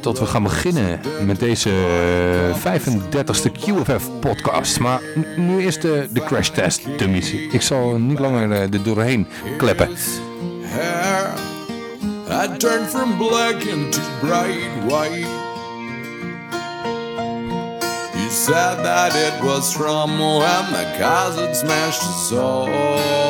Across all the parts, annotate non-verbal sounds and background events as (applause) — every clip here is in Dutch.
tot we gaan beginnen met deze 35e QFF-podcast. Maar nu is de, de crash test, dummies. Ik zal niet langer uh, er doorheen kleppen. I turned from black into bright white. You said that it was from when the cousin smashed his soul.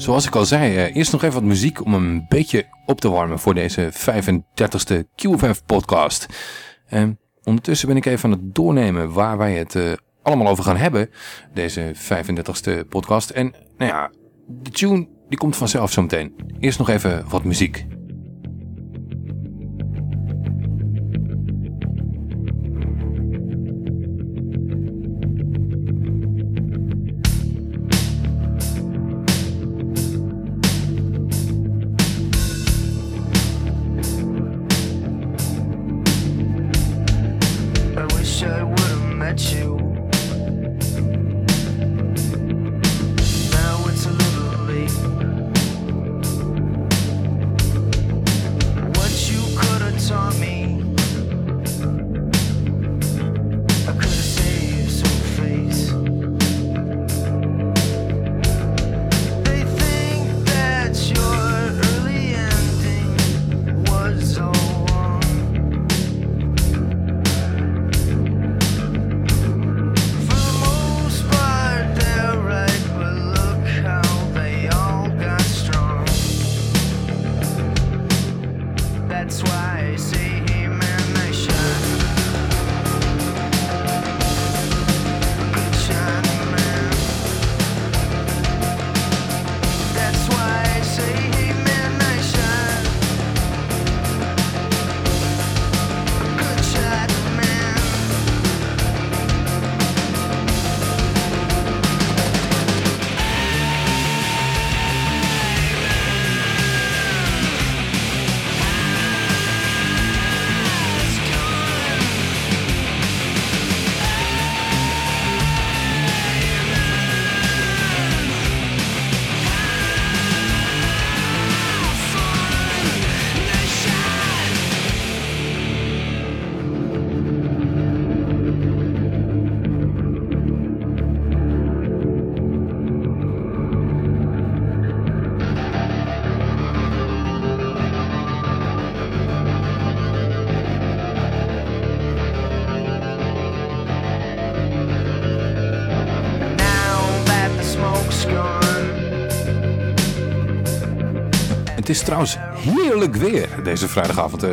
Zoals ik al zei, eh, eerst nog even wat muziek om een beetje op te warmen voor deze 35e QFF podcast. En ondertussen ben ik even aan het doornemen waar wij het eh, allemaal over gaan hebben, deze 35e podcast. En nou ja, de tune die komt vanzelf zo meteen. Eerst nog even wat muziek. Is trouwens heerlijk weer deze vrijdagavond. eh,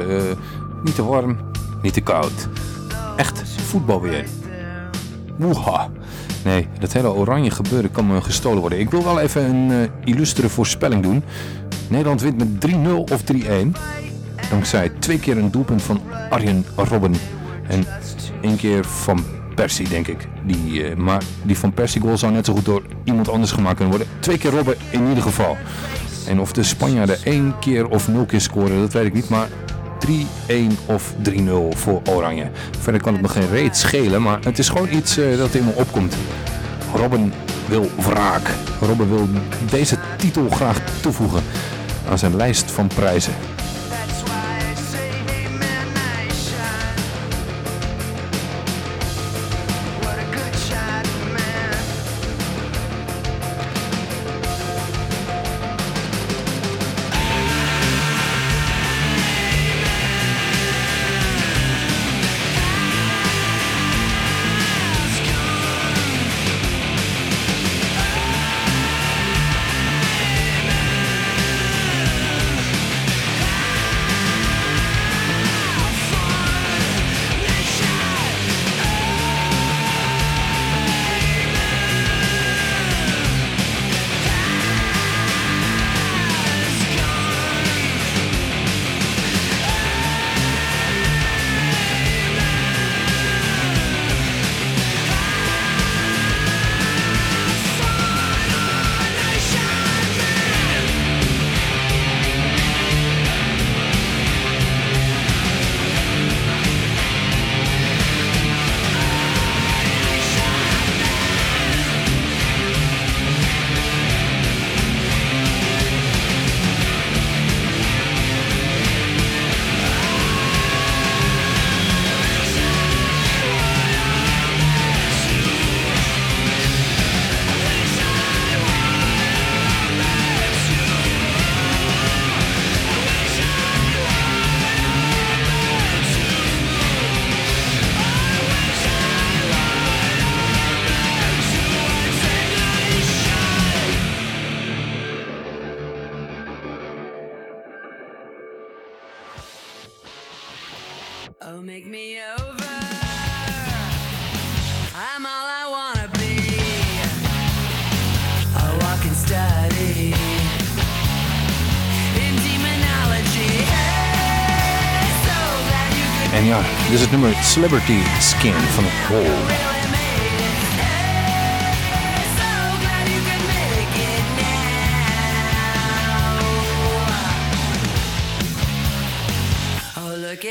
niet te warm, niet te koud. Echt voetbalweer. Woeha. Nee, dat hele oranje gebeuren kan me gestolen worden. Ik wil wel even een eh, illustere voorspelling doen. Nederland wint met 3-0 of 3-1. Dankzij twee keer een doelpunt van Arjen Robben. En één keer van Persie, denk ik. Die, eh, maar die van Persie goal zou net zo goed door iemand anders gemaakt kunnen worden. Twee keer Robben in ieder geval. En of de Spanjaarden één keer of nul keer scoren, dat weet ik niet. Maar 3-1 of 3-0 voor Oranje. Verder kan het me geen reet schelen, maar het is gewoon iets eh, dat in me opkomt. Robben wil wraak. Robben wil deze titel graag toevoegen aan zijn lijst van prijzen.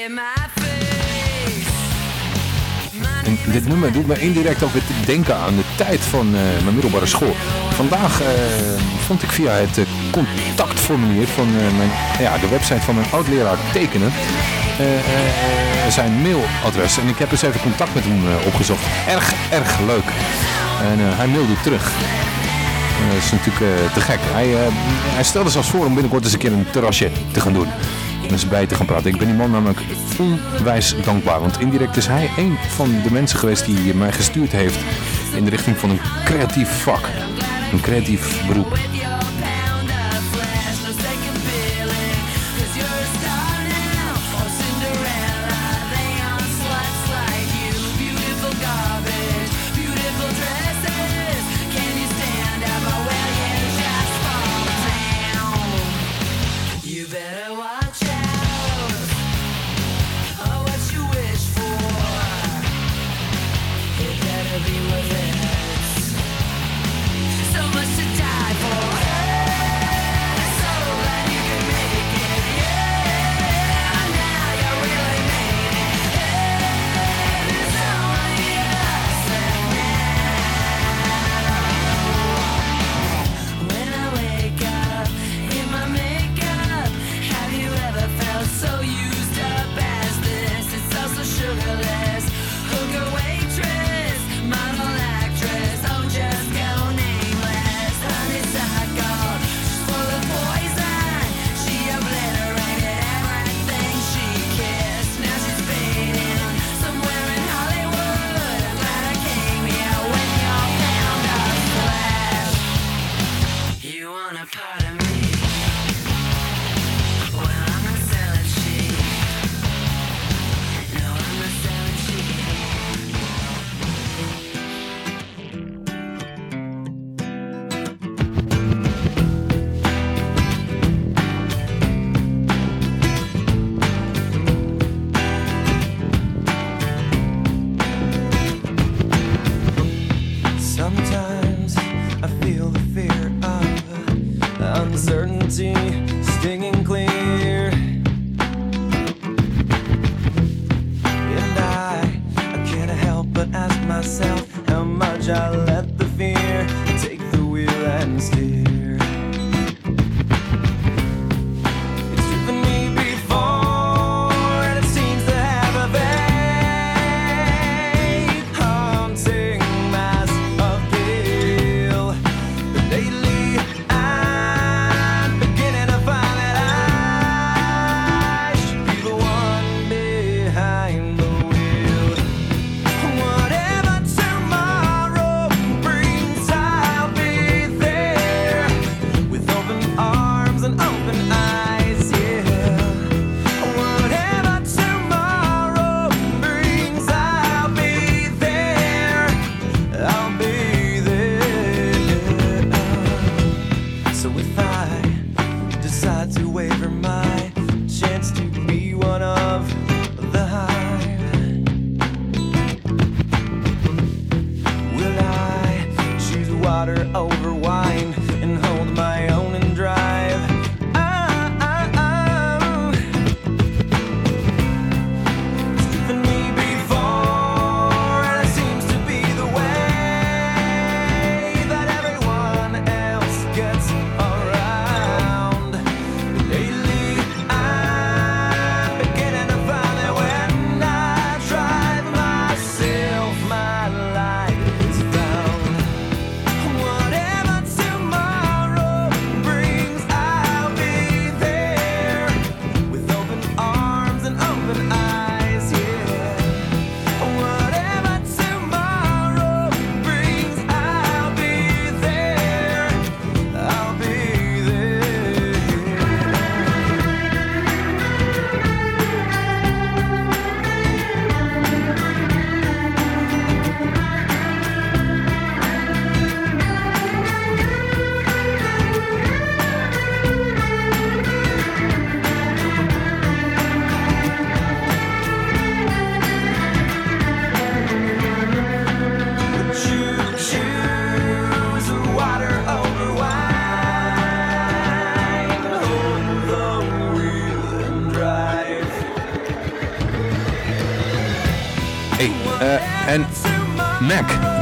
My face. My En dit nummer doet me indirect ook weer denken aan de tijd van eh, mijn middelbare school. Vandaag eh, vond ik via het eh, contactformulier van mijn, ja, de website van mijn oud-leraar tekenen zijn mailadres. En ik heb eens even contact met hem eh, opgezocht. Erg, erg leuk. En eh, hij mailde terug. Dat is natuurlijk eh, te gek. Hij, eh, hij stelde zelfs voor om binnenkort eens een keer een terrasje te gaan doen. En eens bij te gaan praten. Ik ben die man namelijk onwijs dankbaar. Want indirect is hij een van de mensen geweest die mij gestuurd heeft in de richting van een creatief vak. Een creatief beroep.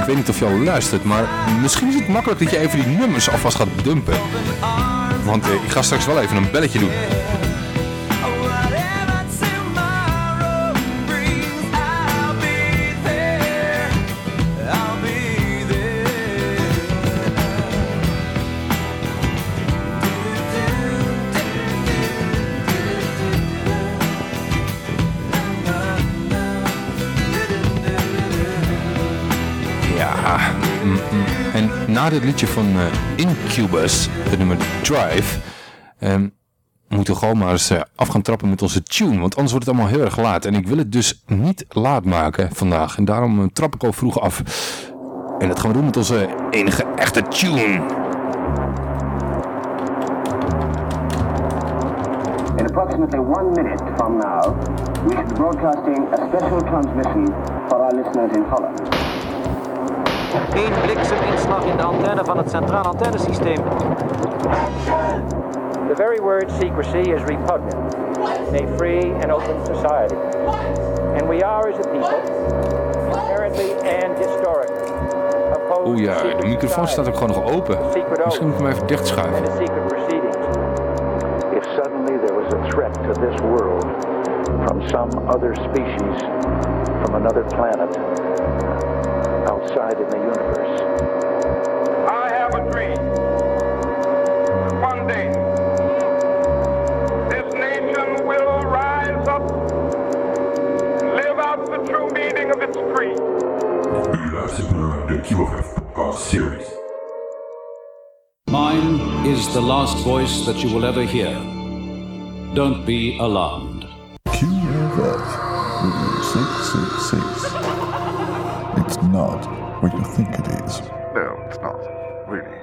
Ik weet niet of je al luistert, maar misschien is het makkelijk dat je even die nummers alvast gaat dumpen. Want eh, ik ga straks wel even een belletje doen. Na dit liedje van eh, Incubus, het nummer Drive, ehm, moeten we gewoon maar eens eh, af gaan trappen met onze tune. Want anders wordt het allemaal heel erg laat. En ik wil het dus niet laat maken vandaag. En daarom eh, trap ik al vroeg af. En dat gaan we doen met onze enige echte tune. In approximately one minute from now, we should broadcasting a special transmission for our listeners in Holland. Eén blikseminslag in de antenne van het centraal antennesysteem. The very word secrecy is repugnant in a free and open society. And we are, as a people, inherently and historically opposed Oeh ja, de microfoon staat ook gewoon nog open. Misschien moet ik hem even dicht schuiven. if suddenly there was a threat to this world from some other species, from another planet, outside in the universe. I have a dream. One day, this nation will rise up live out the true meaning of its creed. U luistert naar de QFF Podcast Series. Mine is the last voice that you will ever hear. Don't be alarmed. QFF 666. Not what you think it is. No, it's not. Really.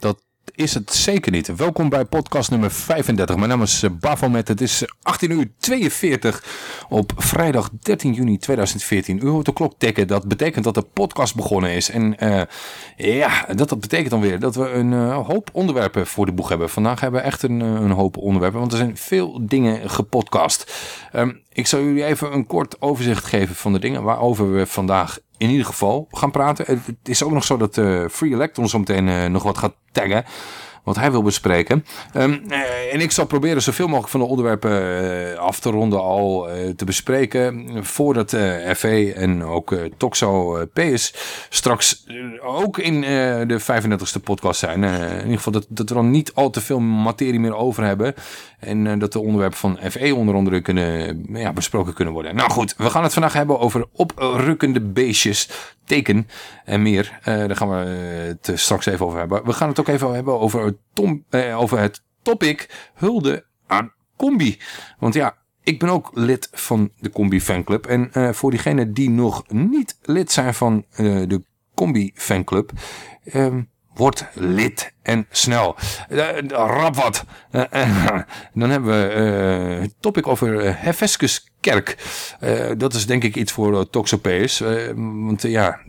Dat is het zeker niet. Welkom bij podcast nummer 35. Mijn naam is eh, Bafomet. Het is 18 uur 42 op vrijdag 13 juni 2014. U hoort de klok tikken. Dat betekent dat de podcast begonnen is. En eh, ja, dat, dat betekent dan weer dat we een eh, hoop onderwerpen voor de boeg hebben. Vandaag hebben we echt een, eh, een hoop onderwerpen. Want er zijn veel dingen gepodcast. Ehm, ik zal jullie even een kort overzicht geven van de dingen waarover we vandaag in ieder geval gaan praten. Het is ook nog zo dat eh, Free Electron zo meteen eh, nog wat gaat taggen. Wat hij wil bespreken. Ehm, eh, en ik zal proberen zoveel mogelijk van de onderwerpen eh, af te ronden al eh, te bespreken. Voordat FE en ook Toxo PS straks ook in de 35e podcast zijn. In ieder geval dat, dat we dan niet al te veel materie meer over hebben. En dat de onderwerpen van FE onder andere kunnen, ja, besproken kunnen worden. Nou goed, we gaan het vandaag hebben over oprukkende beestjes, teken en meer. Eh, daar gaan we het eh, straks even over hebben. We gaan het ook even hebben over, het tom, eh, over het topic hulde aan Combi. Want ja, ik ben ook lid van de Combi fanclub. En eh, voor diegenen die nog niet lid zijn van eh, de Combi fanclub... ehm Word lid en snel. Eh, rap wat. Eh, eh, (laughs) dan hebben we het topic over Hevescus Kerk. Eh, dat is denk ik iets voor uh, want ja,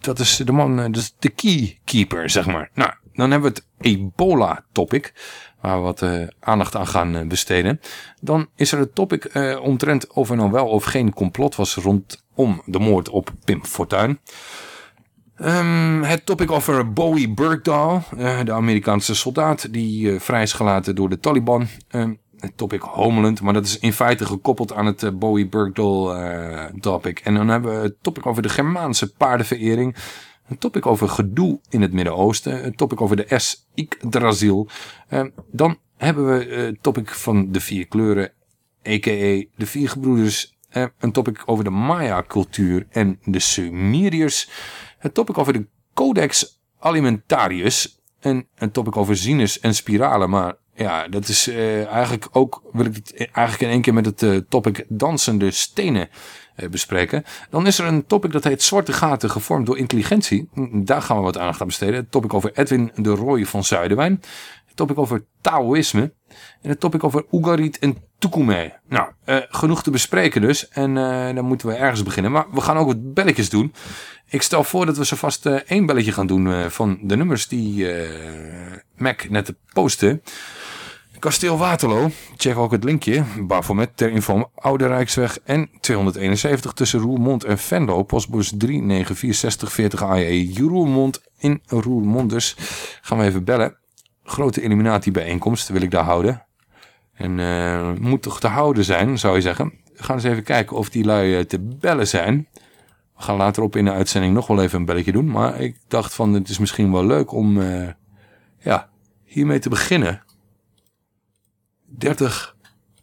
dat is de man, dat is de keykeeper, zeg maar. Nou, dan hebben we het ebola topic. Waar we wat aandacht aan gaan besteden. Dan is er het topic omtrent of er nou wel of geen complot was rondom de moord op Pim Fortuyn. Ehm, het topic over Bowie Bergdahl, eh, de Amerikaanse soldaat die eh, vrij is gelaten door de Taliban. Ehm, het topic Homeland, maar dat is in feite gekoppeld aan het eh, Bowie Bergdahl topic. En dan hebben we het topic over de Germaanse paardenverering. Een topic over gedoe in het Midden-Oosten. Een topic over de S. Yggdrasil. Ehm, dan hebben we het topic van de vier kleuren, a.k.a. de vier gebroeders. Een topic over de Maya-cultuur en de Sumeriërs. Het topic over de Codex Alimentarius. En een topic over zines en spiralen. Maar ja, dat is eh, eigenlijk ook, wil ik het eigenlijk in één keer met het eh, topic dansende stenen eh, bespreken. Dan is er een topic dat heet zwarte gaten gevormd door intelligentie. Daar gaan we wat aandacht aan besteden. Het topic over Edwin de Rooij van Zuiderwijn. Het topic over Taoïsme. En het topic over Oegarit en Tukume. Nou, genoeg te bespreken dus. En dan moeten we ergens beginnen. Maar we gaan ook wat belletjes doen. Ik stel voor dat we zo vast eh, één belletje gaan doen eh, van de nummers die eh, Mac net postte. Kasteel Waterloo, check ook het linkje, Bafomet ter info Oude Rijksweg en 271 tussen Roermond en Venlo, postbus 3946040 AE Roermond in Roermond. Dus gaan we even bellen. Grote eliminatiebijeenkomst wil ik daar houden. En moet toch te houden zijn, zou je zeggen. We gaan eens even kijken of die lui te bellen zijn. We gaan later op in de uitzending nog wel even een belletje doen. Maar ik dacht van het is misschien wel leuk om eh, ja, hiermee te beginnen. 30,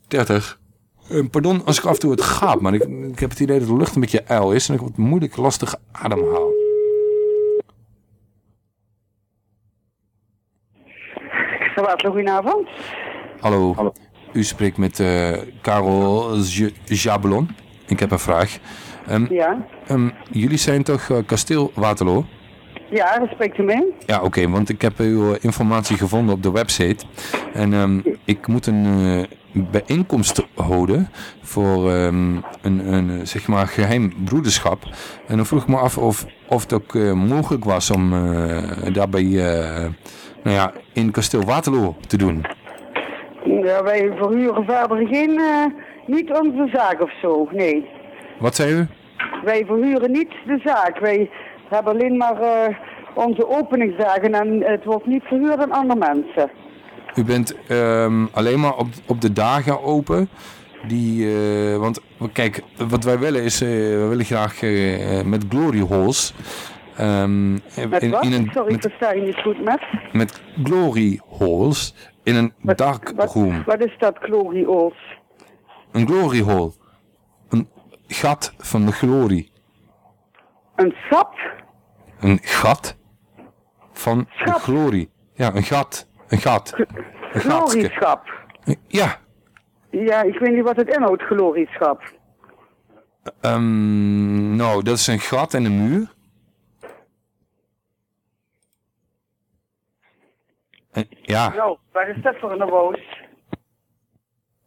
30. Eh, pardon als ik af en toe het gaap, maar ik, ik heb het idee dat de lucht een beetje ijl is en ik wat moeilijk lastig ademhaal. Wat, goedenavond. Hallo. U spreekt met eh, Karel J- Jabelon. Ik heb een vraag. Ehm, Ja, ehm, jullie zijn toch eh, kasteel Waterloo? ja, spreekt u mee. Ja, oké, want ik heb uw eh, informatie gevonden op de website. En ehm, ik moet een eh, bijeenkomst houden voor een, een zeg maar geheim broederschap. En dan vroeg ik me af of, of het ook mogelijk was om daarbij nou ja, in kasteel Waterloo te doen. Ja, wij verhuren verder geen, niet onze zaak of zo, nee. Wat zei u? Wij verhuren niet de zaak. Wij hebben alleen maar eh, onze openingsdagen en het wordt niet verhuurd aan andere mensen. U bent ehm, alleen maar op, op de dagen open. Die, eh, want kijk, wat wij willen is, eh, we willen graag met glory holes. ehm, Met wat? in een, Sorry, ik versta je niet goed met. met glory holes in een dark room. Wat is dat, Glory Ols? Een glory hole. Gat van de glorie. Een sap? Een gat van de glorie. Ja, een gat. Een gat. Een. Glorieschap. Ja. Ja, ik weet niet wat het inhoudt, glorieschap. Ehm, nou, dat is een gat in de muur. Ja, Nou, wat is dat voor een woos?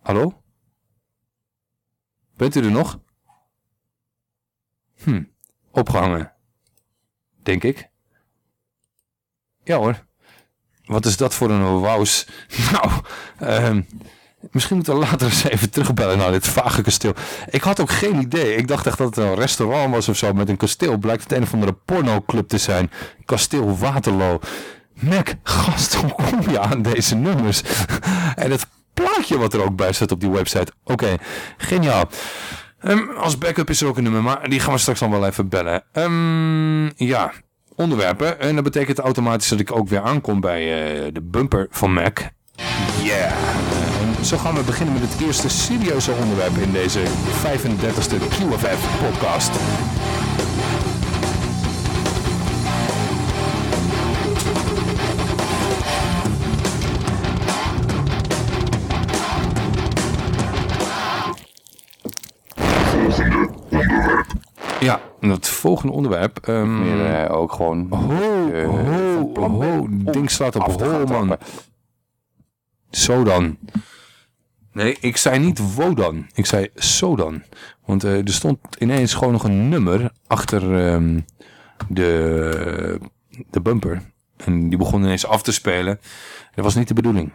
hallo? Bent u er nog? Hm, opgehangen. Denk ik. Ja hoor. Wat is dat voor een wous? (laughs) Nou, ehm, misschien moeten we later (laughs) eens even terugbellen naar dit vage kasteel. Ik had ook geen idee. Ik dacht echt dat het een restaurant was of zo met een kasteel. Blijkt het een of andere pornoclub te zijn. Kasteel Waterloo. Mac, gast, (laughs) hoe kom je aan deze nummers? en het plaatje wat er ook bij staat op die website. Oké, geniaal. Ehm, als backup is er ook een nummer, maar die gaan we straks dan wel even bellen. Ehm, ja, onderwerpen. En dat betekent automatisch dat ik ook weer aankom bij eh, de bumper van Mac. Yeah. Zo gaan we beginnen met het eerste serieuze onderwerp in deze 35e QFF podcast. Het volgende onderwerp. ehm, ook gewoon... Ho, ho, ho, ding slaat op hol, man. Zo dan. Nee, ik zei niet Wodan. Ik zei Sodan. Want eh, er stond ineens gewoon nog een nummer achter ehm, de, de bumper. En die begon ineens af te spelen. Dat was niet de bedoeling.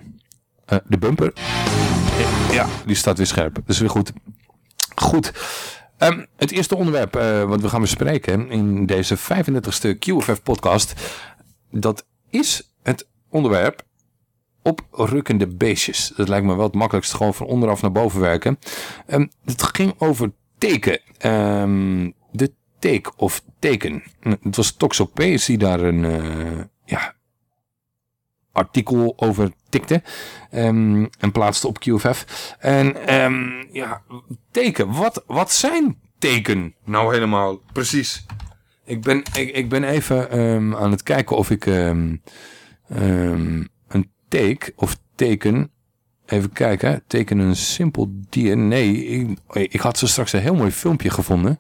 Eh, de bumper. Eh, Ja, die staat weer scherp. Dat is weer goed. Goed. Ehm, het eerste onderwerp eh, wat we gaan bespreken in deze 35e QFF podcast, dat is het onderwerp oprukkende beestjes. Dat lijkt me wel het makkelijkst, gewoon van onderaf naar boven werken. Ehm, het ging over teken. Ehm, de take of teken. Het was Toxopeus die daar een eh, ja, artikel over tikte ehm, en plaatste op QFF. En ehm, ja, teken. Wat, wat zijn teken nou helemaal precies? Ik ben, ik, ik ben even ehm, aan het kijken of ik een take of teken... Even kijken, teken een simpel dier. Nee, ik, ik had zo straks een heel mooi filmpje gevonden.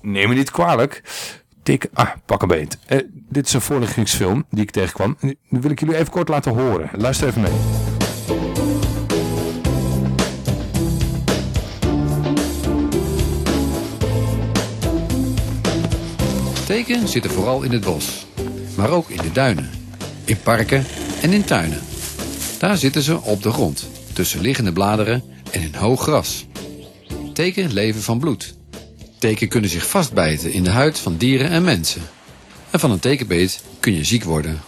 Neem me niet kwalijk. Tik, ah, pak een beet. Eh, dit is een voorlichtingsfilm die ik tegenkwam. Die wil ik jullie even kort laten horen. Luister even mee. Teken zitten vooral in het bos, maar ook in de duinen, in parken en in tuinen. Daar zitten ze op de grond, tussen liggende bladeren en in hoog gras. Teken leven van bloed. Teken kunnen zich vastbijten in de huid van dieren en mensen. En van een tekenbeet kun je ziek worden.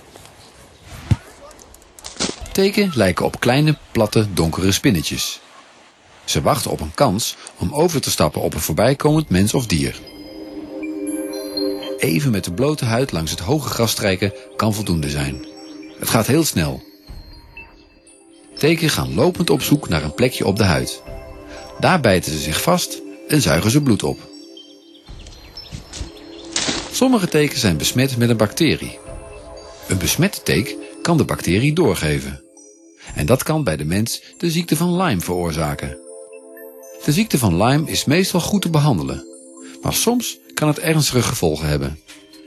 Teken lijken op kleine, platte, donkere spinnetjes. Ze wachten op een kans om over te stappen op een voorbijkomend mens of dier. Even met de blote huid langs het hoge gras strijken kan voldoende zijn. Het gaat heel snel. Teken gaan lopend op zoek naar een plekje op de huid. Daar bijten ze zich vast en zuigen ze bloed op. Sommige teken zijn besmet met een bacterie. Een besmette teek kan de bacterie doorgeven. En dat kan bij de mens de ziekte van Lyme veroorzaken. De ziekte van Lyme is meestal goed te behandelen, maar soms kan het ernstige gevolgen hebben.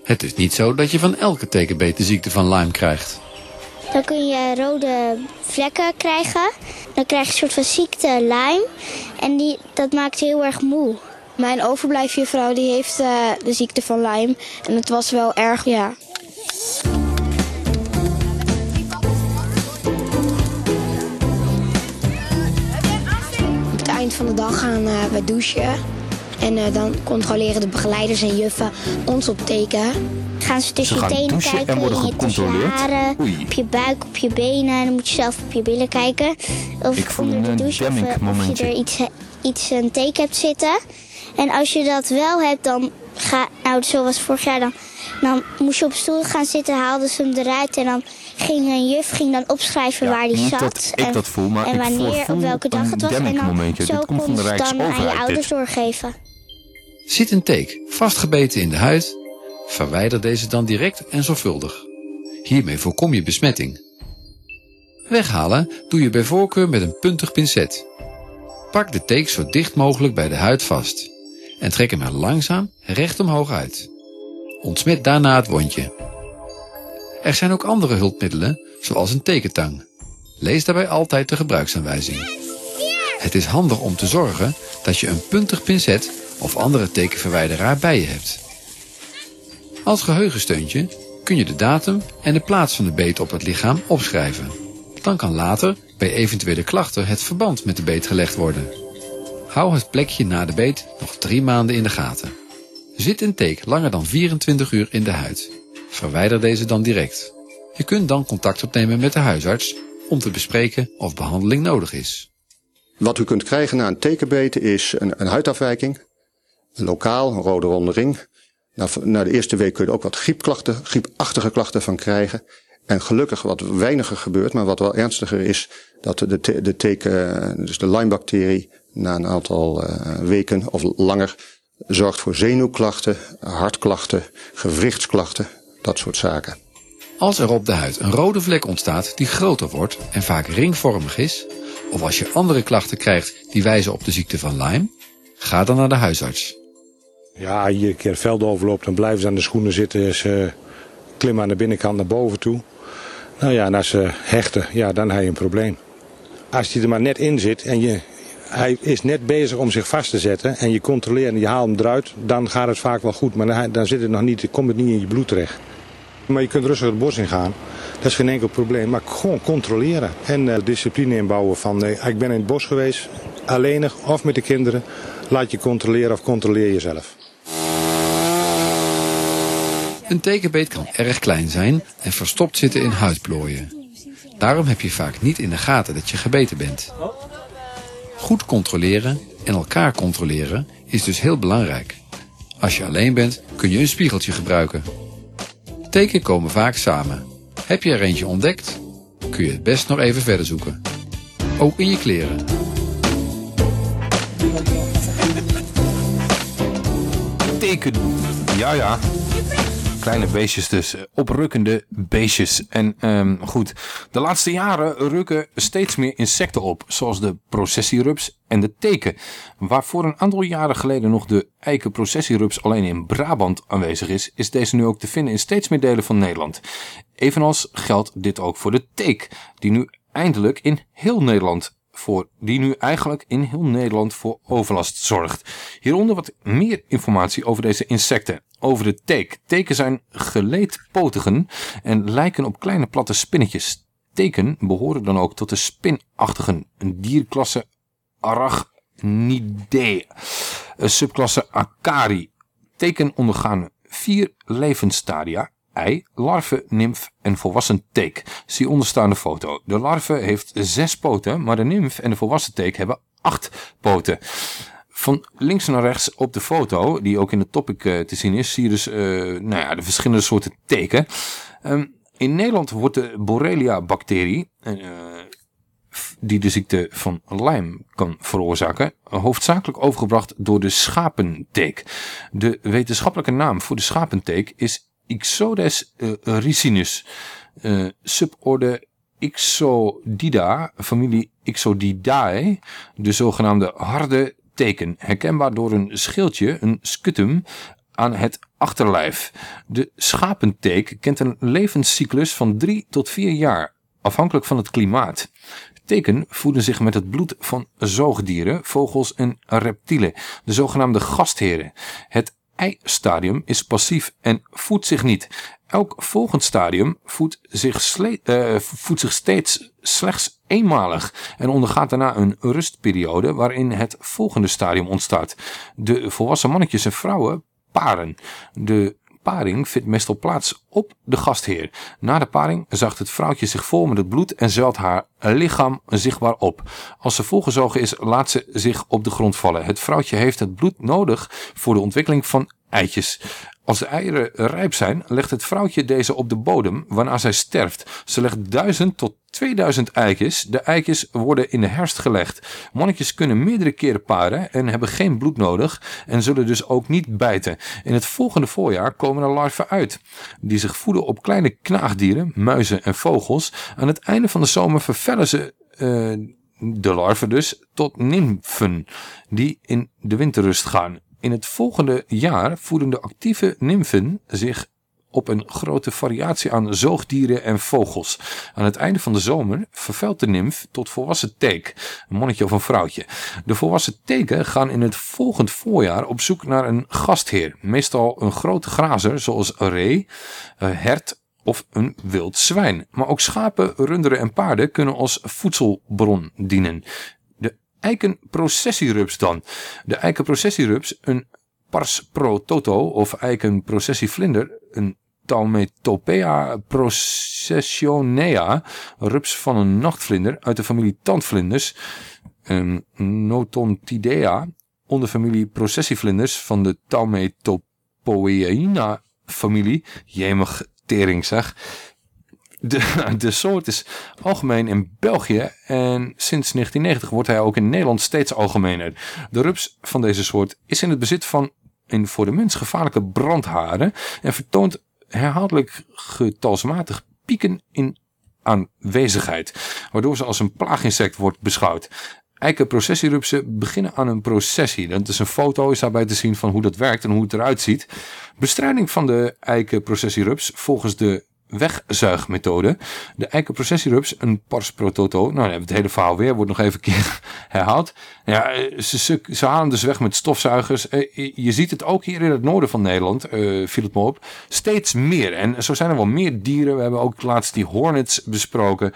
Het is niet zo dat je van elke tekenbeet de ziekte van Lyme krijgt. Dan kun je rode vlekken krijgen. Dan krijg je een soort van ziekte Lyme. En die, dat maakt heel erg moe. Mijn overblijfjuffrouw die heeft eh, de ziekte van Lyme. En het was wel erg, ja. Op het eind van de dag gaan eh, we douchen. En eh, dan controleren de begeleiders en juffen ons op teken. Gaan ze tussen Ze je tenen douchen en kijken, worden in je tussen je gecontroleerd? haren, op je buik, op je benen. En dan moet je zelf op je billen kijken. Of Ik voel onder de een douche of, je er iets, iets een teken hebt zitten. En als je dat wel hebt, dan ga, nou zoals vorig jaar, dan, dan moest je op stoel gaan zitten, haalden ze hem eruit en dan ging een juf ging dan opschrijven waar die zat. dat ik en, dat voel, maar en ik wanneer, voel op welke dag het was. En dan Demming-momentje. zo kon de ze dan aan je ouders doorgeven. Zit een teek vastgebeten in de huid, verwijder deze dan direct en zorgvuldig. Hiermee voorkom je besmetting. Weghalen doe je bij voorkeur met een puntig pincet. Pak de teek zo dicht mogelijk bij de huid vast en trek hem er langzaam recht omhoog uit. Ontsmet daarna het wondje. Er zijn ook andere hulpmiddelen, zoals een tekentang. Lees daarbij altijd de gebruiksaanwijzing. Het is handig om te zorgen dat je een puntig pincet of andere tekenverwijderaar bij je hebt. Als geheugensteuntje kun je de datum en de plaats van de beet op het lichaam opschrijven. Dan kan later bij eventuele klachten het verband met de beet gelegd worden. Hou het plekje na de beet nog drie maanden in de gaten. Zit een teek langer dan 24 uur in de huid. Verwijder deze dan direct. Je kunt dan contact opnemen met de huisarts om te bespreken of behandeling nodig is. Wat u kunt krijgen na een tekenbeten is een, een huidafwijking, lokaal, een rode ronde ring. Na, na de eerste week kun je er ook wat griepklachten, griepachtige klachten van krijgen. En gelukkig wat weiniger gebeurt, maar wat wel ernstiger is, dat de, de teken, dus de Lyme-bacterie, na een aantal eh, weken of langer, zorgt voor zenuwklachten, hartklachten, gewrichtsklachten, dat soort zaken. Als er op de huid een rode vlek ontstaat die groter wordt en vaak ringvormig is, of als je andere klachten krijgt die wijzen op de ziekte van Lyme, ga dan naar de huisarts. Ja, je een keer het veld overloopt, dan blijven ze aan de schoenen zitten. Ze klimmen aan de binnenkant naar boven toe. Nou ja, en als ze hechten, ja, dan heb je een probleem. Als hij er maar net in zit en je, hij is net bezig om zich vast te zetten en je controleert en je haalt hem eruit, dan gaat het vaak wel goed. Maar dan, zit het nog niet, komt het niet in je bloed terecht. Maar je kunt rustig het bos ingaan. Dat is geen enkel probleem. Maar gewoon controleren. En eh, discipline inbouwen van eh, ik ben in het bos geweest. Alleenig of met de kinderen. Laat je controleren of controleer jezelf. Een tekenbeet kan erg klein zijn en verstopt zitten in huidplooien. Daarom heb je vaak niet in de gaten dat je gebeten bent. Goed controleren en elkaar controleren is dus heel belangrijk. Als je alleen bent kun je een spiegeltje gebruiken. Teken komen vaak samen. Heb je er eentje ontdekt, kun je het best nog even verder zoeken. Ook in je kleren. Teken. Ja, ja. Kleine beestjes dus. eh, Oprukkende beestjes. En ehm, goed, de laatste jaren rukken steeds meer insecten op. Zoals de processierups en de teken. Waar voor een aantal jaren geleden nog de eikenprocessierups alleen in Brabant aanwezig is, is deze nu ook te vinden in steeds meer delen van Nederland. Evenals geldt dit ook voor de teek, die nu eindelijk in heel Nederland voor, die nu eigenlijk in heel Nederland voor overlast zorgt. Hieronder wat meer informatie over deze insecten. Over de teek. Teken zijn geleedpotigen en lijken op kleine platte spinnetjes. teken behoren dan ook tot de spinachtigen, een dierklasse Arachnidae, een subklasse Acari. Teken ondergaan vier levensstadia, ei, larve, nymf en volwassen teek. Zie onderstaande foto. De larve heeft zes poten, maar de nymf en de volwassen teek hebben acht poten. Van links naar rechts op de foto, die ook in het topic eh, te zien is, zie je dus eh, nou ja, de verschillende soorten teken. Ehm, in Nederland wordt de Borrelia-bacterie, eh, die de ziekte van Lyme kan veroorzaken, hoofdzakelijk overgebracht door de schapenteek. De wetenschappelijke naam voor de schapenteek is Ixodes eh, ricinus, eh, suborde Ixodida, familie Ixodidae, de zogenaamde harde teken, herkenbaar door een schildje, een scutum, aan het achterlijf. De schapenteek kent een levenscyclus van 3 tot 4 jaar, afhankelijk van het klimaat. Teken voeden zich met het bloed van zoogdieren, vogels en reptielen, de zogenaamde gastheren. Het ei-stadium is passief en voedt zich niet. Elk volgend stadium voedt zich, eh, voedt zich steeds slechts eenmalig en ondergaat daarna een rustperiode waarin het volgende stadium ontstaat. De volwassen mannetjes en vrouwen paren. De paring vindt meestal plaats op de gastheer. Na de paring zaagt het vrouwtje zich vol met het bloed en zwelt haar lichaam zichtbaar op. Als ze volgezogen is, laat ze zich op de grond vallen. Het vrouwtje heeft het bloed nodig voor de ontwikkeling van eitjes. Als de eieren rijp zijn, legt het vrouwtje deze op de bodem, waarna zij sterft. Ze legt 1000 tot 2000 eitjes. De eitjes worden in de herfst gelegd. Mannetjes kunnen meerdere keren paren en hebben geen bloed nodig en zullen dus ook niet bijten. In het volgende voorjaar komen er larven uit, die zich voeden op kleine knaagdieren, muizen en vogels. Aan het einde van de zomer vervellen ze... eh, de larven dus, tot nymfen, die in de winterrust gaan. In het volgende jaar voeden de actieve nymfen zich op een grote variatie aan zoogdieren en vogels. Aan het einde van de zomer vervuilt de nymf tot volwassen teek, een mannetje of een vrouwtje. De volwassen teken gaan in het volgend voorjaar op zoek naar een gastheer, meestal een grote grazer zoals een ree, een hert of een wild zwijn. Maar ook schapen, runderen en paarden kunnen als voedselbron dienen. Eikenprocessierups dan. De eikenprocessierups, een pars pro toto of eikenprocessievlinder, een Talmetopea processionea, rups van een nachtvlinder uit de familie tandvlinders, een Notontidea, onderfamilie processievlinders van de Talmetopoeina familie. Jemig tering zeg. (laughs) De, soort is algemeen in België en sinds 1990 wordt hij ook in Nederland steeds algemener. De rups van deze soort is in het bezit van een voor de mens gevaarlijke brandharen en vertoont herhaaldelijk getalsmatig pieken in aanwezigheid, waardoor ze als een plaaginsect wordt beschouwd. Eikenprocessierupsen beginnen aan een processie. Dat is een foto is daarbij te zien van hoe dat werkt en hoe het eruit ziet. Bestrijding van de eikenprocessierups volgens de wegzuigmethode. De eikenprocessierups, een pars pro toto. Nou, dan hebben we het hele verhaal weer. Wordt nog even een keer (laughs) herhaald. Ja, eh, ze, ze, ze halen dus weg met stofzuigers. Eh, Je ziet het ook hier in het noorden van Nederland, eh, viel het me op. Steeds meer. En zo zijn er wel meer dieren. We hebben ook laatst die hornets besproken.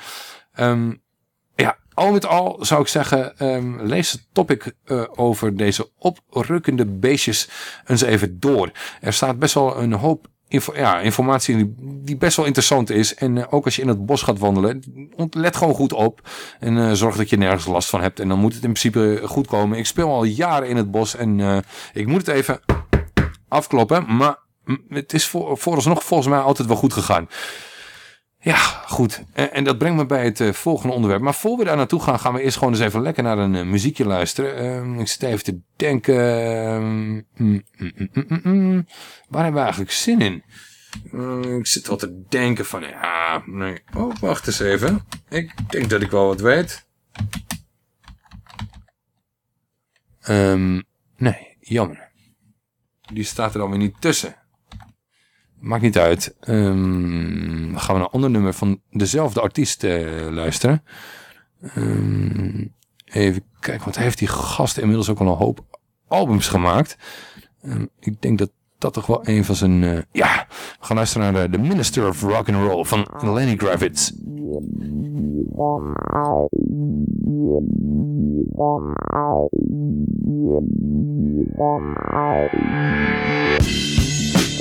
Ehm, ja, al met al zou ik zeggen, ehm, lees het topic eh, over deze oprukkende beestjes eens even door. Er staat best wel een hoop ja, informatie die, die best wel interessant is. En eh, ook als je in het bos gaat wandelen, let gewoon goed op. En eh, zorg dat je nergens last van hebt. En dan moet het in principe goed komen. Ik speel al jaren in het bos en eh, ik moet het even afkloppen. Maar het is voor, vooralsnog volgens mij altijd wel goed gegaan. Ja, goed. En, dat brengt me bij het eh, volgende onderwerp. Maar voor we daar naartoe gaan, gaan we eerst gewoon eens even lekker naar een eh, muziekje luisteren. Ehm, ik zit even te denken... ehm, mm, mm, mm, waar hebben we eigenlijk zin in? Eh, ik zit wel te denken van... Ja, nee. Oh, wacht eens even. Ik denk dat ik wel wat weet. Ehm, nee, jammer. Die staat er dan weer niet tussen. Maakt niet uit. Ehm, gaan we naar een ander nummer van dezelfde artiest eh, luisteren. Ehm, even kijken, want heeft die gast inmiddels ook al een hoop albums gemaakt. Ehm, ik denk dat dat toch wel een van zijn... eh, ja, we gaan luisteren naar de, Minister of Rock and Roll van Lenny Kravitz. (laughs)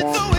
I can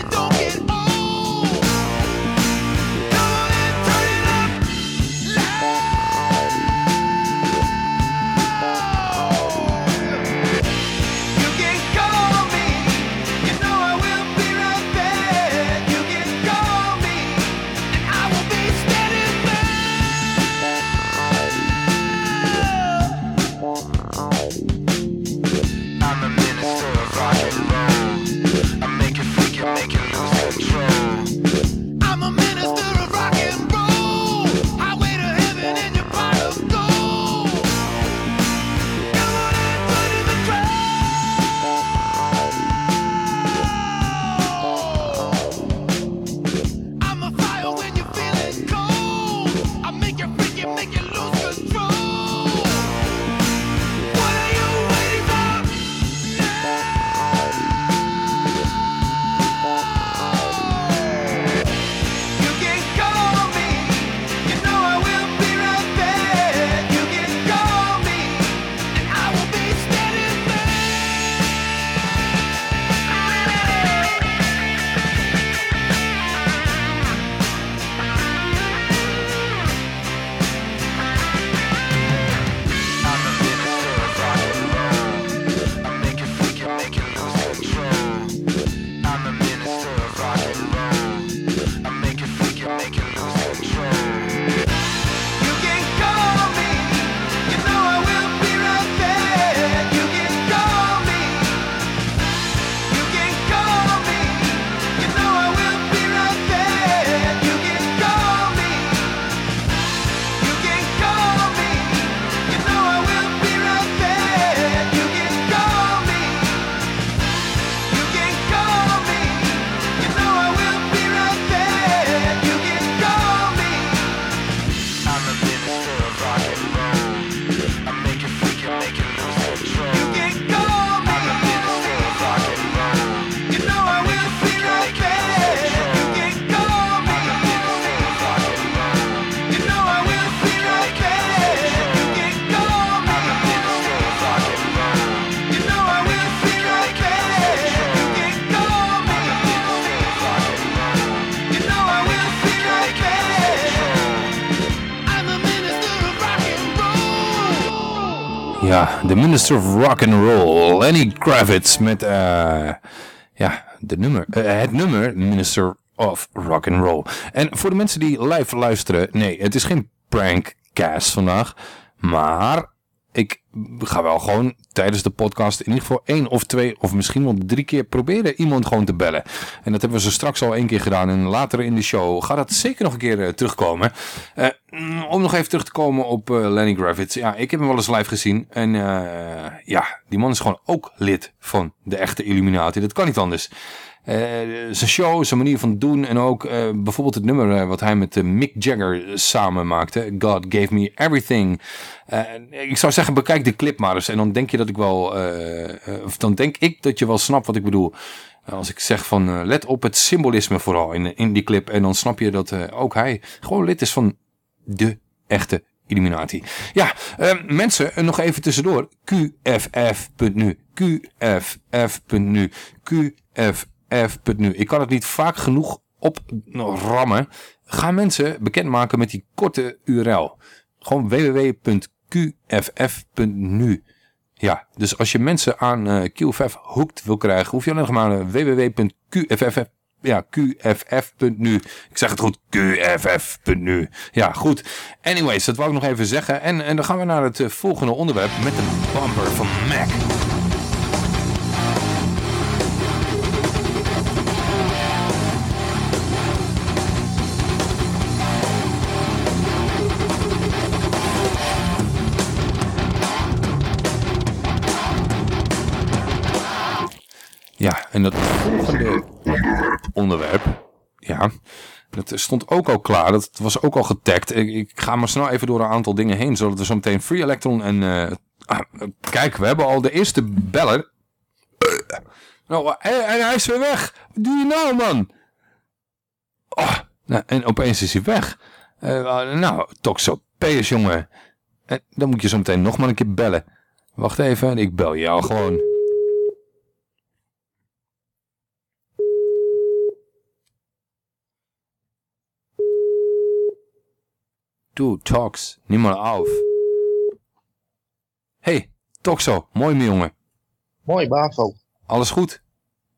Minister of Rock and Roll, Lenny Kravitz met eh, ja, de nummer, eh, het nummer Minister of Rock and Roll. En voor de mensen die live luisteren, nee, het is geen prankcast vandaag, maar ik ga wel gewoon tijdens de podcast in ieder geval één of twee of misschien wel drie keer proberen iemand gewoon te bellen. En dat hebben we zo straks al één keer gedaan en later in de show gaat dat zeker nog een keer eh, terugkomen. Eh, mm, om nog even terug te komen op eh, Lenny Kravitz. Ja, ik heb hem wel eens live gezien en ja, die man is gewoon ook lid van de echte Illuminati. Dat kan niet anders. Eh, zijn show, zijn manier van doen en ook eh, bijvoorbeeld het nummer eh, wat hij met Mick Jagger samen maakte. God Gave Me Everything. Ik zou zeggen, bekijk de clip maar eens en dan denk je dat ik wel, of dan denk ik dat je wel snapt wat ik bedoel. Als ik zeg van let op het symbolisme vooral in, in die clip en dan snap je dat ook hij gewoon lid is van de echte Illuminati. Ja, eh, mensen, nog even tussendoor. QFF.nu. QFF.nu. QFF.nu. Ik kan het niet vaak genoeg oprammen. Ga mensen bekendmaken met die korte URL. Gewoon www.qff.nu. Ja, dus als je mensen aan eh, QFF hooked wil krijgen, hoef je alleen nog maar naar www.qff ja, qff.nu. Ik zeg het goed, qff.nu. Ja, goed. Anyways, dat wou ik nog even zeggen. En, en dan gaan we naar het eh, volgende onderwerp met de bumper van Mac. En dat volgende onderwerp, ja, dat stond ook al klaar. Dat was ook al getagd. Ik, ga maar snel even door een aantal dingen heen, zodat we zo meteen Free Electron en... eh, ah, kijk, we hebben al de eerste beller. Nou, en, hij is weer weg. Wat doe je nou, man? Oh, nou, en opeens is hij weg. Eh, nou, PS, jongen. En dan moet je zo meteen nog maar een keer bellen. Wacht even, ik bel jou gewoon. Doe, Tox, neem maar af. Hey, Toxo, mooi mijn jongen. Mooi, Bavo. Alles goed?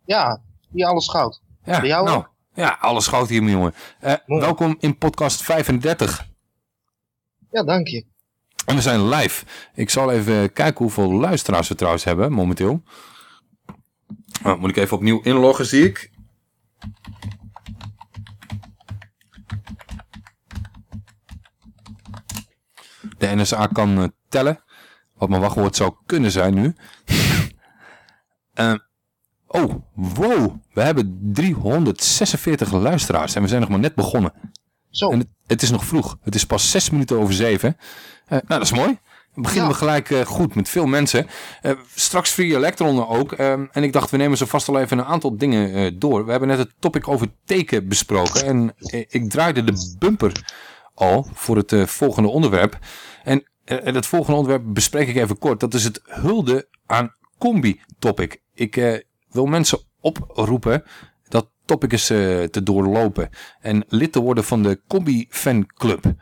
Ja, hier alles goud. Ja, Bij jou nou, ook? ja, alles goud hier mijn jongen. Eh, welkom in podcast 35. Ja, dank je. En we zijn live. Ik zal even kijken hoeveel luisteraars we trouwens hebben momenteel. Oh, moet ik even opnieuw inloggen, zie ik. De NSA kan eh, tellen. Wat mijn wachtwoord zou kunnen zijn nu. (laughs) Eh, oh, wow. We hebben 346 luisteraars. En we zijn nog maar net begonnen. Zo. En het, het is nog vroeg. Het is pas 6 minuten over 7. nou, dat is mooi. Dan beginnen we gelijk eh, goed met veel mensen. Eh, straks Free Electron ook. Ehm, en ik dacht, we nemen zo vast al even een aantal dingen eh, door. We hebben net het topic over teken besproken. En eh, ik draaide de bumper al voor het eh, volgende onderwerp. En eh, en het volgende onderwerp bespreek ik even kort. Dat is het hulde aan combi-topic. Ik eh, wil mensen oproepen dat topic eens eh, te doorlopen. En lid te worden van de Combi Fan Club.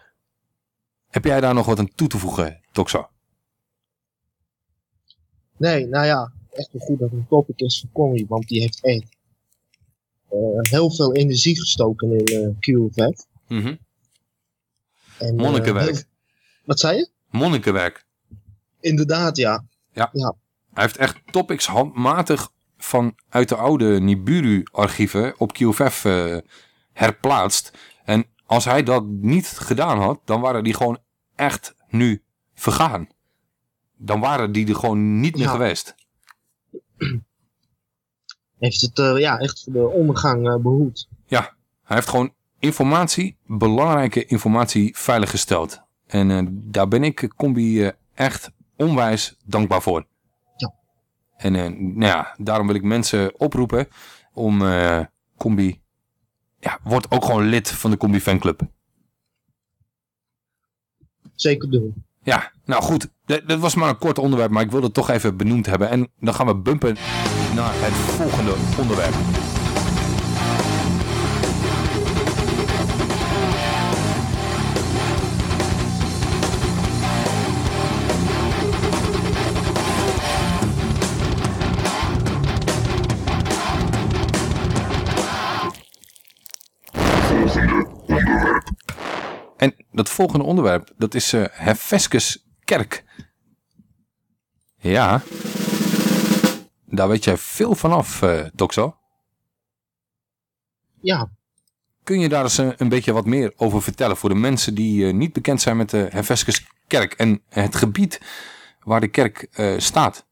Heb jij daar nog wat aan toe te voegen, Toxo? Nee, nou ja, echt wel goed dat een topic is voor Connie, want die heeft echt eh, heel veel energie gestoken in eh QFF. Mhm. En, heel- wat zei je? Monnikenwerk. Inderdaad, ja. Ja. ja. Hij heeft echt topics handmatig van uit de oude Nibiru-archieven op QFF eh, herplaatst. En als hij dat niet gedaan had, dan waren die gewoon echt nu vergaan. Dan waren die er gewoon niet meer Ja. geweest. Heeft het eh, ja, echt voor de ondergang eh, behoed. Ja, hij heeft gewoon informatie, belangrijke informatie veiliggesteld. En eh, daar ben ik Combi eh, echt onwijs dankbaar voor. Ja. En eh, nou ja, daarom wil ik mensen oproepen om Combi... Ja, word ook gewoon lid van de Combi fanclub. Zeker doen. Ja, nou goed. D- Dat was maar een kort onderwerp, maar ik wilde het toch even benoemd hebben. En dan gaan we bumpen naar het volgende onderwerp. En dat volgende onderwerp, dat is Hephaestus Kerk. Ja, daar weet jij veel vanaf, eh Toxo. Ja, Kun je daar eens eh, een beetje wat meer over vertellen voor de mensen die niet bekend zijn met de Hephaestus Kerk en het gebied waar de kerk staat?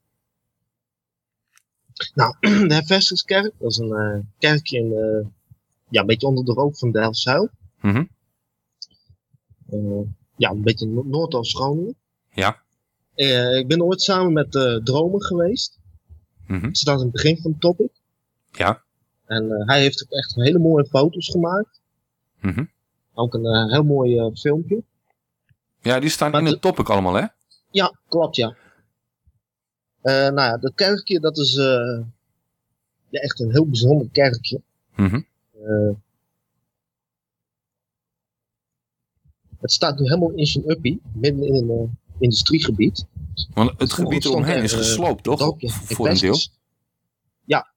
nou, (clears throat) de Hephaestuskerk, dat is een eh, kerkje in, ja, een beetje onder de rook van Delfzijl. Mhm. Eh, ja, een beetje no- Noordoost-Groningen. Ja. Eh, ik ben ooit samen met eh Dromen geweest. Mhm. Dat staat in het begin van het topic. Ja. En eh, hij heeft ook echt hele mooie foto's gemaakt. Mhm. Ook een eh, heel mooi eh, filmpje. Ja, die staan in het topic allemaal, hè? Ja, klopt, ja. Eh, nou ja, dat kerkje, dat is eh, ja, echt een heel bijzonder kerkje. Mhm. Eh, het staat nu helemaal in zijn uppie, midden in een eh, industriegebied. Want het Het gebied er, is eh, gesloopt, toch? dorpje, Voor een deel. Ja.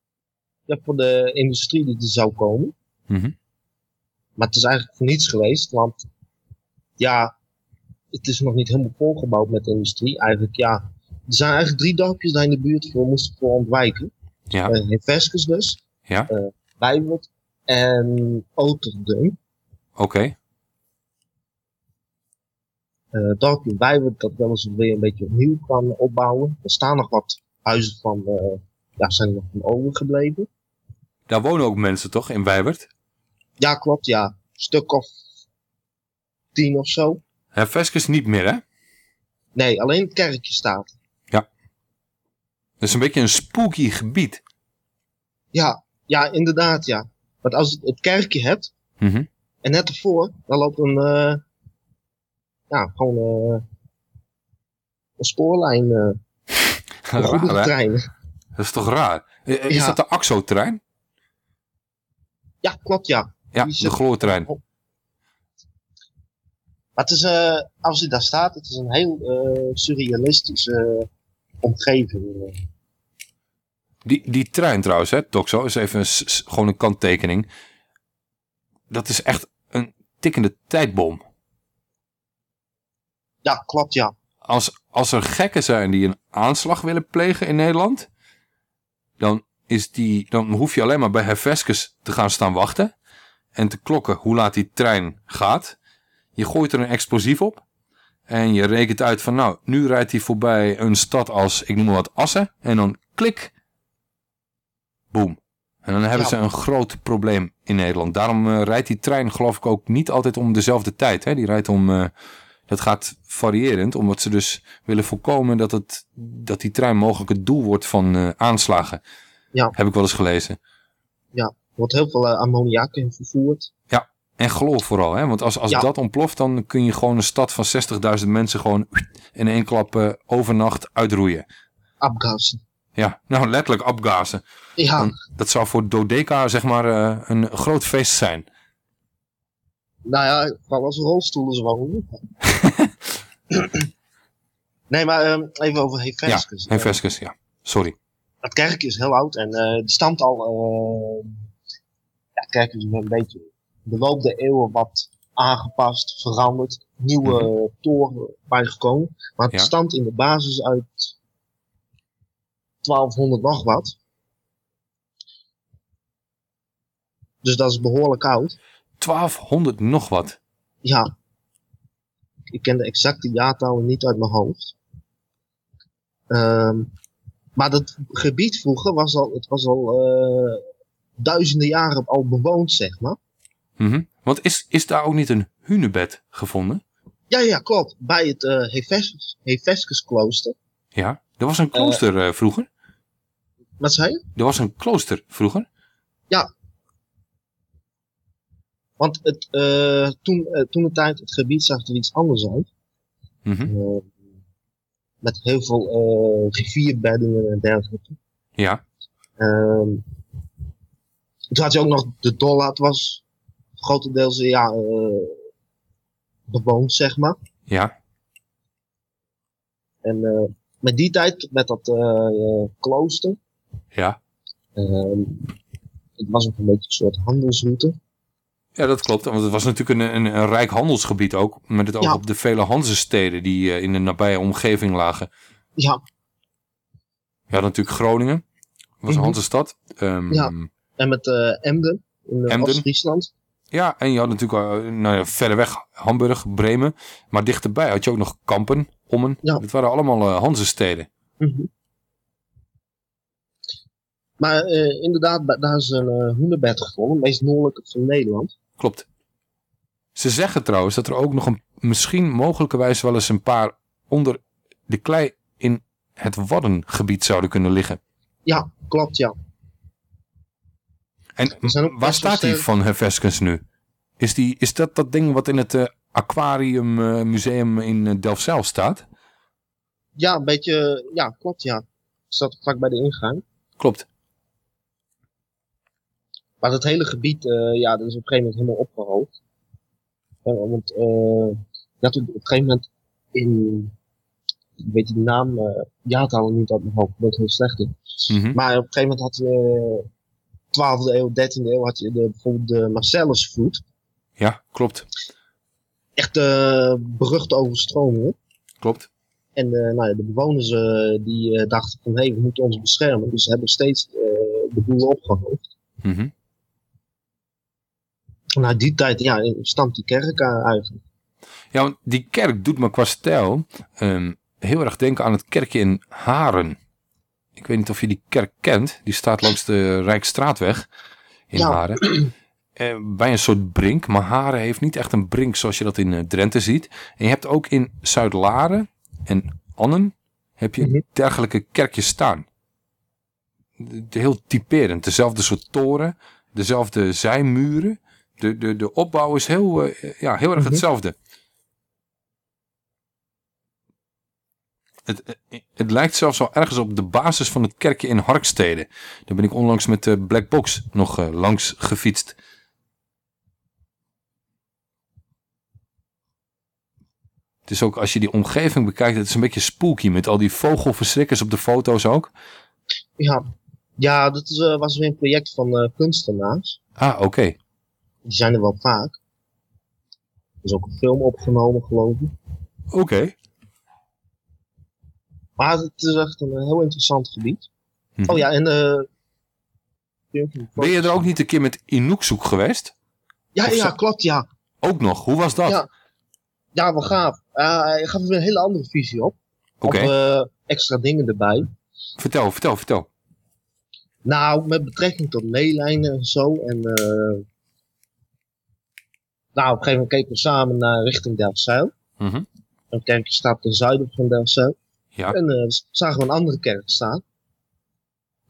ja, voor de industrie die er zou komen. Mhm. Maar het is eigenlijk voor niets geweest, want ja, het is nog niet helemaal volgebouwd met de industrie. Eigenlijk ja, er zijn eigenlijk drie dorpjes daar in de buurt voor moesten voor ontwijken. Ja. Uh, Heveskes dus, Ja. eh Bijvoorbeeld en Oterdum. Oké. Eh, het dorpje Bijvoorbeeld dat wel eens weer een beetje opnieuw kan opbouwen. Er staan nog wat huizen van, eh, ja, zijn er nog van overgebleven. Daar wonen ook mensen toch, in Wijbert? Ja, klopt, ja. Een stuk of tien of zo. Herveskes niet meer, hè? Nee, alleen het kerkje staat. Dat is een beetje een spooky gebied. Ja, ja, inderdaad, ja. Want als je het kerkje hebt, Mhm. en net ervoor, dan loopt een, eh, ja, gewoon eh, een spoorlijn, eh een goederentrein. Dat is toch raar? Is Ja. dat de AXO-trein? Ja, klopt, ja. Ja, de gloortrein. Maar het is, eh, als je daar staat, het is een heel eh, surrealistische omgeving. Die, die trein trouwens, hè, Toxo, is even een gewoon een kanttekening. Dat is echt een tikkende tijdbom. Ja, klopt, ja. Als, als er gekken zijn die een aanslag willen plegen in Nederland, dan, is die, dan hoef je alleen maar bij Herveskes te gaan staan wachten en te klokken hoe laat die trein gaat. Je gooit er een explosief op en je rekent uit van nou, nu rijdt hij voorbij een stad als, ik noem maar wat, Assen en dan klik, boom. En dan hebben Ja. ze een groot probleem in Nederland. Daarom eh, rijdt die trein geloof ik ook niet altijd om dezelfde tijd. Hè? Die rijdt om, eh, dat gaat variërend, omdat ze dus willen voorkomen dat, het, dat die trein mogelijk het doel wordt van eh, aanslagen. Ja. Heb ik wel eens gelezen. Ja, er wordt heel veel eh, ammoniak in vervoerd. Ja, en geloof vooral. Hè? Want als, als Ja. dat ontploft, dan kun je gewoon een stad van 60.000 mensen gewoon in één klap eh, overnacht uitroeien. Abgassen. Ja, nou letterlijk opgazen. Ja. Dat zou voor Dodeca zeg maar een groot feest zijn. Nou ja, vooral als rolstoelen. (laughs) (coughs) nee, maar ehm, even over Heveskes. Ja, ja. Sorry. Het kerkje is heel oud en eh die stamt al... eh, ja, kerkje is een beetje de loop der eeuwen wat aangepast, veranderd. Nieuwe toren bijgekomen. Maar het Ja. stamt in de basis uit 1200 nog wat. Dus dat is behoorlijk oud. 1200 nog wat. Ja. Ik ken de exacte jaartallen niet uit mijn hoofd. Ehm, maar dat gebied vroeger was al, het was al eh, duizenden jaren al bewoond, zeg maar. Mhm. Want is, is daar ook niet een hunebed gevonden? Ja, ja, klopt. Bij het eh Heveskes, Heveskes klooster. Ja, er was een klooster eh, vroeger. Wat zei je? Er was een klooster vroeger. Ja. Want het, eh, toen, eh, toen de tijd, het gebied zag er iets anders uit. Mhm. Eh, met heel veel rivierbeddingen en dergelijke. Ja. Ehm, toen had je ook nog de Dolla. Het was grotendeels ja, bewoond, zeg maar. Ja. En met die tijd, met dat klooster, Ja. ehm, het was ook een beetje een soort handelsroute. Ja, dat klopt. Want het was natuurlijk een, een, een rijk handelsgebied ook. Met het oog Ja. op de vele Hanzesteden die eh, in de nabije omgeving lagen. Ja, Je had natuurlijk Groningen. was een. Ehm, ja. en met eh Emden in eh. Oost-Friesland. Ja, en je had natuurlijk uh, nou ja, verder weg Hamburg, Bremen. Maar dichterbij had je ook nog Kampen, Ommen. Ja. Dat waren allemaal uh, Hanzesteden. Mhm. Maar eh, inderdaad, daar is een uh, hunebed gevonden, het meest noordelijke van Nederland. Klopt. Ze zeggen trouwens dat er ook nog een, misschien mogelijkerwijs wel eens een paar onder de klei in het Waddengebied zouden kunnen liggen. Ja, klopt, ja. En waar staat die van Heveskens nu? Is, die, is dat dat ding wat in het eh, Aquarium eh, Museum in uh, Delfzijl staat? Ja, een beetje, ja, klopt, ja. Staat vlak bij de ingang. Klopt. Maar dat hele gebied, eh, ja, dat is op een gegeven moment helemaal opgehoogd. Eh, want eh je had op een gegeven moment in, ik weet die naam, eh jaartallen niet uit mijn hoofd, ik ben heel slecht in. Mhm. Maar op een gegeven moment had je, 12e eeuw, 13e eeuw, had je de, bijvoorbeeld de Marcellusvloed. Ja, klopt. Echt eh beruchte overstromingen. Klopt. En eh, nou ja, de bewoners eh, die eh, dachten van, hé, hey, we moeten ons beschermen. Dus ze hebben steeds eh, de boel opgehoogd. En uit die tijd, ja, stamt die kerk eh, eigenlijk. Ja, want die kerk doet me qua stijl ehm, heel erg denken aan het kerkje in Haren. Ik weet niet of je die kerk kent. Die staat langs de Rijksstraatweg. in Ja. Haren. Eh, bij een soort brink, maar Haren heeft niet echt een brink zoals je dat in eh, Drenthe ziet. En je hebt ook in Zuid-Laren en Annen heb Mhm. je dergelijke kerkjes staan. De- de- heel typerend. Dezelfde soort toren, dezelfde zijmuren. De, de, de opbouw is heel, eh, ja, heel erg Mhm. hetzelfde. Het, eh, het lijkt zelfs wel ergens op de basis van het kerkje in Harkstede. Daar ben ik onlangs met de Black Box nog eh, langs gefietst. Het is ook, als je die omgeving bekijkt, het is een beetje spooky met al die vogelverschrikkers op de foto's ook. Ja, ja dat eh, was weer een project van eh, kunstenaars. Ah, oké. Die zijn er wel vaak. Er is ook een film opgenomen, geloof ik. Oké. Maar het is echt een heel interessant gebied. Mhm. Oh ja, en... eh Ben je er ook niet een keer met Inukzoek geweest? ja, Of ja, zo- klopt, ja. Ook nog, hoe was dat? Ja, ja wel gaaf. Uh, hij gaf er een hele andere visie op. Oké. Eh, extra dingen erbij. Vertel, vertel, vertel. Nou, met betrekking tot meelijnen en zo. En eh nou, op een gegeven moment keken we samen naar richting Delfzijl. Mhm. Een kerkje staat ten zuiden van Delfzijl. Ja. En eh, zagen we een andere kerk staan.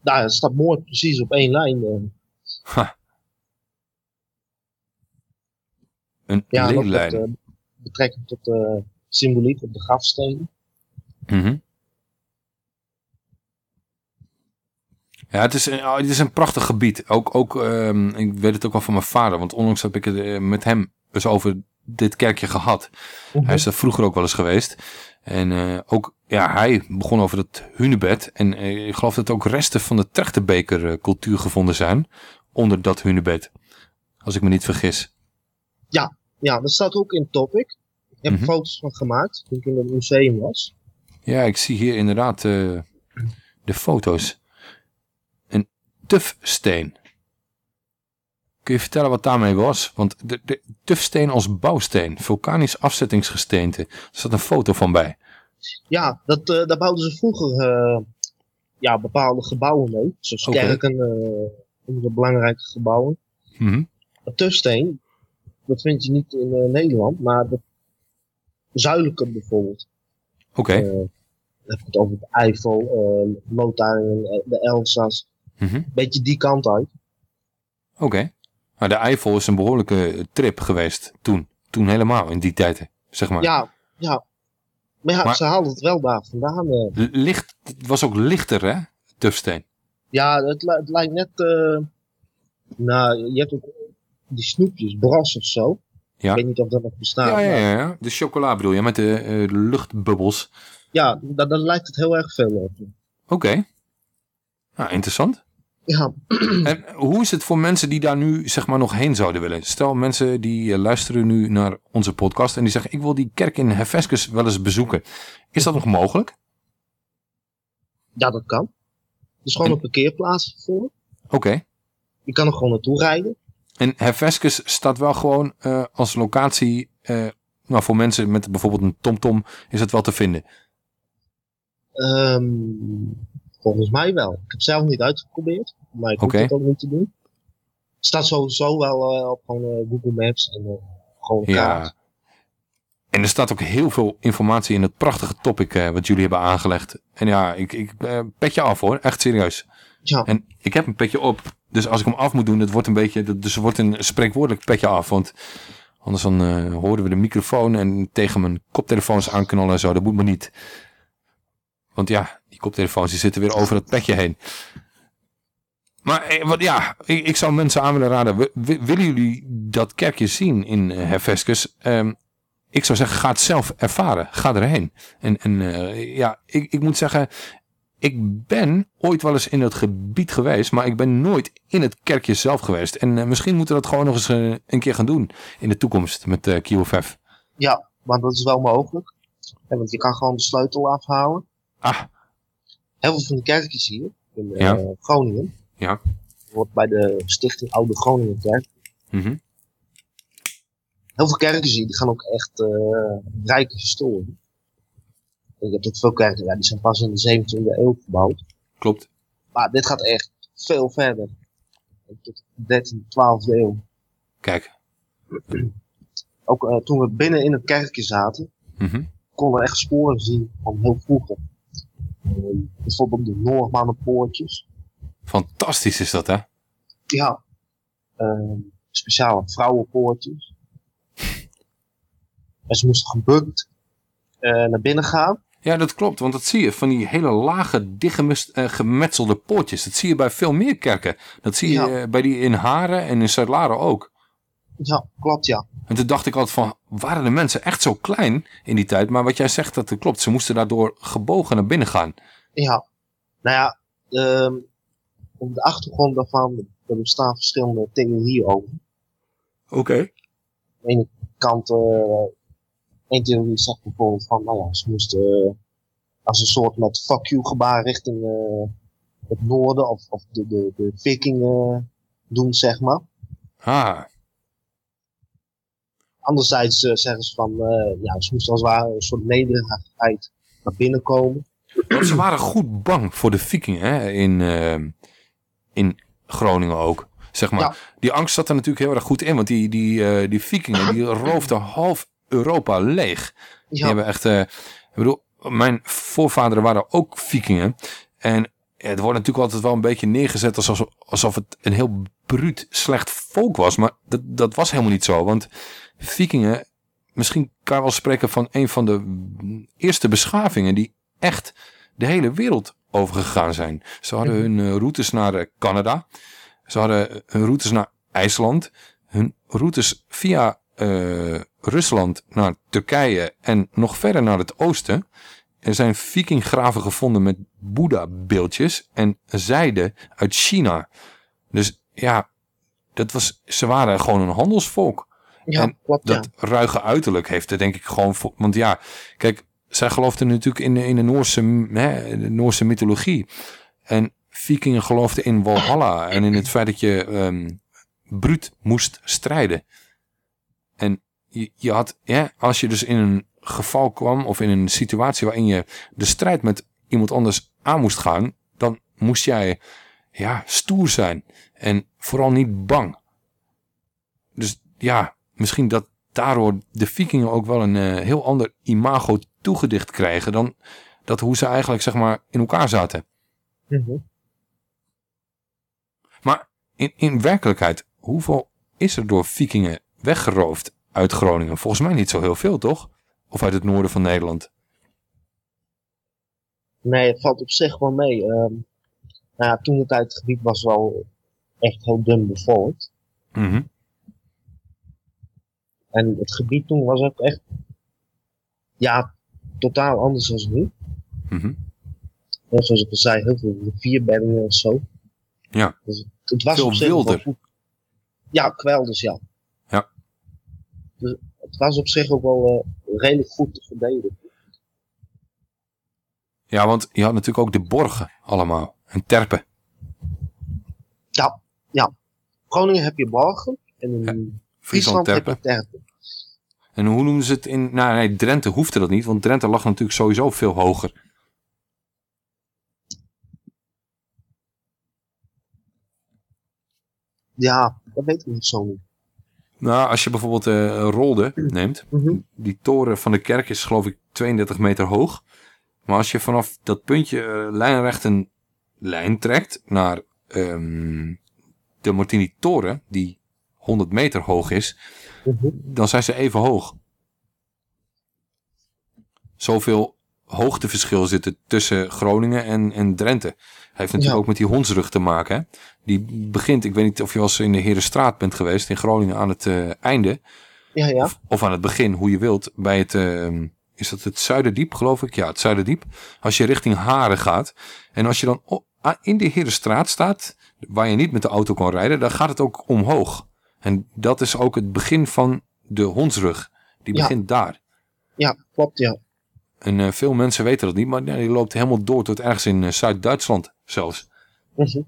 Nou, het staat mooi precies op één lijn. eh. Ha. Een Ja, met eh, betrekking tot de symboliek op de grafstenen. Mhm. Ja, het is, een, oh, het is een prachtig gebied. Ook, ook ehm, ik weet het ook wel van mijn vader, want onlangs heb ik het eh, met hem dus over dit kerkje gehad. Hij is er vroeger ook wel eens geweest. En eh, ook, ja, hij begon over het hunebed. En eh, ik geloof dat ook resten van de trechterbeker eh, cultuur gevonden zijn. Onder dat hunebed. Als ik me niet vergis. Ja, ja, dat staat ook in Topic. Ik heb Mhm. foto's van gemaakt toen ik in het museum was. Ja, ik zie hier inderdaad de foto's. Een tufsteen. Kun je vertellen wat daarmee was? Want de, de tufsteen als bouwsteen, vulkanisch afzettingsgesteente. Er staat een foto van bij. Ja, dat, eh, daar bouwden ze vroeger eh, ja, bepaalde gebouwen mee. Zoals Oké. kerken, eh andere belangrijke gebouwen. Mhm. Tufsteen, dat vind je niet in Nederland, maar de zuidelijke bijvoorbeeld. Oké. Dan heb ik het over de Eifel, Lotharingen, de Elzas. Mhm. Beetje die kant uit. Oké. Maar de Eifel is een behoorlijke trip geweest toen. Toen helemaal, in die tijden, zeg maar. Ja, ja. Maar ja, Maar- ze haalden het wel daar vandaan. eh. Licht, het was ook lichter, hè? Tufsteen. Ja, het, het lijkt net. eh nou, je hebt ook die snoepjes, bras of zo. Ja. Ik weet niet of dat nog bestaat. Ja, ja, ja, ja. De chocola bedoel je, met de eh, luchtbubbels. ja daar, daar lijkt het heel erg veel op. Oké. Nou, interessant. Ja. (clears throat) En hoe is het voor mensen die daar nu zeg maar nog heen zouden willen? Stel mensen die eh, luisteren nu naar onze podcast en die zeggen ik wil die kerk in Heveskes wel eens bezoeken. Is dat nog mogelijk? Ja, dat kan. Er is gewoon een parkeerplaats voor. Oké. Je kan er gewoon naartoe rijden. En Heveskes staat wel gewoon eh, als locatie, eh, nou voor mensen met bijvoorbeeld een TomTom is het wel te vinden. Ehm, volgens mij wel. Ik heb het zelf niet uitgeprobeerd, maar ik hoef Oké. het ook niet te doen. Het staat sowieso wel eh, op gewoon eh, Google Maps en eh, gewoon een kaart. Ja. En er staat ook heel veel informatie in het prachtige topic wat jullie hebben aangelegd. En ja, ik, ik eh, petje af hoor, echt serieus. Ja. En ik heb een petje op, dus als ik hem af moet doen, het wordt een beetje, dat- dus wordt een spreekwoordelijk petje af. Want anders dan horen we de microfoon en tegen mijn koptelefoons aanknallen en zo, dat moet me niet. Want ja, koptelefoons die zitten weer over het petje heen. Maar eh, wat, ja, ik, ik zou mensen aan willen raden. wi- wi- willen jullie dat kerkje zien in uh, Heveskes? Ehm, ik zou zeggen, ga het zelf ervaren. Ga erheen. En, en eh, ja, ik, ik moet zeggen, ik ben ooit wel eens in het gebied geweest, maar ik ben nooit in het kerkje zelf geweest. En eh, misschien moeten we dat gewoon nog eens eh, een keer gaan doen in de toekomst met eh QFF. Ja, maar dat is wel mogelijk. Want je kan gewoon de sleutel afhalen. Ah. Heel veel van de kerkjes hier in eh. Groningen. Ja. Wordt bij de Stichting Oude Groningen Kerk. Mhm. Heel veel kerken je, die gaan ook echt eh rijke historie. En je hebt ook veel kerken, ja, die zijn pas in de 17e eeuw gebouwd. Klopt. Maar dit gaat echt veel verder. tot de 13e, 12e eeuw. Kijk. Ook eh, toen we binnen in het kerkje zaten, Mhm. konden we echt sporen zien van heel vroeger. Eh, bijvoorbeeld de Noormannenpoortjes. Fantastisch is dat, hè? Ja. Eh, speciale vrouwenpoortjes. En ze moesten gebukt eh, naar binnen gaan. Ja, dat klopt, want dat zie je van die hele lage, dichtgemest- eh, gemetselde poortjes. Dat zie je bij veel meer kerken. Dat zie je Ja. bij die in Haren en in Zuid-Laren ook. Ja, klopt ja. En toen dacht ik altijd van, waren de mensen echt zo klein in die tijd? Maar wat jij zegt, dat klopt. Ze moesten daardoor gebogen naar binnen gaan. Ja. Nou ja, ehm op de achtergrond daarvan, er bestaan verschillende theorieën over. Oké. Aan de ene kant, eh één theorie zegt bijvoorbeeld van, nou ja, ze moesten eh, als een soort met fuck you gebaar richting eh, het noorden of, of de, de, de vikingen doen, zeg maar. Ah, Anderzijds eh, zeggen ze van, eh, ja, ze moesten als het ware een soort nederigheid naar binnen komen. want ze waren goed bang voor de vikingen? In, eh, in Groningen ook. Zeg maar. Ja. Die angst zat er natuurlijk heel erg goed in. Want die, die, die vikingen die roofden half Europa leeg. Die Ja. hebben echt... ik bedoel, mijn voorvaderen waren ook vikingen. En het wordt natuurlijk altijd wel een beetje neergezet alsof, alsof het een heel bruut slecht volk was. Maar dat, dat was helemaal niet zo. Want vikingen, misschien kan wel spreken van een van de eerste beschavingen die echt de hele wereld overgegaan zijn. Ze hadden hun eh, routes naar eh, Canada. Ze hadden eh, hun routes naar IJsland. Hun routes via Rusland naar Turkije en nog verder naar het oosten. Er zijn vikinggraven gevonden met Boeddha-beeldjes en zijde uit China. Dus ja, dat was, ze waren gewoon een handelsvolk. Ja, en klopt, ja. dat ruige uiterlijk heeft er denk ik gewoon... voor- Want ja, kijk, zij geloofden natuurlijk in de, in de, Noorse, hè, de Noorse mythologie. En vikingen geloofden in Valhalla en in het feit dat je ehm bruut moest strijden. En je, je had, ja, als je dus in een geval kwam of in een situatie waarin je de strijd met iemand anders aan moest gaan, dan moest jij ja, stoer zijn en vooral niet bang. Dus ja, misschien dat daardoor de vikingen ook wel een eh, heel ander imago toegedicht krijgen dan dat hoe ze eigenlijk zeg maar in elkaar zaten. Mhm. Maar in, in werkelijkheid, hoeveel is er door vikingen weggeroofd uit Groningen? Volgens mij niet zo heel veel, toch? Of uit het noorden van Nederland? Nee, het valt op zich wel mee. Ehm nou ja, toen het uit het gebied was wel echt heel dun bevolkt. Mhm. En het gebied toen was ook echt, ja, totaal anders dan nu. Mhm. Ja, zoals ik al zei, heel veel rivierbeddingen en zo. Ja. Dus het, was Veel op zich wel wilder. goed. Ja, kwelders, ja. Ja. Dus het was op zich ook wel eh, redelijk goed te verdedigen. Ja, want je had natuurlijk ook de borgen allemaal. En terpen. Ja, ja. Groningen heb je borgen en in Friesland Friesland heb je terpen. En hoe noemen ze het in... Nou nee, Drenthe hoefde dat niet. Want Drenthe lag natuurlijk sowieso veel hoger. Ja, dat weet ik niet zo niet. Nou, als je bijvoorbeeld eh Rolde neemt. Die toren van de kerk is geloof ik 32 meter hoog. Maar als je vanaf dat puntje eh, lijnrecht een lijn trekt naar ehm, de Martini toren, die 100 meter hoog is, dan zijn ze even hoog. Zoveel hoogteverschil zit er tussen Groningen en, en Drenthe. Heeft natuurlijk Ja. ook met die hondsrug te maken. Hè? Die begint, ik weet niet of je eens in de Herenstraat bent geweest, in Groningen aan het eh, einde. Ja, ja. Of, of aan het begin, hoe je wilt, bij het, ehm, is dat het Zuiderdiep geloof ik? Ja, het Zuiderdiep. Als je richting Haren gaat en als je dan ah, in de Herenstraat staat, waar je niet met de auto kan rijden, dan gaat het ook omhoog. En dat is ook het begin van de hondsrug. Die Ja. begint daar. Ja, klopt, ja. En eh, veel mensen weten dat niet, maar die loopt helemaal door tot ergens in eh, Zuid-Duitsland zelfs. Mhm.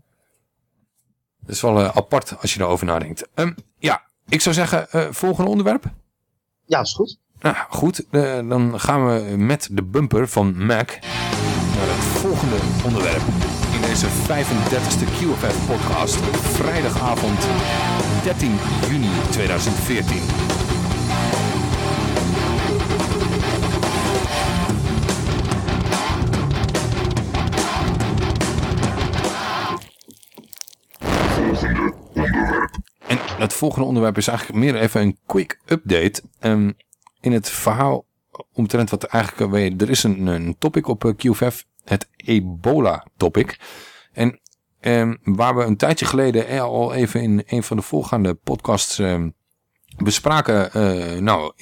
Dat is wel eh, apart als je daarover nadenkt. Ehm, ja, ik zou zeggen, volgende onderwerp. Ja, is goed. Nou, goed. dan gaan we met de bumper van Mac naar het volgende onderwerp. In deze 35e QFF podcast, vrijdagavond 13 juni 2014. En het volgende onderwerp is eigenlijk meer even een quick update. Ehm, in het verhaal omtrent wat eigenlijk... eh, Er is een, een topic op eh, QFF, het ebola topic. En ehm, waar we een tijdje geleden eh, al even in een van de voorgaande podcasts... ehm, bespraken, eh, nou,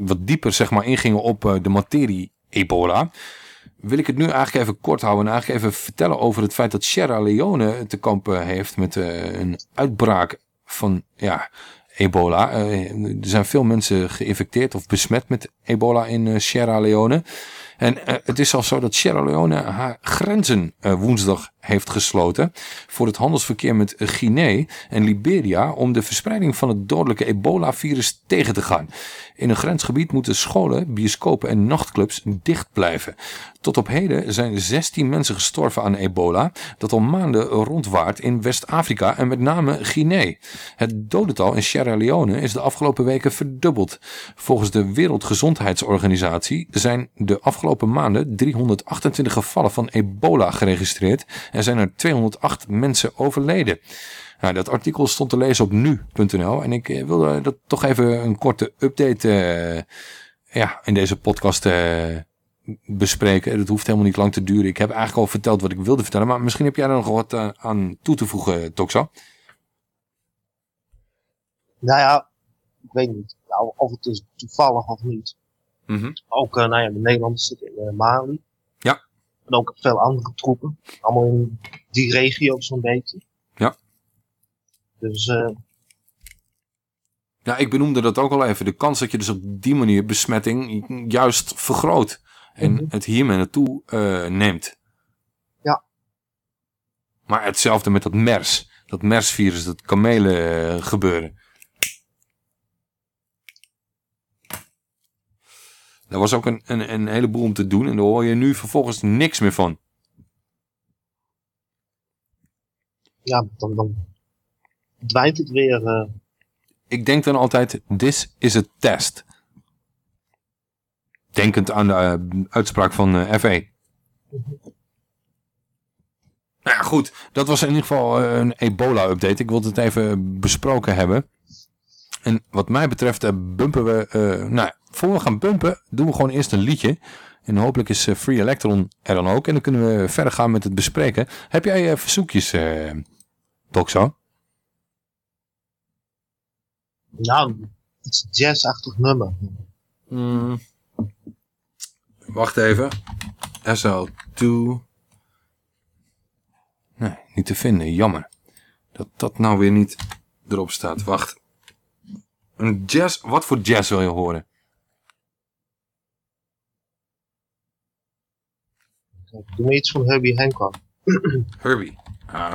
wat dieper zeg maar ingingen op eh, de materie ebola wil ik het nu eigenlijk even kort houden en eigenlijk even vertellen over het feit dat Sierra Leone te kampen heeft met eh, een uitbraak van ja, ebola. Er zijn veel mensen geïnfecteerd of besmet met ebola in Sierra Leone. En eh, het is al zo dat Sierra Leone haar grenzen eh, woensdag heeft gesloten voor het handelsverkeer met Guinea en Liberia om de verspreiding van het dodelijke ebola-virus tegen te gaan. In een grensgebied moeten scholen, bioscopen en nachtclubs dicht blijven. Tot op heden zijn 16 mensen gestorven aan ebola, dat al maanden rondwaart in West-Afrika en met name Guinea. Het dodental in Sierra Leone is de afgelopen weken verdubbeld. Volgens de Wereldgezondheidsorganisatie zijn de afgelopen maanden 328 gevallen van ebola geregistreerd en zijn er 208 mensen overleden. Nou, dat artikel stond te lezen op nu.nl en ik eh, wilde dat toch even een korte update eh, ja, in deze podcast eh, bespreken. Dat hoeft helemaal niet lang te duren. Ik heb eigenlijk al verteld wat ik wilde vertellen, maar misschien heb jij er nog wat aan toe te voegen, Toxa. Nou ja, ik weet niet nou, of het is toevallig of niet. Mhm. Ook, nou ja, de Nederlanders zitten in Mali. En ook veel andere troepen. Allemaal in die regio zo'n beetje. Ja. Dus, eh, Ja, ik benoemde dat ook al even. De kans dat je dus op die manier besmetting juist vergroot. En het hiermee naartoe eh, neemt. Ja. Maar hetzelfde met dat MERS. Dat MERS-virus, dat kamelen eh, gebeuren. Daar was ook een, een, een heleboel om te doen. En daar hoor je nu vervolgens niks meer van. ja, dan, dan dwijnt het weer. eh, Ik denk dan altijd, this is a test. Denkend aan de eh, uitspraak van eh, FE. Nou ja, goed. Dat was in ieder geval een ebola-update. Ik wilde het even besproken hebben. En wat mij betreft bumpen we... nou, voor we gaan bumpen, doen we gewoon eerst een liedje. En hopelijk is eh, Free Electron er dan ook. En dan kunnen we verder gaan met het bespreken. Heb jij eh, verzoekjes, eh Doxo? nou, iets jazzachtig nummer. Hmm. Wacht even. SL2. Nee, niet te vinden. Jammer. Dat dat nou weer niet erop staat. Wacht. Een jazz. Wat voor jazz wil je horen? Doe me iets van Herbie Hancock. (clears throat) Herbie. Ah.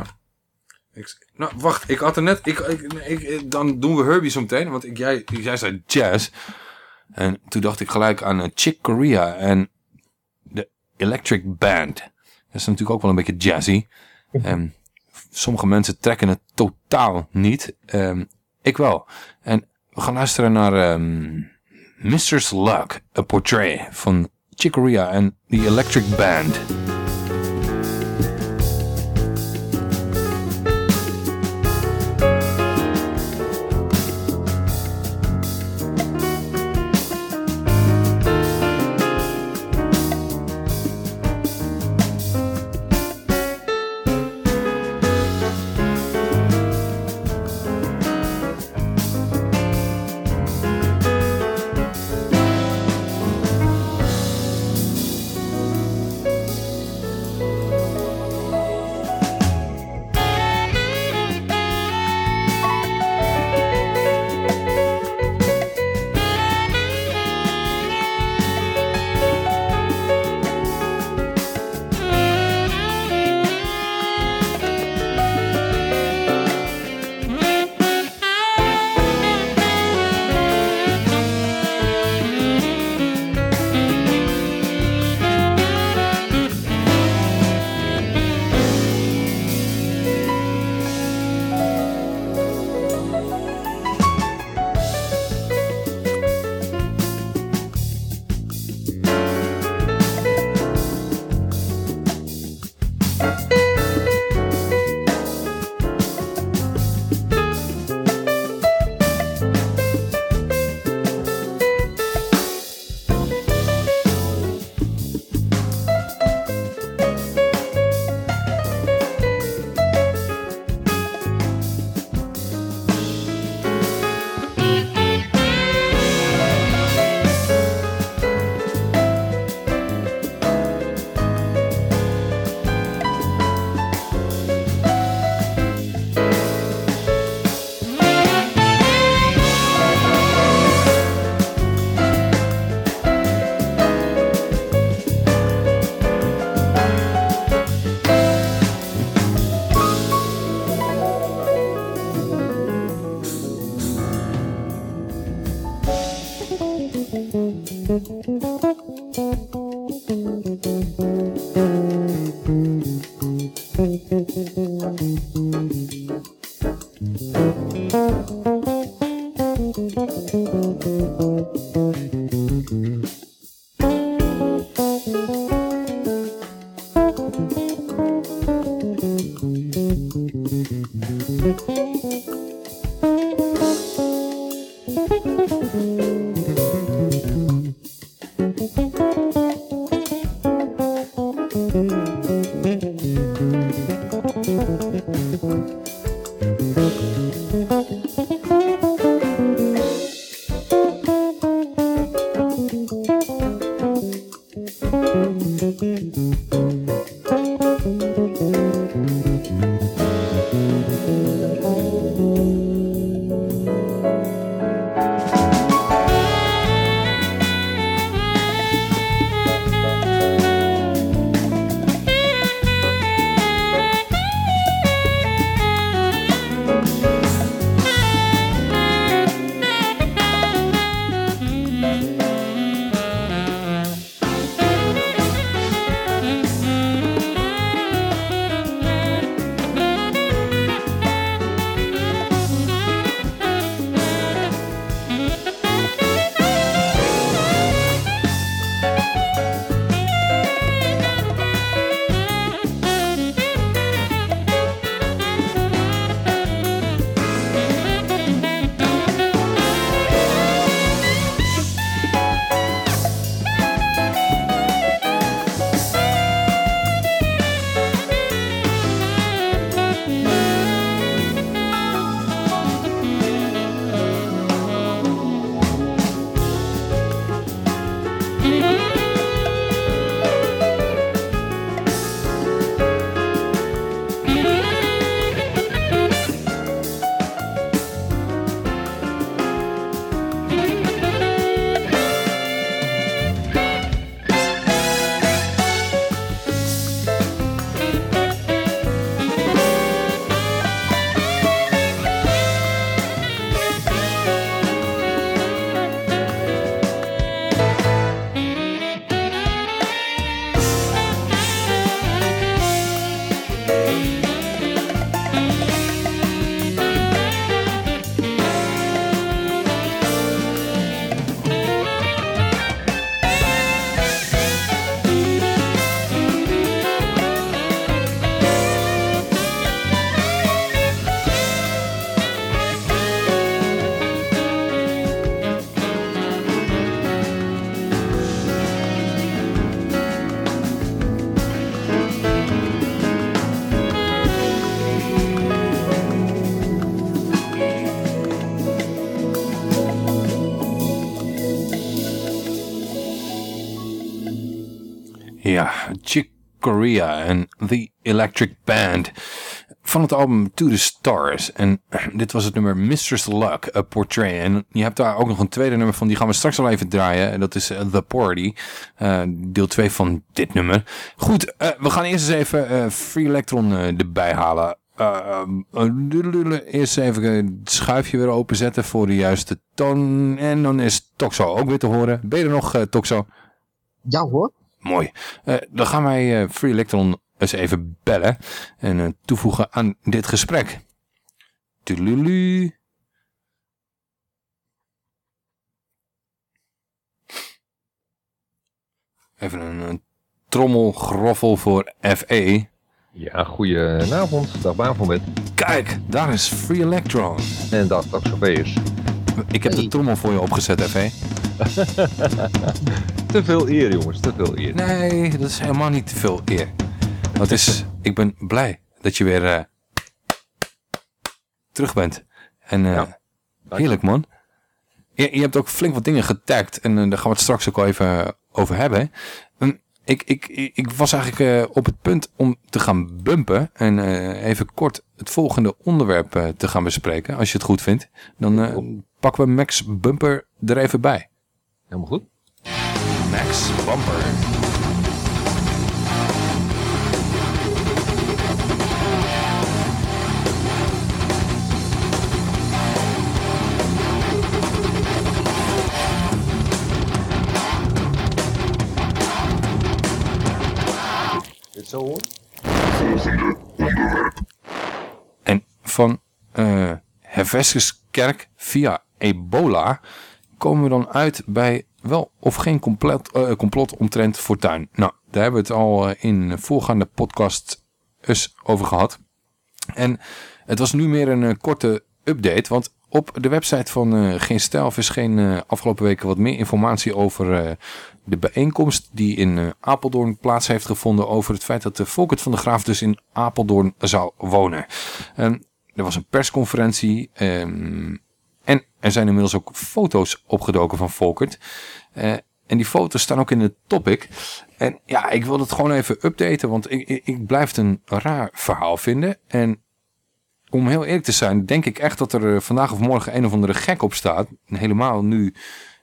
Ik, nou, wacht. Ik had er net... Ik, ik, ik- dan doen we Herbie zo meteen. Want ik, jij, jij zei jazz. En toen dacht ik gelijk aan eh, Chick Corea en de Electric Band. Dat is natuurlijk ook wel een beetje jazzy. (laughs) Ehm, sommige mensen trekken het totaal niet. Ehm, ik wel. En we gaan luisteren naar Mr. Luck, A Portrait van Chick Corea en The Electric Band. Chick Corea en The Electric Band. Van het album To The Stars. En (clears throat) dit was het nummer Mistress Luck, A Portrait. En je hebt daar ook nog een tweede nummer van, die gaan we straks al even draaien. En dat is eh, The Party. Eh, deel 2 van dit nummer. Goed, eh, we gaan eerst eens even Free Electron erbij halen. Uh, eerst even het schuifje weer openzetten voor de juiste toon. En dan is Toxo ook weer te horen. Ben je er nog, Toxo? Ja hoor. Mooi. Uh, dan gaan wij uh, Free Electron eens even bellen en uh, toevoegen aan dit gesprek. Tululu. Even een, een trommelgroffel voor FE. Ja, goedenavond. Dag Bavelmet. Kijk, daar is Free Electron. En dag Taxopeus. Ik heb de trommel voor je opgezet, FE. (laughs) te veel eer, jongens. Te veel eer. Nee, dat is helemaal niet te veel eer. Het is, ik ben blij dat je weer uh, terug bent. En uh, ja, heerlijk, man. Je, je, hebt ook flink wat dingen getagd. En uh, daar gaan we het straks ook al even over hebben. En ik, ik, ik was eigenlijk op het punt om te gaan bumpen. En even kort het volgende onderwerp te gaan bespreken. Als je het goed vindt. Dan pakken we Max Bumper er even bij. Helemaal goed. Max Bumper. zo. En van eh Heveskeskerk via ebola komen we dan uit bij wel of geen complot, eh, complot omtrent Fortuin. Nou, daar hebben we het al eh, in voorgaande podcast eens over gehad. En het was nu meer een eh, korte update, want op de website van Geen Stijl verscheen eh, afgelopen weken wat meer informatie over de bijeenkomst die in Apeldoorn plaats heeft gevonden over het feit dat de Volkert van de Graaf dus in Apeldoorn zou wonen. Ehm, er was een persconferentie ehm, er zijn inmiddels ook foto's opgedoken van Volkert. Eh, en die foto's staan ook in de topic. En ja, ik wil het gewoon even updaten, want ik, ik, blijf het een raar verhaal vinden. En om heel eerlijk te zijn, denk ik echt dat er eh, vandaag of morgen een of andere gek op staat. Helemaal nu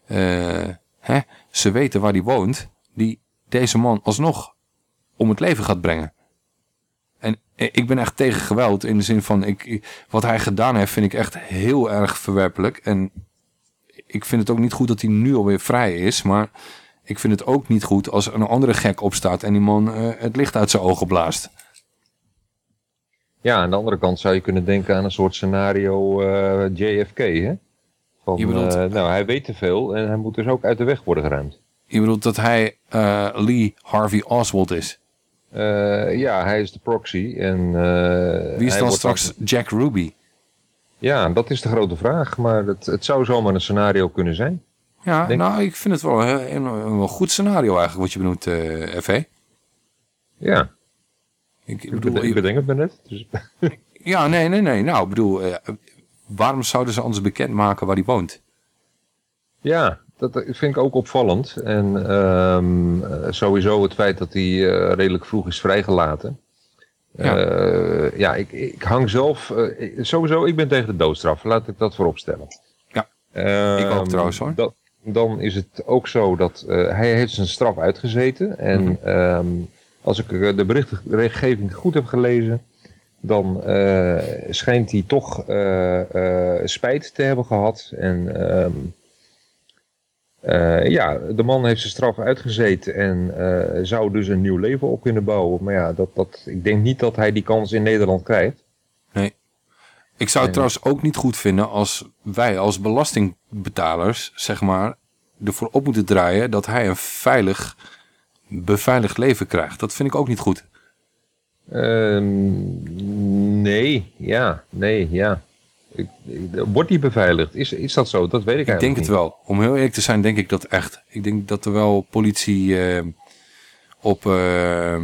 eh, hè, ze weten waar hij woont. Die deze man alsnog om het leven gaat brengen. En ik ben echt tegen geweld in de zin van, ik, wat hij gedaan heeft vind ik echt heel erg verwerpelijk. En ik vind het ook niet goed dat hij nu alweer vrij is, maar ik vind het ook niet goed als er een andere gek opstaat en die man eh, het licht uit zijn ogen blaast. Ja, aan de andere kant zou je kunnen denken aan een soort scenario eh, JFK, hè? Van, Je bedoelt- eh, nou, hij weet te veel en hij moet dus ook uit de weg worden geruimd. Je bedoelt dat hij Lee Harvey Oswald is? Eh, ja, hij is de proxy. En, eh, Wie is dan straks Jack Ruby? Ja, dat is de grote vraag. Maar het, het zou zomaar een scenario kunnen zijn. Ja, Denk- nou, ik vind het wel een, een, een wel goed scenario eigenlijk, wat je benoemt, eh FV. Ja. Ik, Ik, bedoel, ik bedenk het me net. Dus, Ja, nee, nee, nee. Nou, ik bedoel, waarom zouden ze anders bekendmaken waar hij woont? ja, dat vind ik ook opvallend. En ehm, eh, sowieso het feit dat hij eh, redelijk vroeg is vrijgelaten. Ja. Ja, ja ik, ik hang zelf... eh, sowieso, ik ben tegen de doodstraf. Laat ik dat voorop stellen. Ja, ik ook trouwens, hoor. Dat, dan is het ook zo dat eh, hij heeft zijn straf uitgezeten. En Mhm. ehm, als ik eh, de berichtgeving goed heb gelezen, dan eh, schijnt hij toch eh, eh, spijt te hebben gehad. En ehm, eh, ja, de man heeft zijn straf uitgezeten en eh, zou dus een nieuw leven op kunnen bouwen. Maar ja, dat, dat, ik denk niet dat hij die kans in Nederland krijgt. Nee. Ik zou het En- trouwens ook niet goed vinden als wij als belastingbetalers, zeg maar, ervoor op moeten draaien dat hij een veilig, beveiligd leven krijgt. Dat vind ik ook niet goed. Ehm, nee, ja, nee, ja. Ik, ik- wordt die beveiligd? Is, is dat zo? Dat weet ik Ik eigenlijk denk het niet. wel. Om heel eerlijk te zijn, denk ik dat echt. Ik denk dat er wel politie eh, op eh,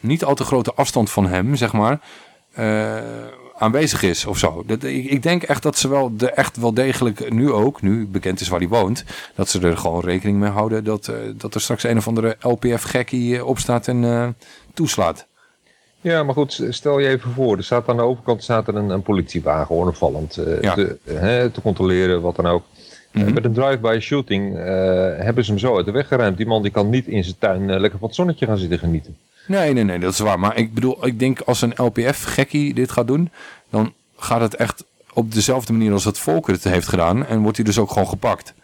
niet al te grote afstand van hem, zeg maar, eh, aanwezig is of zo. Dat, ik, ik denk echt dat ze wel de, echt wel degelijk, nu ook, nu bekend is waar hij woont, dat ze er gewoon rekening mee houden dat, eh, dat er straks een of andere LPF-gekkie opstaat en toeslaat. Ja, maar goed, stel je even voor. Er staat aan de overkant staat er een, een politiewagen, onopvallend, eh Ja. te, hè, te controleren, wat dan ook. Eh, Mhm. met een drive-by shooting eh, hebben ze hem zo uit de weg geruimd. Die man die kan niet in zijn tuin lekker van het zonnetje gaan zitten genieten. Nee, nee, nee, dat is waar. Maar ik bedoel, ik denk als een LPF-gekkie dit gaat doen, dan gaat het echt op dezelfde manier als het Volker het heeft gedaan. En wordt hij dus ook gewoon gepakt.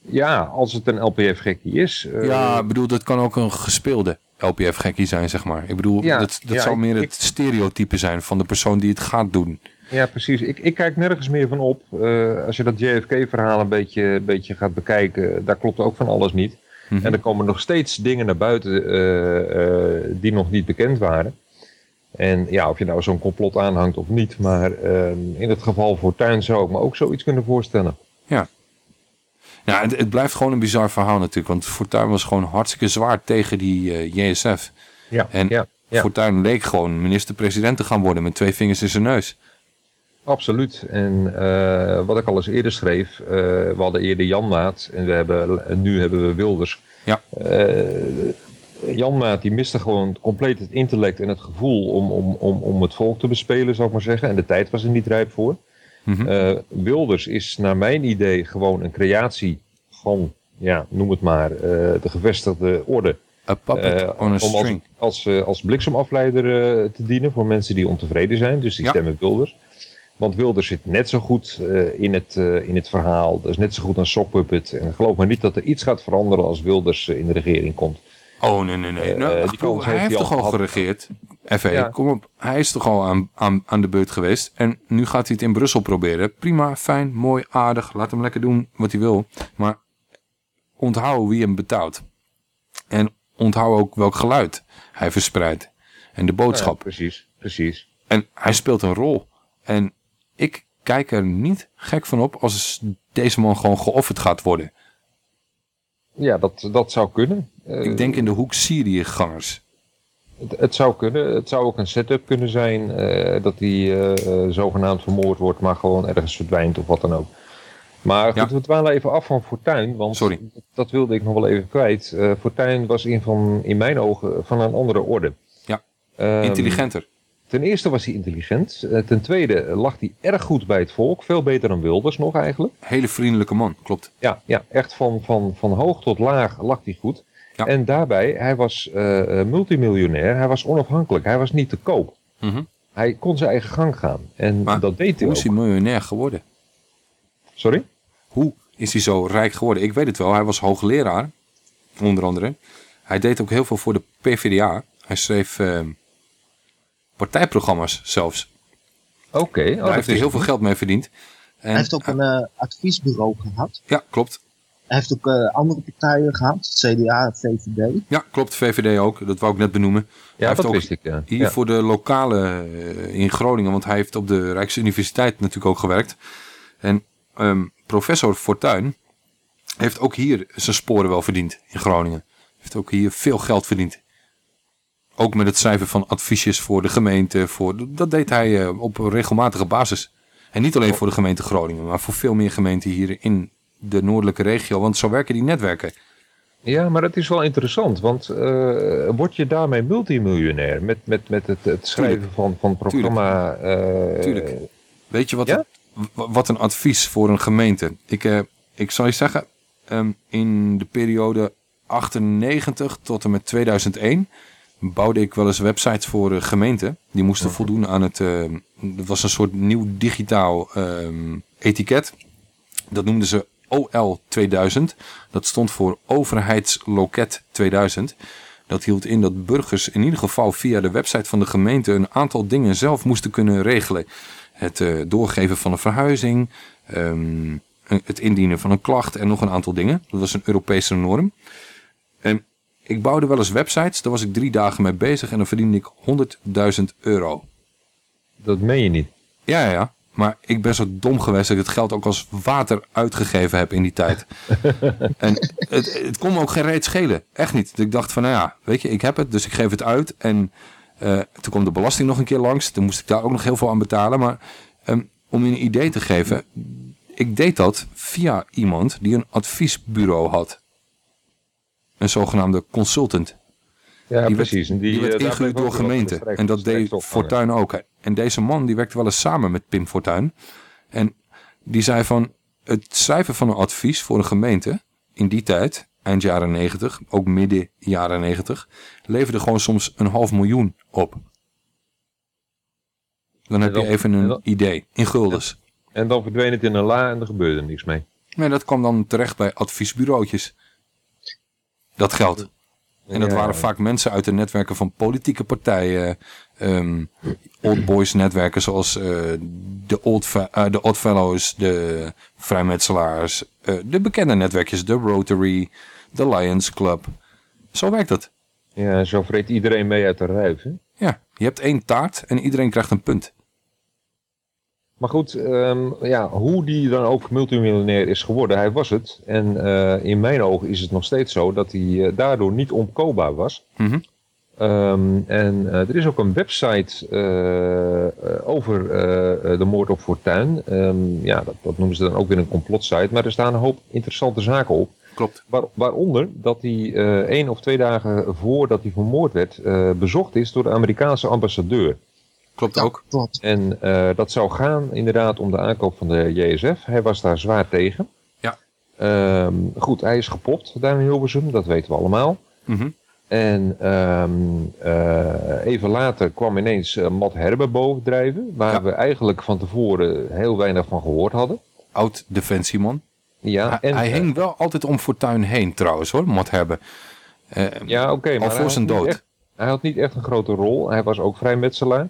Ja, als het een LPF-gekkie is. ja, ik bedoel, dat kan ook een gespeelde LPF-gekkie zijn, zeg maar. Ik bedoel, Ja, dat, dat ja, ik- meer ik- het stereotype zijn van de persoon die het gaat doen. Ja, precies. Ik, ik kijk nergens meer van op. Eh, als je dat JFK-verhaal een beetje, een beetje gaat bekijken, daar klopt ook van alles niet. Mhm. En er komen nog steeds dingen naar buiten eh, eh, die nog niet bekend waren. En ja, of je nou zo'n complot aanhangt of niet, maar ehm, in het geval Fortuyn zou ik me ook zoiets kunnen voorstellen. Ja. Ja, het, het blijft gewoon een bizar verhaal natuurlijk. Want Fortuyn was gewoon hartstikke zwaar tegen die eh, JSF. Ja, en ja, ja. Fortuyn leek gewoon minister-president te gaan worden met twee vingers in zijn neus. Absoluut. En eh, wat ik al eens eerder schreef, eh, we hadden eerder Janmaat en, we hebben, en nu hebben we Wilders. Ja. Janmaat die miste gewoon compleet het intellect en het gevoel om, om, om, om het volk te bespelen, zou ik maar zeggen. En de tijd was er niet rijp voor. Mhm. Eh, Wilders is naar mijn idee gewoon een creatie van, ja, noem het maar, eh, de gevestigde orde. A puppet Eh, on a om als, string. als, als bliksemafleider te dienen voor mensen die ontevreden zijn. Dus die Ja. stemmen Wilders. Want Wilders zit net zo goed in, het, in het verhaal. Dat is net zo goed een sockpuppet. En geloof maar niet dat er iets gaat veranderen als Wilders in de regering komt. Oh, nee, nee, nee. Nou, die kans hij heeft heeft toch al geregeerd? FV, Ja. kom op. Hij is toch al aan, aan, aan de beurt geweest. En nu gaat hij het in Brussel proberen. Prima, fijn, mooi, aardig. Laat hem lekker doen wat hij wil. Maar onthoud wie hem betaalt. En onthoud ook welk geluid hij verspreidt. En de boodschap. Ja, precies, precies. En hij speelt een rol. En ik kijk er niet gek van op als deze man gewoon geofferd gaat worden. Ja, dat, dat zou kunnen. Eh, ik denk in de hoek Syrië-gangers. Het, het zou kunnen. Het zou ook een setup kunnen zijn eh, dat hij eh, eh, zogenaamd vermoord wordt, maar gewoon ergens verdwijnt of wat dan ook. Maar goed, we dwalen even af van Fortuin, want Sorry. dat wilde ik nog wel even kwijt. Fortuin was in, van, in mijn ogen van een andere orde. Ja, Ehm, intelligenter. Ten eerste was hij intelligent. Ten tweede lag hij erg goed bij het volk. Veel beter dan Wilders nog eigenlijk. Hele vriendelijke man, klopt. Ja, ja echt van, van, van hoog tot laag lag hij goed. En daarbij, hij was eh, eh, multimiljonair. Hij was onafhankelijk. Hij was niet te koop. Mhm. Hij kon zijn eigen gang gaan. En dat deed hij Hoe ook. is hij miljonair geworden? Sorry? Hoe is hij zo rijk geworden? Ik weet het wel, hij was hoogleraar, onder andere. Hij deed ook heel veel voor de PvdA. Hij schreef eh, partijprogramma's zelfs. Oké. oh, Daar heeft hij heel veel geld mee verdiend. En, hij heeft ook een eh, adviesbureau gehad. Ja, klopt. Hij heeft ook eh, andere partijen gehad, CDA, VVD. Ja, klopt. VVD ook. Dat wou ik net benoemen. hij heeft dat ook wist ik, ja. Hier Ja. voor de lokale eh, in Groningen, want hij heeft op de Rijksuniversiteit natuurlijk ook gewerkt. En ehm, professor Fortuyn heeft ook hier zijn sporen wel verdiend in Groningen. Heeft ook hier veel geld verdiend. Ook met het schrijven van adviesjes voor de gemeente. Voor, dat deed hij eh, op een regelmatige basis. En niet alleen voor de gemeente Groningen, maar voor veel meer gemeenten hier in de noordelijke regio. Want zo werken die netwerken. Ja, maar dat is wel interessant, want eh, word je daarmee multimiljonair met, met, met het, het schrijven van, van programma? eh, Tuurlijk. Weet je wat, het- wa- wat een advies voor een gemeente? Ik, eh, ik zal je zeggen, ehm, in de periode 98 tot en met 2001 bouwde ik wel eens websites voor gemeenten. Die moesten voldoen aan het, dat was een soort nieuw digitaal ehm, etiket. Dat noemden ze OL 2000. Dat stond voor Overheidsloket 2000. Dat hield in dat burgers in ieder geval via de website van de gemeente een aantal dingen zelf moesten kunnen regelen. Het eh, doorgeven van een verhuizing, ehm, het indienen van een klacht en nog een aantal dingen. Dat was een Europese norm. En ik bouwde wel eens websites, daar was ik drie dagen mee bezig en dan verdiende ik 100.000 euro. Dat meen je niet. Ja, ja, ja. Maar ik ben zo dom geweest dat ik het geld ook als water uitgegeven heb in die tijd. (laughs) en het, het kon me ook geen reet schelen. Echt niet. Ik dacht van, nou ja, weet je, ik heb het, dus ik geef het uit. En eh, toen kwam de belasting nog een keer langs. Toen moest ik daar ook nog heel veel aan betalen. Maar ehm, om je een idee te geven, ik deed dat via iemand die een adviesbureau had. Een zogenaamde consultant. Ja, die precies. Werd, die, die, werd eh, ingehuurd door gemeenten. strekt- En dat deed ophangen. Fortuyn ook. En deze man die werkte wel eens samen met Pim Fortuyn. En die zei van het schrijven van een advies voor een gemeente in die tijd, eind jaren 90, ook midden jaren 90, leverde gewoon soms een half miljoen op. Dan heb je even en een dan- idee in guldens. En dan verdween het in een la en er gebeurde niks mee. Nee, dat kwam dan terecht bij adviesbureautjes. Dat geld. En dat waren vaak mensen uit de netwerken van politieke partijen. ehm old boys netwerken zoals eh, de, old eh, de Odd Fellows, de vrijmetselaars. eh, de bekende netwerkjes, de Rotary, de Lions Club. Zo werkt het. Ja, zo vreet iedereen mee uit de ruif. Hè? Ja, je hebt één taart en iedereen krijgt een punt. Maar goed, ehm, ja, hoe die dan ook multimiljonair is geworden, hij was het. En eh, in mijn ogen is het nog steeds zo dat hij eh, daardoor niet omkoopbaar was. Mhm. Ehm, en eh, er is ook een website over de moord op Fortuin. Ehm, ja, dat, dat noemen ze dan ook weer een complotsite. Maar er staan een hoop interessante zaken op. Klopt. Waar, waaronder dat hij één of twee dagen voordat hij vermoord werd, bezocht is door de Amerikaanse ambassadeur. Klopt ook. Klopt. En eh, dat zou gaan inderdaad om de aankoop van de JSF. Hij was daar zwaar tegen. Ja. Ehm, goed, hij is gepopt daar in Hilversum, dat weten we allemaal. Mhm. En ehm, eh, even later kwam ineens eh, Matt Herber bovendrijven, waar we eigenlijk van tevoren heel weinig van gehoord hadden. Oud defensieman. Ja, hij, en, hij hing wel altijd om Fortuyn heen trouwens hoor, Matt Herbe. Eh, Ja, oké, maar al voor had zijn niet dood. echt- hij had niet echt een grote rol. Hij was ook vrijmetselaar.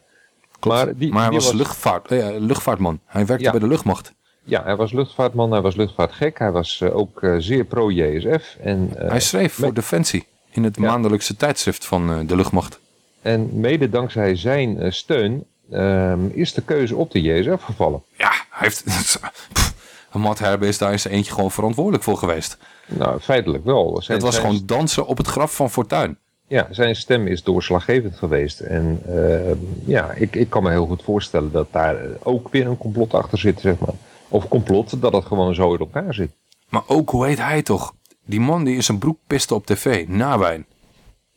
Maar, die, maar hij die was, luchtvaart, eh, luchtvaartman. Hij werkte Ja. bij de luchtmacht. Ja, hij was luchtvaartman, hij was luchtvaartgek. Hij was eh, ook eh, zeer pro-JSF. En, eh, hij schreef voor Defensie in het maandelijkse tijdschrift van de luchtmacht. En mede dankzij zijn steun ehm, is de keuze op de JSF gevallen. Ja, hij heeft... (laughs) Matt Herbe is daar eens eentje gewoon verantwoordelijk voor geweest. Nou, feitelijk wel. Zijn- het was zijn- gewoon dansen op het graf van Fortuin. Ja, zijn stem is doorslaggevend geweest. En ehm, ja, ik, ik kan me heel goed voorstellen dat daar eh, ook weer een complot achter zit, zeg maar. Of complot, dat het gewoon zo in elkaar zit. Maar ook, hoe heet hij toch? Die man die in zijn broek piste op tv. Nawijn.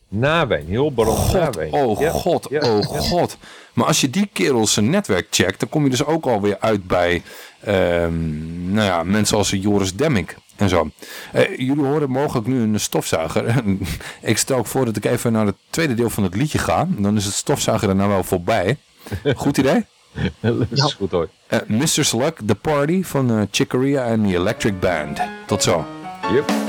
Nawijn, heel baron God, Nawijn. oh Ja, god, ja, oh ja. god. Maar als je die kerel zijn netwerk checkt, dan kom je dus ook alweer uit bij ehm, nou ja, mensen als Joris Demmink en zo. Eh, jullie horen mogelijk nu een stofzuiger. (laughs) ik stel ook voor dat ik even naar het tweede deel van het liedje ga. Dan is het stofzuiger daarna wel voorbij. (laughs) Goed idee? Dat is goed hoor. Eh Mr. Slug, The Party van eh Chick Corea en The Electric Band. Tot zo. Yep.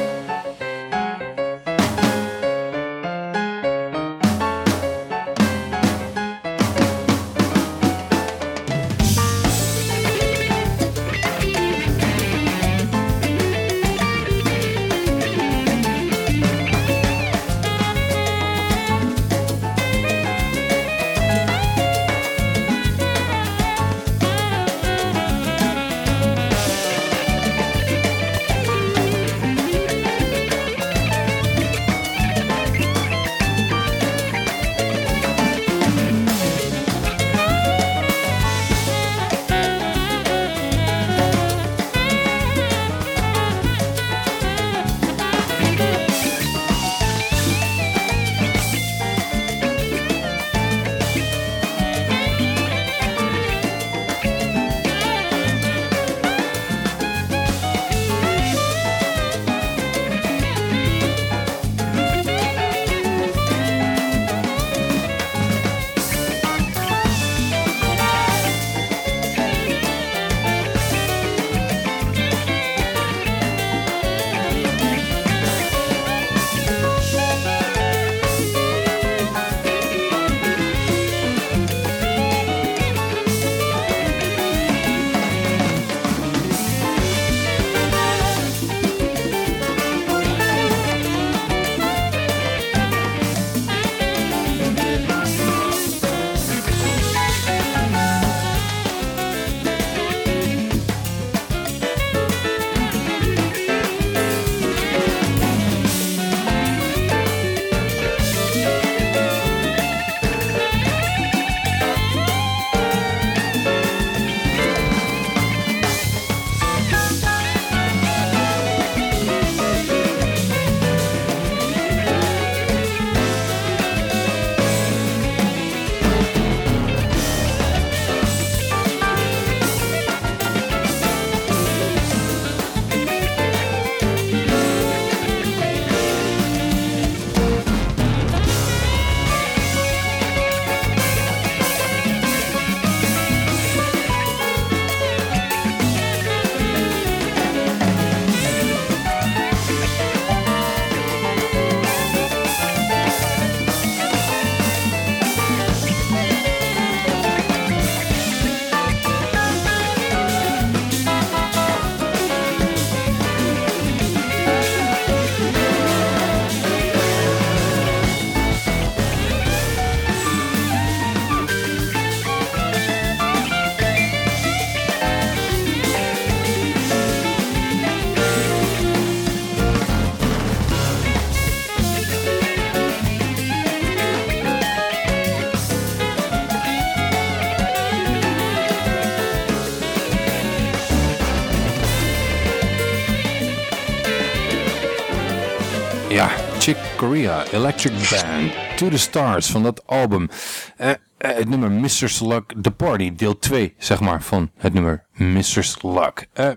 Electric Band, To The Stars van dat album. Eh, eh, het nummer Mr. Slug, The Party, deel 2, zeg maar, van het nummer Mr. Slug. Eh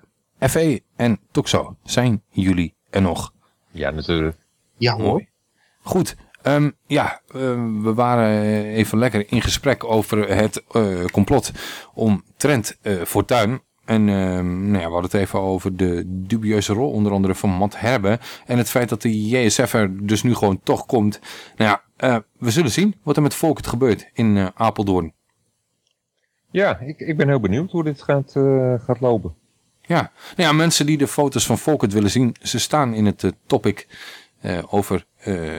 FE en Toxo, zijn jullie er nog? Ja, natuurlijk. Ja Mooi. Goed, ehm, ja, eh, we waren even lekker in gesprek over het eh, complot om Trent eh, Fortuin. En ehm, nou ja, we hadden het even over de dubieuze rol onder andere van Matt Herbe. En het feit dat de JSF er dus nu gewoon toch komt. Nou ja, eh, we zullen zien wat er met Volkert gebeurt in eh, Apeldoorn. Ja, ik, ik ben heel benieuwd hoe dit gaat, eh, gaat lopen. Ja. Nou ja, mensen die de foto's van Volkert willen zien, ze staan in het topic over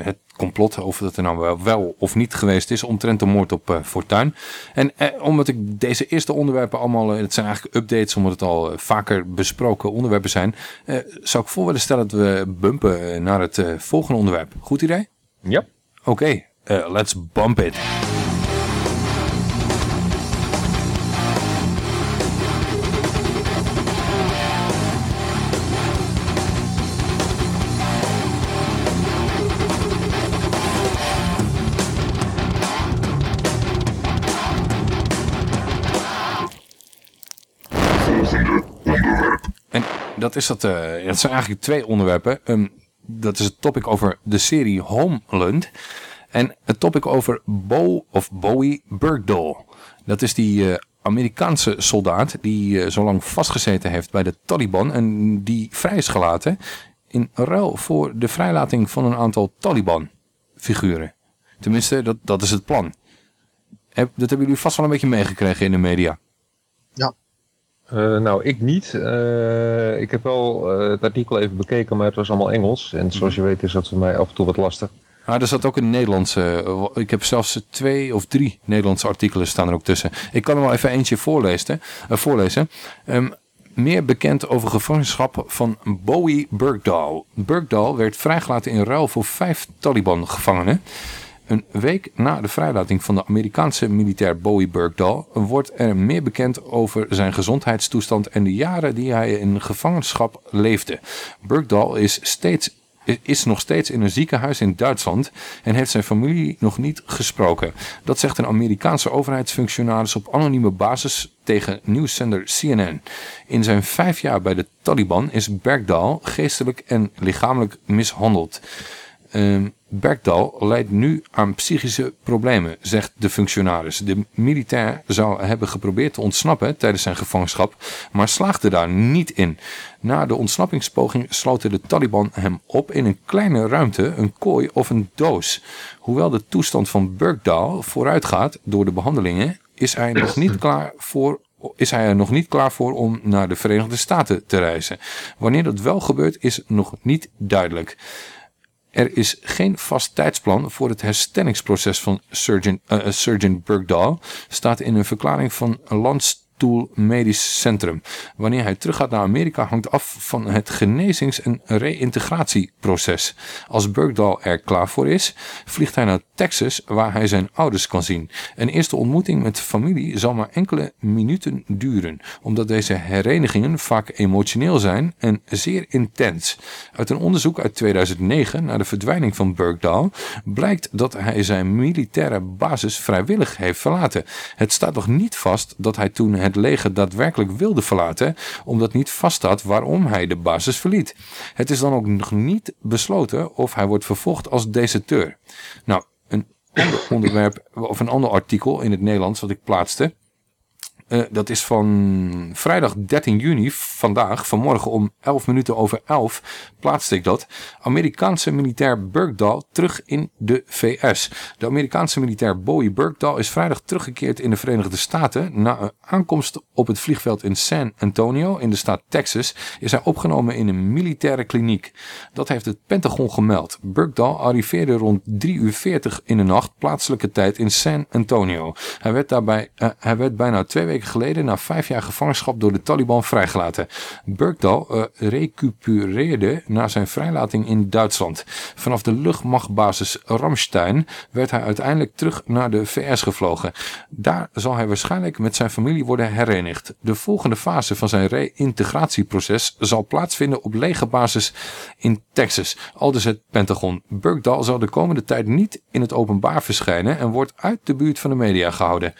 het complot, over dat er nou wel, of niet geweest is, omtrent de moord op eh, Fortuin. En eh, omdat ik deze eerste onderwerpen allemaal, eh, het zijn eigenlijk updates, omdat het al eh, vaker besproken onderwerpen zijn, eh, zou ik voor willen stellen dat we bumpen eh, naar het eh, volgende onderwerp. Goed idee? Ja. Oké, eh, let's bump it. Is dat, eh, dat zijn eigenlijk twee onderwerpen. Ehm, dat is het topic over de serie Homeland. En het topic over Bo of Bowie Bergdahl. Dat is die eh, Amerikaanse soldaat die eh, zo lang vastgezeten heeft bij de Taliban. En die vrij is gelaten in ruil voor de vrijlating van een aantal Taliban figuren. Tenminste, dat, dat is het plan. Heb, dat hebben jullie vast wel een beetje meegekregen in de media. Eh, nou, ik niet. Eh, ik heb wel eh, het artikel even bekeken, maar het was allemaal Engels. En zoals je weet is dat voor mij af en toe wat lastig. Ah, er zat ook een Nederlandse. Ik heb zelfs twee of drie Nederlandse artikelen staan er ook tussen. Ik kan er wel even eentje voorlezen. voorlezen. Ehm, meer bekend over gevangenschap van Bowie Bergdahl. Bergdahl werd vrijgelaten in ruil voor vijf Taliban-gevangenen. Een week na de vrijlating van de Amerikaanse militair Bowie Bergdahl wordt er meer bekend over zijn gezondheidstoestand en de jaren die hij in gevangenschap leefde. Bergdahl is steeds is nog steeds in een ziekenhuis in Duitsland en heeft zijn familie nog niet gesproken. Dat zegt een Amerikaanse overheidsfunctionaris op anonieme basis tegen nieuwszender CNN. In zijn vijf jaar bij de Taliban is Bergdahl geestelijk en lichamelijk mishandeld. Ehm Bergdahl leidt nu aan psychische problemen, zegt de functionaris. De militair zou hebben geprobeerd te ontsnappen tijdens zijn gevangenschap, maar slaagde daar niet in. Na de ontsnappingspoging sloten de Taliban hem op in een kleine ruimte, een kooi of een doos. Hoewel de toestand van Bergdahl vooruitgaat door de behandelingen, is hij nog niet klaar voor is hij er nog niet klaar voor om naar de Verenigde Staten te reizen. Wanneer dat wel gebeurt is nog niet duidelijk. Er is geen vast tijdsplan voor het herstellingsproces van Surgeon, eh, Surgeon staat in een verklaring van Medisch Centrum. Wanneer hij teruggaat naar Amerika hangt af van het genezings- en reïntegratieproces. Als Bergdahl er klaar voor is, vliegt hij naar Texas waar hij zijn ouders kan zien. Een eerste ontmoeting met familie zal maar enkele minuten duren, omdat deze herenigingen vaak emotioneel zijn en zeer intens. Uit een onderzoek uit 2009 naar de verdwijning van Bergdahl blijkt dat hij zijn militaire basis vrijwillig heeft verlaten. Het staat nog niet vast dat hij toen het leger daadwerkelijk wilde verlaten, omdat niet vaststaat waarom hij de basis verliet. Het is dan ook nog niet besloten of hij wordt vervolgd als deserteur. Nou, een ander onderwerp of een ander artikel in het Nederlands wat ik plaatste. Eh, dat is van vrijdag 13 juni, vandaag, vanmorgen om 11 minuten over 11, plaatste ik dat. Amerikaanse militair Bergdahl terug in de VS. De Amerikaanse militair Bowie Bergdahl is vrijdag teruggekeerd in de Verenigde Staten. Na een aankomst op het vliegveld in San Antonio in de staat Texas is hij opgenomen in een militaire kliniek. Dat heeft het Pentagon gemeld. Bergdahl arriveerde rond 3 uur 40 in de nacht plaatselijke tijd in San Antonio. Hij werd, daarbij, eh, hij werd bijna twee weken geleden na vijf jaar gevangenschap door de Taliban vrijgelaten. Bergdahl eh, recupereerde na zijn vrijlating in Duitsland. Vanaf de luchtmachtbasis Ramstein werd hij uiteindelijk terug naar de VS gevlogen. Daar zal hij waarschijnlijk met zijn familie worden herenigd. De volgende fase van zijn reïntegratieproces zal plaatsvinden op legerbasis in Texas. Aldus het Pentagon. Bergdahl zal de komende tijd niet in het openbaar verschijnen en wordt uit de buurt van de media gehouden.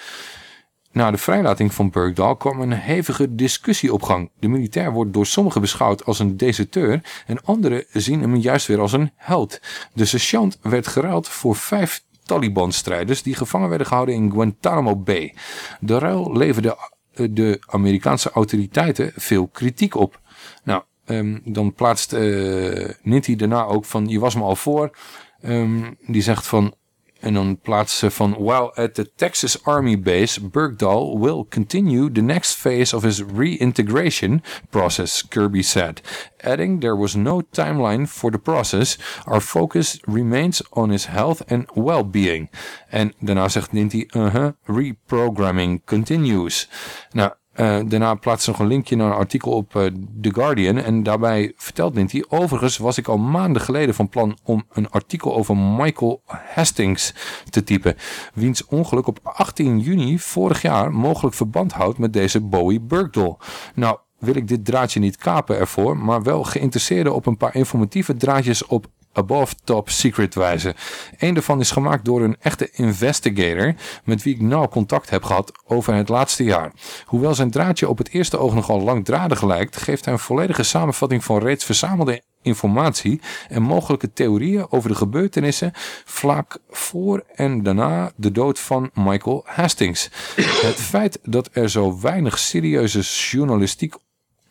Na de vrijlating van Bergdahl kwam een hevige discussie op gang. De militair wordt door sommigen beschouwd als een deserteur en anderen zien hem juist weer als een held. De sergeant werd geruild voor vijf Taliban-strijders die gevangen werden gehouden in Guantanamo Bay. De ruil leverde eh, de Amerikaanse autoriteiten veel kritiek op. Nou, ehm, dan plaatst eh Ninty daarna ook van, je was me al voor. Ehm, die zegt van, en dan plaatst ze van, while at the Texas Army base, Bergdahl will continue the next phase of his reintegration process, Kirby said. Adding, there was no timeline for the process. Our focus remains on his health and well-being. En daarna zegt Ninty, uh-huh, reprogramming continues. Nou, eh, daarna plaatst ze nog een linkje naar een artikel op eh, The Guardian. En daarbij vertelt Ninty, overigens was ik al maanden geleden van plan om een artikel over Michael Hastings te typen. Wiens ongeluk op 18 juni vorig jaar mogelijk verband houdt met deze Bowie Bergdahl. Nou, wil ik dit draadje niet kapen ervoor, maar wel geïnteresseerden op een paar informatieve draadjes op above top secret wijze. Eén daarvan is gemaakt door een echte investigator met wie ik nauw contact heb gehad over het laatste jaar. Hoewel zijn draadje op het eerste oog nogal langdradig lijkt, geeft hij een volledige samenvatting van reeds verzamelde informatie en mogelijke theorieën over de gebeurtenissen vlak voor en daarna de dood van Michael Hastings. Het feit dat er zo weinig serieuze journalistiek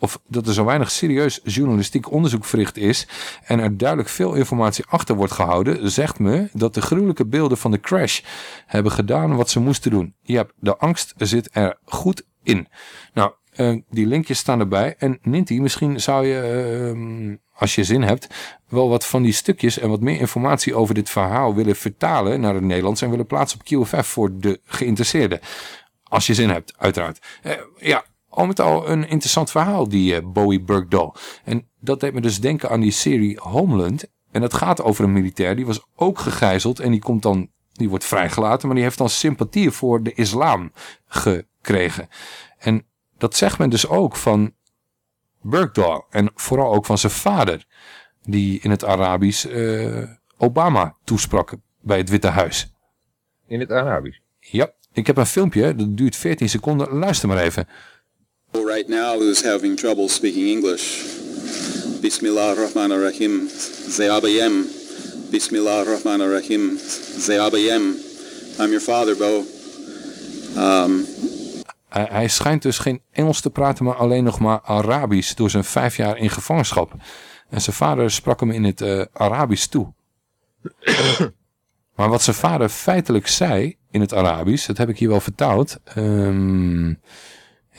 of dat er zo weinig serieus journalistiek onderzoek verricht is en er duidelijk veel informatie achter wordt gehouden, zegt me dat de gruwelijke beelden van de crash hebben gedaan wat ze moesten doen. Ja, de angst zit er goed in. Nou, eh, die linkjes staan erbij. En Ninty, misschien zou je, eh, als je zin hebt, wel wat van die stukjes en wat meer informatie over dit verhaal willen vertalen naar het Nederlands en willen plaatsen op QFF voor de geïnteresseerden. Als je zin hebt, uiteraard. Eh, ja, al met al een interessant verhaal, die eh, Bowie Bergdahl. En dat deed me dus denken aan die serie Homeland. En dat gaat over een militair, die was ook gegijzeld en die komt dan, die wordt vrijgelaten, maar die heeft dan sympathie voor de islam gekregen. En dat zegt men dus ook van Bergdahl en vooral ook van zijn vader, die in het Arabisch eh, Obama toesprak bij het Witte Huis. In het Arabisch? Ja, ik heb een filmpje, dat duurt 14 seconden, luister maar even. Right now who's having trouble speaking English. Bismillah ar-Rahman ar-Rahim. Zayabayem. Bismillah ar-Rahman ar-Rahim. Zayabayem. I'm your father, Bo. Um, Hij, hij schijnt dus geen Engels te praten, maar alleen nog maar Arabisch door zijn vijf jaar in gevangenschap. En zijn vader sprak hem in het eh, Arabisch toe. maar wat zijn vader feitelijk zei in het Arabisch, dat heb ik hier wel vertaald. Ehm,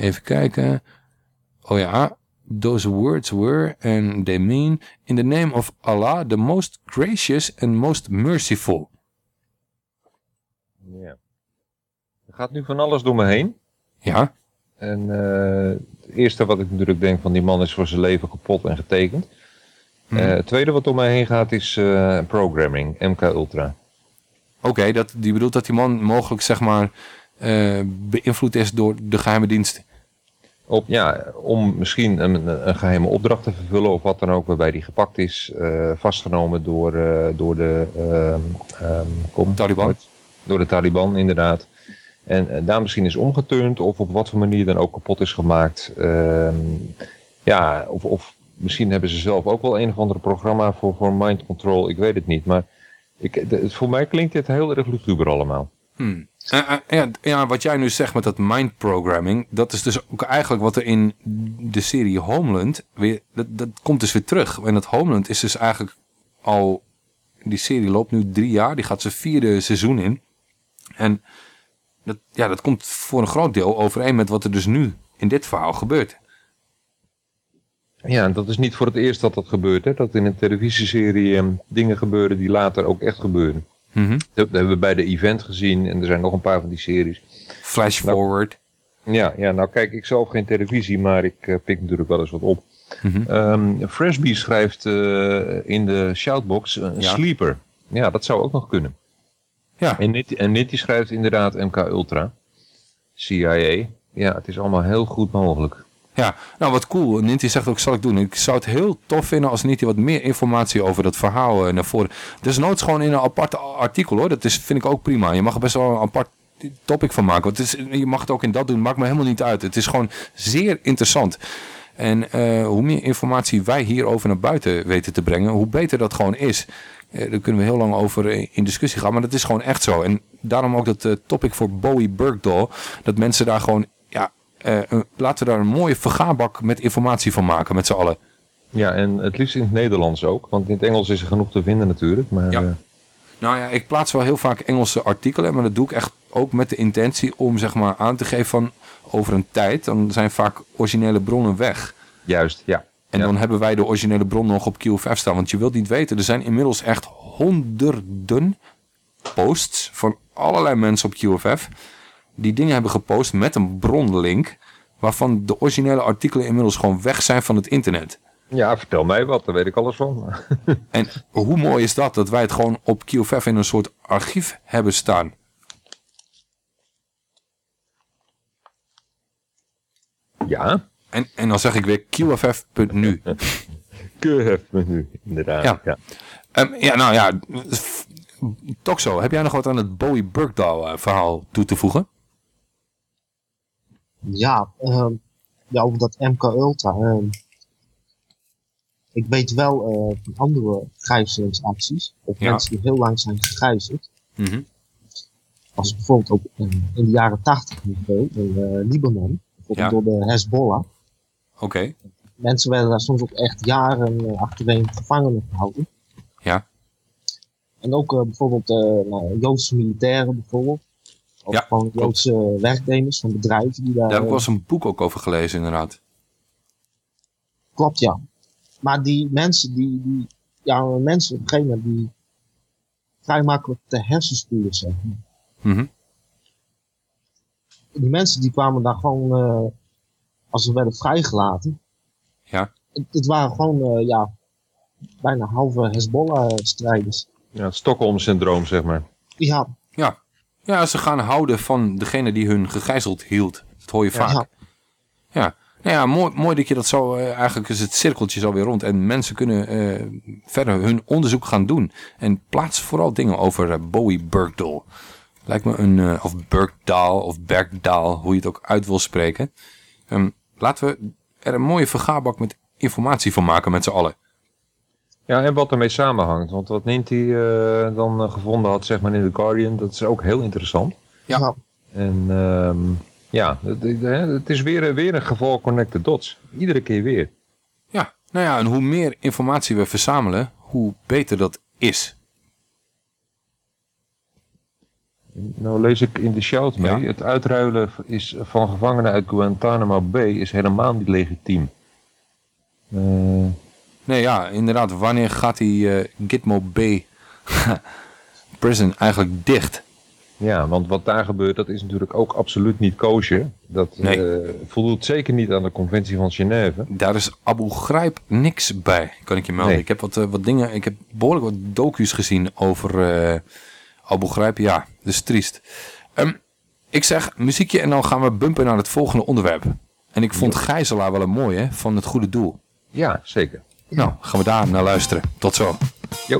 even kijken. Oh ja, those words were and they mean in the name of Allah, the most gracious and most merciful. Ja. Er gaat nu van alles door me heen. Ja. En eh, het eerste wat ik natuurlijk denk van die man is voor zijn leven kapot en getekend. Mhm. Eh, het tweede wat door mij heen gaat is eh, programming, MK Ultra. Oké, dat die bedoelt dat die man mogelijk zeg maar beïnvloed is door de geheime dienst. Op, ja, om misschien een, een geheime opdracht te vervullen of wat dan ook, waarbij die gepakt is, eh, vastgenomen door, eh, door de ehm, ehm, kom, Taliban. Door de Taliban, inderdaad. En eh, daar misschien is omgeturnd of op wat voor manier dan ook kapot is gemaakt. Ehm, ja, of, of misschien hebben ze zelf ook wel een of andere programma voor, voor mind control, ik weet het niet. Maar ik, de- voor mij klinkt dit heel erg luguber allemaal. Hmm. Eh, eh, ja, ja, wat jij nu zegt met dat mind programming, dat is dus ook eigenlijk wat er in de serie Homeland weer, dat, dat komt dus weer terug. En dat Homeland is dus eigenlijk al, die serie loopt nu drie jaar, die gaat zijn vierde seizoen in. En dat, ja, dat komt voor een groot deel overeen met wat er dus nu in dit verhaal gebeurt. Ja, en dat is niet voor het eerst dat dat gebeurt. Hè? Dat in een televisieserie ehm, dingen gebeuren die later ook echt gebeuren. Mhm. Dat dat hebben we bij de event gezien en er zijn nog een paar van die series. Flash forward. Ja, ja, nou kijk ik zelf geen televisie, maar ik eh, pik natuurlijk wel eens wat op. Mhm. Ehm, Freshby schrijft eh, in de shoutbox een Ja. sleeper. Ja, dat zou ook nog kunnen. Ja. En Nitty, en Nitty schrijft inderdaad MK Ultra. CIA. Ja, het is allemaal heel goed mogelijk. Ja, nou wat cool. Ninty zegt ook, zal ik doen. Ik zou het heel tof vinden als Ninty wat meer informatie over dat verhaal eh, naar voren... Desnoods gewoon in een apart artikel hoor. Dat is, vind ik ook prima. Je mag er best wel een apart topic van maken. Want het is, je mag het ook in dat doen. Maakt me helemaal niet uit. Het is gewoon zeer interessant. En eh, hoe meer informatie wij hierover naar buiten weten te brengen, hoe beter dat gewoon is. Eh, daar kunnen we heel lang over in discussie gaan, maar dat is gewoon echt zo. En daarom ook dat topic voor Bowie Bergdahl, dat mensen daar gewoon een- laten we daar een mooie vergaarbak met informatie van maken met z'n allen. Ja, en het liefst in het Nederlands ook. Want in het Engels is er genoeg te vinden natuurlijk. Maar Ja. eh, Nou ja, ik plaats wel heel vaak Engelse artikelen, maar dat doe ik echt ook met de intentie om zeg maar aan te geven van over een tijd, dan zijn vaak originele bronnen weg. juist, ja. En dan hebben wij de originele bron nog op QFF staan. Want je wilt niet weten, er zijn inmiddels echt honderden posts van allerlei mensen op QFF. Die dingen hebben gepost met een bronlink. Waarvan de originele artikelen inmiddels gewoon weg zijn van het internet. Ja, vertel mij wat, daar weet ik alles van. (laughs) En hoe mooi is dat, dat wij het gewoon op QFF in een soort archief hebben staan. Ja. En, en dan zeg ik weer QFF.nu. (laughs) QFF.nu, inderdaad. Ja. Ja. Ehm, ja, nou ja, f- Toxo, heb jij nog wat aan het Bowie Burkdahl eh, verhaal toe te voegen? Ja, ehm, ja, over dat MK Ultra. ehm, ik weet wel eh, van andere gijzelingsacties. Of Ja. mensen die heel lang zijn gegijzeld. Mhm. Als bijvoorbeeld ook eh, in de jaren 80 nog veel, in eh, Libanon. Bijvoorbeeld door de Hezbollah. Oké. Mensen werden daar soms ook echt jaren eh, achtereen gevangen gehouden. Ja. En ook bijvoorbeeld nou, Joodse militairen bijvoorbeeld. Of Ja, gewoon Joodse werknemers van bedrijven die daar... Daar heb ik wel eh, eens een boek ook over gelezen, inderdaad. Klopt, ja. Maar die mensen, die, die ja, mensen op een gegeven moment, die vrij makkelijk te hersenspoelen zijn. Mhm. Die mensen die kwamen daar gewoon, eh, als ze werden vrijgelaten, Ja. het, het waren gewoon, eh, ja, bijna halve Hezbollah-strijders. Ja, het Stockholm-syndroom, zeg maar. Ja, Ja. Ze gaan houden van degene die hun gegijzeld hield. Dat hoor je Ja. vaak. Ja. Nou ja, mooi, mooi dat je dat zo... eh, eigenlijk is het cirkeltje zo weer rond. En mensen kunnen eh, verder hun onderzoek gaan doen. En plaats vooral dingen over eh, Bowie Burkdahl. Lijkt me een... of Burkdahl of Bergdahl, hoe je het ook uit wil spreken. Ehm, laten we er een mooie vergaarbak met informatie van maken met z'n allen. Ja, en wat ermee samenhangt. Want wat Ninty eh, dan eh, gevonden had, zeg maar in The Guardian, dat is ook heel interessant. Ja. En ehm, ja, het, het- het is weer, weer een geval connected dots. Iedere keer weer. Ja, nou ja, en hoe meer informatie we verzamelen, hoe beter dat is. Nou lees ik in de shout mee, het uitruilen is van gevangenen uit Guantanamo Bay is helemaal niet legitiem. Eh, Nee, ja, inderdaad. Wanneer gaat die eh, Gitmo Bay (laughs) prison eigenlijk dicht? ja, want wat daar gebeurt, dat is natuurlijk ook absoluut niet kosher. Dat eh, voldoet zeker niet aan de conventie van Genève. Daar is Abu Ghraib niks bij, kan ik je melden. Nee. Ik heb wat, eh, wat dingen, ik heb behoorlijk wat docu's gezien over Abu Ghraib. Ja, dus triest. Ehm, ik zeg muziekje en dan gaan we bumpen naar het volgende onderwerp. En ik vond Gijzelaar wel een mooie, van het goede doel. Ja, zeker. Nou, gaan we daar naar luisteren. Tot zo. Jo.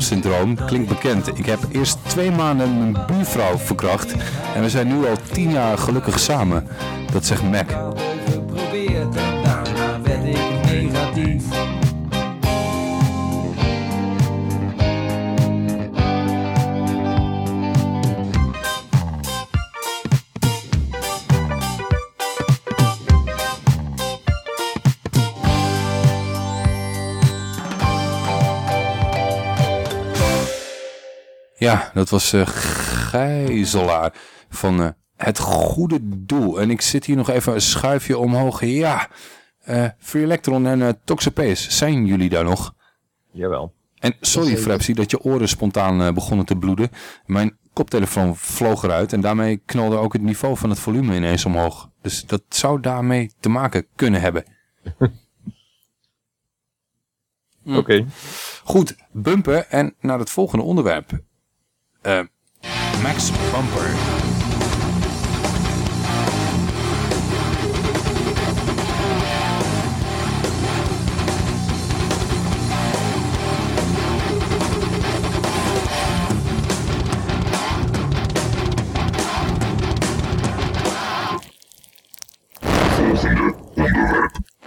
Syndroom, klinkt bekend. Ik heb eerst twee maanden mijn buurvrouw verkracht en we zijn nu al tien jaar gelukkig samen. Dat zegt Mac. Ja, dat was eh Gijzelaar van eh, Het Goede Doel. En ik zit hier nog even een schuifje omhoog. Ja, eh Free Electron en eh Toxapace, zijn jullie daar nog? Jawel. En sorry. Frepsy dat je oren spontaan begonnen te bloeden. Mijn koptelefoon vloog eruit en daarmee knalde ook het niveau van het volume ineens omhoog. Dus dat zou daarmee te maken kunnen hebben. (laughs) Hm. Oké. Goed, bumpen en naar het volgende onderwerp. Eh, Max Bumper.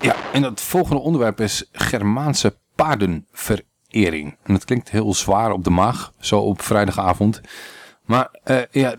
Ja, en het volgende onderwerp is Germaanse paardenverering. En dat klinkt heel zwaar op de maag, zo op vrijdagavond. Maar eh, ja,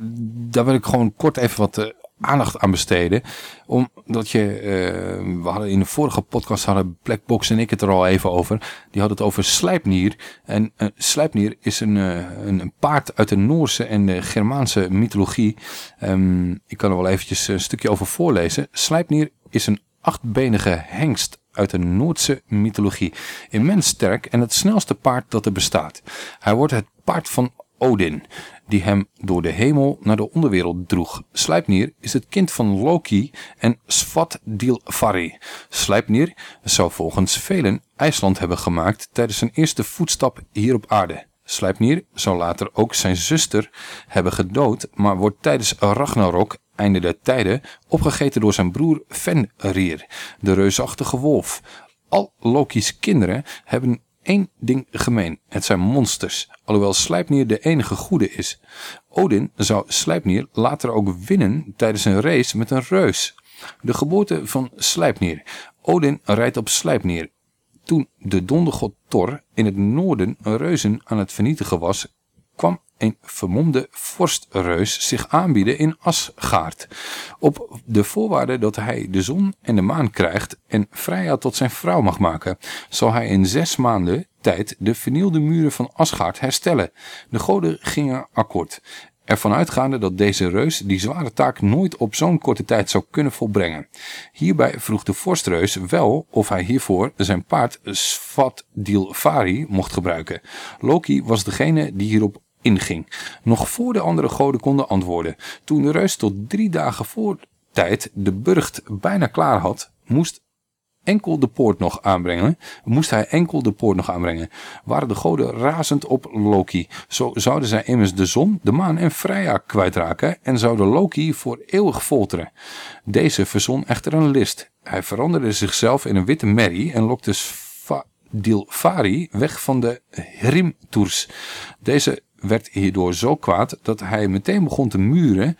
daar wil ik gewoon kort even wat eh, aandacht aan besteden. Omdat je, eh, we hadden in de vorige podcast hadden Blackbox en ik het er al even over. Die hadden het over slijpnier. En eh, slijpnier is een, een, een paard uit de Noorse en de Germaanse mythologie. Ehm, ik kan er wel eventjes een stukje over voorlezen. Slijpnier is een achtbenige hengst uit de Noordse mythologie. Immens sterk en het snelste paard dat er bestaat. Hij wordt het paard van Odin, die hem door de hemel naar de onderwereld droeg. Slijpnir is het kind van Loki en Svadilfari. Slijpnir zou volgens velen IJsland hebben gemaakt tijdens zijn eerste voetstap hier op aarde. Slijpnir zou later ook zijn zuster hebben gedood, maar wordt tijdens Ragnarok, einde der tijden, opgegeten door zijn broer Fenrir, de reusachtige wolf. Al Loki's kinderen hebben één ding gemeen. Het zijn monsters, alhoewel Slijpnir de enige goede is. Odin zou Slijpnir later ook winnen tijdens een race met een reus. De geboorte van Slijpnir. Odin rijdt op Slijpnir. Toen de dondergod Thor in het noorden reuzen aan het vernietigen was, kwam een vermomde vorstreus zich aanbieden in Asgaard. Op de voorwaarde dat hij de zon en de maan krijgt en Freya tot zijn vrouw mag maken, zal hij in zes maanden tijd de vernielde muren van Asgaard herstellen. De goden gingen akkoord. Ervan uitgaande dat deze reus die zware taak nooit op zo'n korte tijd zou kunnen volbrengen. Hierbij vroeg de vorstreus wel of hij hiervoor zijn paard Svadilfari mocht gebruiken. Loki was degene die hierop inging. Nog voor de andere goden konden antwoorden. Toen de reus tot drie dagen voor tijd de burcht bijna klaar had, moest enkel de poort nog aanbrengen, moest hij enkel de poort nog aanbrengen, waren de goden razend op Loki. Zo zouden zij immers de zon, de maan en Freya kwijtraken en zouden Loki voor eeuwig folteren. Deze verzon echter een list. Hij veranderde zichzelf in een witte merrie en lokte Svadilfari weg van de Hrimtours. Deze werd hierdoor zo kwaad dat hij meteen begon te muren.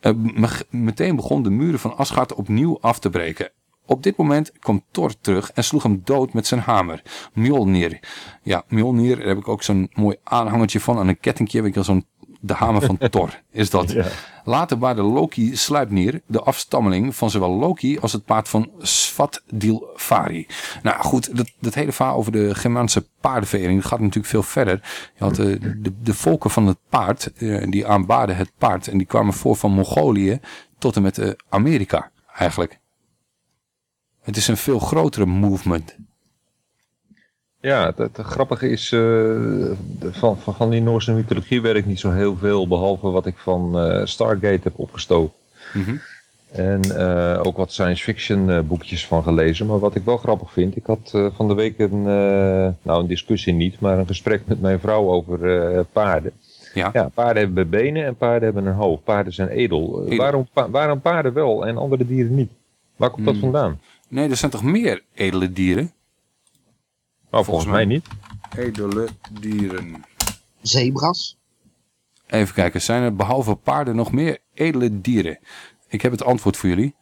eh, me- meteen begon de muren van Asgard opnieuw af te breken. Op dit moment kwam Thor terug en sloeg hem dood met zijn hamer. Mjolnir. Ja, Mjolnir, daar heb ik ook zo'n mooi aanhangertje van aan een kettingje. Weet je zo'n de hamer van Thor is dat. Ja. Later baarde Loki Sluipnir, de afstammeling van zowel Loki als het paard van Svatdilfari. Nou goed, dat, dat hele verhaal over de Germaanse paardenvering dat gaat natuurlijk veel verder. Je had de, de, de volken van het paard, eh, die aanbaden het paard. En die kwamen voor van Mongolië tot en met eh, Amerika eigenlijk. Het is een veel grotere movement. Ja, het, het grappige is, eh, van, van, van die Noorse mythologie weet ik niet zo heel veel, behalve wat ik van eh, Stargate heb opgestoken. En eh, ook wat science fiction boekjes van gelezen. Maar wat ik wel grappig vind, ik had van de week een, nou een discussie niet, maar een gesprek met mijn vrouw over paarden. Ja. paarden hebben benen en paarden hebben een hoofd. Paarden zijn edel. Edel. Waarom, pa- waarom paarden wel en andere dieren niet? Waar komt dat Hmm. vandaan? Nee, er zijn toch meer edele dieren? Oh, volgens mij niet. Edele dieren. Zebras? Even kijken, zijn er behalve paarden nog meer edele dieren? Ik heb het antwoord voor jullie.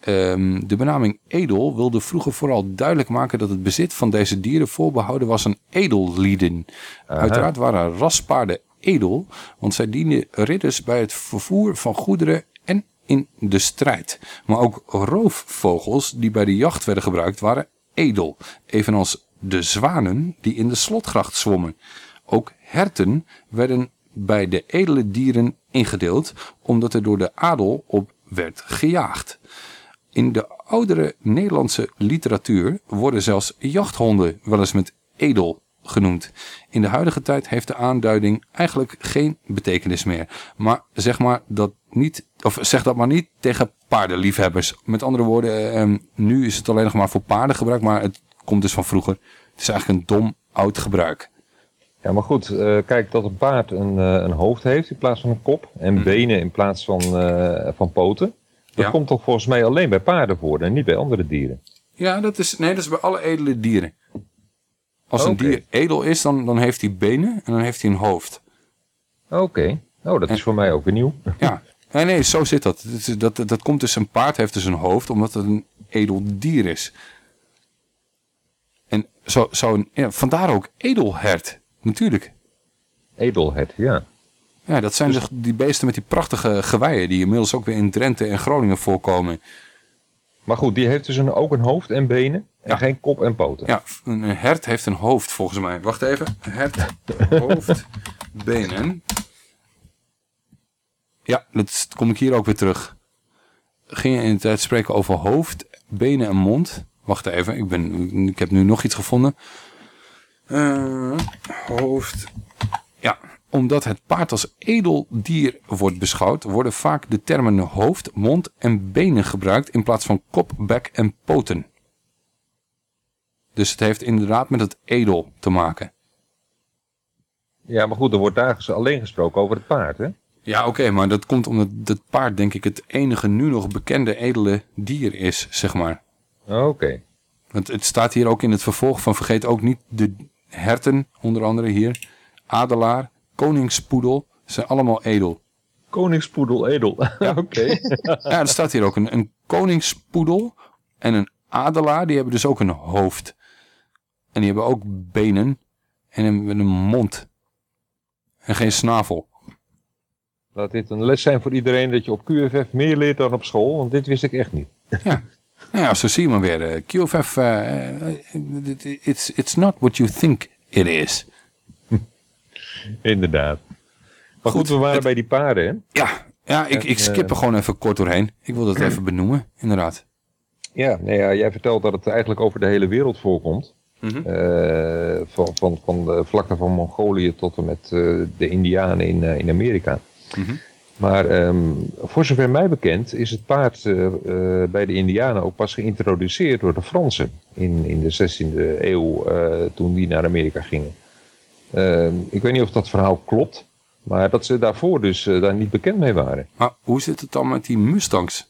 Ehm, de benaming edel wilde vroeger vooral duidelijk maken dat het bezit van deze dieren voorbehouden was aan edellieden. Aha. Uiteraard waren raspaarden edel, want zij dienden ridders bij het vervoer van goederen en in de strijd. Maar ook roofvogels die bij de jacht werden gebruikt waren edel, evenals de zwanen die in de slotgracht zwommen. Ook herten werden bij de edele dieren ingedeeld, omdat er door de adel op werd gejaagd. In de oudere Nederlandse literatuur worden zelfs jachthonden wel eens met edel genoemd. In de huidige tijd heeft de aanduiding eigenlijk geen betekenis meer. Maar zeg maar dat niet, of zeg dat maar niet tegen paardenliefhebbers. Met andere woorden, eh, ehm, nu is het alleen nog maar voor paarden gebruikt, maar het komt dus van vroeger. Het is eigenlijk een dom oud gebruik. Ja, maar goed, eh, kijk dat een paard een, eh, een hoofd heeft in plaats van een kop en benen in plaats van, eh, van poten. Dat Ja. komt toch volgens mij alleen bij paarden voor en niet bij andere dieren. Ja, dat is, nee, dat is bij alle edele dieren. Als een dier edel is, dan, dan heeft hij benen en dan heeft hij een hoofd. Oké, nou dat is voor mij ook weer nieuw. Ja, (laughs) nee, nee, zo zit dat. Dat, dat, dat komt dus, een paard heeft dus een hoofd, omdat het een edel dier is. Zo, zo ja, vandaar ook edelhert, natuurlijk. Edelhert, ja. Ja, dat zijn dus die beesten met die prachtige geweien, die inmiddels ook weer in Drenthe en Groningen voorkomen. Maar goed, die heeft dus een, ook een hoofd en benen en geen kop en poten. Ja, een hert heeft een hoofd volgens mij. Wacht even. Hert, hoofd, benen. Ja, dat kom ik hier ook weer terug. Ging je in de tijd spreken over hoofd, benen en mond. Wacht even, ik, ben, ik heb nu nog iets gevonden. Eh, hoofd. Ja, omdat het paard als edel dier wordt beschouwd, worden vaak de termen hoofd, mond en benen gebruikt in plaats van kop, bek en poten. Dus het heeft inderdaad met het edel te maken. Ja, maar goed, er wordt daar alleen gesproken over het paard, hè? Ja, oké, maar dat komt omdat het paard denk ik het enige nu nog bekende edele dier is, zeg maar. Oké. Want het staat hier ook in het vervolg van vergeet ook niet de herten, onder andere hier. Adelaar, koningspoedel, zijn allemaal edel. Koningspoedel edel, (laughs) oké. (laughs) Ja, er staat hier ook een, een koningspoedel en een adelaar, die hebben dus ook een hoofd. En die hebben ook benen en een, een mond. En geen snavel. Laat dit een les zijn voor iedereen dat je op QFF meer leert dan op school, want dit wist ik echt niet. (laughs) Nou ja, zo zie je maar weer. eh, QFF, eh, it's, it's not what you think it is. (laughs) Inderdaad. Maar goed, we waren bij die paarden, hè? Ja, ja ik, En, ik skip er eh, gewoon even kort doorheen. Ik wil dat even benoemen, inderdaad. Ja, nee, ja, jij vertelt dat het eigenlijk over de hele wereld voorkomt. Mhm. Eh, van, van, van de vlakte van Mongolië tot en met eh, de Indianen in, eh, in Amerika. Mhm. Maar ehm, voor zover mij bekend is het paard eh, eh, bij de Indianen ook pas geïntroduceerd door de Fransen in, in de 16e eeuw eh, toen die naar Amerika gingen. Ehm, ik weet niet of dat verhaal klopt, maar dat ze daarvoor dus daar niet bekend mee waren. Maar hoe zit het dan met die Mustangs?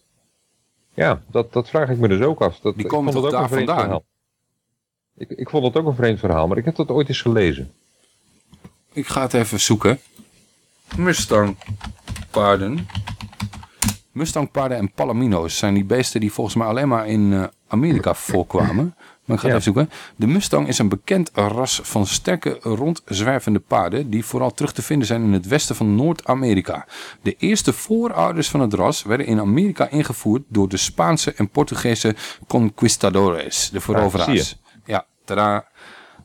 Ja, dat, dat vraag ik me dus ook af. Dat, Die komen toch ook daar vandaan? verhaal. Ik, ik vond het ook een vreemd verhaal, maar ik heb dat ooit eens gelezen. ik ga het even zoeken. Mustang paarden. Mustang paarden en palomino's zijn die beesten die volgens mij alleen maar in eh, Amerika voorkwamen. Maar ik ga het Ja. even zoeken. De Mustang is een bekend ras van sterke rondzwervende paarden die vooral terug te vinden zijn in het westen van Noord-Amerika. De eerste voorouders van het ras werden in Amerika ingevoerd door de Spaanse en Portugese conquistadores, de veroveraars. zie ja, tada.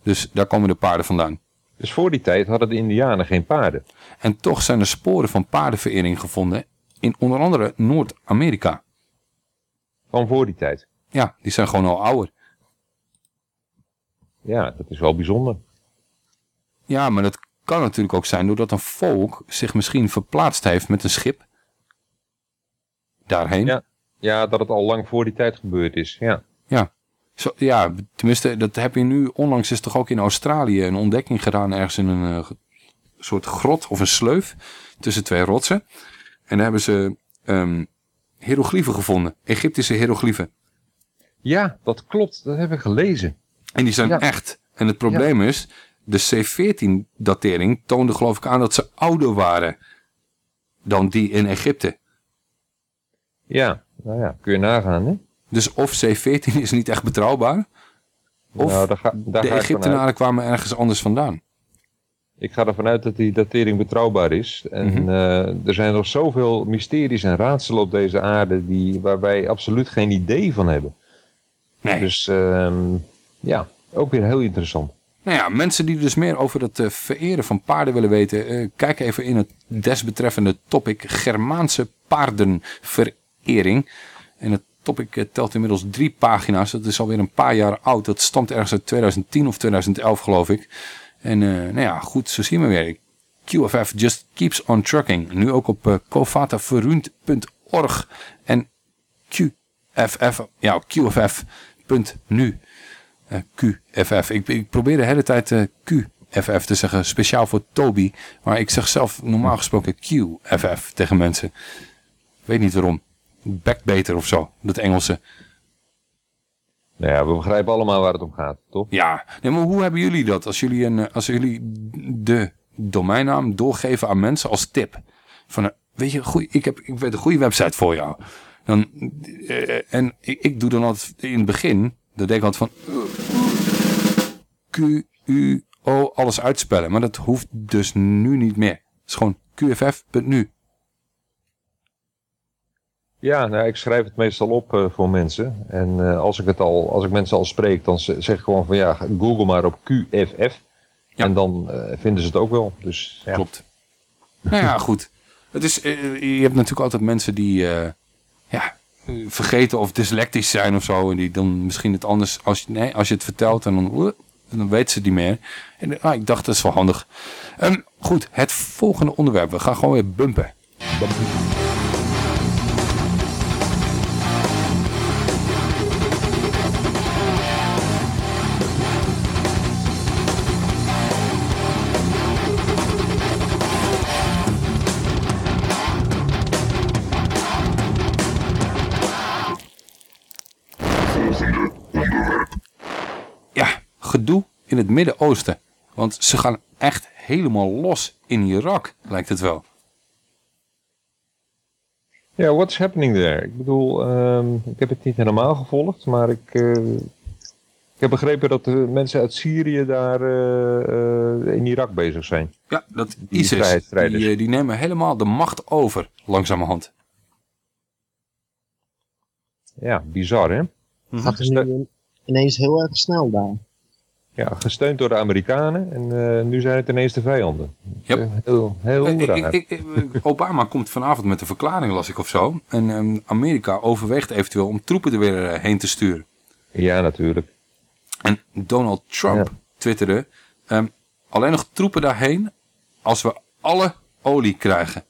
Dus daar komen de paarden vandaan. Dus voor die tijd hadden de Indianen geen paarden. En toch zijn er sporen van paardenverering gevonden in onder andere Noord-Amerika. Van voor die tijd. Ja, die zijn gewoon al ouder. Ja, dat is wel bijzonder. Ja, maar dat kan natuurlijk ook zijn doordat een volk zich misschien verplaatst heeft met een schip. Daarheen. Ja, ja dat het al lang voor die tijd gebeurd is. Ja. Ja. Zo, ja, tenminste, dat heb je nu, onlangs is toch ook in Australië een ontdekking gedaan ergens in een eh, soort grot of een sleuf tussen twee rotsen. En daar hebben ze hieroglyphen gevonden, Egyptische hieroglyphen. Ja, dat klopt. Dat heb ik gelezen. En die zijn Ja. echt. En het probleem is, de C14-datering toonde geloof ik aan dat ze ouder waren dan die in Egypte. Ja, nou ja, kun je nagaan hè. Dus of C14 is niet echt betrouwbaar, of Nou, daar ga, daar de Egyptenaren kwamen ergens anders vandaan. Ik ga ervan uit dat die datering betrouwbaar is. En Mhm. eh, er zijn nog zoveel mysteries en raadselen op deze aarde die, waar wij absoluut geen idee van hebben. Nee. Dus ehm, ja, ook weer heel interessant. Nou ja, mensen die dus meer over het eh, vereren van paarden willen weten, eh, kijk even in het desbetreffende topic Germaanse paardenverering. En het topic telt inmiddels drie pagina's. Dat is alweer een paar jaar oud. Dat stamt ergens uit 2010 of 2011 geloof ik. En eh, nou ja, goed, zo zien we weer. QFF just keeps on trucking. Nu ook op uh, en QFF, ja, QFF.nu. Eh, QFF. Ik, ik probeer de hele tijd QFF te zeggen, speciaal voor Toby. Maar ik zeg zelf normaal gesproken QFF tegen mensen. Ik weet niet waarom. Back beter of zo, dat Engelse. Nou ja, we begrijpen allemaal waar het om gaat, toch? Ja, nee, maar hoe hebben jullie dat? Als jullie, een, eh, als jullie de domeinnaam doorgeven aan mensen als tip. Van, eh, weet je, goeie, ik heb ik weet een goede website voor jou. Dan, eh, en ik, ik doe dan altijd in het begin, dan denk ik altijd van... Q, U, O, alles uitspellen. Maar dat hoeft dus nu niet meer. Het is gewoon qff.nu. Ja, nou, ik schrijf het meestal op eh, voor mensen. En eh, als ik het al, als ik mensen al spreek, dan zeg ik gewoon van ja, google maar op QFF. En dan eh, vinden ze het ook wel. Dus, ja. Klopt. Nou ja, goed. Het is, je hebt natuurlijk altijd mensen die eh, ja, vergeten of dyslectisch zijn of zo. En die dan misschien het anders, als je, nee, als je het vertelt en dan, dan weet ze het niet meer. En ah, ik dacht, dat is wel handig. Ehm, goed, het volgende onderwerp. We gaan gewoon weer bumpen. Ja, in het Midden-Oosten. Want ze gaan echt helemaal los in Irak, lijkt het wel. Ja, what's happening there? Ik bedoel, ehm, ik heb het niet helemaal gevolgd, maar ik, eh, ik heb begrepen dat de mensen uit Syrië daar eh, eh, in Irak bezig zijn. Ja, dat Die ISIS, die, die nemen helemaal de macht over, langzamerhand. Ja, bizar hè? Gaat er nu ineens heel erg snel daar. Ja, gesteund door de Amerikanen en eh, nu zijn het ineens de vijanden. Yep. Eh, Heel, heel Eh, raar. ik- ik- ik- Obama komt vanavond met een verklaring, las ik of zo. En ehm, Amerika overweegt eventueel om troepen er weer heen te sturen. Ja, natuurlijk. En Donald Trump twitterde... ehm, alleen nog troepen daarheen als we alle olie krijgen.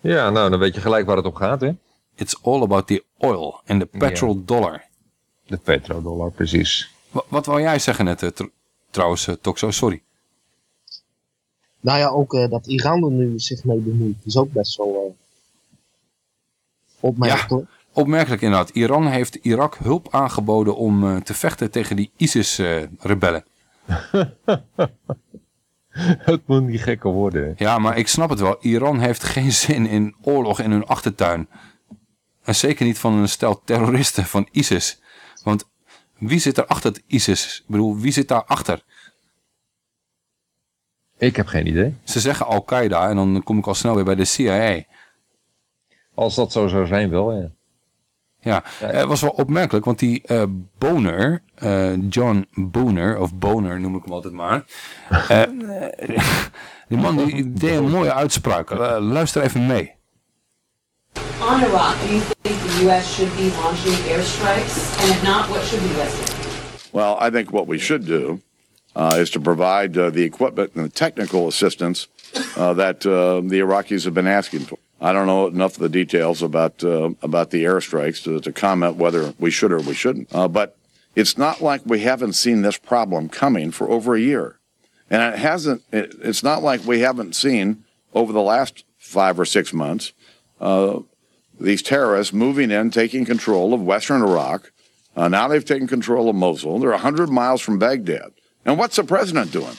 Ja, nou dan weet je gelijk waar het om gaat hè. It's all about the oil and the petrodollar. De petrodollar, precies. Wat, wat wou jij zeggen net, eh, tr- trouwens, uh, Toxo? Sorry. Nou ja, ook eh, dat Iran er nu zich mee bemoeit, is ook best wel eh, opmerkelijk. Opmerkelijk inderdaad. Iran heeft Irak hulp aangeboden om eh, te vechten tegen die ISIS-rebellen. (laughs) het moet niet gekker worden. Ja, maar ik snap het wel. Iran heeft geen (laughs) zin in oorlog in hun achtertuin. En zeker niet van een stel terroristen van ISIS. Want wie zit er achter het ISIS? Ik bedoel, wie zit daar achter? Ik heb geen idee. Ze zeggen Al-Qaeda en dan kom ik al snel weer bij de CIA. Als dat zo zou zijn wel, ja. Ja, het was wel opmerkelijk, want die eh, Boner, eh, John Boner, of Boner noem ik hem altijd maar. eh, (laughs) die man die deed een mooie uitspraak. Luister even mee. On Iraq, do you think the U.S. should be launching airstrikes? And if not, what should the U.S. do? Well, I think what we should do uh, is to provide uh, the equipment and the technical assistance uh, that uh, the Iraqis have been asking for. I don't know enough of the details about uh, about the airstrikes to, to comment whether we should or we shouldn't. Uh, but it's not like we haven't seen this problem coming for over a year, and it hasn't. It, it's not like we haven't seen over the last five or six months uh, these terrorists moving in, taking control of western Iraq. Uh, now they've taken control of Mosul. They're 100 miles from Baghdad. And what's the president doing?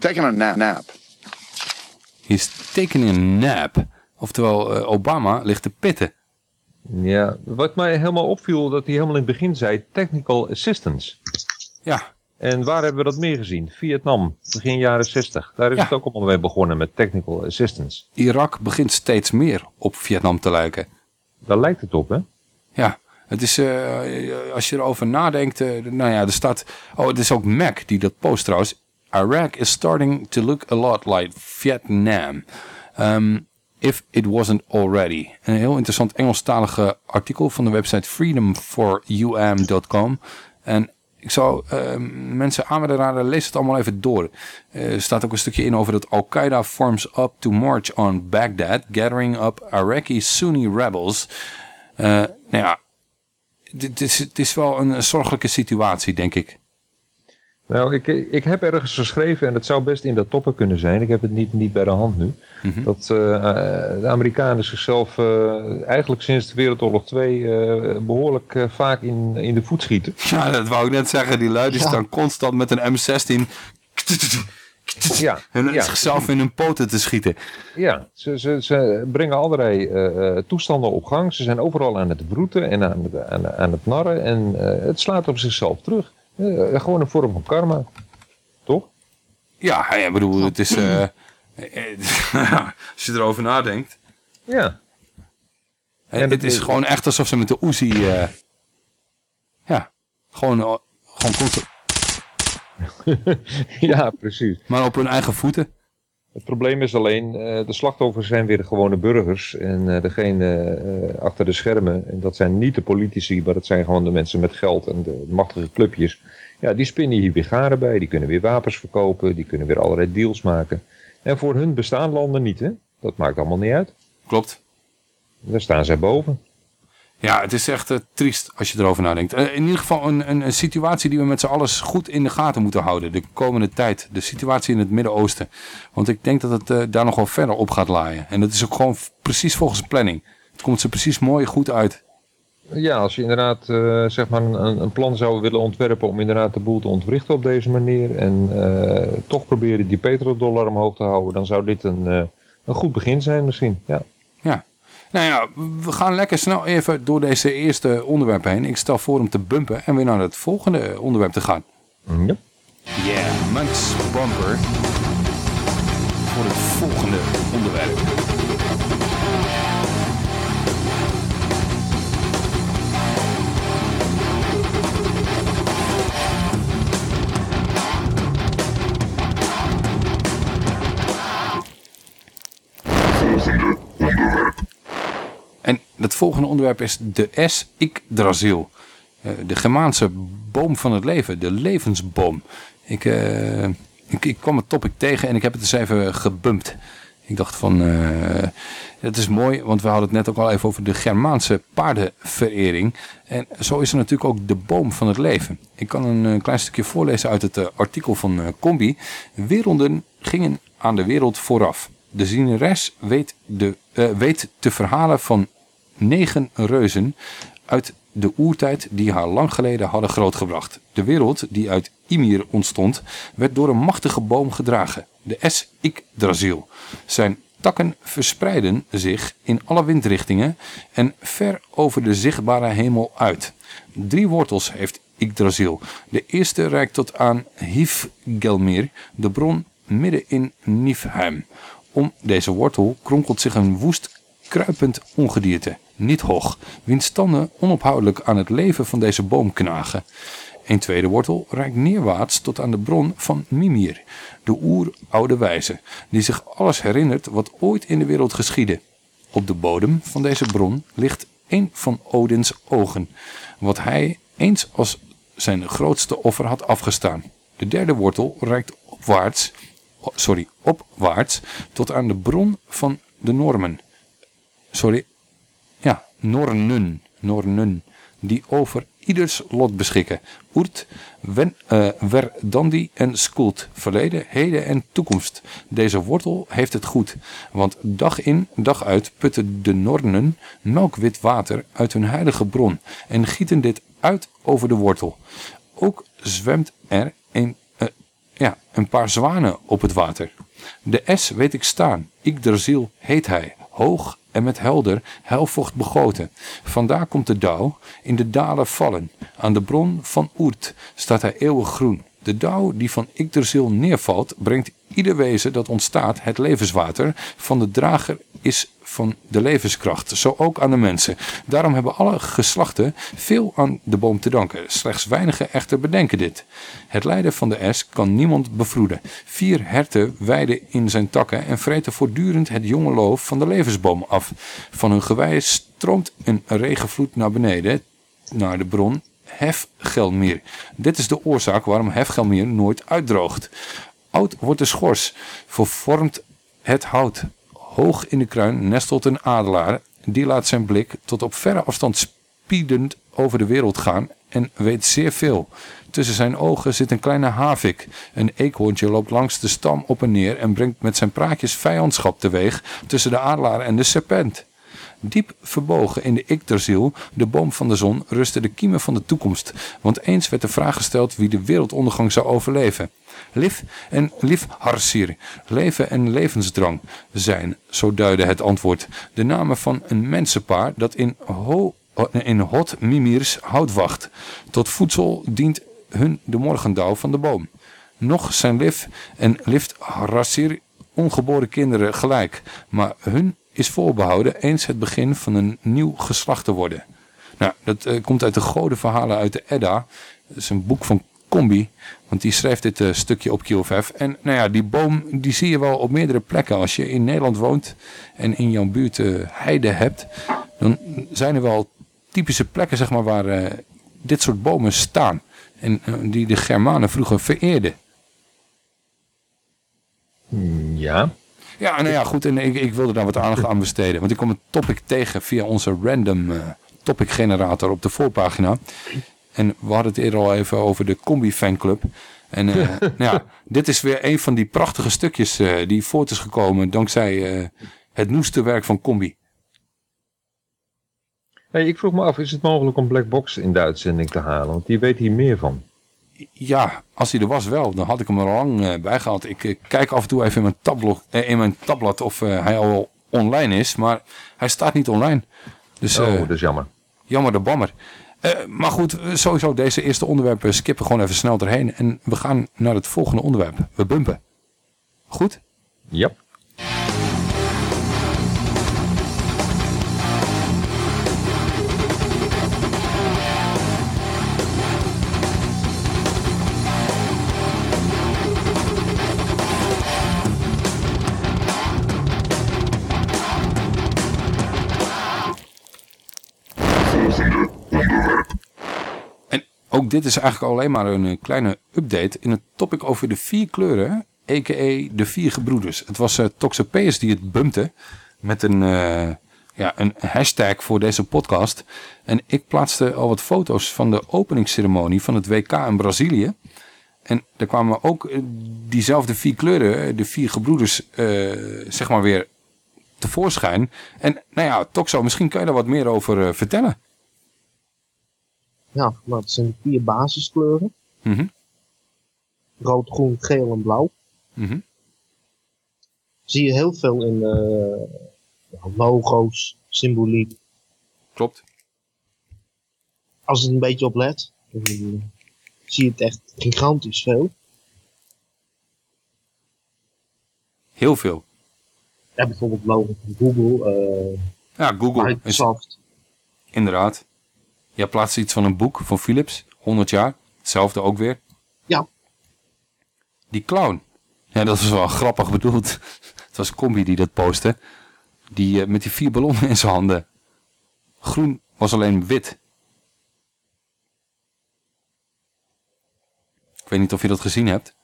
Taking a na- nap. He's taking a nap. Oftewel, eh, Obama ligt te pitten. Ja, wat mij helemaal opviel, dat hij helemaal in het begin zei, technical assistance. Ja. En waar hebben we dat meer gezien? Vietnam, begin jaren 60. Daar is Ja. het ook allemaal mee begonnen met technical assistance. Irak begint steeds meer op Vietnam te lijken. Daar lijkt het op, hè? Ja, het is, eh, als je erover nadenkt, eh, nou ja, er staat, oh het is ook Mac die dat post trouwens. Iraq is starting to look a lot like Vietnam. Um, if it wasn't already. Een heel interessant Engelstalige artikel van de website freedomforum.com. En ik zou eh, mensen aan willen raden, lees het allemaal even door. Eh, er staat ook een stukje in over dat Al-Qaeda forms up to march on Baghdad, gathering up Iraqi Sunni rebels. Eh, nou ja, dit is, het is wel een zorgelijke situatie, denk ik. Nou, ik, ik heb ergens geschreven, en het zou best in dat toppen kunnen zijn, ik heb het niet, niet bij de hand nu, dat eh, de Amerikanen zichzelf eh, eigenlijk sinds de Wereldoorlog 2 eh, behoorlijk eh, vaak in, in de voet schieten. Ja, dat wou ik net zeggen. Die lui die Ja. staan constant met een M16 Ja, en ja. zichzelf in hun poten te schieten. Ja, ze, ze, ze brengen allerlei eh, eh, toestanden op gang. Ze zijn overal aan het wroeten en aan, het- aan, aan het narren. En eh, het slaat op zichzelf terug. Gewoon een vorm van karma. Toch? Ja, ik bedoel, het is... eh, eh, (laughs) als je erover nadenkt. Ja. En het is gewoon echt alsof ze met de Uzi... eh, ja, gewoon, gewoon constant... (laughs) ja, precies. Maar op hun eigen voeten. Het probleem is alleen, eh, de slachtoffers zijn weer de gewone burgers. En eh, degene eh, achter de schermen, en dat zijn niet de politici, maar dat zijn gewoon de mensen met geld en de machtige clubjes. Ja, die spinnen hier weer garen bij. Die kunnen weer wapens verkopen, die kunnen weer allerlei deals maken. En voor hun bestaan landen niet, hè? Dat maakt allemaal niet uit. Klopt. Daar staan zij boven. Ja, het is echt eh, triest als je erover nadenkt. Eh, in ieder geval een, een, een situatie die we met z'n allen goed in de gaten moeten houden. De komende tijd. De situatie in het Midden-Oosten. Want ik denk dat het eh, daar nog wel verder op gaat laaien. En dat is ook gewoon precies volgens planning. Het komt ze precies mooi goed uit. Ja, als je inderdaad zeg maar een, een plan zou willen ontwerpen om inderdaad de boel te ontwrichten op deze manier en toch proberen die petrodollar omhoog te houden, dan zou dit een, een goed begin zijn misschien. Ja. Ja. Nou ja, we gaan lekker snel even door deze eerste onderwerpen heen. Ik stel voor om te bumpen en weer naar het volgende onderwerp te gaan. Ja. Yeah, Max Bumper. Voor het volgende onderwerp. En het volgende onderwerp is de S. Yggdrasil. Eh, de Germaanse boom van het leven. De levensboom. Ik, eh, ik, ik kwam het topic tegen en ik heb het eens even gebumpt. Ik dacht van, eh het is mooi, want we hadden het net ook al even over de Germaanse paardenverering. En zo is er natuurlijk ook de boom van het leven. Ik kan een klein stukje voorlezen uit het artikel van Combi. Werelden gingen aan de wereld vooraf. De zieneres weet, de, eh, weet te verhalen van negen reuzen uit de oertijd die haar lang geleden hadden grootgebracht. De wereld die uit Ymir ontstond, werd door een machtige boom gedragen, de S. Yggdrasil. Zijn takken verspreiden zich in alle windrichtingen en ver over de zichtbare hemel uit. Drie wortels heeft Yggdrasil. De eerste reikt tot aan Hifgelmir, de bron midden in Niflheim. Om deze wortel kronkelt zich een woest kruipend ongedierte, niet hoog, wiens tanden onophoudelijk aan het leven van deze boom knagen. Een tweede wortel reikt neerwaarts tot aan de bron van Mimir, de oeroude wijze, die zich alles herinnert wat ooit in de wereld geschiedde. Op de bodem van deze bron ligt een van Odins ogen, wat hij eens als zijn grootste offer had afgestaan. De derde wortel reikt opwaarts, sorry, opwaarts tot aan de bron van de Normen. Sorry, ja, Nornen, Nornen, die over ieders lot beschikken. Oert, wen, eh, Verdandi en Skuld, verleden, heden en toekomst. Deze wortel heeft het goed, want dag in, dag uit putten de Nornen melkwit water uit hun heilige bron en gieten dit uit over de wortel. Ook zwemt er een, ja, een paar zwanen op het water. De S weet ik staan, Yggdrasil heet hij, hoog en met helder helvocht begoten. Vandaar komt de dauw in de dalen vallen. Aan de bron van Oert staat hij eeuwig groen. De dauw die van Yggdrasil neervalt, brengt ieder wezen dat ontstaat het levenswater van de drager is van de levenskracht, zo ook aan de mensen. Daarom hebben alle geslachten veel aan de boom te danken. Slechts weinigen echter bedenken dit. Het lijden van de S kan niemand bevroeden. Vier herten weiden in zijn takken en vreten voortdurend het jonge loof van de levensboom af. Van hun gewei stroomt een regenvloed naar beneden, naar de bron Hefgelmir. Dit is de oorzaak waarom Hefgelmir nooit uitdroogt. Oud wordt de schors, vervormt het hout. Hoog in de kruin nestelt een adelaar. Die laat zijn blik tot op verre afstand spiedend over de wereld gaan en weet zeer veel. Tussen zijn ogen zit een kleine havik. Een eekhoorntje loopt langs de stam op en neer en brengt met zijn praatjes vijandschap teweeg tussen de adelaar en de serpent. Diep verbogen in de Yggdrasil, de boom van de zon, rusten de kiemen van de toekomst. Want eens werd de vraag gesteld wie de wereldondergang zou overleven. Liv en Liv Harsir, leven en levensdrang zijn, zo duidde het antwoord. De namen van een mensenpaar dat in, ho, in Hot Mimirs hout wacht. Tot voedsel dient hun de morgendauw van de boom. Nog zijn Liv en Liv Harsir ongeboren kinderen gelijk, maar hun is voorbehouden eens het begin van een nieuw geslacht te worden. Nou, dat eh, komt uit de godenverhalen uit de Edda. Dat is een boek van Combi, want die schrijft dit eh, stukje op QFF. En nou ja, die boom die zie je wel op meerdere plekken. Als je in Nederland woont en in jouw buurt eh, heide hebt, dan zijn er wel typische plekken zeg maar, waar dit soort bomen staan. En die de Germanen vroeger vereerden. Ja. Ja, nou ja, goed. En ik, ik wilde daar wat aandacht aan besteden. Want ik kom een topic tegen via onze random eh, topic generator op de voorpagina. En we hadden het eerder al even over de Combi fanclub. En eh, (laughs) nou ja, dit is weer een van die prachtige stukjes eh, die voort is gekomen dankzij het noeste werk van Combi. Hey, ik vroeg me af, is het mogelijk om Black Box in de uitzending te halen? Want die weet hier meer van. Ja, als hij er was wel, dan had ik hem er al lang eh, bij gehad. Ik eh, kijk af en toe even in mijn, tabblad, eh, in mijn tabblad of hij al online is, maar hij staat niet online. Dus, oh, dat is jammer. Jammer de bammer. Maar goed, sowieso deze eerste onderwerpen skippen gewoon even snel erheen. En we gaan naar het volgende onderwerp. We bumpen. Goed? Ja. En dit is eigenlijk alleen maar een eh, kleine update in het topic over de vier kleuren, a.k.a. de vier gebroeders. Het was uh, Toxopeus die het bumpte met een, eh, ja, een hashtag voor deze podcast. En ik plaatste al wat foto's van de openingsceremonie van het WK in Brazilië. En er kwamen ook diezelfde vier kleuren, de vier gebroeders, zeg maar weer tevoorschijn. En nou ja, Toxo, misschien kan je daar wat meer over vertellen. Ja, nou, het zijn de vier basiskleuren. Mhm. rood, groen, geel en blauw. Mhm. Zie je heel veel in eh, logo's, symboliek. Klopt. Als je er een beetje op let, dan zie je het echt gigantisch veel. Heel veel. Ja, bijvoorbeeld logo van Google. eh, Ja, Google. Microsoft. Is, inderdaad. Je plaatst iets van een boek van Philips. 100 jaar. Hetzelfde ook weer. Ja. Die clown. Ja, dat is wel grappig bedoeld. Het was Combi die dat postte. Die eh, met die vier ballonnen in zijn handen. Groen was alleen wit. Ik weet niet of je dat gezien hebt.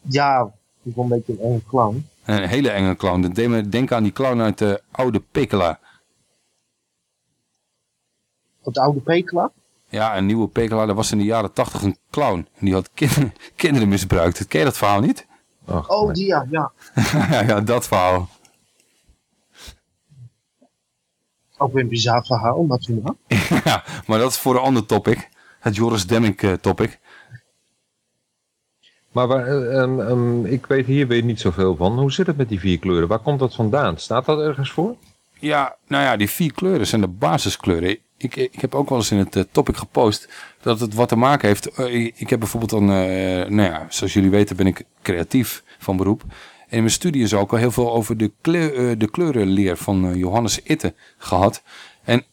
Ja, ik vond een beetje een enge clown. Een hele enge clown. Denken aan die clown uit de oude Pekela. Het oude Pekela? Ja, een nieuwe Pekela. Dat was in de jaren tachtig een clown. En die had kinderen, (laughs) kinderen misbruikt. Ken je dat verhaal niet? oh, die ja, ja. ja, (laughs) ja, dat verhaal. Ook weer een bizar verhaal, maar toen (laughs) ja, maar dat is voor een ander topic. Het Joris Demming eh, topic. Maar waar, eh, ehm, ehm, ik weet hier weet niet zoveel van. Hoe zit het met die vier kleuren? Waar komt dat vandaan? Staat dat ergens voor? Ja, nou ja, die vier kleuren zijn de basiskleuren. Ik, ik heb ook wel eens in het eh, topic gepost dat het wat te maken heeft. Eh, ik- heb bijvoorbeeld dan, eh, nou ja, zoals jullie weten ben ik creatief van beroep. En in mijn studie is ook al heel veel over de, kleur, de kleurenleer van Johannes Itte gehad. En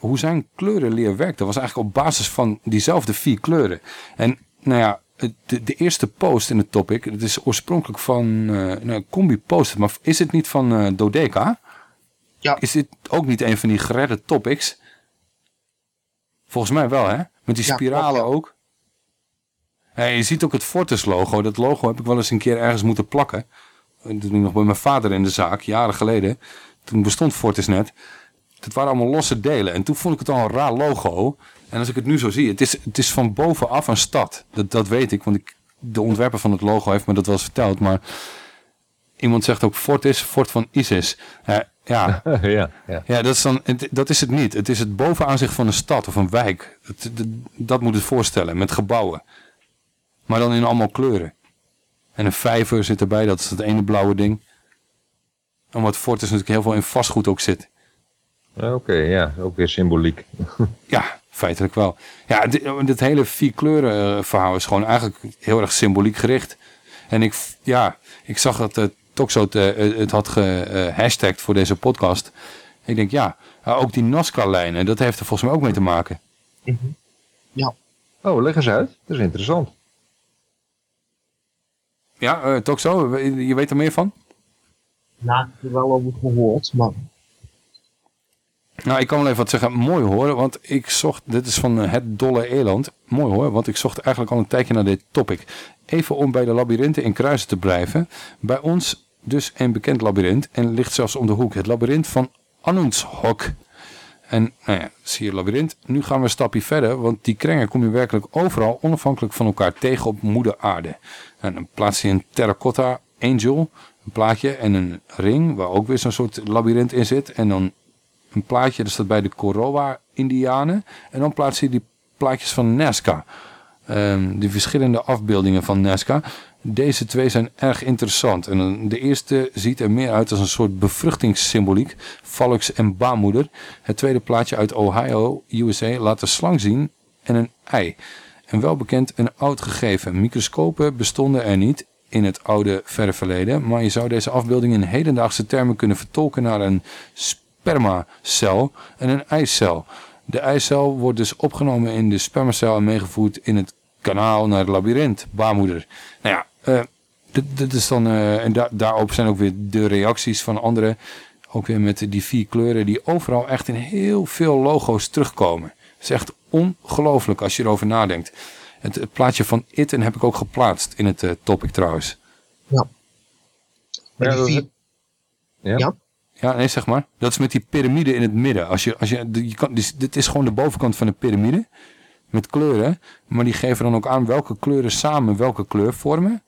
hoe zijn kleurenleer werkte was eigenlijk op basis van diezelfde vier kleuren. En nou ja, de, de eerste post in het topic, het is oorspronkelijk van nou, Combi Post, maar is het niet van Dodeca? Ja. Is dit ook niet een van die geredde topics? Volgens mij wel, hè? Met die spiralen ook. Ja, je ziet ook het Fortis logo. Dat logo heb ik wel eens een keer ergens moeten plakken. Dat doe ik nog bij mijn vader in de zaak, jaren geleden. Toen bestond Fortis net. Dat waren allemaal losse delen. En toen vond ik het al een raar logo. En als ik het nu zo zie, het is, het is van bovenaf een stad. Dat, dat weet ik, want ik, de ontwerper van het logo heeft me dat wel eens verteld. Maar iemand zegt ook Fortis, Fort van Isis. Ja, ja. (laughs) ja, ja. Ja, dat is, dan, het- dat is het niet. Het is het bovenaanzicht van een stad of een wijk. Het- dat- dat moet het voorstellen, met gebouwen. Maar dan in allemaal kleuren. En een vijver zit erbij, dat is dat ene blauwe ding. Omdat Fort is natuurlijk heel veel in vastgoed ook zit. Oké, ja, ook weer symboliek. (laughs) Ja, feitelijk wel. Ja, dit, dit hele vier kleuren eh, verhaal is gewoon eigenlijk heel erg symboliek gericht. En ik, ja, ik zag dat uh, het, eh, het had gehashtagd voor deze podcast. Ik denk, ja, uh, ook die Nazca-lijnen, dat heeft er volgens mij ook mee te maken. Ja. Oh, leg eens uit. Dat is interessant. Ja, uh, Toxo, je weet er meer van? Nou, ik heb er wel over gehoord, maar... Nou, ik kan wel even wat zeggen. Mooi hoor, want ik zocht... Dit is van Het Dolle Eland. Mooi hoor, want ik zocht eigenlijk al een tijdje naar dit topic. Even om bij de labyrinten in Kruisen te blijven. Bij ons dus een bekend labyrint en ligt zelfs om de hoek. Het labyrint van Annenshok. En nou ja, zie je labyrint. Nu gaan we een stapje verder, want die krengen kom je werkelijk overal onafhankelijk van elkaar tegen op moeder aarde. En dan plaats je een terracotta angel, een plaatje en een ring waar ook weer zo'n soort labyrint in zit. En dan een plaatje, dat staat bij de Korowa-Indianen. En dan plaats je die plaatjes van Nazca. Um, de verschillende afbeeldingen van Nazca. Deze twee zijn erg interessant. En de eerste ziet er meer uit als een soort bevruchtingssymboliek. Fallux en baarmoeder. Het tweede plaatje uit Ohio, USA, laat een slang zien en een ei. En wel bekend een oud gegeven. Microscopen bestonden er niet in het oude verre verleden. Maar je zou deze afbeelding in hedendaagse termen kunnen vertolken naar een spermacel en een eicel. De eicel wordt dus opgenomen in de spermacel en meegevoerd in het kanaal naar het labyrint, baarmoeder. Nou ja, uh, dit, dit, is dan, uh, en da daarop zijn ook weer de reacties van anderen. Ook weer met die vier kleuren die overal echt in heel veel logo's terugkomen. Het is echt ongelooflijk als je erover nadenkt. Het, het plaatje van Itten heb ik ook geplaatst in het uh, topic trouwens. Ja. Ja, is... ja. ja. Ja, nee, zeg maar. Dat is met die piramide in het midden. Als je, als je, je kan, dus, dit is gewoon de bovenkant van een piramide. Met kleuren. Maar die geven dan ook aan welke kleuren samen welke kleur vormen.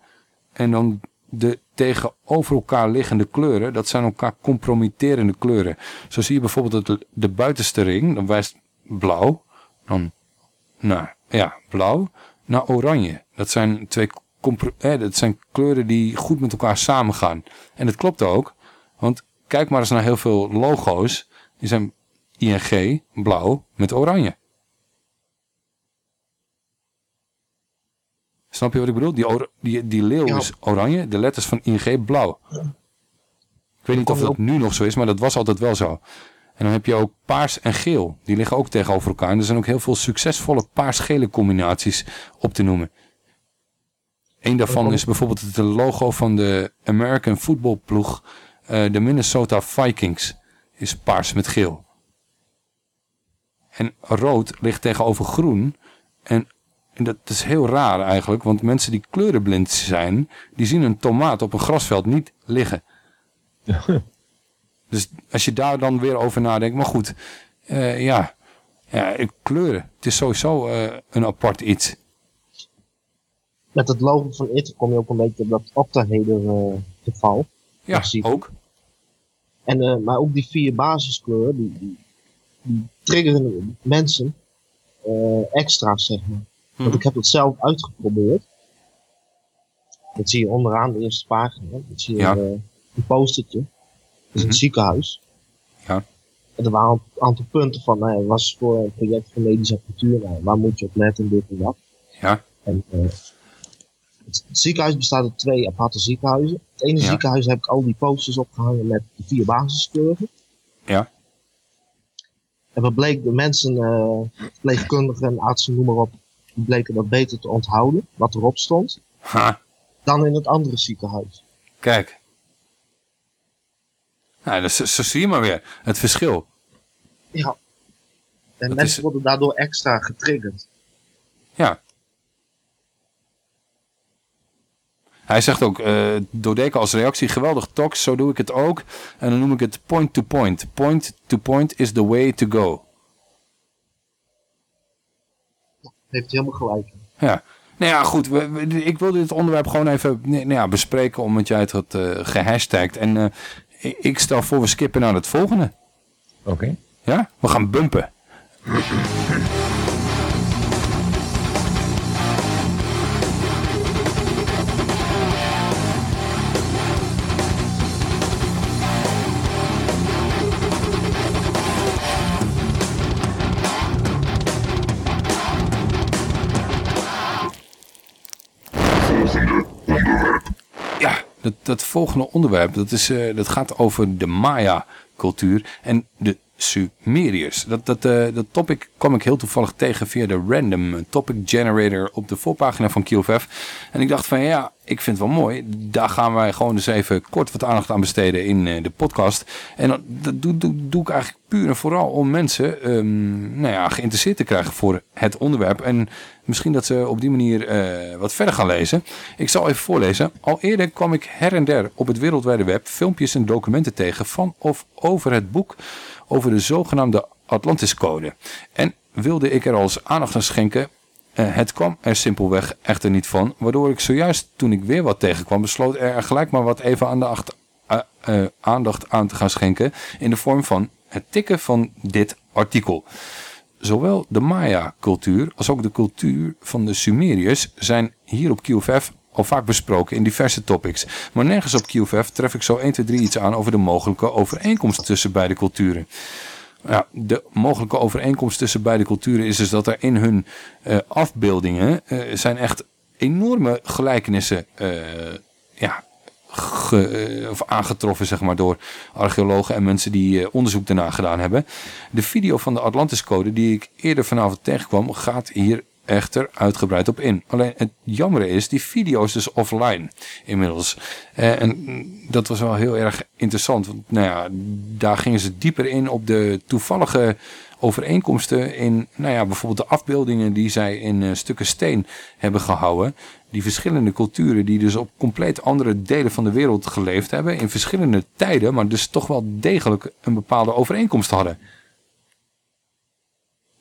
En dan de tegenover elkaar liggende kleuren. Dat zijn elkaar compromitterende kleuren. Zo zie je bijvoorbeeld dat de buitenste ring. Dan wijst blauw. Dan, nou ja, blauw. naar oranje. Dat zijn twee dat zijn kleuren die goed met elkaar samengaan. En dat klopt ook, want kijk maar eens naar heel veel logo's. Die zijn ING blauw met oranje. Snap je wat ik bedoel? Die, die, die leeuw Ja. is oranje, de letters van ING blauw. Ik weet niet of dat nu nog zo is, maar dat was altijd wel zo. En dan heb je ook paars en geel. Die liggen ook tegenover elkaar. En er zijn ook heel veel succesvolle paars-gele combinaties op te noemen. Eén daarvan is bijvoorbeeld het logo van de American Football ploeg. eh, de Minnesota Vikings is paars met geel. En rood ligt tegenover groen. En, en dat is heel raar eigenlijk. Want mensen die kleurenblind zijn, die zien een tomaat op een grasveld niet liggen. (laughs) Dus als je daar dan weer over nadenkt, maar goed, eh, ja, ja, ik- kleuren, het is sowieso eh, een apart iets. Met het logo van IT kom je ook een beetje op dat octaheder eh geval. Ja, ook. En, eh, maar ook die vier basiskleuren, die, die, die triggeren mensen eh, extra's, zeg maar. Want ik heb het zelf uitgeprobeerd. Dat zie je onderaan de eerste pagina. Dat zie je Ja. eh, een postertje. Dat is een Mhm. ziekenhuis. Ja. En er waren een aantal punten van, nou ja, was voor een project van medische apparatuur, nou, waar moet je op letten, dit en dat. Ja. En, eh, het ziekenhuis bestaat uit twee aparte ziekenhuizen. Het ene Ja. ziekenhuis heb ik al die posters opgehangen met de vier basiskleuren. Ja. En wat bleek, de mensen, eh verpleegkundigen en artsen, noem maar op, bleken dat beter te onthouden, wat erop stond, Ha, dan in het andere ziekenhuis. kijk. Nou, dus, zo zie je maar weer het verschil. Ja. En Dat mensen is- worden daardoor extra getriggerd. Ja. Hij zegt ook, eh Dodeka als reactie, geweldig talks, zo doe ik het ook. En dan noem ik het point to point. Point to point is the way to go. Heeft hij helemaal gelijk. Ja. Nou ja, goed. we- we- ik wilde dit onderwerp gewoon even nou ja, bespreken, omdat jij het had eh gehashtagd. En eh, ik- ik stel voor, we skippen naar het volgende. Oké. Ja? We gaan bumpen. Dat, dat volgende onderwerp, dat, is, eh, dat gaat over de Maya-cultuur en de Sumeriërs. Dat, dat, eh, dat topic kwam ik heel toevallig tegen via de random topic generator op de voorpagina van QFF. En ik dacht van ja, ik vind het wel mooi. Daar gaan wij gewoon eens even kort wat aandacht aan besteden in eh, de podcast. En dat, dat doe, doe, doe ik eigenlijk puur en vooral om mensen ehm, nou ja, geïnteresseerd te krijgen voor het onderwerp. En misschien dat ze op die manier eh, wat verder gaan lezen. Ik zal even voorlezen. Al eerder kwam ik her en der op het wereldwijde web filmpjes en documenten tegen van of over het boek over de zogenaamde Atlantis Code. En wilde ik er als aandacht aan schenken. Eh, het kwam er simpelweg echter niet van, waardoor ik zojuist toen ik weer wat tegenkwam besloot er gelijk maar wat even aan de eh, aandacht aan te gaan schenken in de vorm van het tikken van dit artikel. Zowel de Maya-cultuur als ook de cultuur van de Sumeriërs zijn hier op QFF al vaak besproken in diverse topics. Maar nergens op QFF tref ik zo 1, 2, 3 iets aan over de mogelijke overeenkomst tussen beide culturen. Ja, de mogelijke overeenkomst tussen beide culturen is dus dat er in hun eh, afbeeldingen eh, zijn echt enorme gelijkenissen eh, ja, of aangetroffen zeg maar, door archeologen en mensen die onderzoek daarna gedaan hebben. De video van de Atlantis Code die ik eerder vanavond tegenkwam gaat hier echter uitgebreid op in. Alleen het jammere is, die video is dus offline inmiddels. Eh, en dat was wel heel erg interessant. Want nou ja, daar gingen ze dieper in op de toevallige overeenkomsten in, nou ja, bijvoorbeeld de afbeeldingen die zij in eh, stukken steen hebben gehouden. Die verschillende culturen die dus op compleet andere delen van de wereld geleefd hebben. In verschillende tijden, maar dus toch wel degelijk een bepaalde overeenkomst hadden.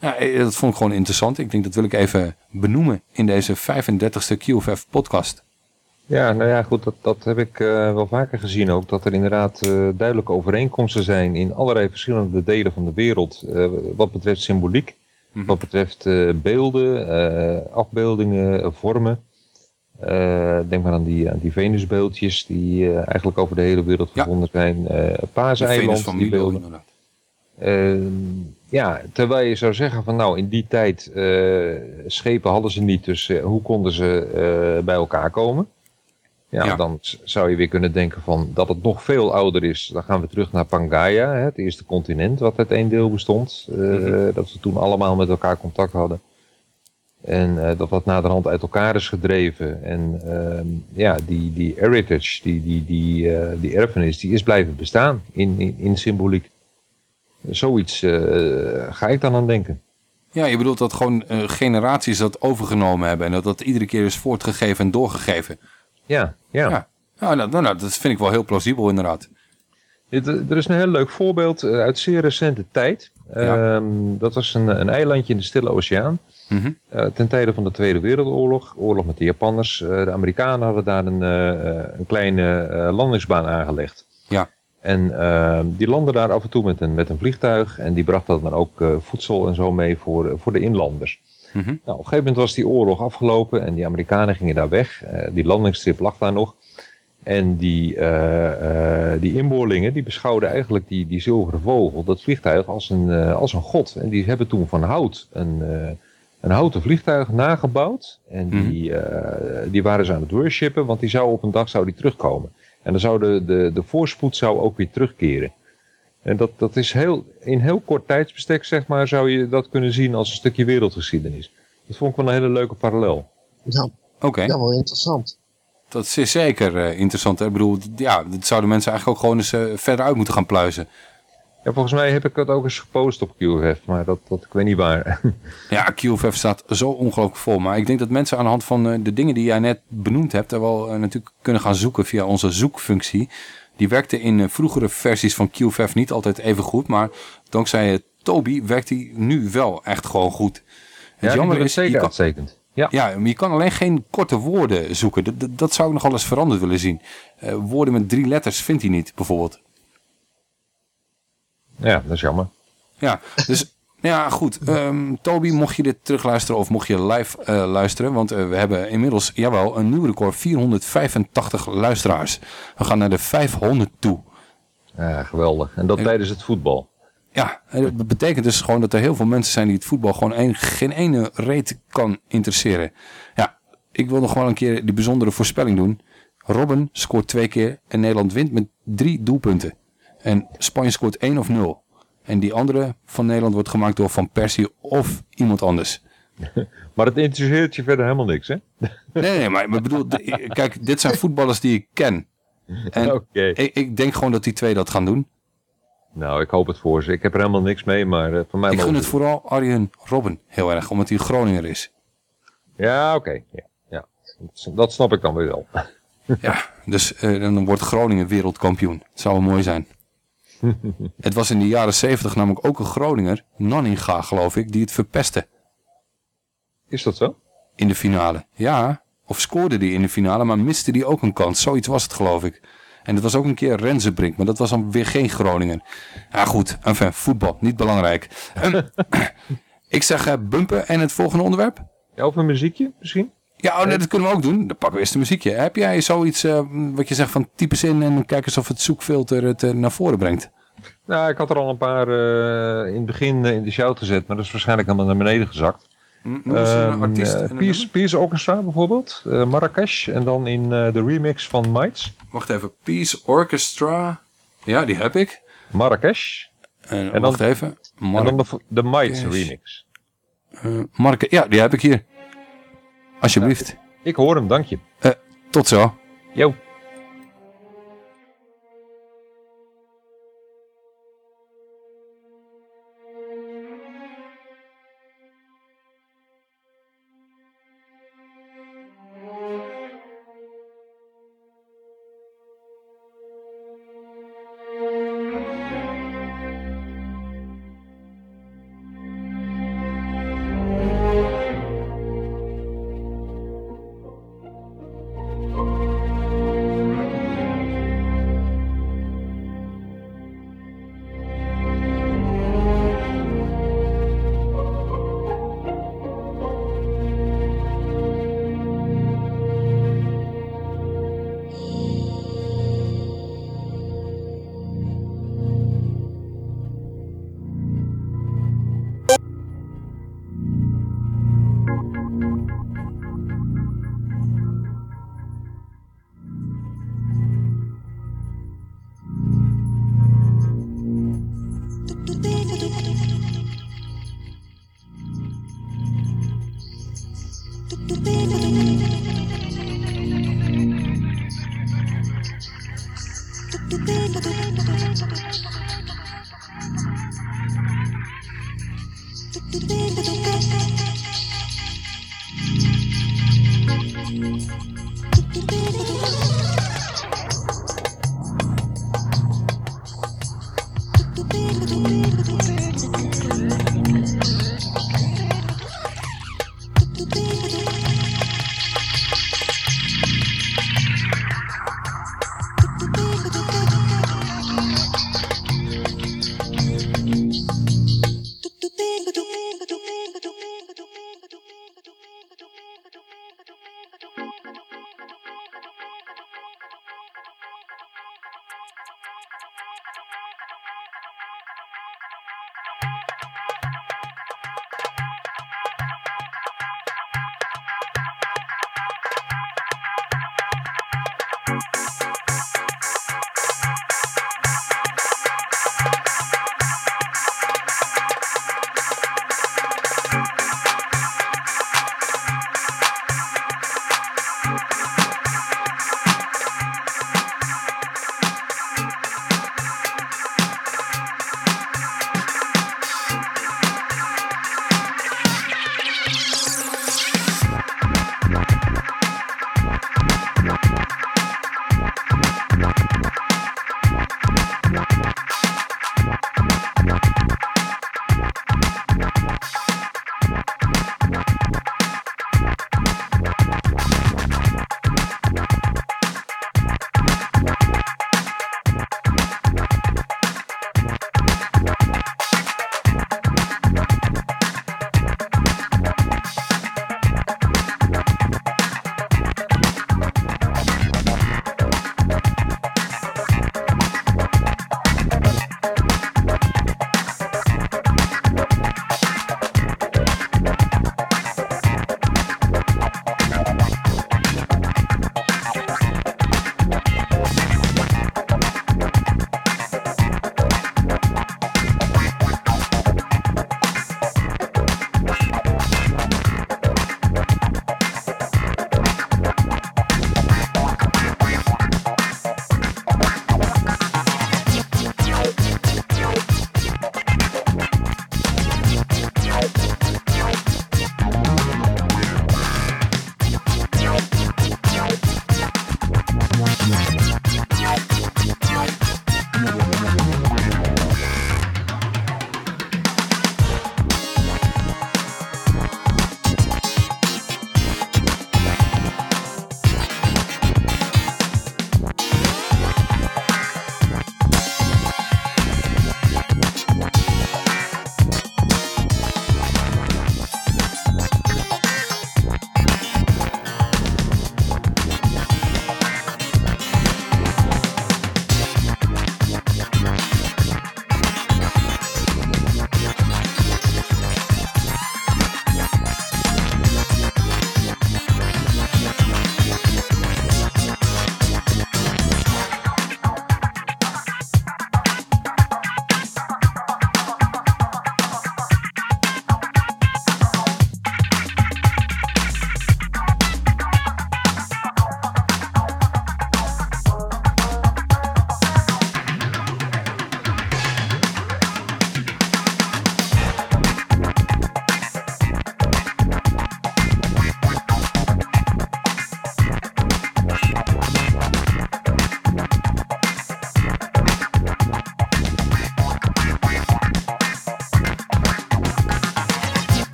Ja, eh, dat vond ik gewoon interessant. Ik denk dat wil ik even benoemen in deze 35ste QFF podcast. Ja, nou ja, goed, dat, dat heb ik eh, wel vaker gezien ook. Dat er inderdaad eh, duidelijke overeenkomsten zijn in allerlei verschillende delen van de wereld. wat betreft symboliek. Wat betreft beelden, afbeeldingen, vormen. Denk maar aan die, aan die Venusbeeldjes die eigenlijk over de hele wereld gevonden zijn. De Venus Paaseiland, van die beelden. Ja, terwijl je zou zeggen van nou, in die tijd eh, schepen hadden ze niet, dus eh, hoe konden ze eh, bij elkaar komen? Ja, Ja. dan zou je weer kunnen denken van dat het nog veel ouder is. Dan gaan we terug naar Pangaea, hè, het eerste continent wat uit één deel bestond. Mhm. Dat we toen allemaal met elkaar contact hadden. En dat dat naderhand uit elkaar is gedreven. En ehm, ja, die, die heritage, die, die, die, die erfenis, die is blijven bestaan in, in, in symboliek. Zoiets eh, ga ik dan aan denken. Ja, je bedoelt dat gewoon eh, generaties dat overgenomen hebben en dat dat iedere keer is voortgegeven en doorgegeven. Ja, ja. Ja, nou, nou, nou, dat vind ik wel heel plausibel inderdaad. Eh, er is een heel leuk voorbeeld uit zeer recente tijd. Ja. Ehm, dat was een, een eilandje in de Stille Oceaan. Mhm. Ten tijde van de Tweede Wereldoorlog, oorlog met de Japanners. De Amerikanen hadden daar een, een kleine landingsbaan aangelegd. Ja. En ehm, die landden daar af en toe met een, met een vliegtuig. En die brachten dan ook eh, voedsel en zo mee voor, voor de inlanders. Mhm. Nou, op een gegeven moment was die oorlog afgelopen en die Amerikanen gingen daar weg. Eh, die landingsstrip lag daar nog. En die, eh, eh, die inboorlingen die beschouwden eigenlijk die, die zilveren vogel, dat vliegtuig, als een, eh, als een god. En die hebben toen van hout een, eh, een houten vliegtuig nagebouwd. En die, eh, die waren ze aan het worshipen, want die zou op een dag zou die terugkomen. En dan zou de, de, de voorspoed zou ook weer terugkeren. En dat, dat is heel, in heel kort tijdsbestek, zeg maar, zou je dat kunnen zien als een stukje wereldgeschiedenis. Dat vond ik wel een hele leuke parallel. Ja, Oké. ja wel interessant. Dat is zeker eh, interessant. Ik bedoel, ja, dat zouden mensen eigenlijk ook gewoon eens eh, verder uit moeten gaan pluizen. Ja, volgens mij heb ik dat ook eens gepost op QFF, maar dat, dat ik weet niet waar. (laughs) Ja, QFF staat zo ongelooflijk vol. Maar ik denk dat mensen aan de hand van eh, de dingen die jij net benoemd hebt... er wel eh, natuurlijk kunnen gaan zoeken via onze zoekfunctie. Die werkte in eh, vroegere versies van QFF niet altijd even goed. Maar dankzij Toby werkt hij nu wel echt gewoon goed. Het die doet het je zeker kan- uitstekend. Ja. Ja, maar je kan alleen geen korte woorden zoeken. Dat, dat, dat zou ik nog wel eens veranderd willen zien. Woorden met drie letters vindt hij niet, bijvoorbeeld. Ja, dat is jammer. Ja, dus ja, goed. Ehm, Toby, mocht je dit terugluisteren of mocht je live eh, luisteren, want eh, we hebben inmiddels, jawel, een nieuw record, 485 luisteraars. We gaan naar de 500 toe. Ja, geweldig. En dat tijdens het voetbal. Ja, dat betekent dus gewoon dat er heel veel mensen zijn die het voetbal gewoon een, geen ene reet kan interesseren. Ja, ik wil nog wel een keer die bijzondere voorspelling doen. Robben scoort twee keer en Nederland wint met drie doelpunten. En Spanje scoort één of nul. En die andere van Nederland wordt gemaakt door Van Persie of iemand anders. (laughs) Maar het interesseert je verder helemaal niks, hè? Nee, nee, maar ik bedoel, kijk, dit zijn voetballers die ik ken. En (laughs) ik, ik denk gewoon dat die twee dat gaan doen. Nou, ik hoop het voor ze. Ik heb er helemaal niks mee, maar eh, voor mij Ik gun het vooral Arjen Robben heel erg, omdat hij Groninger is. Ja, oké. Ja, ja. Dat- Dat snap ik dan weer wel. Ja, dus eh, dan wordt Groningen wereldkampioen. Het zou wel mooi zijn. (laughs) het was in de jaren zeventig namelijk ook een Groninger, Nanninga geloof ik, die het verpestte. Is dat zo? In de finale. Ja, of scoorde die in de finale, maar miste die ook een kans. Zoiets was het geloof ik. En dat was ook een keer Renzebrink, maar dat was dan weer geen Groningen. Ja goed, enfin, voetbal, niet belangrijk. Ehm, (laughs) (coughs) ik zeg eh, bumpen en het volgende onderwerp. Ja, of een muziekje misschien? Ja, oh, nee, dat kunnen we ook doen. Dan pakken we eerst een muziekje. Heb jij zoiets eh, wat je zegt van types in en kijk eens of het zoekfilter het eh, naar voren brengt? Nou, ik had er al een paar eh, in het begin eh, in de shout gezet, maar dat is waarschijnlijk helemaal naar beneden gezakt. een Ehm, artiest eh, Peace, Peace Orchestra bijvoorbeeld, eh, Marrakesh en dan in eh, de remix van Mites. Wacht even, Peace Orchestra. Ja, die heb ik. Marrakesh. En, dan- wacht even. En dan de, de Mites Marrakesh. remix. Eh, Marke, ja, die heb ik hier. Alsjeblieft. Ik hoor hem, dank je. Eh, tot zo. Yo.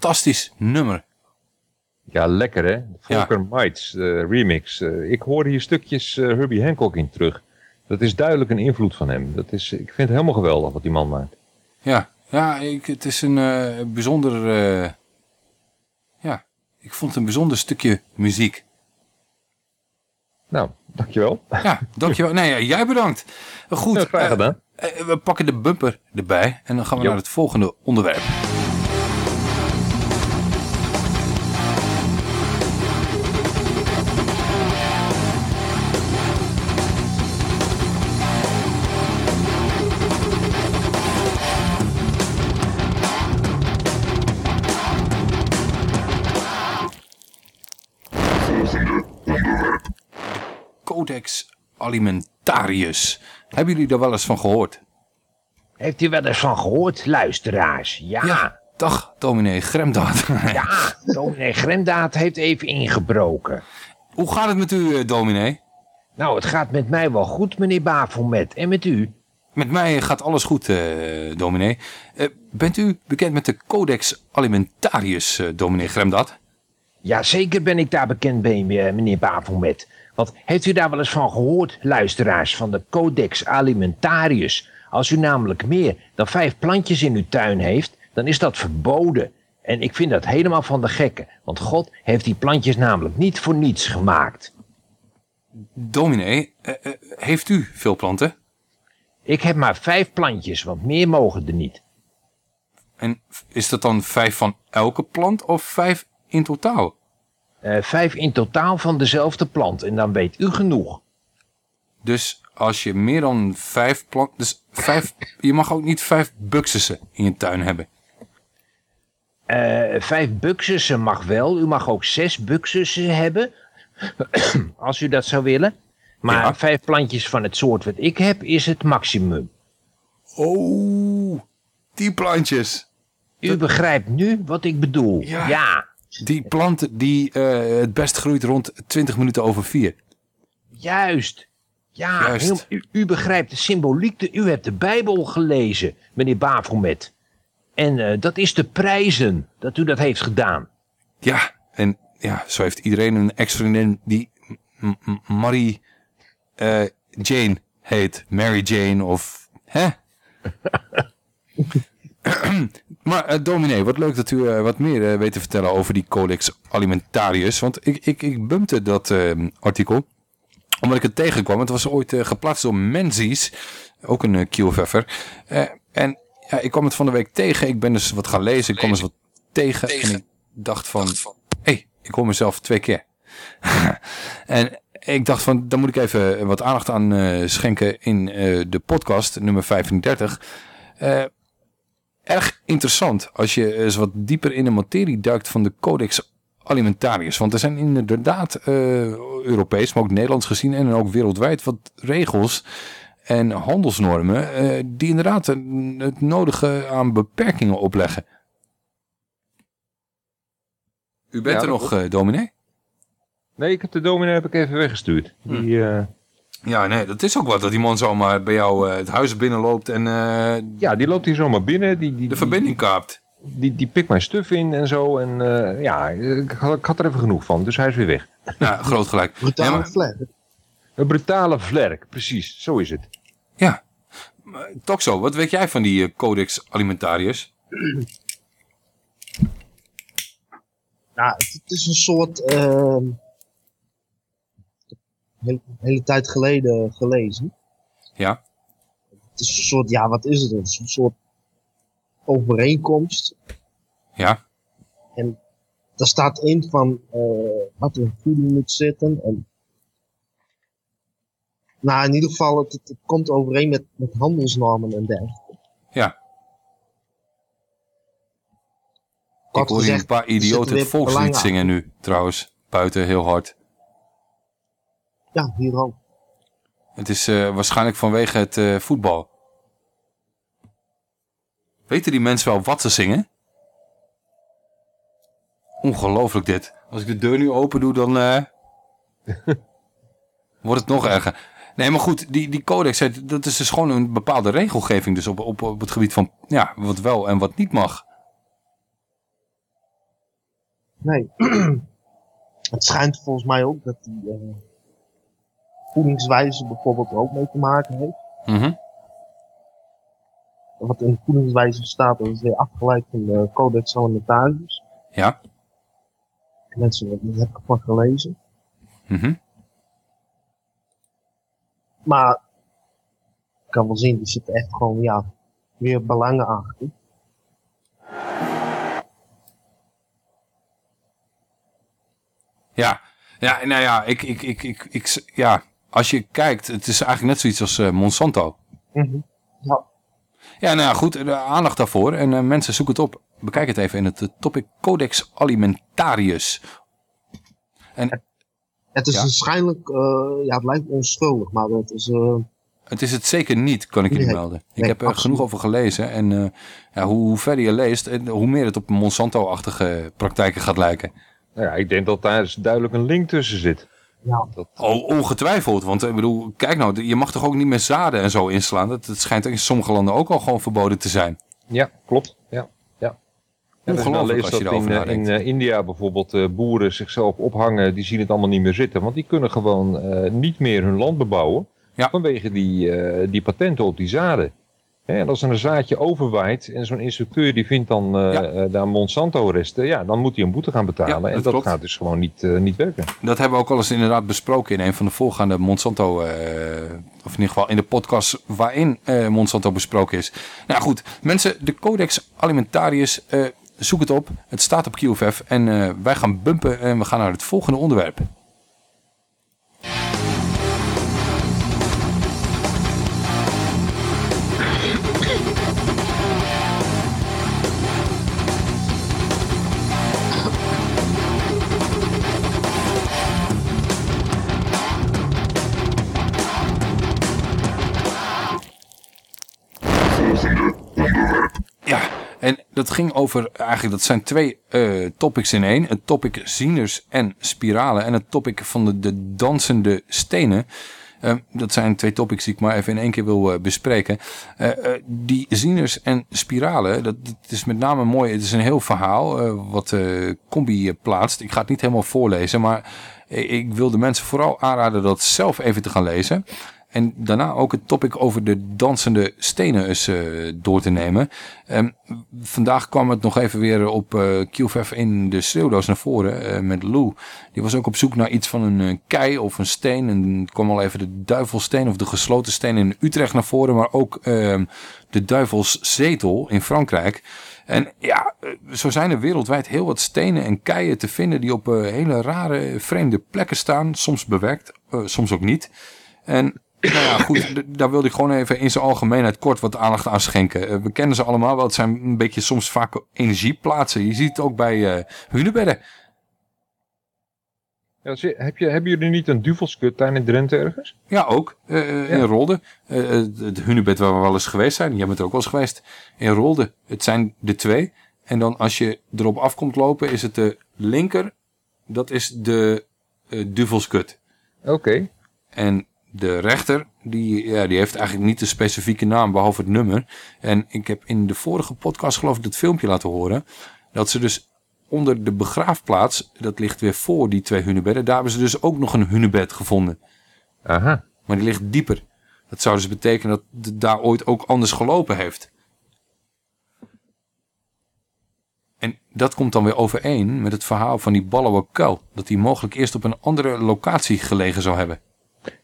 Fantastisch nummer. Ja, lekker hè. Volker Mites eh, remix. Eh, ik hoor hier stukjes eh, Herbie Hancock in terug. Dat is duidelijk een invloed van hem. Dat is, ik vind het helemaal geweldig wat die man maakt. Ja, ja ik, het is een bijzonder... ja, ik vond het een bijzonder stukje muziek. Nou, dankjewel. Ja, dankjewel. (laughs) Nee, ja, jij bedankt. Goed. Ja, graag gedaan. we pakken de bumper erbij en dan gaan we Jo. naar het volgende onderwerp. Alimentarius. Hebben jullie daar wel eens van gehoord? Heeft u wel eens van gehoord, luisteraars? Ja. Dag, dominee Gremdaad. (laughs) Ja, dominee Gremdaad heeft even ingebroken. Hoe gaat het met u, eh, dominee? Nou, het gaat met mij wel goed, meneer Bafelmet. En met u? Met mij gaat alles goed, eh, dominee. Eh, bent u bekend met de Codex Alimentarius, eh, dominee Gremdaad? Ja, zeker ben ik daar bekend mee, eh, meneer Bafelmet. Want heeft u daar wel eens van gehoord, luisteraars, van de Codex Alimentarius? Als u namelijk meer dan vijf plantjes in uw tuin heeft, dan is dat verboden. En ik vind dat helemaal van de gekken, want God heeft die plantjes namelijk niet voor niets gemaakt. Dominee, eh, eh, heeft u veel planten? Ik heb maar vijf plantjes, want meer mogen er niet. En is dat dan vijf van elke plant of vijf in totaal? Eh, vijf in totaal van dezelfde plant en dan weet u genoeg. Dus als je meer dan vijf planten... Dus vijf, (laughs) je mag ook niet vijf buxussen in je tuin hebben. Eh, vijf buxussen mag wel. U mag ook zes buxussen hebben. (clears throat) als u dat zou willen. Maar vijf plantjes van het soort wat ik heb is het maximum. Oh, die plantjes. U begrijpt nu wat ik bedoel. Ja. Die planten die eh, het best groeit rond 20 minuten over vier. Juist. Ja, Juist. heel- u, u begrijpt de symboliek. de- u hebt de Bijbel gelezen, meneer Bafelmet. En eh, dat is te prijzen dat u dat heeft gedaan. Ja, en ja, zo heeft iedereen een ex-vriendin die M- M- Marie eh, Jane heet. Mary Jane of... Hè? (laughs) (clears throat) maar eh, dominee, wat leuk dat u eh, wat meer eh, weet te vertellen over die Codex Alimentarius. Want ik, ik, ik bumpte dat artikel omdat ik het tegenkwam. Het was ooit geplaatst door Menzies, ook een uh, en ja, ik kwam het van de week tegen. Ik ben dus wat gaan lezen. Ik kwam eens wat tegen. En ik dacht van, hé, hey, ik hoor mezelf twee keer. (laughs) en ik dacht van, dan moet ik even wat aandacht aan schenken in de podcast, nummer 35. Erg interessant als je eens wat dieper in de materie duikt van de Codex Alimentarius. Want er zijn inderdaad eh, Europees, maar ook Nederlands gezien en ook wereldwijd wat regels en handelsnormen eh, die inderdaad het nodige aan beperkingen opleggen. U bent Ja, er nog, eh, dominee? Nee, ik heb de dominee heb ik even weggestuurd. Die, eh, Ja, nee, dat is ook wat dat die man zomaar bij jou eh, het huis binnenloopt en eh, ja, die loopt hier zomaar binnen. Die, die, de verbinding kaapt. Die, die pikt mijn stuf in en zo. En eh, ja, ik had, ik had er even genoeg van. Dus hij is weer weg. Ja, groot gelijk. (laughs) Brutale Ja, maar- vlerk. Een brutale vlerk, precies. Zo is het. Ja. Toch zo, wat weet jij van die Codex Alimentarius? Ja, het, (clears throat) het is een soort. Ehm hele, hele tijd geleden gelezen. Ja. Het is een soort, ja, wat is het? Het is een soort overeenkomst. Ja. En daar staat in van eh, wat er in voeding moet zitten. En, nou, in ieder geval, het, het, het komt overeen met, met handelsnormen en dergelijke. Ja. Ik hoor hier een paar idioten het volkslied zingen nu, trouwens. Buiten, heel hard. Ja, hier ook. Het is eh, waarschijnlijk vanwege het eh, voetbal. Weten die mensen wel wat ze zingen? Ongelooflijk dit. Als ik de deur nu open doe, dan eh, (laughs) wordt het nog erger. Nee, maar goed, die, die codex, dat is dus gewoon een bepaalde regelgeving dus op, op, op het gebied van ja, wat wel en wat niet mag. Nee. (clears throat) het schijnt volgens mij ook dat die voedingswijze bijvoorbeeld ook mee te maken heeft. Mhm. Wat in de voedingswijze staat, dat is weer afgeleid van de Codex Alimentarius. Ja. Mensen, dat heb ik ervan gelezen. Mhm. Maar ik kan wel zien, er zitten echt gewoon, ja, weer belangen achter. Ja, ja nou ja, ik, ik, ik, ik, ik, ja, als je kijkt, het is eigenlijk net zoiets als eh, Monsanto. Mhm. Ja. Ja, nou ja, goed, de aandacht daarvoor. En eh, mensen, zoek het op. Bekijk het even in het eh, topic Codex Alimentarius. En, Het is Ja. waarschijnlijk, eh, ja, het lijkt onschuldig, maar het is, eh, Het is het zeker niet, kan ik jullie Nee, melden. Ik nee, heb er absoluut. genoeg over gelezen. En eh, ja, hoe, hoe verder je leest, hoe meer het op Monsanto-achtige praktijken gaat lijken. Nou ja, ik denk dat daar dus duidelijk een link tussen zit. Ja. Oh, ongetwijfeld. Want ik bedoel, kijk nou, je mag toch ook niet meer zaden en zo inslaan. Dat, dat schijnt in sommige landen ook al gewoon verboden te zijn. Ja, klopt. Ja, ja. Ongelooflijk als je dat in, eh, in eh, India bijvoorbeeld eh, boeren zichzelf ophangen, die zien het allemaal niet meer zitten. Want die kunnen gewoon eh, niet meer hun land bebouwen vanwege die, eh, die patenten op die zaden. En als er een zaadje overwaait en zo'n instructeur die vindt dan eh, daar Monsanto-resten, ja, dan moet hij een boete gaan betalen. Ja, en dat klopt. gaat dus gewoon niet, eh, niet werken. Dat hebben we ook al eens inderdaad besproken in een van de voorgaande Monsanto, eh, of in ieder geval in de podcast waarin Monsanto besproken is. Nou goed, mensen, de Codex Alimentarius, zoek het op. Het staat op QFF en wij gaan bumpen en we gaan naar het volgende onderwerp. Dat ging over, eigenlijk dat zijn twee eh, topics in één. Het topic zieners en spiralen en het topic van de, de dansende stenen. Eh, dat zijn twee topics die ik maar even in één keer wil eh, bespreken. Die zieners en spiralen, dat, dat is met name mooi. Het is een heel verhaal wat Combi plaatst. Ik ga het niet helemaal voorlezen, maar ik wil de mensen vooral aanraden dat zelf even te gaan lezen. En daarna ook het topic over de dansende stenen eens eh, door te nemen. Ehm, vandaag kwam het nog even weer op eh QFF in de schreeuwdoos naar voren eh, met Lou. Die was ook op zoek naar iets van een kei of een steen. En kwam al even de duivelsteen of de gesloten steen in Utrecht naar voren. Maar ook ehm, de duivelszetel in Frankrijk. En ja, zo zijn er wereldwijd heel wat stenen en keien te vinden die op hele rare, vreemde plekken staan. Soms bewerkt, soms ook niet. En nou ja, goed, (clears throat) daar wilde ik gewoon even in zijn algemeenheid kort wat aandacht aan schenken. Eh, we kennen ze allemaal wel, het zijn een beetje soms vaak energieplaatsen. Je ziet het ook bij eh hunebedden. Ja, zie- heb je, hebben jullie niet een duvelskut daar in Drenthe ergens? Ja, ook. eh, in Rolde. Eh, het hunebed waar we wel eens geweest zijn. Jij bent er ook wel eens geweest. In Rolde. Het zijn de twee. En dan als je erop af komt lopen is het de linker. Dat is de eh duvelskut. Oké. En de rechter, die, ja, die heeft eigenlijk niet de specifieke naam behalve het nummer. En ik heb in de vorige podcast geloof ik dat filmpje laten horen. Dat ze dus onder de begraafplaats, dat ligt weer voor die twee hunebedden. Daar hebben ze dus ook nog een hunebed gevonden. Aha. Maar die ligt dieper. Dat zou dus betekenen dat het daar ooit ook anders gelopen heeft. En dat komt dan weer overeen met het verhaal van die Ballowe kuil. Dat die mogelijk eerst op een andere locatie gelegen zou hebben.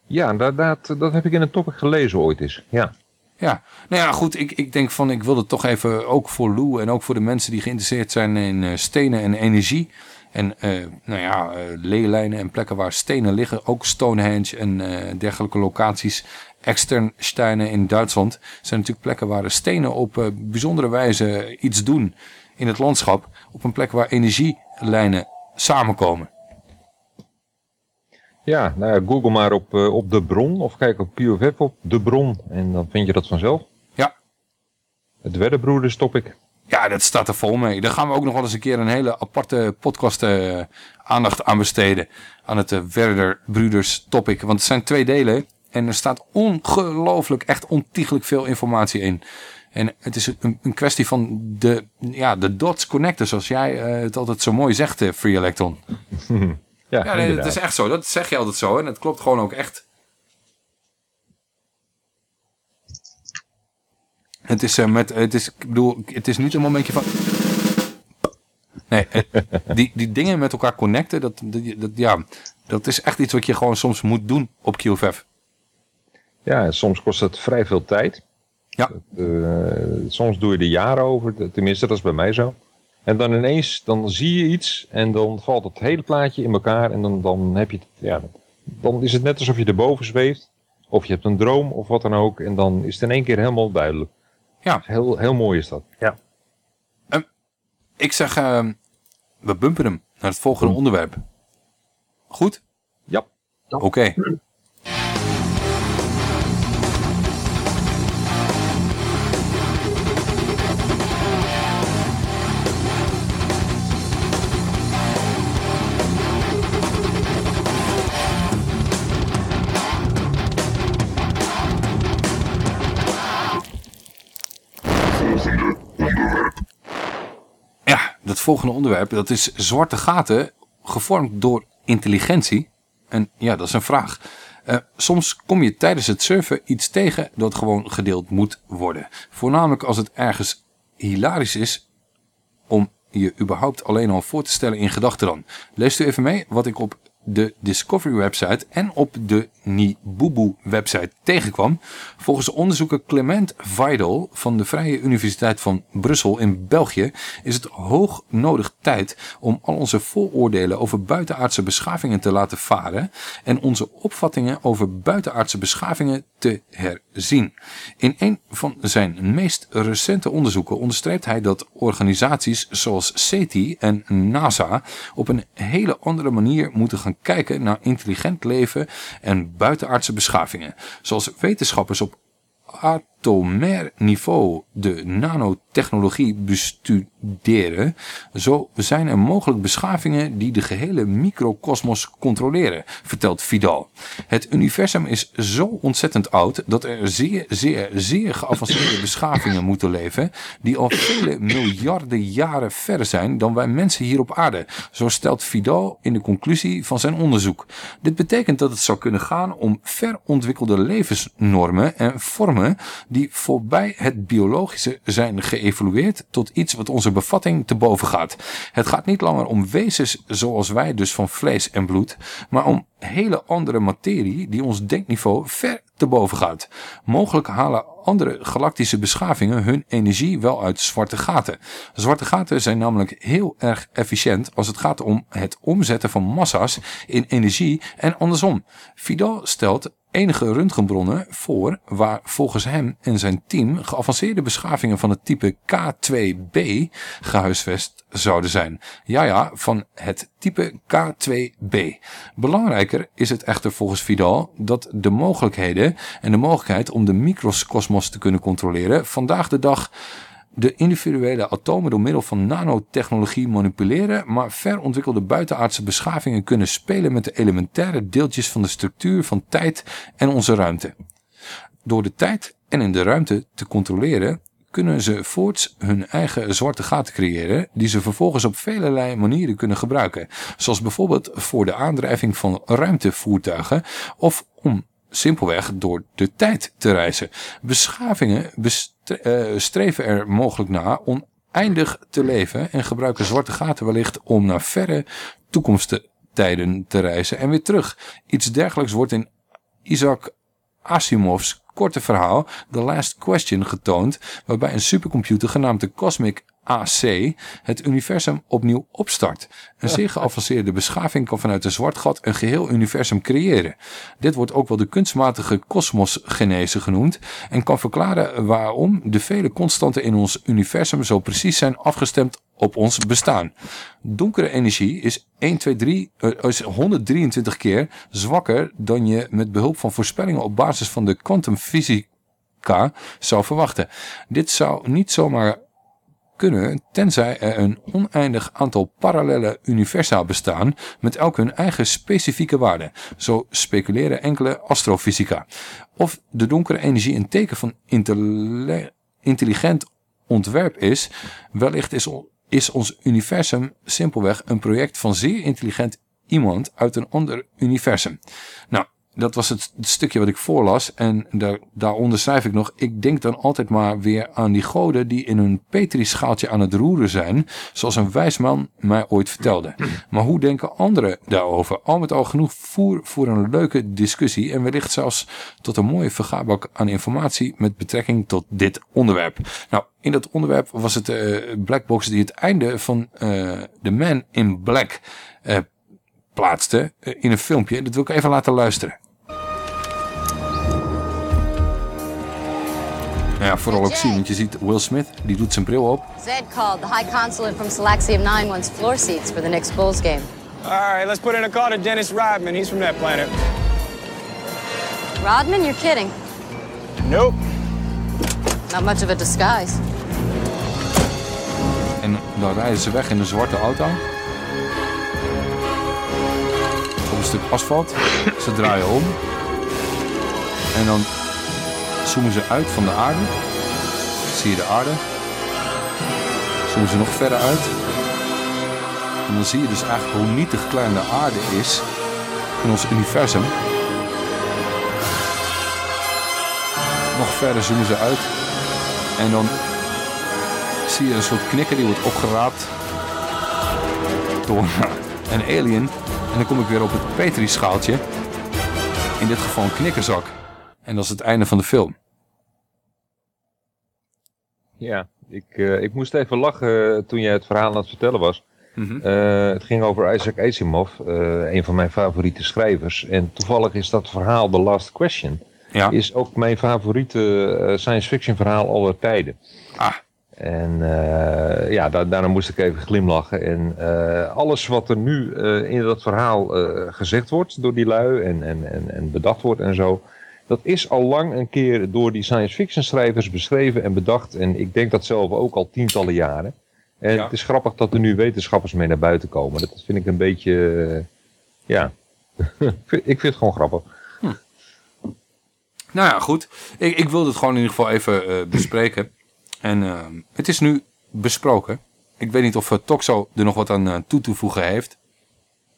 Ja, dat, dat, dat heb ik in een topic gelezen ooit eens. Ja. Ja, nou ja, goed. Ik, ik denk van, ik wil het toch even ook voor Lou en ook voor de mensen die geïnteresseerd zijn in eh, stenen en energie. En eh, nou ja, leelijnen en plekken waar stenen liggen. Ook Stonehenge en dergelijke locaties. Externsteinen in Duitsland zijn natuurlijk plekken waar de stenen op bijzondere wijze iets doen in het landschap. Op een plek waar energielijnen samenkomen. Ja, nou ja, google maar op, eh, op de bron of kijk op QFF op de bron en dan vind je dat vanzelf. Ja. Het Weddenbroeders topic. Ja, dat staat er vol mee. Daar gaan we ook nog wel eens een keer een hele aparte podcast eh, aandacht aan besteden. Aan het uh, Werder Bruders topic. Want het zijn twee delen. En er staat ongelooflijk, echt ontiegelijk veel informatie in. En het is een, een kwestie van de, ja, de dots connecten, zoals jij eh, het altijd zo mooi zegt, eh, Free Electron. (laughs) Ja, ja nee, dat is echt zo. Dat zeg je altijd zo en het klopt gewoon ook echt. Het is, eh, met, het is, ik bedoel, het is niet een momentje van... Nee, (laughs) die, die dingen met elkaar connecten, dat, dat, dat, ja, dat is echt iets wat je gewoon soms moet doen op QFF. Ja, en soms kost het vrij veel tijd. Ja. Eh, soms doe je er jaren over, tenminste dat is bij mij zo. En dan ineens, dan zie je iets en dan valt het hele plaatje in elkaar en dan, dan heb je het, ja, dan is het net alsof je erboven zweeft. Of je hebt een droom of wat dan ook en dan is het in één keer helemaal duidelijk. Ja. Heel, heel mooi is dat. Ja. Ik zeg, ehm, we bumpen hem naar het volgende onderwerp. Goed? Ja. Oké. Volgende onderwerp, dat is zwarte gaten gevormd door intelligentie. En ja, dat is een vraag. Eh, soms kom je tijdens het surfen iets tegen dat gewoon gedeeld moet worden. Voornamelijk als het ergens hilarisch is om je überhaupt alleen al voor te stellen in gedachten dan. Leest u even mee wat ik op de Discovery website en op de Nibubu website tegenkwam. Volgens onderzoeker Clement Weidel van de Vrije Universiteit van Brussel in België is het hoog nodig tijd om al onze vooroordelen over buitenaardse beschavingen te laten varen en onze opvattingen over buitenaardse beschavingen te herzien. In een van zijn meest recente onderzoeken onderstreept hij dat organisaties zoals SETI en NASA op een hele andere manier moeten gaan kijken naar intelligent leven en buitenaardse beschavingen. Zoals wetenschappers op atomair niveau de nanotechnologie bestuderen, zo zijn er mogelijk beschavingen die de gehele microcosmos controleren, vertelt Vidal. Het universum is zo ontzettend oud dat er zeer, zeer, zeer geavanceerde (clears throat) beschavingen moeten leven die al vele miljarden jaren verder zijn dan wij mensen hier op aarde. Zo stelt Vidal in de conclusie van zijn onderzoek. Dit betekent dat het zou kunnen gaan om verontwikkelde levensnormen en vormen die voorbij het biologische zijn geëvolueerd tot iets wat onze bevatting te boven gaat. Het gaat niet langer om wezens zoals wij dus van vlees en bloed, maar om hele andere materie die ons denkniveau ver te boven gaat. Mogelijk halen andere galactische beschavingen hun energie wel uit zwarte gaten. Zwarte gaten zijn namelijk heel erg efficiënt als het gaat om het omzetten van massa's in energie en andersom. Vidal stelt enige röntgenbronnen voor waar volgens hem en zijn team geavanceerde beschavingen van het type K2b gehuisvest zouden zijn. Ja ja, van het type K2b. Belangrijker is het echter volgens Vidal dat de mogelijkheden en de mogelijkheid om de microcosmos te kunnen controleren vandaag de dag de individuele atomen door middel van nanotechnologie manipuleren, maar verontwikkelde buitenaardse beschavingen kunnen spelen met de elementaire deeltjes van de structuur van tijd en onze ruimte. Door de tijd en in de ruimte te controleren, kunnen ze voorts hun eigen zwarte gaten creëren, die ze vervolgens op velelei manieren kunnen gebruiken. Zoals bijvoorbeeld voor de aandrijving van ruimtevoertuigen of om simpelweg door de tijd te reizen. Beschavingen eh, streven er mogelijk naar oneindig te leven en gebruiken zwarte gaten wellicht om naar verre toekomsttijden te reizen en weer terug. Iets dergelijks wordt in Isaac Asimovs korte verhaal The Last Question getoond, waarbij een supercomputer genaamd de Cosmic AC het universum opnieuw opstart. Een zeer geavanceerde beschaving kan vanuit een zwart gat een geheel universum creëren. Dit wordt ook wel de kunstmatige kosmosgenese genoemd en kan verklaren waarom de vele constanten in ons universum zo precies zijn afgestemd op ons bestaan. Donkere energie is 1, 2, 3, eh, is 123 keer zwakker dan je met behulp van voorspellingen op basis van de kwantumfysica zou verwachten. Dit zou niet zomaar kunnen tenzij er een oneindig aantal parallele universa bestaan met elk hun eigen specifieke waarde. Zo speculeren enkele astrofysica. Of de donkere energie een teken van intelligent ontwerp is. Wellicht is, is ons universum simpelweg een project van zeer intelligent iemand uit een ander universum. Nou, dat was het, stukje wat ik voorlas. En daar, daaronder schrijf ik nog... Ik denk dan altijd maar weer aan die goden... die in een petrischaaltje aan het roeren zijn... zoals een wijs man mij ooit vertelde. (clears throat) Maar hoe denken anderen daarover? Al met al genoeg voer voor een leuke discussie... en wellicht zelfs tot een mooie vergaarbak aan informatie... met betrekking tot dit onderwerp. Nou, in dat onderwerp was het eh Blackbox... die het einde van eh The Man in Black... eh, plaatste in een filmpje. Dat wil ik even laten luisteren. Nou ja, vooral ook zien, want je ziet Will Smith, die doet zijn bril op. Zed called the High Consulate from Salaxium 9 wants floor seats for the next Bulls game. All right, let's put in a call to Dennis Rodman. He's from that planet. Rodman, you're kidding. Nope. Not much of a disguise. En dan rijden ze weg in een zwarte auto. Op een stuk asfalt. Ze draaien om. En dan zoomen ze uit van de aarde. Zie je de aarde. Zoomen ze nog verder uit. En dan zie je dus eigenlijk hoe nietig klein de aarde is in ons universum. Nog verder zoomen ze uit. En dan zie je een soort knikker die wordt opgeraapt door (laughs) een alien. En dan kom ik weer op het Petri-schaaltje. In dit geval een knikkerzak. En dat is het einde van de film. Ja, ik, eh, ik moest even lachen toen jij het verhaal aan het vertellen was. Mhm. Eh, het ging over Isaac Asimov, eh, een van mijn favoriete schrijvers. En toevallig is dat verhaal The Last Question. Ja. Is ook mijn favoriete eh, science fiction verhaal aller tijden. Ah. En eh, ja, da daarom moest ik even glimlachen. En eh, alles wat er nu eh, in dat verhaal eh, gezegd wordt door die lui en, en, en, en bedacht wordt en zo. Dat is al lang een keer door die science fiction schrijvers beschreven en bedacht. En ik denk dat zelf ook al tientallen jaren. En het is grappig dat er nu wetenschappers mee naar buiten komen. Dat vind ik een beetje, eh, ja, (laughs) ik vind het gewoon grappig. Nou ja, goed. Ik, ik wilde het gewoon in ieder geval even eh, bespreken. En eh, het is nu besproken. Ik weet niet of uh, Toxo er nog wat aan toe te voegen heeft.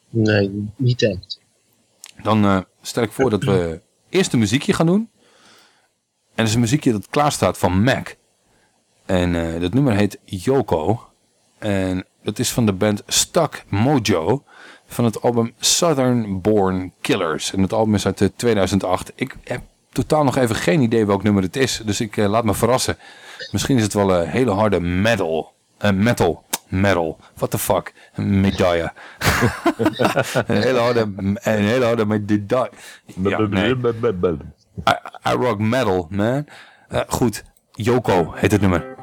Nee, niet echt. Dan eh, stel ik voor dat we eerst een muziekje gaan doen. En dat is een muziekje dat klaar staat van Mac. En eh, dat nummer heet Yoko. En dat is van de band Stuck Mojo. Van het album Southern Born Killers. En het album is uit eh, 2008. Ik heb totaal nog even geen idee welk nummer het is. Dus ik eh, laat me verrassen. Misschien is het wel een hele harde metal. Eh, metal. Metal. What the fuck. Een medaille. (laughs) een hele harde, een hele harde medaille. Ja, nee. I, I rock metal, man. Eh, goed. Yoko heet het nummer.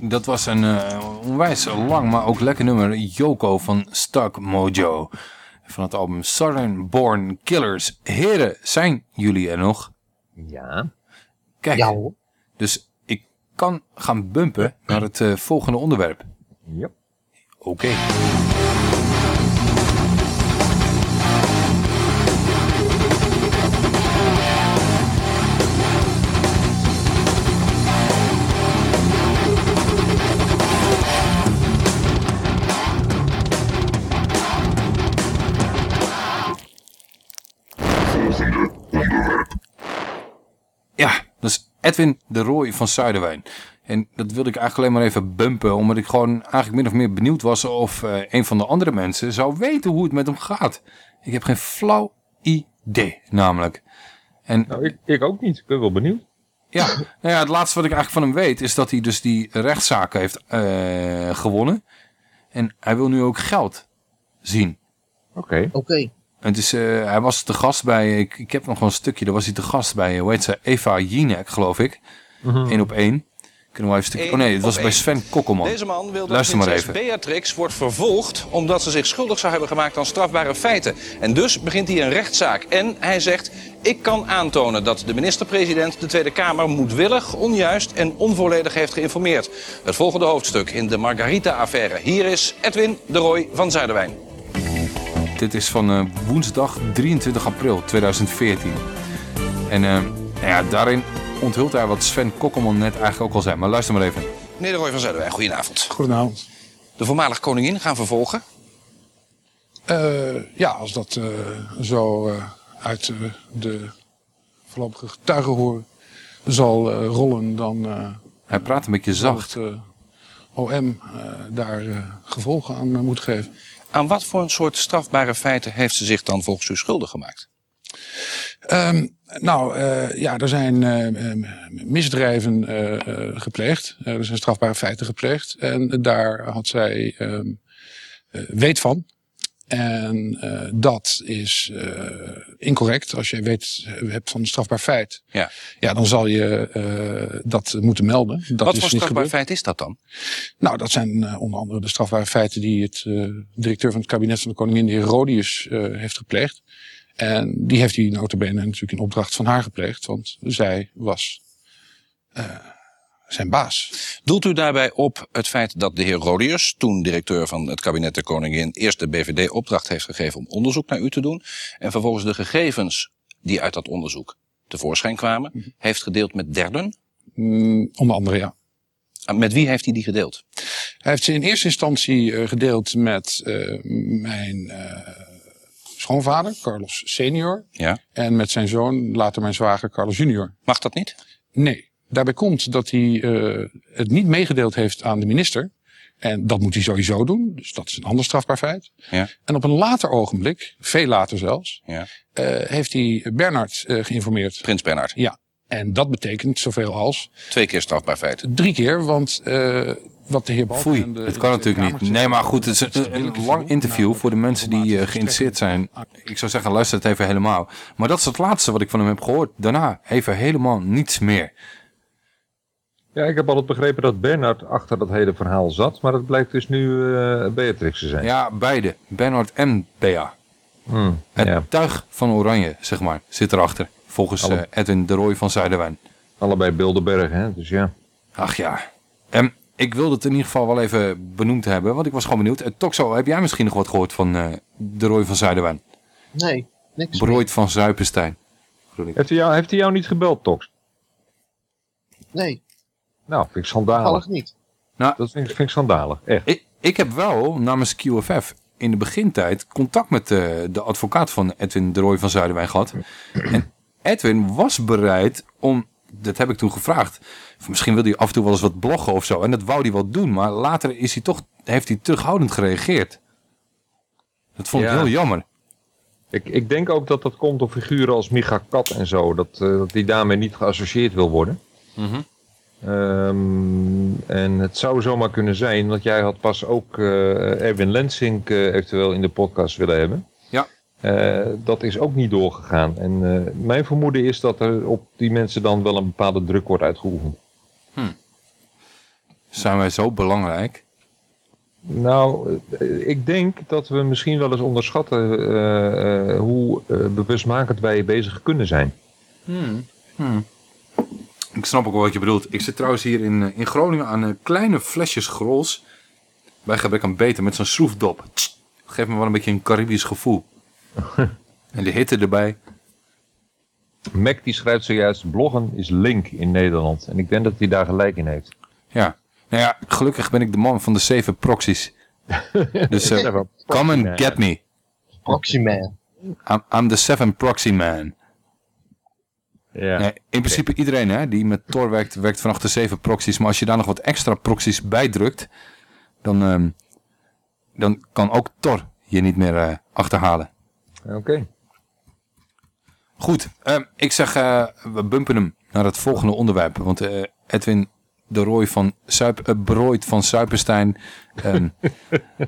dat was een eh, onwijs lang, maar ook lekker nummer. Yoko van Stuck Mojo. Van het album Southern Born Killers. Heren, zijn jullie er nog? Ja. Kijk, ja, dus ik kan gaan bumpen naar het eh, volgende onderwerp. Ja. Yep. Oké. Edwin de Rooij van Zuiderwijn. En dat wilde ik eigenlijk alleen maar even bumpen. Omdat ik gewoon eigenlijk min of meer benieuwd was of eh, een van de andere mensen zou weten hoe het met hem gaat. Ik heb geen flauw idee namelijk. En, nou, ik, ik ook niet. Ik ben wel benieuwd. Ja, nou ja, het laatste wat ik eigenlijk van hem weet is dat hij dus die rechtszaken heeft eh, gewonnen. En hij wil nu ook geld zien. Oké. Oké. Het is, eh, hij was te gast bij, ik, ik heb nog wel een stukje, daar was hij te gast bij, hoe heet ze, Eva Jinek geloof ik. Mhm. Eén op één. Kunnen we even een stukje, oh nee, het was bij één. Sven Kokkelman. Deze man wil dat prinses. Beatrix wordt vervolgd omdat ze zich schuldig zou hebben gemaakt aan strafbare feiten. En dus begint hij een rechtszaak. En hij zegt, ik kan aantonen dat de minister-president de Tweede Kamer moedwillig, onjuist en onvolledig heeft geïnformeerd. Het volgende hoofdstuk in de Margarita-affaire. Hier is Edwin de Roy van Zuiderwijn. Dit is van eh, woensdag 23 april 2014. En eh, nou ja, daarin onthult hij wat Sven Kokkelman net eigenlijk ook al zei. Maar luister maar even. Meneer de Roy van Zuiderwijn, goedenavond. Goedenavond. De voormalig koningin gaan vervolgen. Eh, ja, als dat eh, zo eh, uit de voorlopige getuigen horen zal rollen, dan eh, Hij praat een beetje zacht. het eh, OM eh, daar eh, gevolgen aan moet geven. Aan wat voor een soort strafbare feiten heeft ze zich dan volgens u schuldig gemaakt? Ehm, nou, eh, ja, er zijn eh, eh, misdrijven eh, gepleegd. Er zijn strafbare feiten gepleegd. En daar had zij ehm, eh, weet van. En eh, dat is eh, incorrect. Als je weet hebt van een strafbaar feit, Ja. ja, dan zal je eh, dat moeten melden. Dat wat is voor strafbaar gebeurd. feit is dat dan? Nou, dat zijn eh, onder andere de strafbare feiten die het eh, directeur van het kabinet van de koningin, de heer Rodius, eh, heeft gepleegd. En die heeft hij notabene natuurlijk in opdracht van haar gepleegd, want zij was eh, zijn baas. Doelt u daarbij op het feit dat de heer Rodius, toen directeur van het kabinet der koningin, eerst de BVD opdracht heeft gegeven om onderzoek naar u te doen en vervolgens de gegevens die uit dat onderzoek tevoorschijn kwamen, heeft gedeeld met derden? Mm, onder andere, ja. Ah, Met wie heeft hij die gedeeld? Hij heeft ze in eerste instantie eh, gedeeld met eh, mijn eh, schoonvader, Carlos senior. Ja. En met zijn zoon, later mijn zwager, Carlos junior. Mag dat niet? Nee. Daarbij komt dat hij eh, het niet meegedeeld heeft aan de minister. En dat moet hij sowieso doen. Dus dat is een ander strafbaar feit. Ja. En op een later ogenblik, veel later zelfs, Ja. eh, heeft hij Bernard eh, geïnformeerd. Prins Bernhard. Ja. En dat betekent zoveel als Twee keer strafbaar feit. drie keer, want eh, wat de heer Balken Foei, en de- het kan de natuurlijk niet. Nee, maar goed, het is een, een lang interview voor de mensen die geïnteresseerd zijn. Ik zou zeggen, luister het even helemaal. Maar dat is het laatste wat ik van hem heb gehoord. Daarna even helemaal niets meer. Ja, ik heb altijd begrepen dat Bernard achter dat hele verhaal zat. Maar dat blijkt dus nu eh, Beatrix te zijn. Ja, beide. Bernard en Bea. Hmm, Het ja. tuig van Oranje, zeg maar, zit erachter. Volgens Alle- eh, Edwin de Roy van Zuiderwijn. Allebei Bilderberg, hè? Dus ja. Ach ja. En ik wilde het in ieder geval wel even benoemd hebben, want ik was gewoon benieuwd. Uh, Toxo, heb jij misschien nog wat gehoord van eh, de Roy van Zuiderwijn? Nee, niks. Broid van Zuipenstein. Heeft hij jou, heeft hij jou niet gebeld, Tox? Nee, Nou, vind ik schandalig. toevallig niet. Nou, Dat vind ik, vind ik schandalig, echt. Ik, ik heb wel namens QFF in de begintijd contact met eh, de advocaat van Edwin de Roy van Zuiderwijn gehad. En Edwin was bereid om, dat heb ik toen gevraagd, of misschien wilde hij af en toe wel eens wat bloggen of zo. En dat wou hij wel doen, maar later is hij toch, heeft hij terughoudend gereageerd. Dat vond ik Ja. heel jammer. Ik, ik denk ook dat dat komt door figuren als Micha Kat en zo. Dat, eh, dat die daarmee niet geassocieerd wil worden. Mhm. Ehm, en het zou zomaar kunnen zijn, want jij had pas ook eh, Erwin Lensink eh, eventueel in de podcast willen hebben. Ja. Eh, dat is ook niet doorgegaan. En mijn vermoeden is dat er op die mensen dan wel een bepaalde druk wordt uitgeoefend. Zijn wij zo belangrijk? Nou, ik denk dat we misschien wel eens onderschatten hoe bewustmakend wij bezig kunnen zijn. Hmm. Hmm. Ik snap ook wel wat je bedoelt. Ik zit trouwens hier in, eh, in Groningen aan eh, kleine flesjes grols. Bij gebrek aan beter met zo'n schroefdop. Tst, Geeft me wel een beetje een Caribisch gevoel. (laughs) en de hitte erbij. Mac die schrijft zojuist, bloggen is link in Nederland. En ik denk dat hij daar gelijk in heeft. Ja. Nou ja, gelukkig ben ik de man van de zeven proxies. (laughs) dus eh, come and get me. Proxy man. I'm, I'm the seven proxy man. Ja. Nee, in principe iedereen hè, die met Tor werkt, werkt vanaf de 7 proxies. Maar als je daar nog wat extra proxies bij drukt, dan, ehm, dan kan ook Tor je niet meer eh, achterhalen. Oké. Goed, ehm, ik zeg eh, we bumpen hem naar het volgende onderwerp. Want eh, Edwin de Roy van Suip, Broid van Suiperstein. ehm,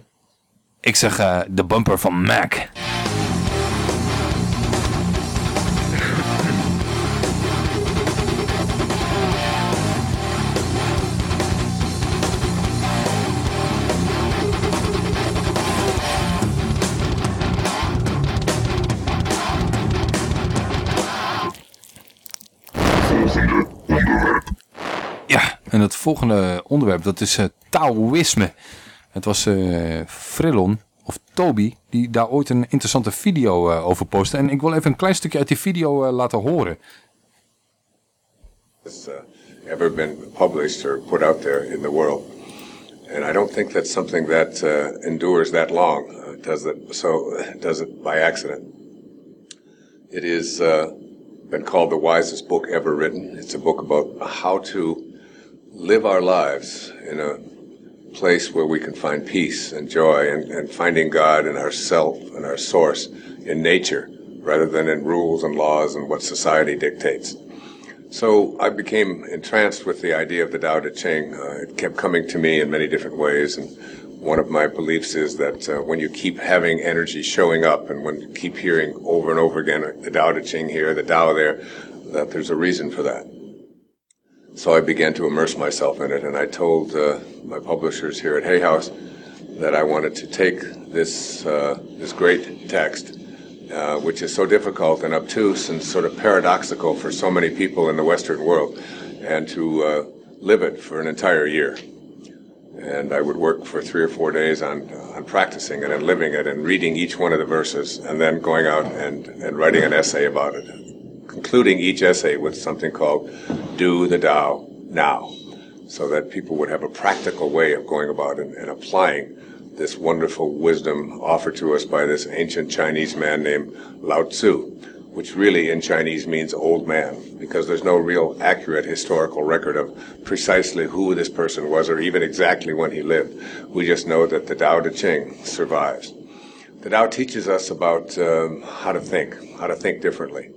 (laughs) ik zeg de bumper van Mac. En het volgende onderwerp, dat is eh, Taoïsme. Het was eh Frillon, of Toby, die daar ooit een interessante video eh, over postte. En ik wil even een klein stukje uit die video laten horen. has uh, ever been published or put out there in the world. And I don't think that's something that uh, endures that long. Uh, does it so? (laughs) Does it by accident? It is uh, been called the wisest book ever written. It's a book about how to live our lives in a place where we can find peace and joy and, and finding God and ourself and our source in nature rather than in rules and laws and what society dictates. So I became entranced with the idea of the Tao Te Ching. Uh, it kept coming to me in many different ways, and one of my beliefs is that uh, when you keep having energy showing up, and when you keep hearing over and over again the Tao Te Ching here, the Tao there, that there's a reason for that. So I began to immerse myself in it, and I told uh, my publishers here at Hay House that I wanted to take this uh, this great text uh, which is so difficult and obtuse and sort of paradoxical for so many people in the Western world, and to uh, live it for an entire year. And I would work for three or four days on, on practicing it and living it and reading each one of the verses, and then going out and, and writing an essay about it, concluding each essay with something called Do the Tao Now, so that people would have a practical way of going about and, and applying this wonderful wisdom offered to us by this ancient Chinese man named Lao Tzu, which really in Chinese means old man, because there's no real accurate historical record of precisely who this person was or even exactly when he lived. We just know that the Tao Te Ching survives. The Tao teaches us about um, how to think, how to think differently.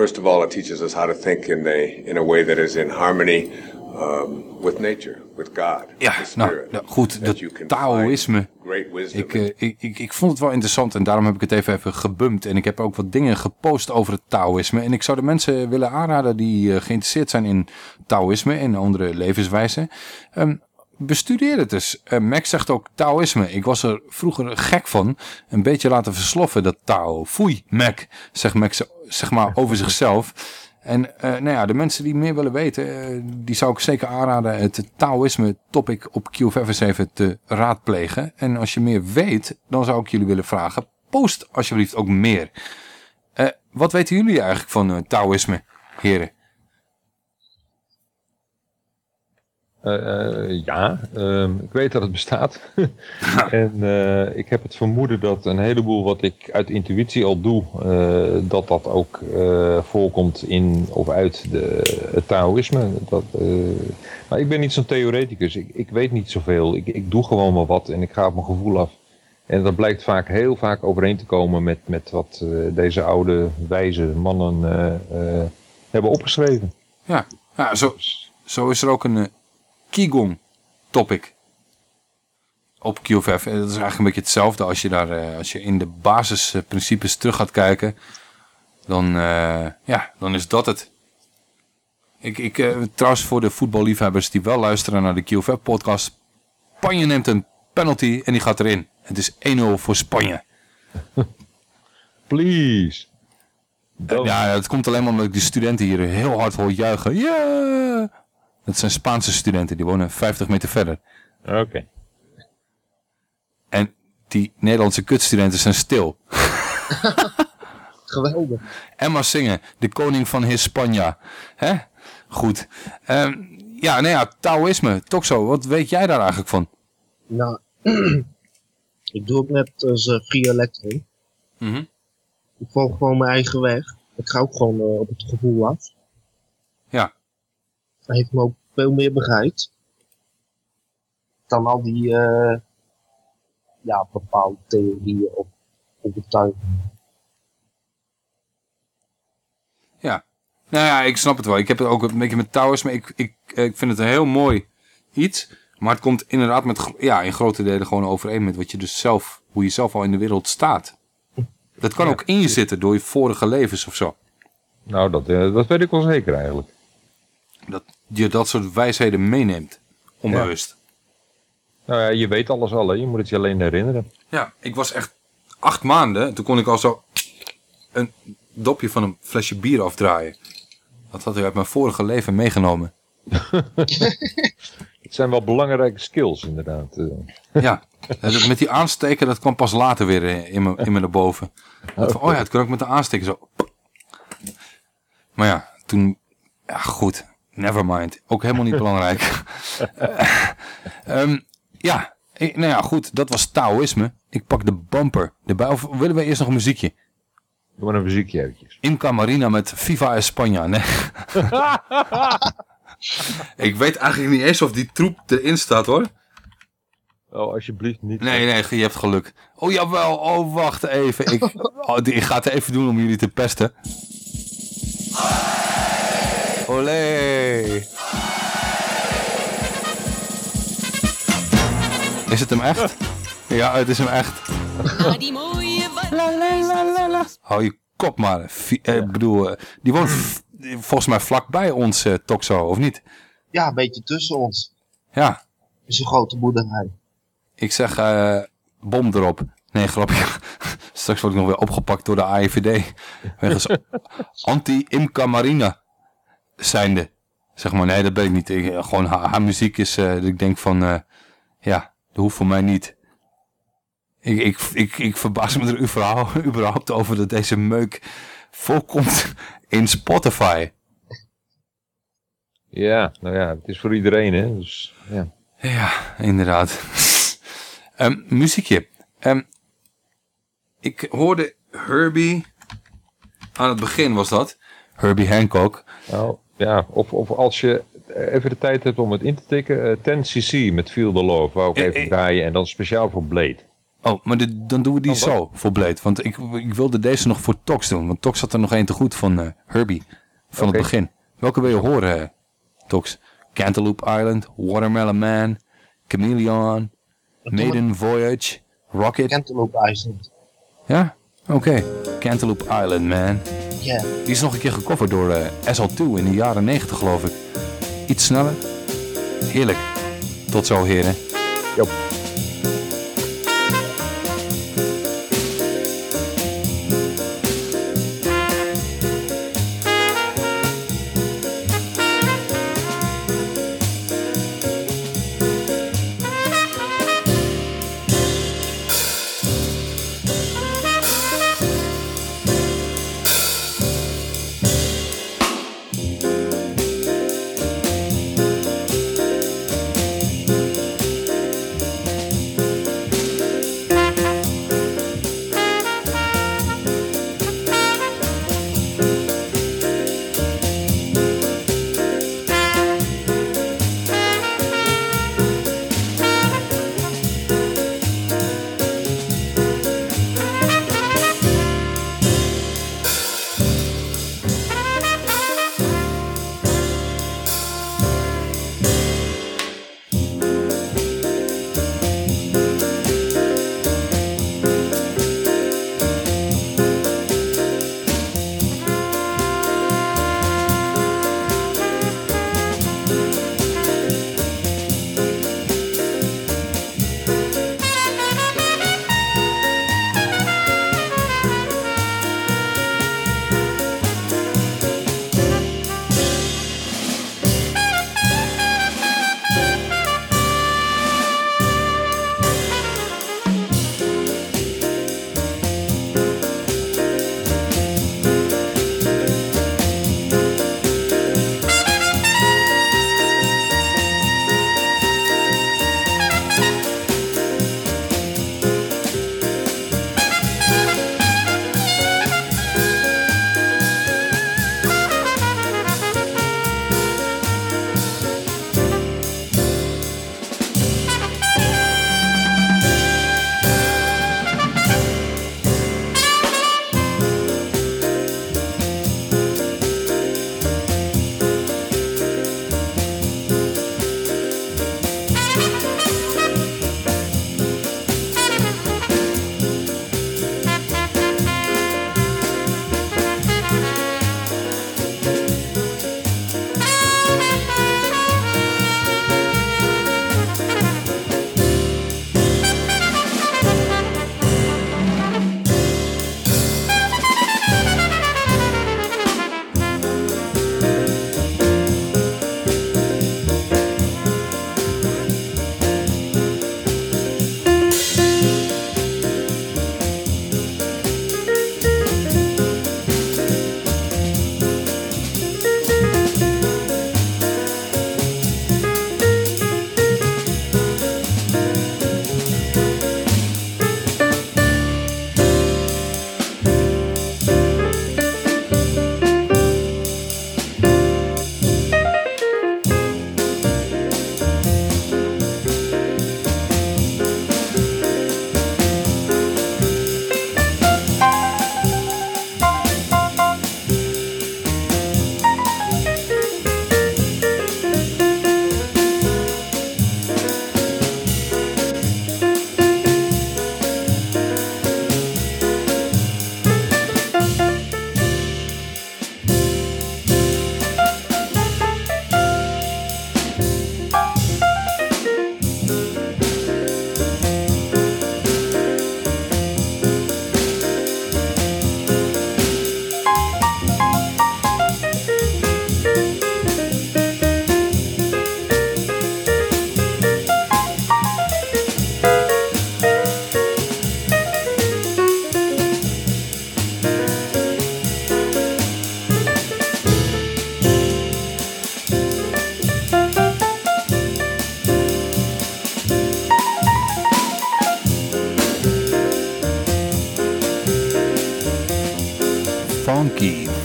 First of all, it teaches us how to think in a, in a way that is in harmony um, with nature, with God. Ja, nou, nou, goed, can Taoïsme. great wisdom. Ik, eh, ik, ik, ik vond het wel interessant en daarom heb ik het even, even gebumpt. En ik heb ook wat dingen gepost over het Taoïsme. En ik zou de mensen willen aanraden die eh, geïnteresseerd zijn in Taoïsme en andere levenswijzen. Ehm, bestudeer het dus. Eh, Max zegt ook Taoïsme. Ik was er vroeger gek van. Een beetje laten versloffen dat Tao. Foei, Mac, zegt Max zeg maar over zichzelf. En eh, nou ja, de mensen die meer willen weten, eh, die zou ik zeker aanraden het Taoïsme topic op QFF eens even te raadplegen. En als je meer weet, dan zou ik jullie willen vragen, post alsjeblieft ook meer. Eh, wat weten jullie eigenlijk van Taoïsme, heren? Eh, eh, ja, ehm, ik weet dat het bestaat. (laughs) en eh, ik heb het vermoeden dat een heleboel wat ik uit intuïtie al doe, dat dat ook voorkomt in of uit de, het Taoïsme. Dat, maar ik ben niet zo'n theoreticus. Ik, ik weet niet zoveel. Ik, ik doe gewoon maar wat en ik ga op mijn gevoel af. En dat blijkt vaak heel vaak overeen te komen met, met wat deze oude wijze mannen hebben opgeschreven. Ja, ja zo, zo is er ook een Qigong topic op QFF. En dat is eigenlijk een beetje hetzelfde als je daar, eh, als je in de basisprincipes terug gaat kijken. Dan, eh, ja, dan is dat het. Ik, ik, eh, trouwens voor de voetballiefhebbers die wel luisteren naar de QFF podcast. Spanje neemt een penalty en die gaat erin. Het is 1-0 voor Spanje. (laughs) Please. Ja, het komt alleen maar omdat ik de studenten hier heel hard hoor juichen. Ja! Dat zijn Spaanse studenten, die wonen 50 meter verder. Oké. En die Nederlandse kutstudenten zijn stil. (laughs) Geweldig. En maar zingen, de koning van Hispania. Hè? Goed. Ehm, ja, nou ja, Taoïsme, Toxo, wat weet jij daar eigenlijk van? Nou, (clears throat) ik doe het net als uh, Free Electron. Mhm. Ik volg gewoon mijn eigen weg. Ik ga ook gewoon eh, op het gevoel af. Ja. Hij heeft me ook veel meer bereikt. Dan al die, eh, ja, bepaalde theorieën of overtuigingen. Ja. Nou ja, ik snap het wel. Ik heb het ook een beetje met Taoïsme. Ik, ik, ik vind het een heel mooi iets. Maar het komt inderdaad met, ja, in grote delen gewoon overeen met wat je dus zelf, hoe je zelf al in de wereld staat. Dat kan ook in je zitten door je vorige levens of zo. Nou, dat, eh, dat weet ik wel zeker eigenlijk. Dat je dat soort wijsheden meeneemt. Onbewust. Nou ja, je weet alles al, hè. je moet het je alleen herinneren. Ja, ik was echt acht maanden. en Toen kon ik al zo een dopje van een flesje bier afdraaien. Dat had ik uit mijn vorige leven meegenomen. (laughs) Het zijn wel belangrijke skills, inderdaad. (laughs) Ja, met die aansteken, dat kwam pas later weer eh, in me, in me naar boven. Dat van, (laughs) oh ja, het kan ook met de aansteken zo. Maar ja, toen, ja goed, never mind. Ook helemaal niet belangrijk. (laughs) Eh, ehm, ja, ik- nou ja, goed, dat was Taoïsme. Ik pak de bumper erbij. Of willen we eerst nog een muziekje? Doe maar een muziekje eventjes. Inca Marina met Viva España. Nee. (laughs) ik weet eigenlijk niet eens of die troep erin staat hoor. Oh, alsjeblieft niet. Nee, nee, je hebt geluk. Oh jawel, oh wacht even. Ik, oh, die- ik ga het even doen om jullie te pesten. Olé. Is het hem echt? Ja, het is hem echt. Hou je kop maar. Eh, Ik bedoel, eh, die woont volgens mij vlakbij ons, eh Toxo, of niet? Ja, een beetje tussen ons. Ja. Is een grote boerderij. Ik zeg, eh, bom erop. Nee, grapje. (laughs) Straks word ik nog weer opgepakt door de AIVD. Wegens (laughs) anti-Imca Marina zijnde. Zeg maar, nee, dat ben ik niet. Ik, gewoon haar, haar muziek is, eh, dat ik denk van, eh, ja, dat hoeft voor mij niet. Ik, ik, ik, ik verbaas me er überhaupt, (laughs) überhaupt over dat deze meuk voorkomt (laughs) in Spotify. Ja, nou ja, het is voor iedereen, hè. Dus, ja. Ja, inderdaad. Ehm, muziekje. Ehm, ik hoorde Herbie, aan het begin was dat, Herbie Hancock. Nou, ja, of, of als je even de tijd hebt om het in te tikken, eh 10cc met Feel the Love, wou ik even draaien. En dan speciaal voor Blade. Oh, maar dit- dan doen we die zo voor Blade. Want ik, ik wilde deze nog voor Tox doen. Want Tox had er nog één te goed van eh, Herbie. Van het begin. Welke wil je horen, eh, Tox? Cantaloupe Island, Watermelon Man, Chameleon, Maiden Voyage, Rocket. Cantaloupe Island. Ja? Oké. Cantaloupe Island, man. Ja. Die is nog een keer gecoverd door eh, SL2 in de jaren 90, geloof ik. Iets sneller. Heerlijk. Tot zo, heren. Jo.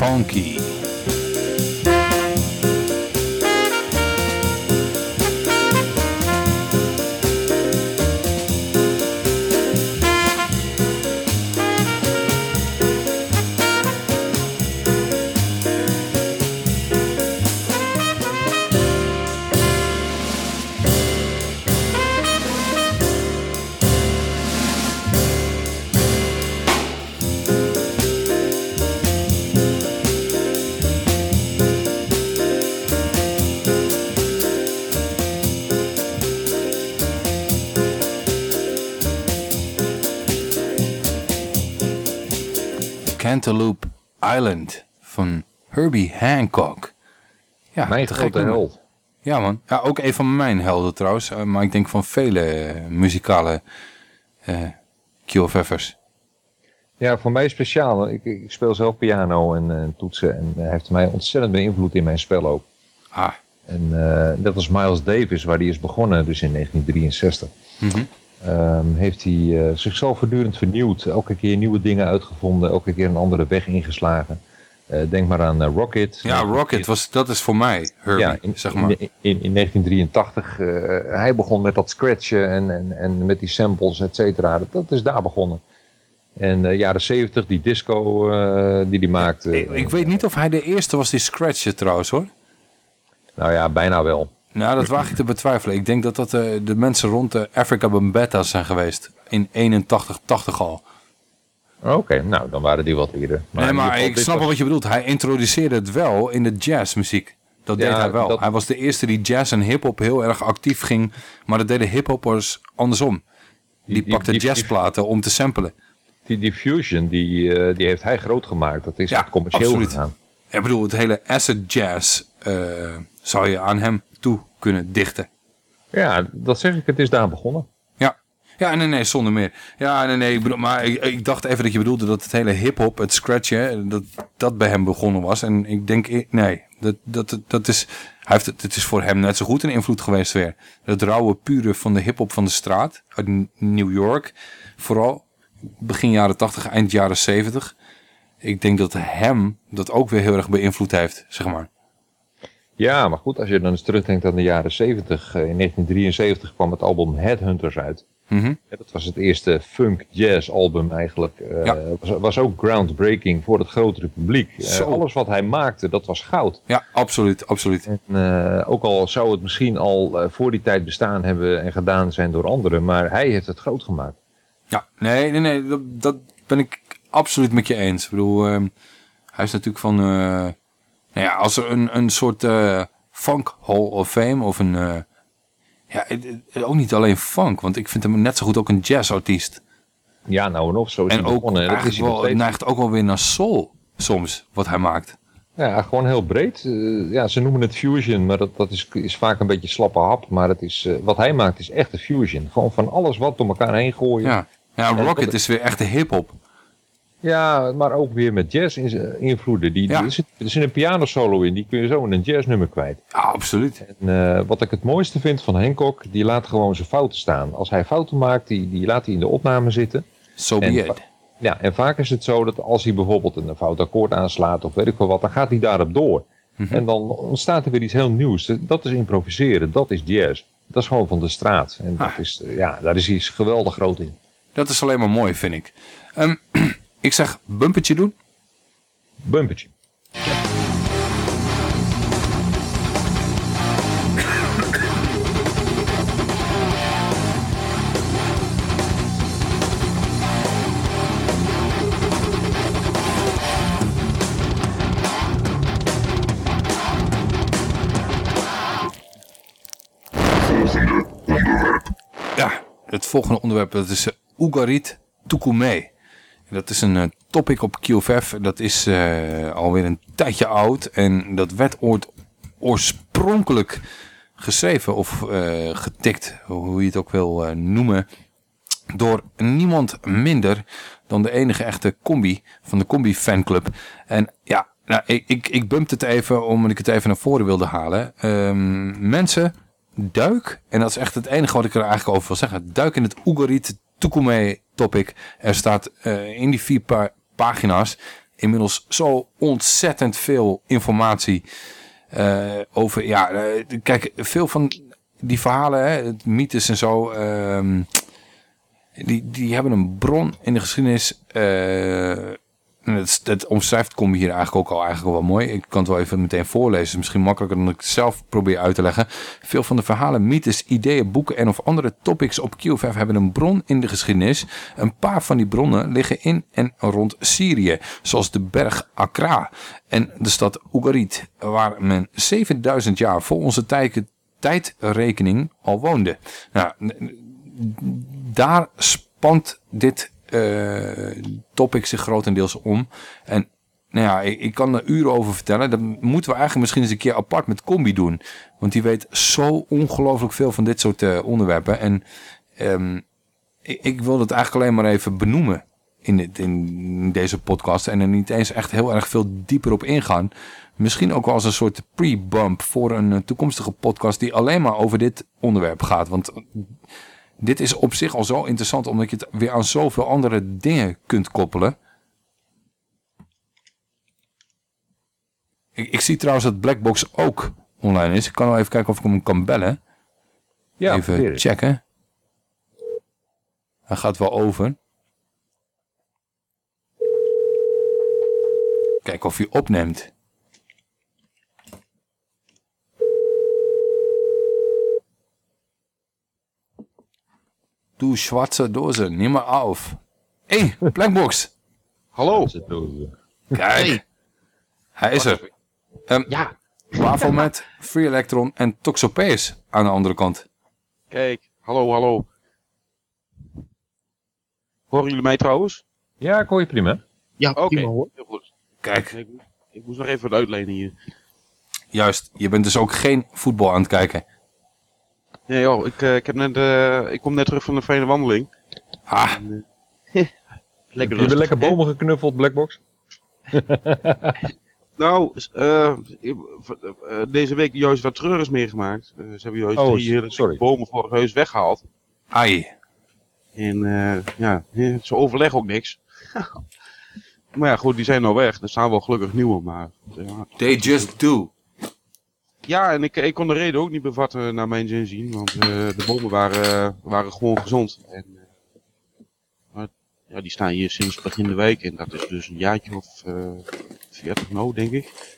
Funky. Cantaloupe Island van Herbie Hancock. Ja, Mijn te grote held. Ja man, ja, ook een van mijn helden trouwens. eh, Maar ik denk van vele eh, muzikale QFF'ers. Ja, voor mij speciaal. Ik, ik speel zelf piano en, toetsen. En hij heeft mij ontzettend beïnvloed in mijn spel ook. Ah. En net als Miles Davis, waar hij is begonnen, dus in 1963. Mhm. Ehm, heeft hij eh, zichzelf voortdurend vernieuwd. Elke keer nieuwe dingen uitgevonden. Elke keer een andere weg ingeslagen. Eh, denk maar aan eh, Rocket. Ja, Rocket, was, dat is voor mij Herbie, Ja, in, zeg maar. in, in, in 1983. eh, hij begon met dat scratchen en, en, en met die samples, et cetera. Dat, dat is daar begonnen. En eh, jaren 70, die disco die hij maakte. Ik, ik weet niet of hij de eerste was die scratchen trouwens hoor. Nou ja, bijna wel. Nou, dat waag ik te betwijfelen. Ik denk dat dat eh, de mensen rond de Africa Bambetta zijn geweest. In 81, 80 al. Oké, nou dan waren die wat eerder. nee, in ieder maar ik snap wel was- wat je bedoelt. Hij introduceerde het wel in de jazzmuziek. Dat Ja, deed hij wel. dat- Hij was de eerste die jazz en hip-hop heel erg actief ging. Maar dat deden hip-hoppers andersom. Die, die- pakten jazzplaten om te samplen. Die, die fusion, die, eh, die heeft hij groot gemaakt. Dat is echt commercieel absoluut. gegaan. Ik bedoel, het hele acid jazz zou je aan hem toe kunnen dichten. Ja, dat zeg ik. Het is daar begonnen. Ja. Ja, nee, nee, zonder meer. Ja, nee, nee, ik bedoel, maar ik, ik dacht even dat je bedoelde dat het hele hip-hop, het scratchen, dat dat bij hem begonnen was. En ik denk, eh, nee, dat, dat, dat is, hij heeft, het het is voor hem net zo goed een invloed geweest weer. Het rauwe, pure van de hip-hop van de straat, uit New York, vooral begin jaren 80, eind jaren 70. Ik denk dat hem dat ook weer heel erg beïnvloed heeft, zeg maar. Ja, maar goed, als je dan eens terugdenkt aan de jaren 70. eh, in 1973 kwam het album Headhunters uit. Mhm. Ja, Dat was het eerste funk jazz album eigenlijk. Eh, Ja. was, was ook groundbreaking voor het grotere publiek. Eh, alles wat hij maakte, dat was goud. Ja, absoluut, absoluut. En, eh, ook al zou het misschien al eh, voor die tijd bestaan hebben en gedaan zijn door anderen, maar hij heeft het groot gemaakt. Ja, nee, nee, nee, dat, dat ben ik absoluut met je eens. Ik bedoel, ehm, hij is natuurlijk van, eh, nou ja, als er een, een soort eh, funk hall of fame of een, eh, ja, ook niet alleen funk, want ik vind hem net zo goed ook een jazzartiest. Ja, nou en of, zo is En hij ook begonnen. En dat is eigenlijk hij wel, neigt ook wel weer naar soul soms, wat hij maakt. Ja, gewoon heel breed. Eh, ja, ze noemen het fusion, maar dat, dat is, is vaak een beetje slappe hap. Maar het is, wat hij maakt is echt een fusion. Gewoon van alles wat door elkaar heen gooien. Ja, ja Rocket is weer echt de hip-hop. Ja, maar ook weer met jazz in- invloeden. Die, Ja. Er, zit, er zit een pianosolo in, die kun je zo in een jazznummer kwijt. Ja, absoluut. En eh, wat ik het mooiste vind van Hancock, die laat gewoon zijn fouten staan. Als hij fouten maakt, die, die laat hij in de opname zitten. So be it. Ja, en vaak is het zo dat als hij bijvoorbeeld een fout akkoord aanslaat of weet ik wel wat, dan gaat hij daarop door. Mhm. En dan ontstaat er weer iets heel nieuws. Dat is improviseren, dat is jazz. Dat is gewoon van de straat. En dat is, eh, ja, daar is iets geweldig groot in. Dat is alleen maar mooi, vind ik. Ehm, (clears throat) ik zeg bumpertje doen. Bumpertje. Ja, het volgende onderwerp dat is uh, Ugarit Tukume. Dat is een eh, topic op QFF. Dat is eh, alweer een tijdje oud. En dat werd ooit oorspronkelijk geschreven of eh, getikt, hoe je het ook wil noemen, door niemand minder dan de enige echte combi van de combi fanclub. En ja, nou, ik, ik, ik het even omdat ik het even naar voren wilde halen. Ehm, mensen, duik, en dat is echt het enige wat ik er eigenlijk over wil zeggen, duik in het Ugarit Tukume topic. Er staat eh, in die vier pa- pagina's inmiddels zo ontzettend veel informatie eh, over... Ja, eh, kijk, veel van die verhalen, hè, het mythes en zo... ehm, die, die hebben een bron in de geschiedenis. Dat, dat omschrijft Combi hier eigenlijk ook al eigenlijk wel mooi. Ik kan het wel even meteen voorlezen. Misschien makkelijker dan ik het zelf probeer uit te leggen. Veel van de verhalen, mythes, ideeën, boeken en of andere topics op QFF hebben een bron in de geschiedenis. Een paar van die bronnen liggen in en rond Syrië. Zoals de berg Accra en de stad Ugarit. Waar men 7000 jaar voor onze tijd, tijdrekening al woonde. Nou, daar spant dit eh, topic zich grotendeels om. En nou ja, ik, ik kan er uren over vertellen. Dat moeten we eigenlijk misschien eens een keer apart met Combi doen. Want die weet zo ongelooflijk veel van dit soort eh, onderwerpen. En ehm, ik, ik wil het eigenlijk alleen maar even benoemen in, in deze podcast. En er niet eens echt heel erg veel dieper op ingaan. Misschien ook wel als een soort pre-bump voor een eh, toekomstige podcast die alleen maar over dit onderwerp gaat. Want dit is op zich al zo interessant omdat je het weer aan zoveel andere dingen kunt koppelen. Ik, ik zie trouwens dat Blackbox ook online is. Ik kan wel even kijken of ik hem kan bellen. Ja, even checken. Hij gaat wel over. Kijken of hij opneemt. Du schwarze Dose, nimm mal auf. Hey, Blackbox. Hallo. Kijk. Hij is er. ja. Wafel met Free Electron en Toxopeus aan de andere kant. Kijk, hallo, hallo. Horen jullie mij trouwens? Ja, ik hoor je prima. Ja, oké. prima, hoor. Heel goed. Kijk. Ik, ik moest nog even wat uitlenen hier. Juist, je bent dus ook geen voetbal aan het kijken. Nee joh, ik, eh, ik, heb net, eh, ik kom net terug van een fijne wandeling. Ah. En, eh, (laughs) lekker Je bent lekker bomen (laughs) geknuffeld, Blackbox. (laughs) Nou, eh, eh, deze week juist wat treurigs meegemaakt. Ze hebben juist Oh, drie hele bomen voor het huis weggehaald. Ai. En eh, ja, ze overleggen ook niks. maar ja, goed, die zijn nou weg. Er staan wel gelukkig nieuwe, maar... Ja. They just do. Ja, en ik, ik kon de reden ook niet bevatten naar mijn zin zien, want eh, de bomen waren, waren gewoon gezond. En, eh, maar, ja, die staan hier sinds begin de week en dat is dus een jaartje of eh 40 nou, denk ik.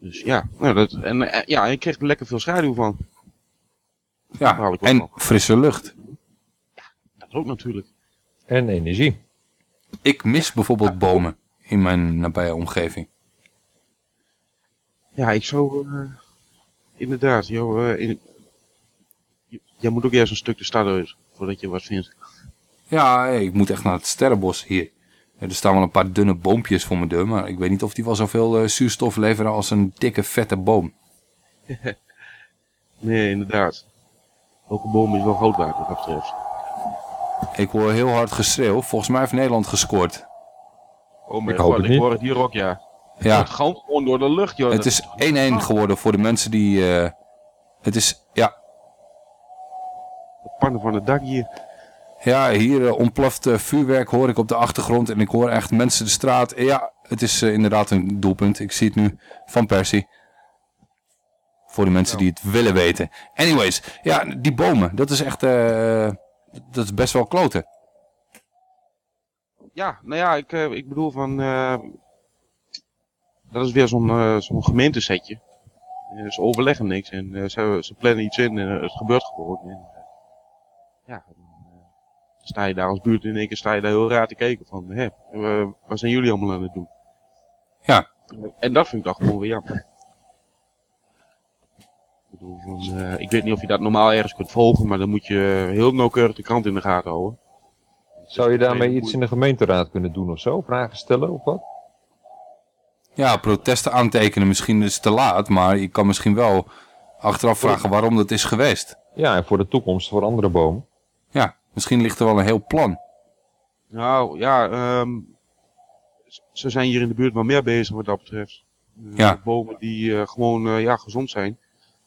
Dus ja, nou, dat, en eh, ja, ik kreeg er lekker veel schaduw van. Ja, en nog. frisse lucht. Dat ook natuurlijk. En energie. Ik mis bijvoorbeeld bomen in mijn nabije omgeving. Ja, ik zou eh, inderdaad, joh, eh, in, jij moet ook eerst een stuk de stad uit voordat je wat vindt. Ja, hey, ik moet echt naar het sterrenbos hier. Er staan wel een paar dunne boompjes voor mijn deur, maar ik weet niet of die wel zoveel eh, zuurstof leveren als een dikke vette boom. (laughs) nee, inderdaad. Elke boom is wel goud waard wat dat betreft. Ik hoor heel hard geschreeuw. Volgens mij heeft Nederland gescoord. Oh mijn Ik hoop god, het ik niet. hoor het hier ook, ja. Ja. Het gaat gewoon door de lucht, joh. Het is 1-1 geworden voor de mensen die... eh, het is, ja, pannen van het dak hier. Ja, hier eh, ontploft eh, vuurwerk hoor ik op de achtergrond en ik hoor echt mensen de straat. Ja, het is inderdaad een doelpunt. Ik zie het nu van Persie. Voor de mensen die het willen weten. Anyways, ja, die bomen, dat is echt, eh, dat is best wel kloten. Ja, nou ja, ik, ik bedoel van... dat is weer zo'n eh, zo'n gemeentesetje. Eh, ze overleggen niks en eh, ze, ze plannen iets in en het gebeurt gewoon. En, eh, ja, dan eh, sta je daar als buurt in één keer sta je daar heel raar te kijken van... Hè, eh, wat zijn jullie allemaal aan het doen? Ja. En dat vind ik dan gewoon weer jammer. Ik bedoel, van, eh, ik weet niet of je dat normaal ergens kunt volgen, maar dan moet je heel nauwkeurig de krant in de gaten houden. Zou je daarmee iets in de gemeenteraad kunnen doen of zo? Vragen stellen of wat? Ja, protesten aantekenen misschien is te laat, maar je kan misschien wel achteraf vragen waarom dat is geweest. Ja, en voor de toekomst voor andere bomen. Ja, misschien ligt er wel een heel plan. Nou ja, ehm, ze zijn hier in de buurt wel meer bezig wat dat betreft. Eh, Ja. Bomen die eh, gewoon eh, ja, gezond zijn.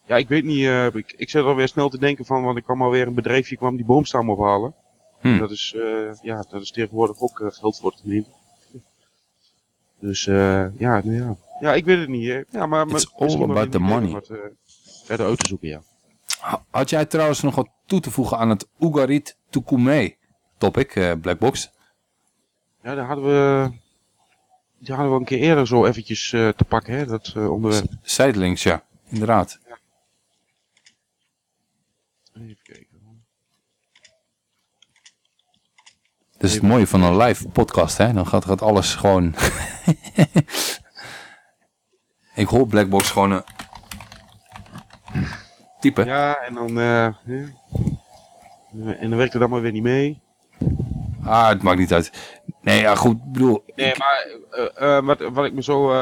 Ja, ik weet niet, eh, ik, ik zit alweer snel te denken van, want ik kwam alweer een bedrijfje kwam die boomstam ophalen. Hm. Dat, is, eh, ja, dat is tegenwoordig ook geld voor gemeente. Dus eh, ja, nou ja. ja, ik weet het niet. hè. Ja, maar It's all about the money. Wat, eh, verder uit te zoeken, ja. Had jij trouwens nog wat toe te voegen aan het Ugarit Tukume topic, eh, Blackbox? Ja, daar hadden we, die hadden we een keer eerder zo eventjes eh, te pakken, hè, dat eh, onderwerp. Zijdelings, ja, inderdaad. Even kijken. Dat is het mooie van een live podcast, hè? Dan gaat, gaat alles gewoon... (laughs) Ik hoor Blackbox gewoon eh, typen. Ja, en dan, eh, en dan werkt het allemaal weer niet mee. Ah, het maakt niet uit. Nee, ja, goed, ik bedoel... Nee, maar eh, wat, wat ik me zo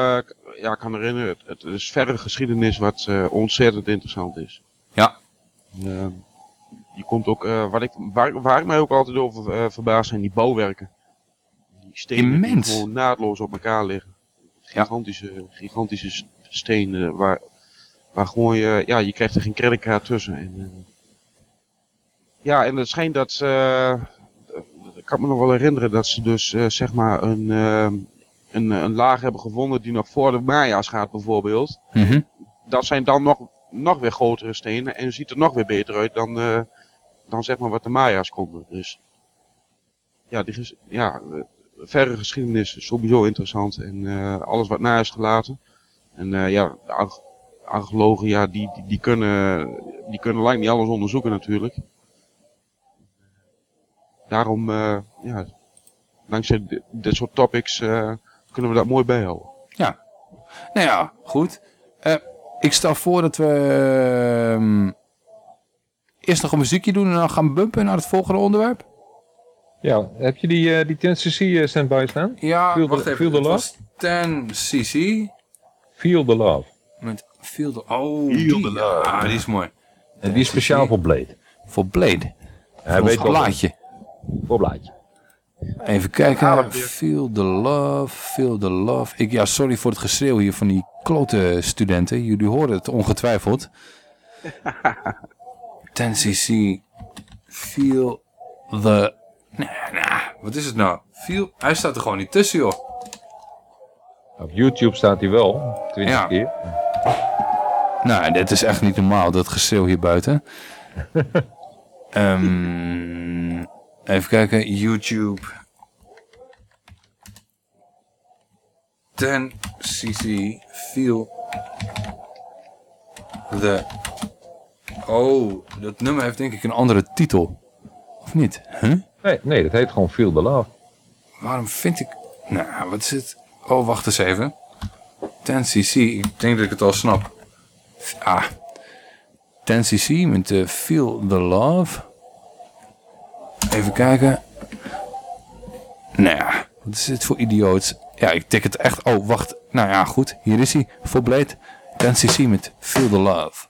ja, kan herinneren, het, het is verre geschiedenis wat ontzettend interessant is. Ja. Je komt ook, eh, wat ik, waar, waar ik mij ook altijd over eh, verbaas zijn die bouwwerken. Die stenen Immens. die gewoon naadloos op elkaar liggen. Gigantische, gigantische stenen waar, waar gewoon je, ja, je krijgt er geen creditcard tussen. En, eh, ja, en het schijnt dat, eh, ik kan me nog wel herinneren dat ze dus zeg maar een, een, een laag hebben gevonden die nog voor de Maya's gaat bijvoorbeeld. Mhm. Dat zijn dan nog, nog weer grotere stenen en ziet er nog weer beter uit dan, eh, dan zeg maar wat de Maya's konden. Dus ja, die, ja eh, verre geschiedenis is sowieso interessant en eh, alles wat na is gelaten. En eh, ja, de arch- archeologen ja, die, die, kunnen, die kunnen lang niet alles onderzoeken natuurlijk. Daarom, ja, dankzij di- dit soort topics kunnen we dat mooi bijhouden. Ja. Nou ja, goed. Ik stel voor dat we ehm, eerst nog een muziekje doen en dan gaan bumpen naar het volgende onderwerp. Ja, heb je die, eh die 10cc eh, standby staan? Ja, Feel the, wacht even. Feel the love? was 10cc. Feel the love. Met Feel the... Oh, die, ja, die is mooi. En die is speciaal voor Blade. Voor Blade. Hij Voor weet wel- blaadje. Voor blaadje. Even kijken. Feel the love, feel the love. Ik, ja, sorry voor het geschreeuw hier van die klote studenten. Jullie horen het ongetwijfeld. (laughs) 10cc. Feel the... Nee, nah, wat is het nou? Feel... Hij staat er gewoon niet tussen, joh. Op YouTube staat hij wel. 20 Ja. keer. Nou, dit is echt niet normaal, dat geschreeuw hier buiten. (laughs) Ehm, even kijken, YouTube. 10cc feel the... Oh, dat nummer heeft denk ik een andere titel. Of niet? Huh? Nee, nee, dat heet gewoon Feel the Love. Waarom vind ik... Nou, wat is het? Oh, wacht eens even. 10cc, ik denk dat ik het al snap. Ah. 10cc met de Feel the Love. Even kijken. Nou ja, wat is dit voor idioot? Ja, ik tik het echt... Oh, wacht. Nou ja, goed. Hier is hij. Voor Blade. 10cc met Feel the Love.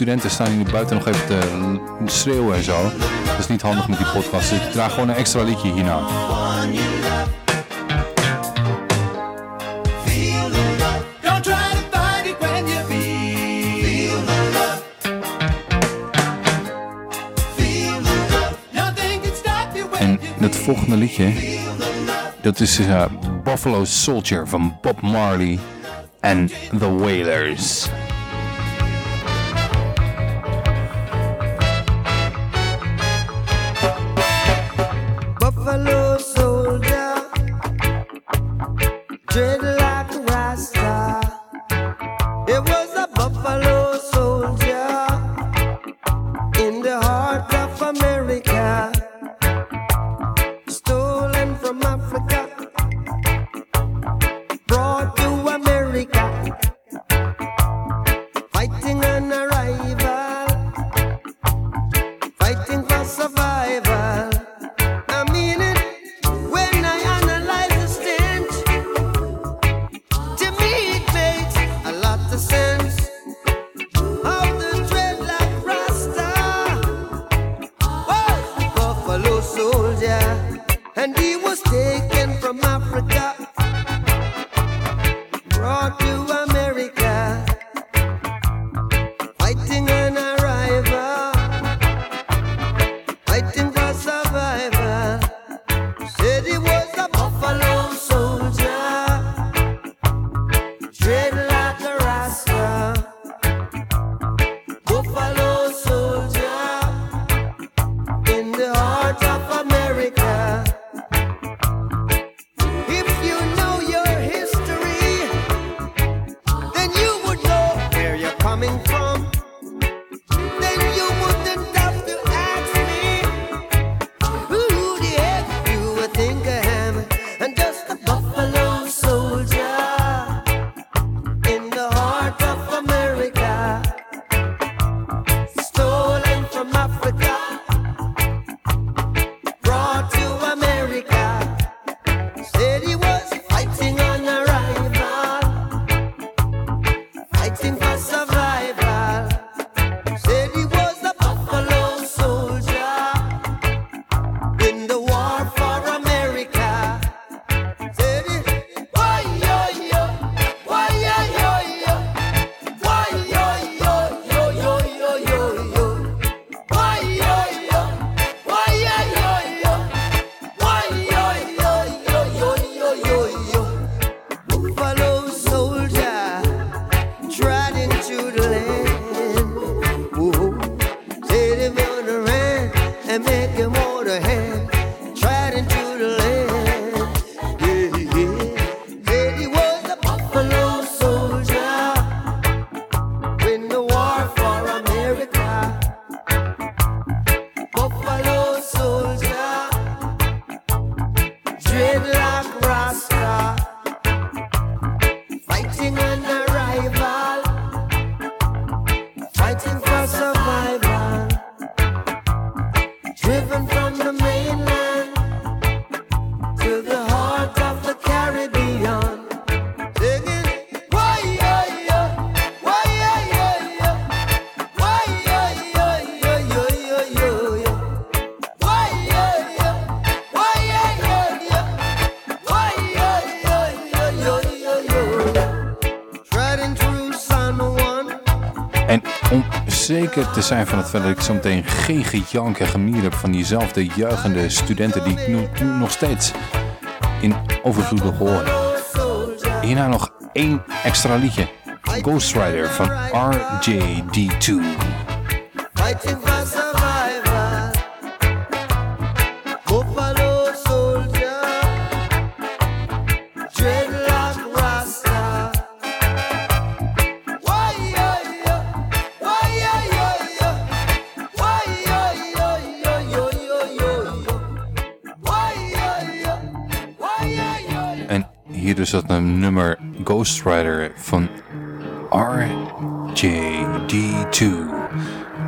studenten staan hier buiten nog even te schreeuwen en zo. Dat is niet handig met die podcast. Ik draag gewoon een extra liedje hierna. En het volgende liedje, dat is eh, Buffalo Soldier van Bob Marley en The Wailers. and he was taken. Zeker te zijn van het feit dat ik zometeen geen gejank en gemier heb van diezelfde juichende studenten die ik nu, nu nog steeds in overvloedig hoor. Hierna nog één extra liedje. Ghost Rider van RJD2. Dus dat nummer Ghost Rider van RJD2.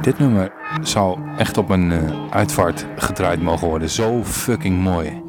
Dit nummer zou echt op een eh, uitvaart gedraaid mogen worden. Zo fucking mooi.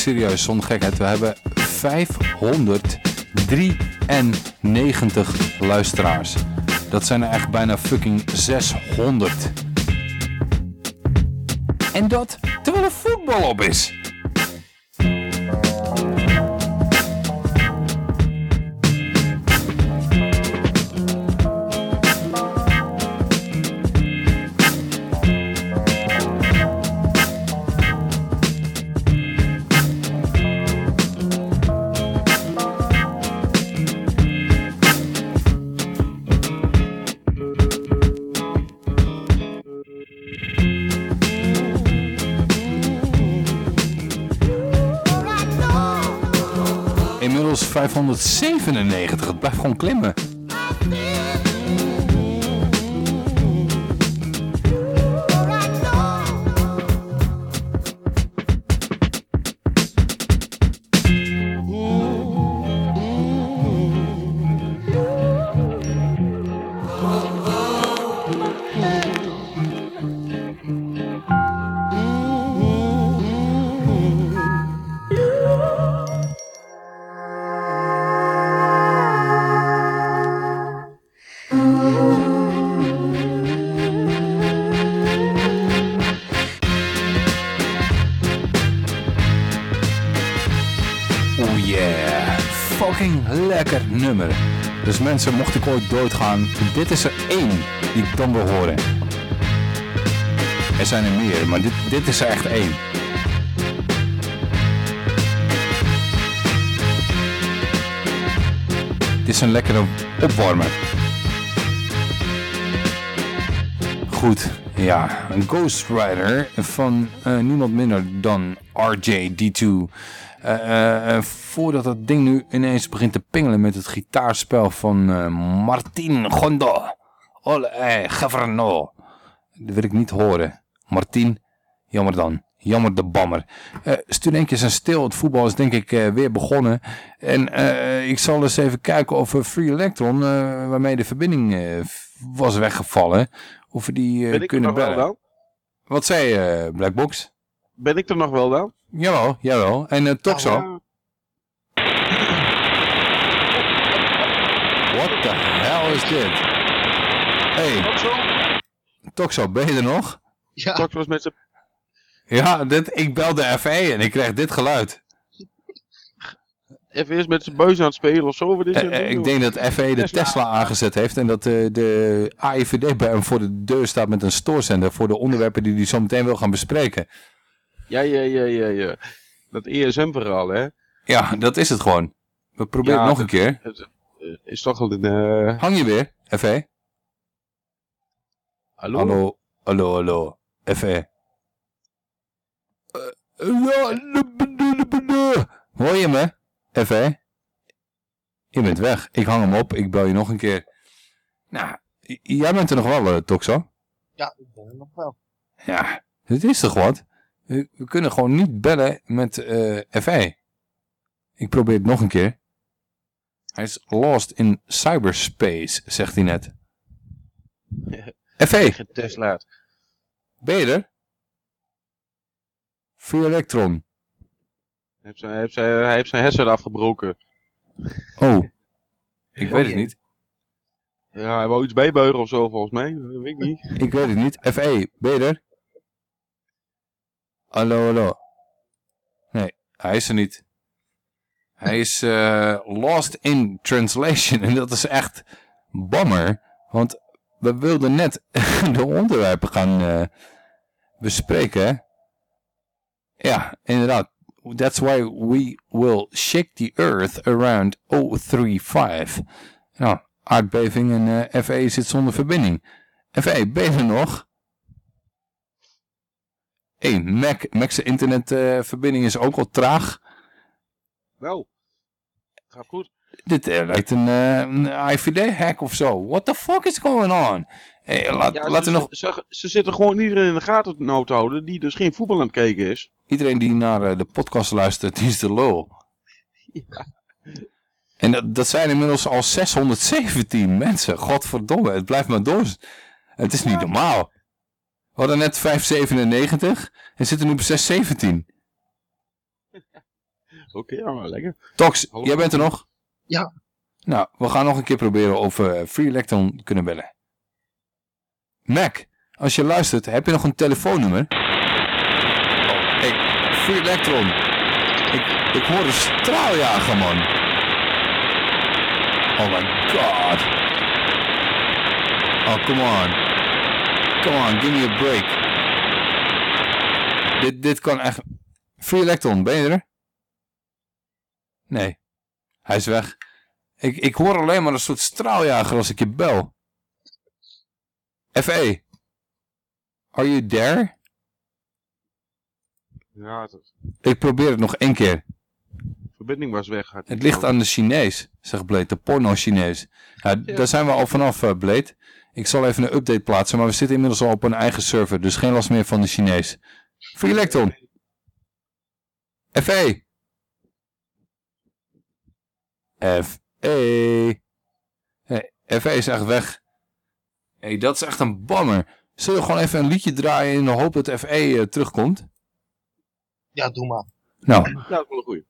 Serieus, zonder gekheid. We hebben 593 luisteraars. Dat zijn er echt bijna fucking 600. En dat terwijl er voetbal op is. 597. Het blijft gewoon klimmen. Mensen, mocht ik ooit doodgaan, dit is er één die ik dan wil horen. Er zijn er meer, maar dit, dit is er echt één. Het is een lekkere opwarmer. Goed, ja, een Ghost Rider van eh, niemand minder dan RJD2. Eh, eh, voordat dat ding nu ineens begint te pingelen met het gitaarspel van eh, Martin Gondo. Ole, eh. Dat wil ik niet horen. Martin, jammer dan. Jammer de bammer. Eh studentjes zijn stil. Het voetbal is denk ik eh, weer begonnen. En eh, ik zal eens even kijken of Free Electron, eh, waarmee de verbinding eh, was weggevallen, of we die Ben ik kunnen nog wel bellen. dan? Wat zei je, eh, Blackbox? Ben ik er nog wel dan? Jawel, jawel. En uh, Toxo? What the hell is dit? Hey. Toxo, ben je er nog? Ja. Tox was met zijn... Ja, dit, ik belde FE en ik kreeg dit geluid. Even eerst met zijn buis aan het spelen of zo. Wat is Eh, er eh, ik denk dat FE de Tesla. Tesla aangezet heeft en dat eh, de AIVD bij hem voor de deur staat met een stoorzender voor de onderwerpen die hij zo meteen wil gaan bespreken. Ja, ja, ja, ja, ja. Dat ESM-verhaal, hè? Ja, dat is het gewoon. We proberen Ja, het nog een keer. het, is toch al een... eh, Hang je weer, FE? Hallo? Hallo, hallo, hallo. FE. Eh, Hoor je me? FE? Je bent weg. Ik hang hem op. Ik bel je nog een keer. Nou, jij bent er nog wel, uh, Toxo? Ja, ik ben er nog wel. Ja, het is toch wat? We, we kunnen gewoon niet bellen met eh FE. Ik probeer het nog een keer. Hij is lost in cyberspace, zegt hij net. (laughs) FE, Tesla. ben je er? Free Electron. Hij heeft zijn, hij heeft zijn, hij heeft zijn headset afgebroken. Oh, (laughs) ik weet het niet. Ja, hij wou iets bijbuigen of zo volgens mij. Dat weet ik niet. (laughs) Ik weet het niet. FE, ben je er? Hallo, hallo. Nee, hij is er niet. Hij is eh, lost in translation. (laughs) En dat is echt bammer. Want we wilden net (laughs) de onderwerpen gaan eh, bespreken. Ja, inderdaad. That's why we will shake the earth around 035. Nou, aardbeving en eh, FE zit zonder verbinding. FE, ben je nog? Hey, Mac, Mac's internetverbinding is ook al traag. Wel. Gaat goed. Dit eh, lijkt een, eh, IVD-hack of zo. What the fuck is going on? Hey, laat, Ja, laten ze, nog... ze, ze zitten gewoon iedereen in de gaten te houden die dus geen voetbal aan het kijken is. Iedereen die naar eh, de podcast luistert, die is de lul. (laughs) En dat, dat zijn inmiddels al 617 mensen. Godverdomme, het blijft maar door. Het is niet normaal. We hadden net 597 en zitten nu op 617. Oké, ja, maar lekker. Tox, jij bent er nog? Ja. Nou, we gaan nog een keer proberen of we Free Electron kunnen bellen. Mac, als je luistert, heb je nog een telefoonnummer? Oh, hey, Free Electron. Ik, ik hoor een straaljager, man. Oh my god. Oh, come on. Come on, give me a break. Dit, dit kan echt... Free Electron, ben je er? Nee. Hij is weg. Ik, ik hoor alleen maar een soort straaljager als ik je bel. FE. Are you there? Ja, het- Ik probeer het nog één keer. de verbinding was weg. Had Het ligt aan de Chinees, zegt Blade. De porno-Chinees. Ja, daar zijn we al vanaf, eh, Blade. Ik zal even een update plaatsen, maar we zitten inmiddels al op een eigen server. Dus geen last meer van de Chinees. Free Electron. FE. FE. Hey, FE is echt weg. hey, dat is echt een bammer. Zullen we gewoon even een liedje draaien in de hoop dat FE eh, terugkomt? Ja, doe maar. Nou, Ja, dat is wel een goeie.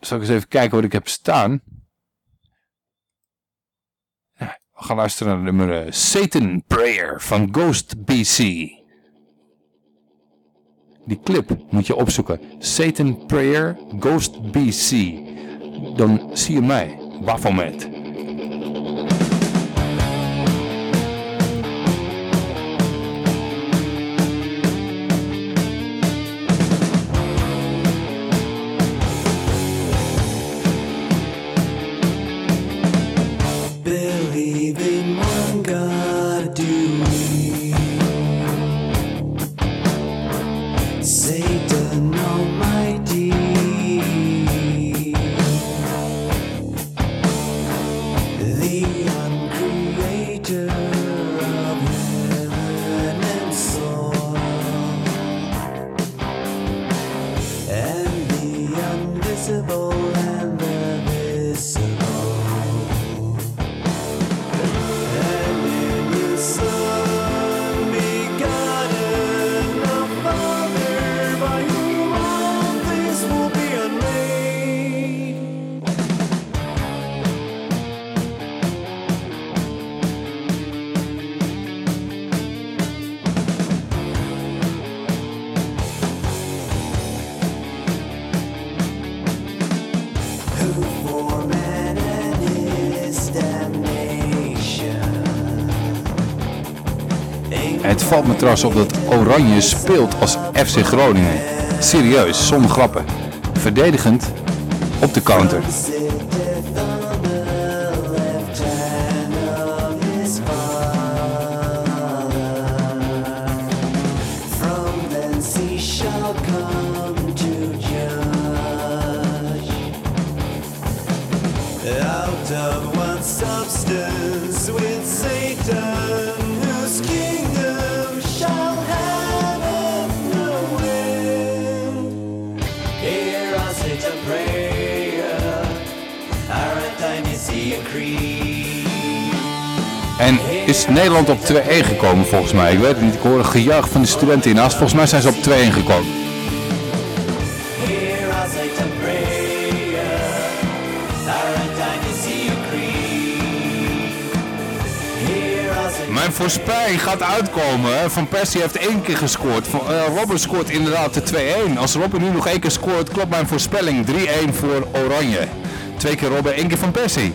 zal ik eens even kijken wat ik heb staan. Ja, We gaan luisteren naar nummer eh, Satan Prayer van Ghost BC. Die clip moet je opzoeken. Satan Prayer Ghost BC. Dan zie je mij. Baphomet. Trouwens op dat Oranje speelt als FC Groningen. Serieus, zonder grappen. Verdedigend op de counter. 2-1 gekomen volgens mij? Ik weet het niet. Ik hoor een gejuich van de studenten hiernaast. Volgens mij zijn ze op 2-1 gekomen. Mijn voorspelling gaat uitkomen. Van Persie heeft één keer gescoord. Van, eh, Robben scoort inderdaad de 2-1. Als Robben nu nog één keer scoort, klopt mijn voorspelling. 3-1 voor Oranje. Twee keer Robben, één keer Van Persie.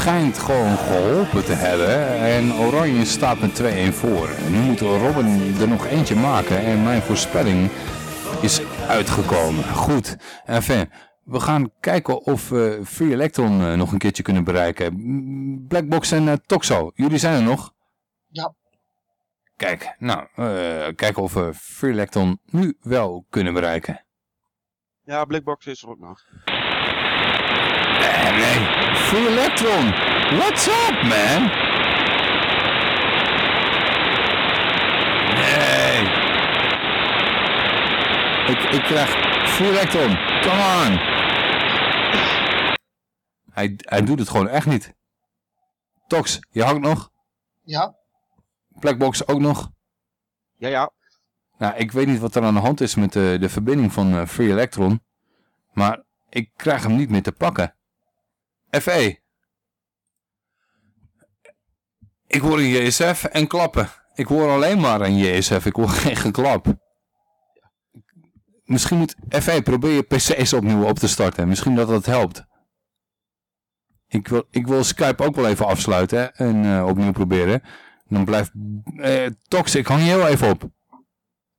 Schijnt gewoon geholpen te hebben. En Oranje staat met 2-1 voor. Nu moet Robin er nog eentje maken. En mijn voorspelling is uitgekomen. Goed. Enfin, we gaan kijken of we Free Electron eh, nog een keertje kunnen bereiken. Blackbox en eh, Toxo, jullie zijn er nog? Ja. Kijk, nou, eh, kijken of we Free Electron nu wel kunnen bereiken. Ja, Blackbox is er ook nog. Nee. Free Electron. What's up, man? Nee. Ik, ik krijg Free Electron. Come on. Hij, hij doet het gewoon echt niet. Tox, je hangt nog? Ja. Blackbox ook nog? Ja, ja. Nou, ik weet niet wat er aan de hand is met de, de verbinding van eh, Free Electron. Maar ik krijg hem niet meer te pakken. FE. Ik hoor een JSF en klappen. Ik hoor alleen maar een JSF. Ik hoor (laughs) geen geklap. Misschien moet FE probeer je PC's opnieuw op te starten. Misschien dat dat helpt. Ik wil, ik wil Skype ook wel even afsluiten hè, en eh, opnieuw proberen. Dan blijft... eh Toxic, hang je heel even op.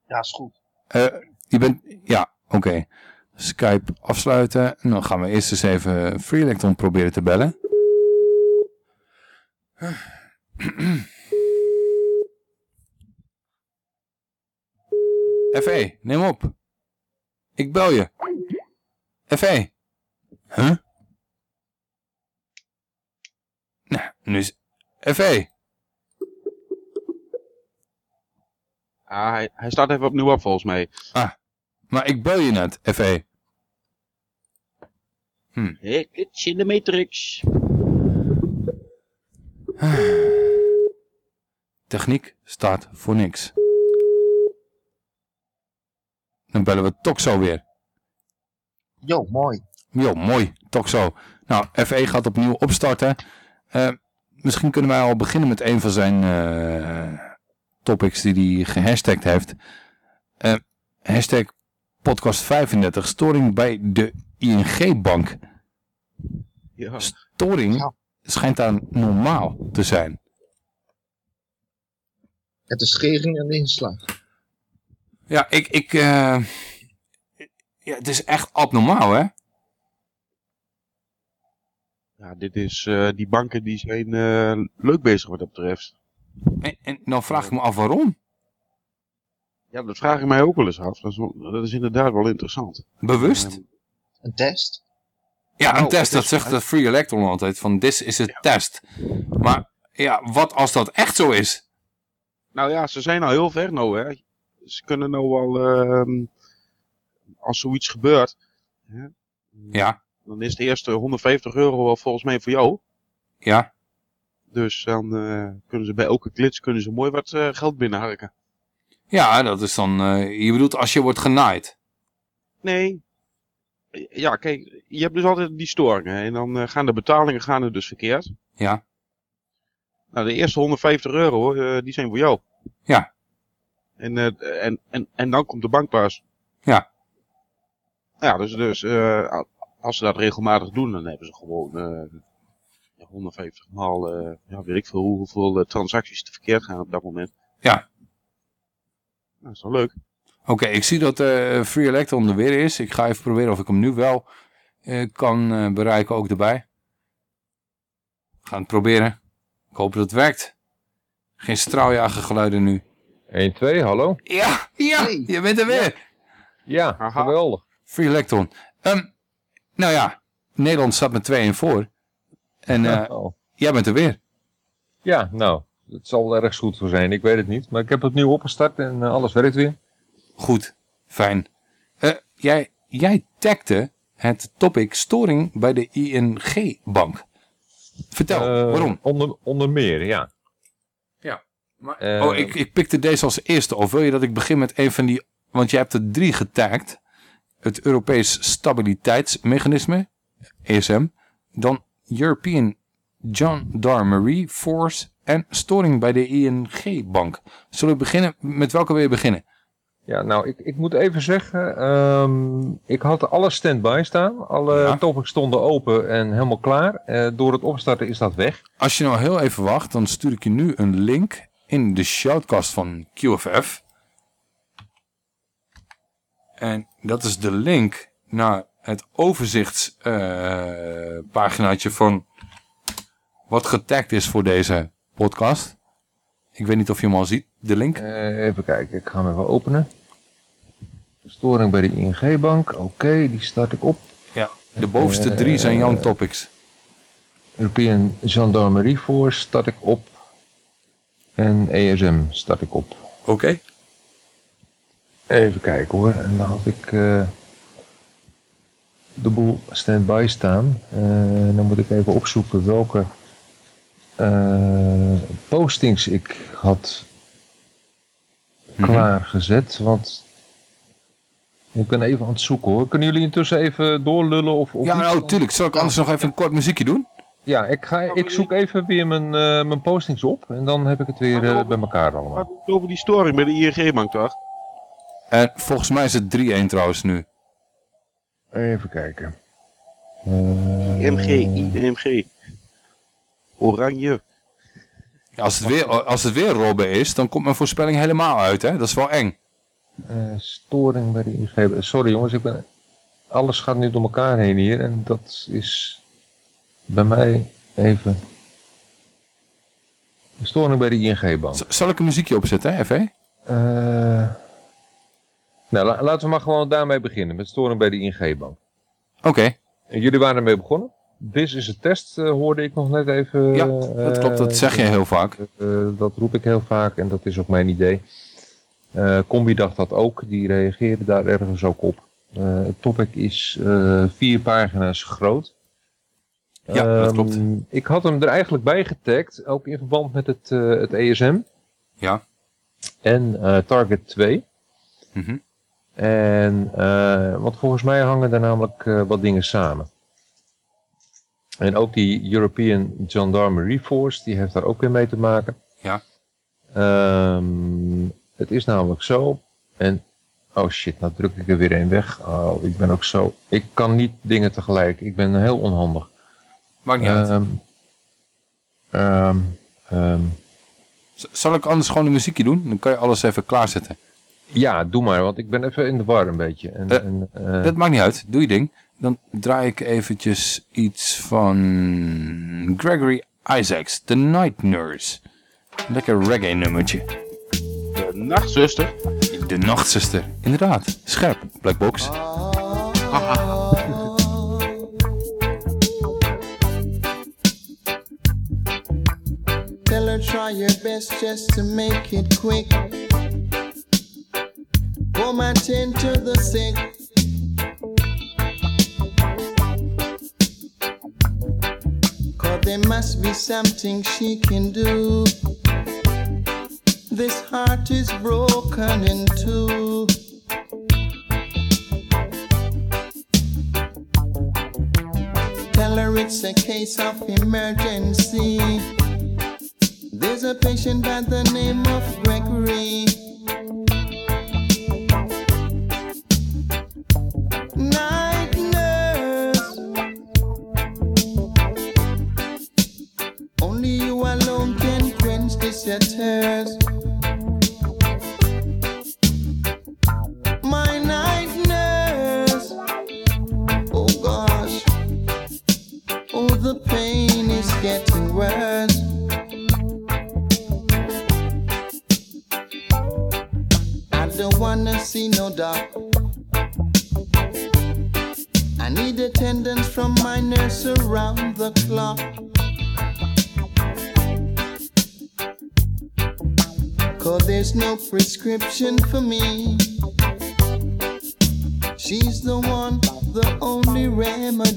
Ja, is goed. Eh, je bent... Ja, oké. Skype afsluiten. En dan gaan we eerst eens even Free Electron proberen te bellen. FE, neem op. Ik bel je. FE. Huh? Nou, nu is... FE. Ah, hij, hij staat even opnieuw op volgens mij. Ah, maar ik bel je net, FE. Hm. Ik in de matrix. Techniek staat voor niks. Dan bellen we Toxo weer. Jo, mooi. Jo, mooi. Toxo. Nou, FE gaat opnieuw opstarten. Eh, misschien kunnen wij al beginnen met een van zijn eh, topics die hij gehashtagd heeft. Eh, hashtag podcast 35. Storing bij de ING-bank. Ja. Storing schijnt daar normaal te zijn. Het is schering en inslag. Ja, ik... ik eh, ja, het is echt abnormaal, hè? Ja, dit is, eh, die banken die zijn eh, leuk bezig wat dat betreft. En, en dan vraag ik me af waarom. Ja, dat vraag ik mij ook wel eens af. Dat is, wel- dat is inderdaad wel interessant. Bewust? Ehm, Een test? Ja, een Nou, test, dat zegt de Free Electron altijd, van dit is een test. Maar ja, wat als dat echt zo is? Nou ja, ze zijn al heel ver nou, hè. Ze kunnen nou wel, ehm, als zoiets gebeurt, hè, Ja, dan is de eerste 150 euro wel volgens mij voor jou. ja. Dus dan eh, kunnen ze bij elke glitch kunnen ze mooi wat eh, geld binnenharken. Ja, dat is dan, eh, je bedoelt als je wordt genaaid. Nee. Ja, kijk, je hebt dus altijd die storingen. En dan eh, gaan de betalingen gaan er dus verkeerd. Ja, Nou, de eerste 150 euro, eh, die zijn voor jou. ja, En, en, en, en dan komt de bank pas. ja. Ja, dus, dus als ze dat regelmatig doen, dan hebben ze gewoon eh, ja, 150 maal, ja, weet ik veel, hoe- hoeveel transacties te verkeerd gaan op dat moment. Ja. Nou, dat is wel leuk. Oké, ik zie dat eh Free Electron er weer is. Ik ga even proberen of ik hem nu wel eh, kan eh, bereiken, ook erbij. We gaan het proberen. Ik hoop dat het werkt. Geen straaljagergeluiden nu. 1, 2, hallo? Ja, ja, je bent er weer. Ja, geweldig. Free Electron. Ehm, nou ja, Nederland staat met 2-1 voor. En eh, Oh. jij bent er weer. Ja, nou, het zal wel ergens goed voor zijn. Ik weet het niet. Maar ik heb het nieuw opgestart en eh, alles werkt weer. Goed, fijn. Eh, jij, jij tagde het topic storing bij de ING-bank. Vertel, Eh, waarom? Onder, onder meer, ja. Ja. Maar, oh, ik, ik pikte deze als eerste. Of wil je dat ik begin met een van die... Want je hebt er drie getagd. Het Europees Stabiliteitsmechanisme, ESM. Dan European Gendarmerie Force en storing bij de ING-bank. Zullen we beginnen? Met welke wil je beginnen? Ja, nou, ik, ik moet even zeggen, ehm, ik had alle stand-by staan. Alle topics stonden open en helemaal klaar. Eh, door het opstarten is dat weg. Als je nou heel even wacht, dan stuur ik je nu een link in de shoutcast van QFF. En dat is de link naar het overzichtspaginaatje van wat getagd is voor deze podcast. Ik weet niet of je hem al ziet, de link. Eh, even kijken, ik ga hem even openen. Storing bij de ING-bank, oké, die start ik op. Ja, de bovenste drie zijn jouw Eh, topics. European Gendarmerie Force start ik op. En ESM start ik op. Oké. Even kijken hoor. En dan had ik eh, de boel stand-by staan. Eh, dan moet ik even opzoeken welke eh, postings ik had Mhm. klaargezet. Want ik ben even aan het zoeken hoor. Kunnen jullie intussen even doorlullen? Of, of Ja, nou tuurlijk. Zal ik anders nog even een kort muziekje doen? Ja, ik, ga, ik zoek even weer mijn, eh, mijn postings op. En dan heb ik het weer eh, bij elkaar allemaal. Maar over die storing bij de ING-bank toch? En volgens mij is het 3-1 trouwens nu. Even kijken. IMG, IMG. Oranje. Ja, als, het weer, als het weer Robben is, dan komt mijn voorspelling helemaal uit. Hè? Dat is wel eng. Eh, storing bij de ingeving. Sorry jongens, ik ben... alles gaat nu door elkaar heen hier. En dat is bij mij even... Storing bij de ING-bank. Zal ik een muziekje opzetten, hè, FV? Eh, nou, la- laten we maar gewoon daarmee beginnen. Met storing bij de ING-bank. Oké. En jullie waren ermee begonnen? Dit is een test, eh, hoorde ik nog net even. Ja, dat klopt, dat zeg je heel vaak. Eh, dat roep ik heel vaak en dat is ook mijn idee. Eh Combi dacht dat ook, die reageerde daar ergens ook op. Eh, het topic is eh, vier pagina's groot. Ja, dat Ehm, klopt. Ik had hem er eigenlijk bij getagd, ook in verband met het, eh, het ESM. Ja. En eh, Target 2. Mhm. En, eh, want volgens mij hangen daar namelijk eh, wat dingen samen. En ook die European Gendarmerie Force, die heeft daar ook weer mee te maken. Ja. Ehm, het is namelijk zo, en oh shit, nou druk ik er weer een weg. Oh, ik ben ook zo, ik kan niet dingen tegelijk. Ik ben heel onhandig. Maakt niet uit. Ehm, ehm, Zal ik anders gewoon een muziekje doen? Dan kan je alles even klaarzetten. ja, doe maar, want ik ben even in de war een beetje. En, Eh, en, eh, Dat maakt niet uit. Doe je ding. Dan draai ik eventjes iets van Gregory Isaacs, The Night Nurse. Lekker reggae nummertje. De nachtzuster. De nachtzuster. Inderdaad. Scherp. Blackbox. Tell her try your best just to make it quick. Come and tend to the sick. Cause there must be something she can do. This heart is broken in two. Tell her it's a case of emergency. There's a patient by the name of Gregory. Night quench this your thirst. No prescription for me. She's the one, the only remedy.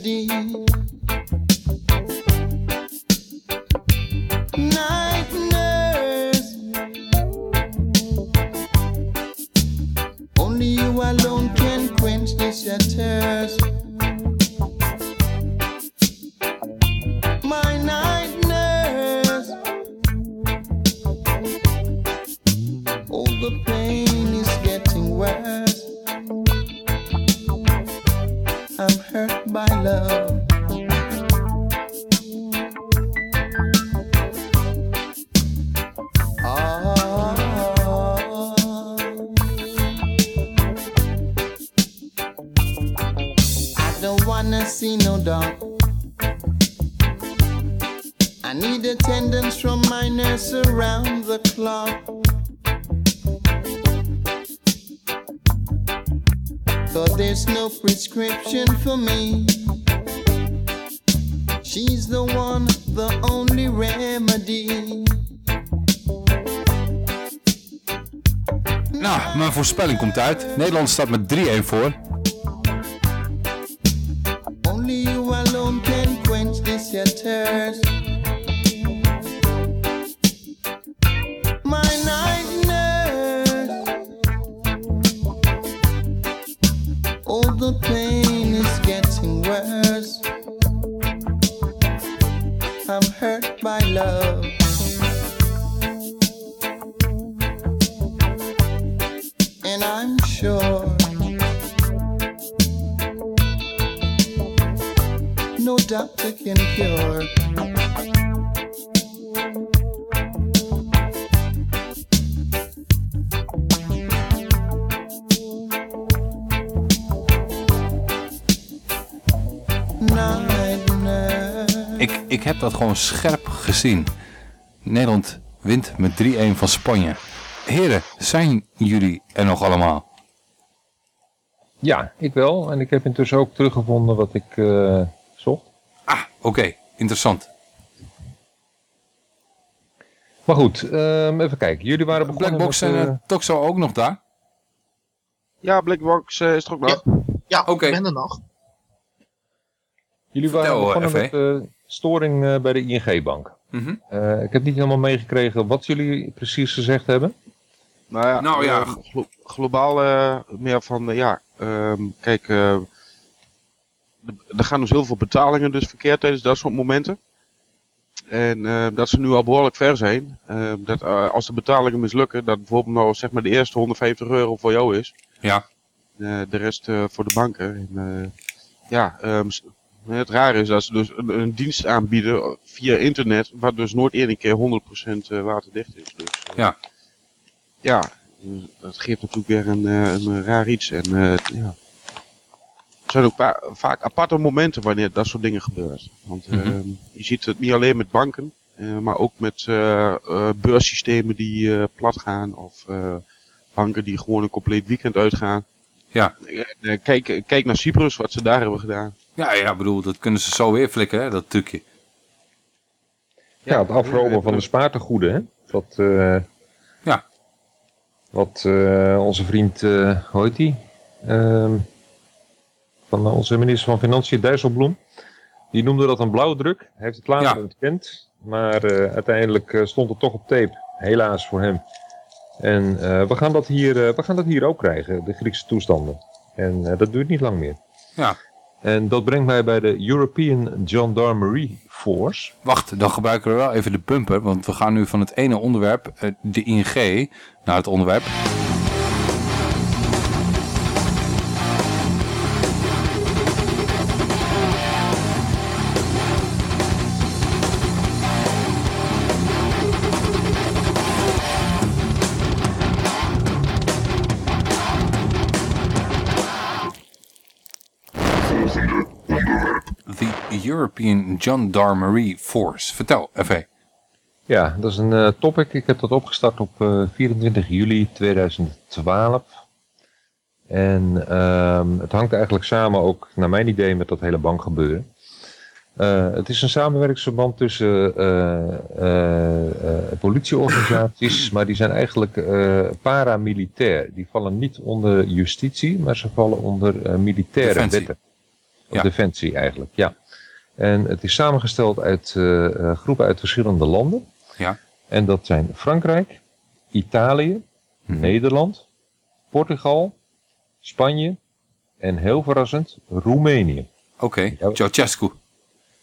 Voorspelling komt uit. Nederland staat met 3-1 voor. Dat gewoon scherp gezien. Nederland wint met 3-1 van Spanje. Heren, zijn jullie er nog allemaal? Ja, ik wel. En ik heb intussen ook teruggevonden wat ik eh, zocht. Ah, oké. Interessant. Maar goed, ehm, even kijken. Jullie waren begonnen Blackbox met... en eh, uh, Toxo ook nog daar? Ja, Blackbox eh, is er ook nog. Ja, Oké. ik ben er nog. Jullie waren Vertel, begonnen FV. met de storing eh, bij de ING-bank. Mhm. Eh, ik heb niet helemaal meegekregen wat jullie precies gezegd hebben. Nou ja, Nou ja. eh, glo- globaal eh, meer van, ja, ehm, kijk, eh, d- er gaan dus heel veel betalingen dus verkeerd tijdens dat soort momenten. En eh, dat ze nu al behoorlijk ver zijn. Eh, dat eh, als de betalingen mislukken, dat bijvoorbeeld nou zeg maar de eerste 150 euro voor jou is. Ja. Eh, de rest eh, voor de banken. En, eh, ja, ehm, s- het rare is dat ze dus een, een dienst aanbieden via internet, wat dus nooit één keer 100% eh, waterdicht is. Dus, eh, Ja. ja, dat geeft natuurlijk weer een, eh, een raar iets. En ja. Er zijn ook vaak aparte momenten wanneer dat soort dingen gebeurt. Want Mhm. ehm, je ziet het niet alleen met banken, maar ook met beurssystemen die plat gaan. Of banken die gewoon een compleet weekend uitgaan. Ja. Kijk, kijk naar Cyprus, wat ze daar hebben gedaan. Ja, ja, bedoel, dat kunnen ze zo weer flikken, hè, dat trucje. Ja, het afromen van de spaartegoeden, hè? Dat, eh, ja. Wat eh, onze vriend, eh hoe heet die? Ehm, van onze minister van Financiën, Dijsselbloem. Die noemde dat een blauwdruk. Hij heeft het later ontkend. Maar uiteindelijk stond het toch op tape. Helaas voor hem. En we, gaan dat hier, we gaan dat hier ook krijgen, de Griekse toestanden. En dat duurt niet lang meer. Ja. En dat brengt mij bij de European Gendarmerie Force. Wacht, dan gebruiken we wel even de bumper, want we gaan nu van het ene onderwerp, eh, de ING, naar het onderwerp. European Gendarmerie Force. Vertel, FV. Ja, dat is een eh, topic. Ik heb dat opgestart op eh, 24 juli 2012. En ehm, het hangt eigenlijk samen ook, naar mijn idee, met dat hele bankgebeuren. Eh, het is een samenwerkingsverband tussen eh, eh, eh, politieorganisaties, (clears throat) maar die zijn eigenlijk eh, paramilitair. Die vallen niet onder justitie, maar ze vallen onder eh, militaire Defensie. wetten. Of Defensie eigenlijk, ja. En het is samengesteld uit eh, eh, groepen uit verschillende landen. Ja. En dat zijn Frankrijk, Italië, Nederland, Portugal, Spanje en heel verrassend Roemenië. Oké, Ceausescu.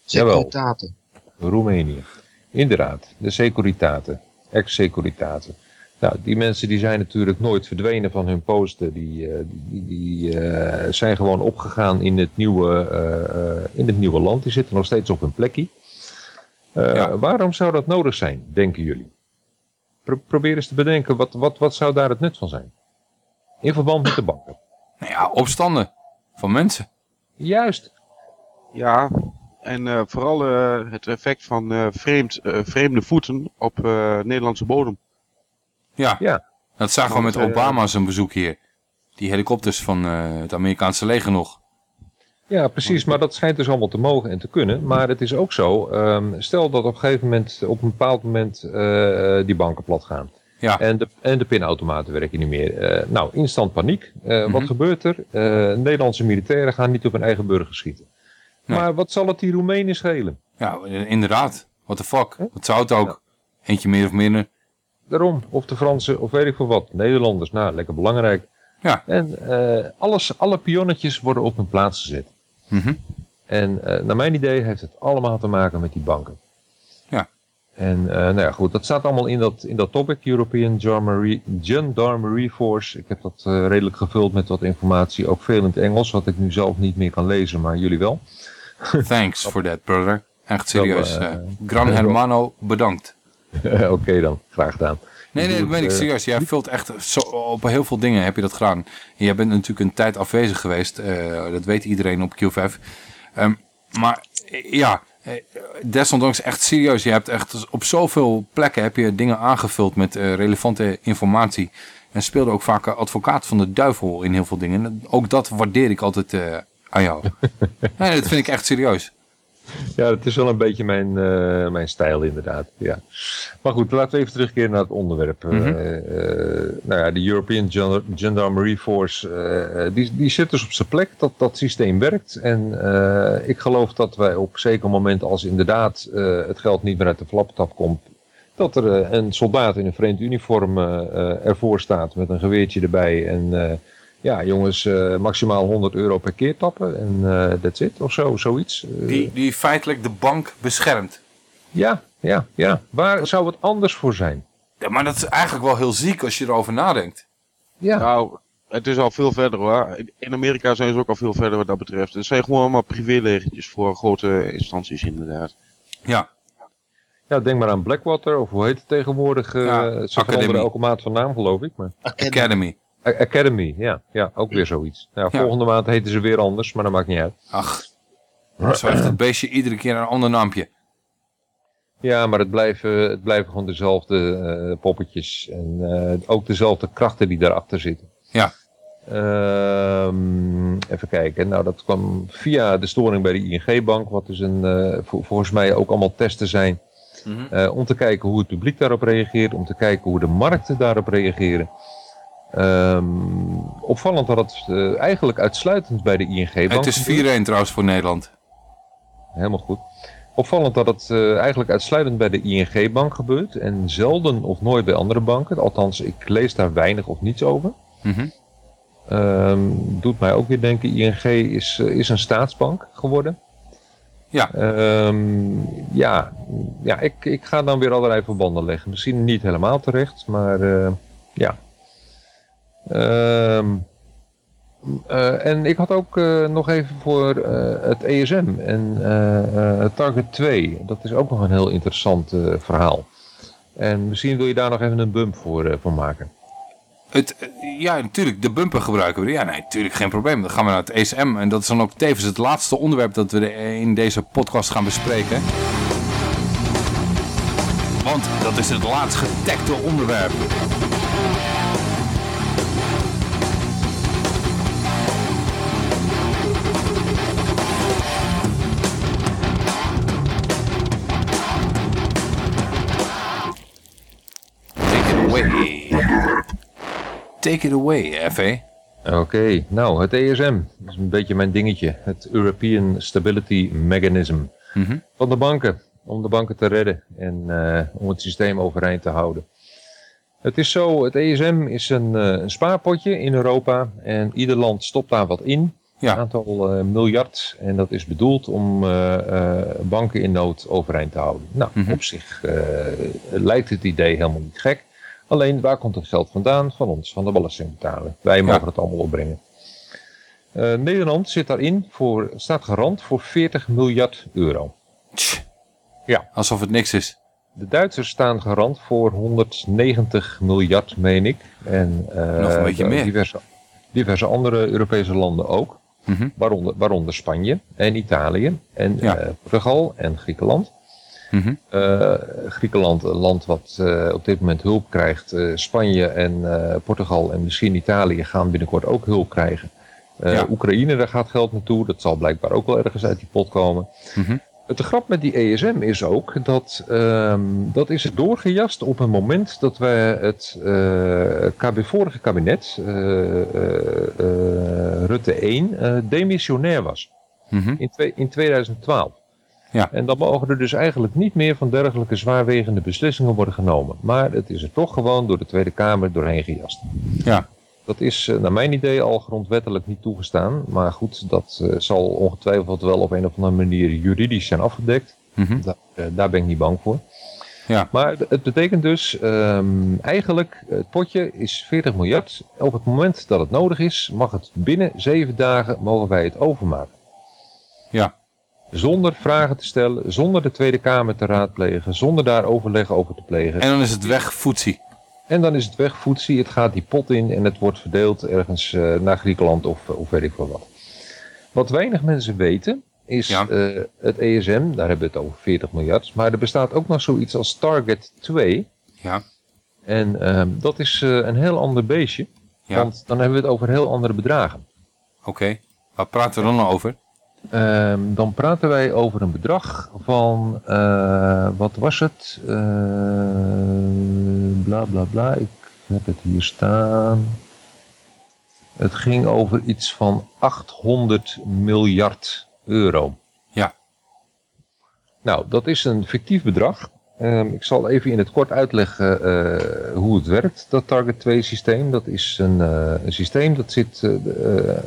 Jawel, Securitate. Roemenië. Inderdaad, de Securitate, ex-Securitate. Nou, die mensen die zijn natuurlijk nooit verdwenen van hun posten. Die, eh, die, die eh, zijn gewoon opgegaan in het, nieuwe, eh, eh, in het nieuwe land. Die zitten nog steeds op hun plekje. Eh, Waarom zou dat nodig zijn, denken jullie? Pro- probeer eens te bedenken, wat, wat, wat zou daar het nut van zijn? In verband met de banken. (laughs) Nou ja, opstanden van mensen. Juist. Ja, en eh, vooral het effect van eh, vreemd, vreemde voeten op eh, Nederlandse bodem. Ja. ja. Dat zagen we met eh, Obama zijn bezoek hier. Die helikopters van eh, het Amerikaanse leger nog. Ja, precies. Maar dat schijnt dus allemaal te mogen en te kunnen. Maar het is ook zo, ehm, stel dat op een gegeven moment, op een bepaald moment, eh, die banken plat gaan. Ja. En de, en de pinautomaten werken niet meer. Nou, instant paniek. Wat Mhm. gebeurt er? Nederlandse militairen gaan niet op hun eigen burger schieten. Maar wat zal het die Roemenen schelen? Ja, inderdaad. What the fuck? Wat zou het ook? Eentje meer of minder. Daarom, of de Fransen, of weet ik veel wat. Nederlanders, nou, lekker belangrijk. Ja. En eh, alles, alle pionnetjes worden op hun plaats gezet. Mhm. En eh, naar mijn idee heeft het allemaal te maken met die banken. Ja. En eh, nou ja, goed, dat staat allemaal in dat, in dat topic, European Gendarmerie, Gendarmerie Force. Ik heb dat redelijk gevuld met wat informatie, ook veel in het Engels, wat ik nu zelf niet meer kan lezen, maar jullie wel. (laughs) Thanks for that, brother. Echt serieus. Gran (laughs) Hermano, bedankt. (laughs) Oké dan, graag gedaan. Nee, nee, dat meen ik eh, serieus. Jij vult echt zo, op heel veel dingen heb je dat gedaan. En jij bent natuurlijk een tijd afwezig geweest. eh, dat weet iedereen op Q5. Ehm, Maar eh, ja, desondanks echt serieus. Je hebt echt op zoveel plekken heb je dingen aangevuld met relevante informatie. En speelde ook vaak advocaat van de duivel in heel veel dingen. En Ook dat waardeer ik altijd aan jou. (laughs) nee, dat vind ik echt serieus. Ja, dat is wel een beetje mijn, eh, mijn stijl inderdaad. Ja. Maar goed, laten we even terugkeren naar het onderwerp. Mhm. Eh, eh, nou ja, de European Gen- Gendarmerie Force, die, die zit dus op zijn plek. Dat, dat systeem werkt. En ik geloof dat wij op zeker moment, als inderdaad het geld niet meer uit de flappentap komt, dat er een soldaat in een vreemd uniform ervoor staat met een geweertje erbij. En ja, jongens, eh, maximaal 100 euro per keer tappen. En eh that's it, of zo, zoiets. Eh, Die, die feitelijk de bank beschermt. ja, ja, ja. Waar zou het anders voor zijn? Ja, maar dat is eigenlijk wel heel ziek als je erover nadenkt. Ja. Nou, het is al veel verder hoor. In- Amerika zijn ze ook al veel verder wat dat betreft. Het zijn gewoon allemaal privélegertjes voor grote instanties inderdaad. Ja. Ja, denk maar aan Blackwater, of hoe heet het tegenwoordig? eh, Ja, ze Academy. veranderen elke maand van naam, geloof ik. Maar... Academy. A- Academy, ja. Ja, ook weer zoiets. Ja. Volgende maand heten ze weer anders, maar dat maakt niet uit. Ach, zo heeft het beestje iedere keer een ander naampje. Ja, maar het blijven, het blijven gewoon dezelfde eh, poppetjes. En eh, ook dezelfde krachten die daarachter zitten. Ja. Ehm, even kijken. Nou, dat kwam via de storing bij de ING-bank. Wat dus een, eh, vol- volgens mij ook allemaal testen zijn. Mhm. Om te kijken hoe het publiek daarop reageert. Om te kijken hoe de markten daarop reageren. Ehm, opvallend dat het eh, eigenlijk uitsluitend bij de ING-bank Het is 4-1 trouwens voor Nederland. Helemaal goed. Opvallend dat het eh, eigenlijk uitsluitend bij de ING-bank gebeurt en zelden of nooit bij andere banken. Althans, ik lees daar weinig of niets over. Mhm. Ehm, doet mij ook weer denken, ING is, eh, is een staatsbank geworden. Ja. Ehm, ja, ja ik, ik ga dan weer allerlei verbanden leggen. Misschien niet helemaal terecht, maar ja. Ehm, eh, en ik had ook eh, nog even voor eh, het ESM en Target 2. Dat is ook nog een heel interessant verhaal. En misschien wil je daar nog even een bump voor, voor maken. Het, ja, natuurlijk, de bumper gebruiken we. Ja, nee, natuurlijk geen probleem. Dan gaan we naar het ESM. En dat is dan ook tevens het laatste onderwerp dat we in deze podcast gaan bespreken. Want dat is het laatst getagde onderwerp. Take it away, FA. Oké, nou het ESM is een beetje mijn dingetje. Het European Stability Mechanism. Mhm. Van de banken, om de banken te redden en eh, om het systeem overeind te houden. Het is zo, het ESM is een, eh, een spaarpotje in Europa en ieder land stopt daar wat in. Ja. Een aantal eh, miljard en dat is bedoeld om banken in nood overeind te houden. Nou, op zich lijkt het idee helemaal niet gek. Alleen, waar komt het geld vandaan? Van ons, van de belastingbetaler. Wij mogen het allemaal opbrengen. Eh, Nederland zit daarin voor, staat garant voor 40 miljard euro. Ja. Alsof het niks is. De Duitsers staan garant voor 190 miljard, meen ik. En, eh, Nog een beetje meer. Diverse, diverse andere Europese landen ook. Mhm. Waaronder, waaronder Spanje en Italië en Ja. eh, Portugal en Griekenland. Mhm. Eh, Griekenland, een land wat eh, op dit moment hulp krijgt. Eh, Spanje en Portugal en misschien Italië gaan binnenkort ook hulp krijgen. Ja. Oekraïne, daar gaat geld naartoe. Dat zal blijkbaar ook wel ergens uit die pot komen. Mhm. Het grap met die ESM is ook dat ehm, dat is doorgejast op een moment dat we het KB, vorige kabinet, Rutte 1, eh, demissionair was. Mhm. In, twee- in 2012. Ja. En dan mogen er dus eigenlijk niet meer van dergelijke zwaarwegende beslissingen worden genomen. Maar het is er toch gewoon door de Tweede Kamer doorheen gejast. Ja. Dat is eh, naar mijn idee al grondwettelijk niet toegestaan. Maar goed, dat eh, zal ongetwijfeld wel op een of andere manier juridisch zijn afgedekt. Mhm. Da- eh, daar ben ik niet bang voor. Ja. Maar het betekent dus, ehm, eigenlijk, het potje is 40 miljard. Op het moment dat het nodig is, mag het binnen zeven dagen, mogen wij het overmaken. Ja. Zonder vragen te stellen, zonder de Tweede Kamer te raadplegen, zonder daar overleg over te plegen. En dan is het weg voetsie. En dan is het weg voetsie, het gaat die pot in en het wordt verdeeld ergens eh, naar Griekenland of, of weet ik veel wat. Wat weinig mensen weten, is eh, het ESM, daar hebben we het over 40 miljard. Maar er bestaat ook nog zoiets als Target 2. Ja. En ehm, dat is eh, een heel ander beestje. Ja. Want dan hebben we het over heel andere bedragen. Oké, waar praten we dan over? Ehm, dan praten wij over een bedrag van, eh, wat was het? Eh, bla bla bla, ik heb het hier staan. Het ging over iets van 800 miljard euro. Ja. Nou, dat is een fictief bedrag. Ehm, ik zal even in het kort uitleggen eh, hoe het werkt, dat Target 2 systeem. Dat is een, eh, een systeem dat zit eh,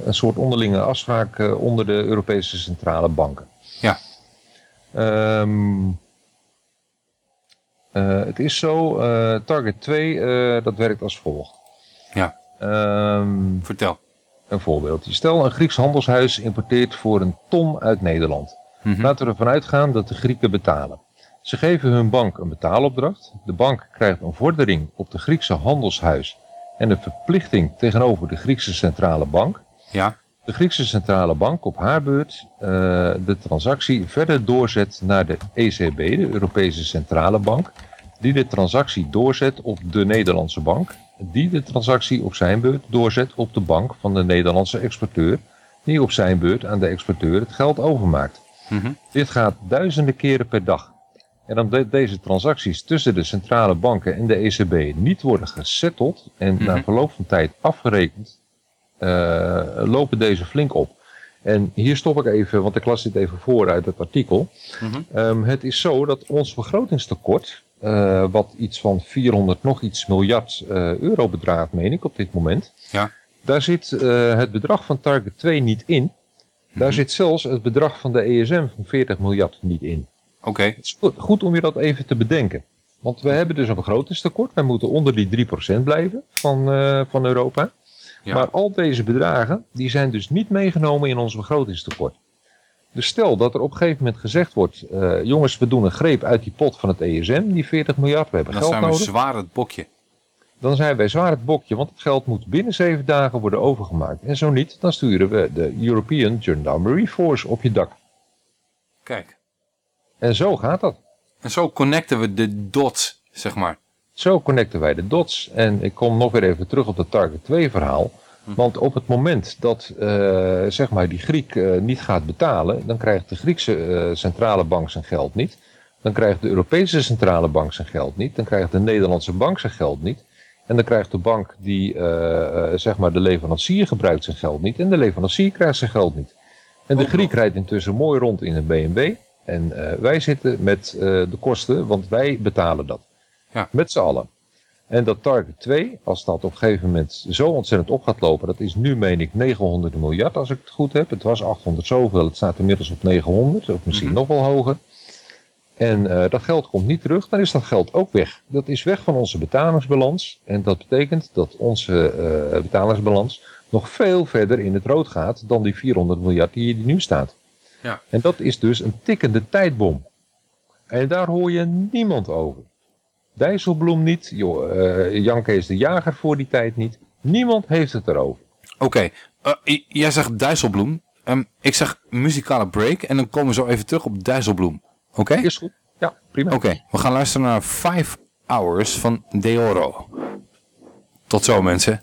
een soort onderlinge afspraak onder de Europese centrale banken. Ja. Ehm, eh, het is zo, Target 2, eh, dat werkt als volgt. Ja. Vertel. Een voorbeeldje. Stel, een Grieks handelshuis importeert voor een ton uit Nederland. Laten we ervan uitgaan dat de Grieken betalen. Ze geven hun bank een betaalopdracht. De bank krijgt een vordering op de Griekse handelshuis en een verplichting tegenover de Griekse centrale bank. Ja. De Griekse centrale bank op haar beurt eh, de transactie verder doorzet naar de ECB, de Europese Centrale Bank, die de transactie doorzet op de Nederlandse bank, die de transactie op zijn beurt doorzet op de bank van de Nederlandse exporteur, die op zijn beurt aan de exporteur het geld overmaakt. Dit gaat duizenden keren per dag. En omdat deze transacties tussen de centrale banken en de ECB niet worden gesetteld en na verloop van tijd afgerekend, eh, lopen deze flink op. En hier stop ik even, want ik las dit even voor uit het artikel. Ehm, het is zo dat ons begrotingstekort, eh, wat iets van 400 nog iets miljard eh, euro bedraagt, meen ik op dit moment. Ja. Daar zit het bedrag van Target 2 niet in. Daar zit zelfs het bedrag van de ESM van 40 miljard niet in. Oké. Het is goed, goed om je dat even te bedenken. Want we hebben dus een begrotingstekort. Wij moeten onder die 3% blijven van, eh, van Europa. Maar al deze bedragen die zijn dus niet meegenomen in ons begrotingstekort. Dus stel dat er op een gegeven moment gezegd wordt... eh, jongens, we doen een greep uit die pot van het ESM, die 40 miljard. We hebben Dan geld zijn we nodig. zwaar het bokje. Dan zijn wij zwaar het bokje, want het geld moet binnen 7 dagen worden overgemaakt. En zo niet, dan sturen we de European Gendarmerie Force op je dak. Kijk. En zo gaat dat. En zo connecten we de dots, zeg maar. Zo connecten wij de dots. En ik kom nog weer even terug op het Target 2 verhaal. Want op het moment dat eh, zeg maar die Griek eh, niet gaat betalen, dan krijgt de Griekse eh, centrale bank zijn geld niet. Dan krijgt de Europese centrale bank zijn geld niet. Dan krijgt de Nederlandse bank zijn geld niet. En dan krijgt de bank die zeg maar de leverancier gebruikt zijn geld niet. En de leverancier krijgt zijn geld niet. En de Griek rijdt intussen mooi rond in een BMW. En eh, wij zitten met eh, de kosten, want wij betalen dat. Ja. Met z'n allen. En dat Target 2, als dat op een gegeven moment zo ontzettend op gaat lopen, dat is nu meen ik 900 miljard als ik het goed heb. Het was 800 zoveel, het staat inmiddels op 900, of misschien nog wel hoger. En eh, dat geld komt niet terug, dan is dat geld ook weg. Dat is weg van onze betalingsbalans. En dat betekent dat onze betalingsbalans nog veel verder in het rood gaat dan die 400 miljard die hier nu staat. Ja. En dat is dus een tikkende tijdbom. En daar hoor je niemand over. Dijsselbloem niet, joh, eh, Jan Kees de Jager voor die tijd niet. Niemand heeft het erover. Oké, eh, jij zegt Dijsselbloem. Ehm, ik zeg muzikale break en dan komen we zo even terug op Dijsselbloem. Oké? Is goed. Ja, prima. Oké, we gaan luisteren naar 5 Hours van Deoro. Tot zo mensen.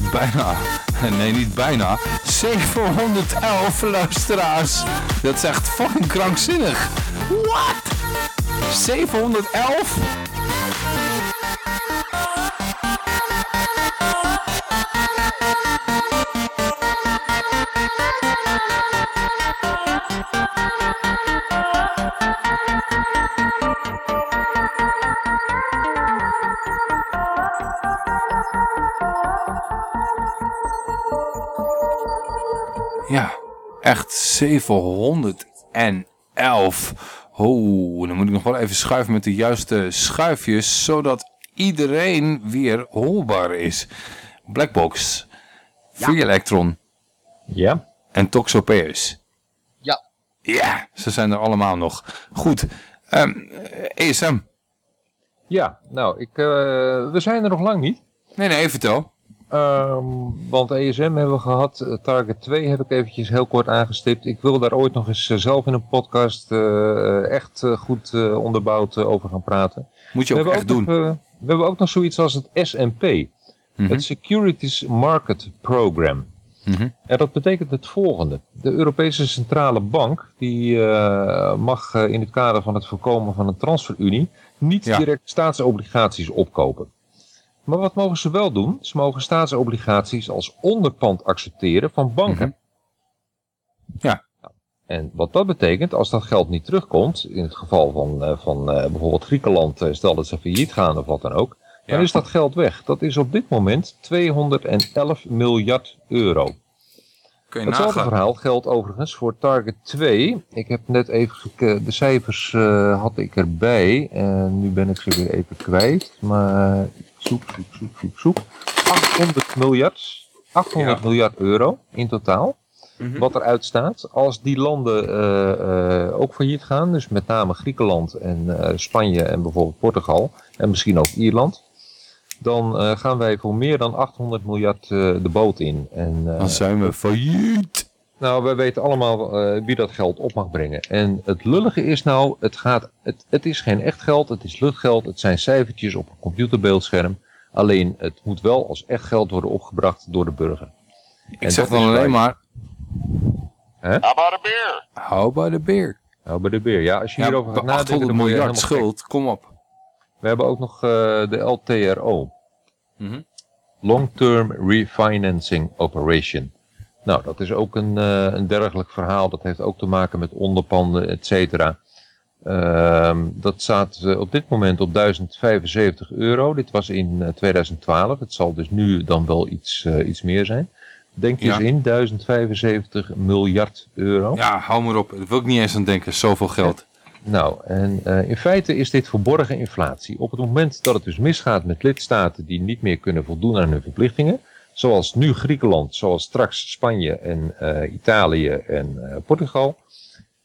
Bijna, nee niet bijna, 711 luisteraars. Dat is echt fucking krankzinnig. What? 711? 711. Oh, dan moet ik nog wel even schuiven met de juiste schuifjes, zodat iedereen weer hoorbaar is. Blackbox, Free Electron. Ja. En Toxopeus. Ja. Ja, ze zijn er allemaal nog. Goed, ehm, ESM. Ja, nou, ik, eh, we zijn er nog lang niet. Nee, nee, vertel. Ehm, want ESM hebben we gehad. Eh, Target 2 heb ik eventjes heel kort aangestipt. Ik wil daar ooit nog eens eh, zelf in een podcast eh, echt goed onderbouwd over gaan praten. Moet je ook echt doen. nog, we hebben ook nog zoiets als het SMP. Mhm. Het Securities Market Program. Mhm. En dat betekent het volgende. De Europese Centrale Bank die, mag in het kader van het voorkomen van een transferunie niet Ja. direct staatsobligaties opkopen. Maar wat mogen ze wel doen? Ze mogen staatsobligaties als onderpand accepteren van banken. Ja. En wat dat betekent, als dat geld niet terugkomt, in het geval van, eh, van eh, bijvoorbeeld Griekenland, eh, stel dat ze failliet gaan of wat dan ook, dan is dat geld weg. Dat is op dit moment 211 miljard euro. Kun je Hetzelfde nagaan. verhaal geldt overigens voor Target 2. Ik heb net even de cijfers eh, had ik erbij en nu ben ik ze weer even kwijt. Maar zoek, zoek, zoek, zoek, zoek. 800 miljard, 800 miljard euro in totaal. Mhm. Wat eruit staat. Als die landen eh, eh, ook failliet gaan, dus met name Griekenland en eh, Spanje en bijvoorbeeld Portugal en misschien ook Ierland. Dan gaan wij voor meer dan 800 miljard de boot in. En, Dan zijn we failliet. Nou, wij weten allemaal eh, wie dat geld op mag brengen. En het lullige is nou, het, gaat, het, het is geen echt geld, het is luchtgeld. Het zijn cijfertjes op een computerbeeldscherm. Alleen, het moet wel als echt geld worden opgebracht door de burger. Ik zeg dan alleen maar... Hè? How about a beer? How about a beer? How about a beer? Ja, als je Ja, hierover gaat nadenken... 800 dan word je miljard gek. schuld, kom op. We hebben ook nog eh, de LTRO. Mhm. Long Term Refinancing Operation. Nou, dat is ook een, eh, een dergelijk verhaal. Dat heeft ook te maken met onderpanden, et cetera. Ehm, dat staat eh, op dit moment op 1075 euro. Dit was in eh, 2012. Het zal dus nu dan wel iets, eh, iets meer zijn. Denk je Ja. eens in, 1075 miljard euro. Ja, hou maar op. Daar wil ik niet eens aan denken. Zoveel geld. Nou, en eh, in feite is dit verborgen inflatie. Op het moment dat het dus misgaat met lidstaten die niet meer kunnen voldoen aan hun verplichtingen, zoals nu Griekenland, zoals straks Spanje en eh, Italië en eh, Portugal,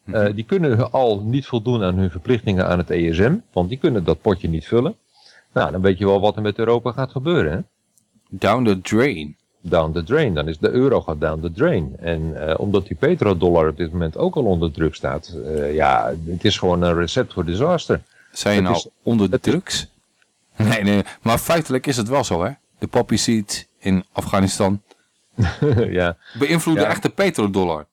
eh, die kunnen al niet voldoen aan hun verplichtingen aan het ESM, want die kunnen dat potje niet vullen. Nou, dan weet je wel wat er met Europa gaat gebeuren. Hè? Down the drain. Down the drain. Dan is de euro gaat down the drain. En omdat die petrodollar op dit moment ook al onder druk staat, ja, het is gewoon een recept voor disaster. Zijn je nou is- onder de drugs? Nee, nee, maar feitelijk is het wel zo, hè? De poppy seed in Afghanistan (laughs) ja. beïnvloeden Ja. echt de petrodollar.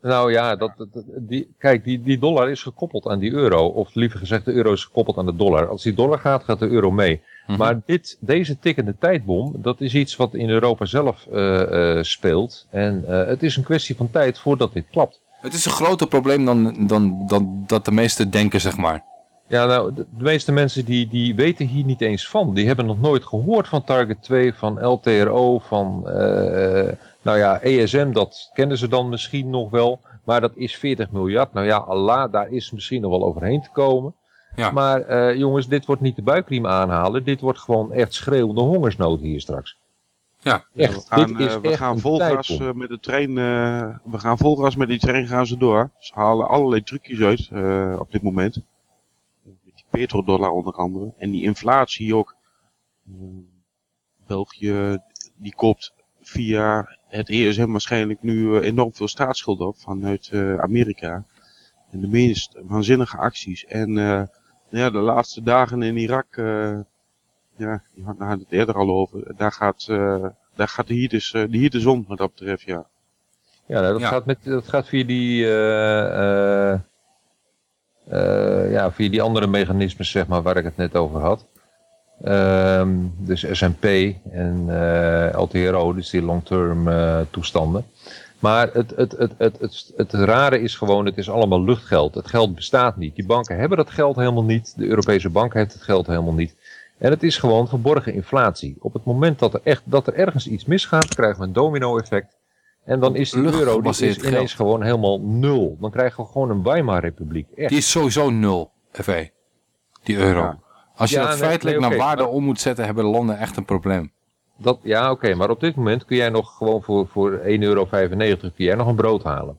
Nou ja, dat, dat- dat- die, kijk, die, die dollar is gekoppeld aan die euro. Of liever gezegd, de euro is gekoppeld aan de dollar. Als die dollar gaat, gaat de euro mee. Mhm. Maar dit, deze tikkende tijdbom, dat is iets wat in Europa zelf eh, eh, speelt. En eh, het is een kwestie van tijd voordat dit klapt. Het is een groter probleem dan, dan, dan dat de meesten denken, zeg maar. Ja, nou, de, de meeste mensen die, die weten hier niet eens van. Die hebben nog nooit gehoord van Target 2, van LTRO, van, eh, nou ja, ESM, dat kennen ze dan misschien nog wel. Maar dat is 40 miljard. Nou ja, Allah, daar is misschien nog wel overheen te komen. Ja. Maar eh, jongens, dit wordt niet de buikriem aanhalen. Dit wordt gewoon echt schreeuwende hongersnood hier straks. Ja, echt. we gaan, dit is eh, we echt gaan een vol gas tijdbom. eh, met de trein. eh, we gaan vol gas met die trein gaan ze door. Ze halen allerlei trucjes uit eh, op dit moment. Petrodollar onder andere. En die inflatie ook. Eh, België die koopt via het ESM waarschijnlijk nu eh, enorm veel staatsschuld op vanuit eh, Amerika. En de meest waanzinnige acties. En eh, ja, de laatste dagen in Irak. eh, ja, die had- daar hadden we het eerder al over. Daar gaat, eh, daar gaat de, heat dus, eh, de heat is om, wat dat betreft, ja. Ja, nou, dat, Gaat met, dat gaat via die, eh, eh, eh, ja, via die andere mechanismes, zeg maar, waar ik het net over had. Ehm, dus SNP en eh, LTRO, dus die long-term eh, toestanden. Maar het, het, het, het, het, het rare is gewoon, het is allemaal luchtgeld. Het geld bestaat niet. Die banken hebben dat geld helemaal niet. De Europese bank heeft het geld helemaal niet. En het is gewoon verborgen inflatie. Op het moment dat er, echt, dat er ergens iets misgaat, krijgen we een domino-effect. En dan is die euro die is ineens geld. gewoon helemaal nul. Dan krijgen we gewoon een Weimar-republiek. Die is sowieso nul, FE. Die euro. Ja. Als je Ja, dat feitelijk nee, naar waarde maar- om moet zetten, hebben de landen echt een probleem. Dat, ja, oké, maar op dit moment kun jij nog gewoon voor, voor 1,95 euro kun jij nog een brood halen.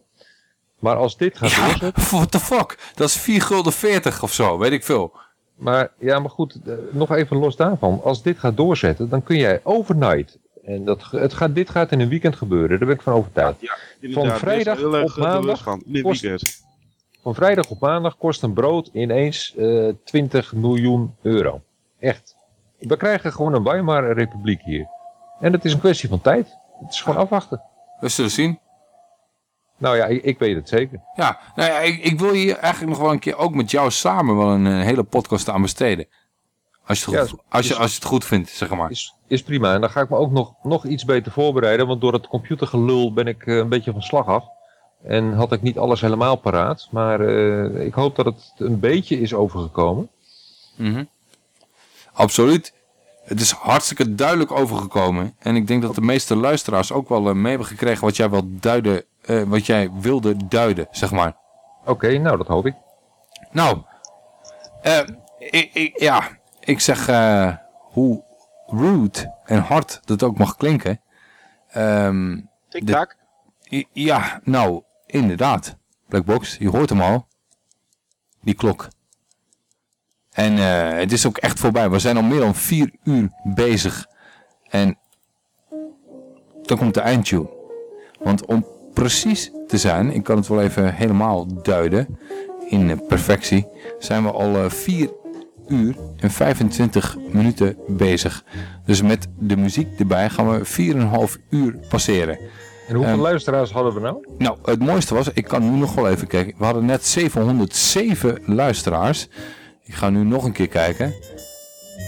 Maar als dit gaat doorzetten... (laughs) What the fuck? Dat is 4 gulden 40 of zo, weet ik veel. Maar ja, maar goed, eh, nog even los daarvan. Als dit gaat doorzetten, dan kun jij overnight. En dat, het gaat, dit gaat in een weekend gebeuren, daar ben ik van overtuigd. van vrijdag op maandag. kost- van vrijdag op maandag kost een brood ineens eh 20 miljoen euro. Echt. We krijgen gewoon een Weimar Republiek hier. En het is een kwestie van tijd. Het is gewoon afwachten. We zullen zien. Nou ja, ik, ik weet het zeker. Ja, nou ja ik, ik wil hier eigenlijk nog wel een keer ook met jou samen wel een, eh, hele podcast aan besteden. Als je, het Ja, goed, als, je, is- als je het goed vindt, zeg maar. Is, is prima. En dan ga ik me ook nog, nog iets beter voorbereiden. Want door het computergelul ben ik eh, een beetje van slag af. En had ik niet alles helemaal paraat. Maar eh, ik hoop dat het een beetje is overgekomen. Mhm. Absoluut. Het is hartstikke duidelijk overgekomen. En ik denk dat de meeste luisteraars ook wel eh, mee hebben gekregen wat jij wil duiden, wat jij wilde duiden, zeg maar. Oké, nou dat hoop ik. Nou, eh, ik, ik, ja, ik zeg eh, hoe rude en hard dat ook mag klinken. Ehm, Tik-tak. Ja, nou, inderdaad. Blackbox, je hoort hem al. Die klok. En eh, het is ook echt voorbij. We zijn al meer dan vier uur bezig. En dan komt de eindtune. Want om precies te zijn, ik kan het wel even helemaal duiden in eh, perfectie, zijn we al 4 uur en 25 minuten bezig. Dus met de muziek erbij gaan we 4,5 uur passeren. En hoeveel Ehm, luisteraars hadden we nou? nou, het mooiste was, ik kan nu nog wel even kijken. We hadden net 707 luisteraars. Ik ga nu nog een keer kijken.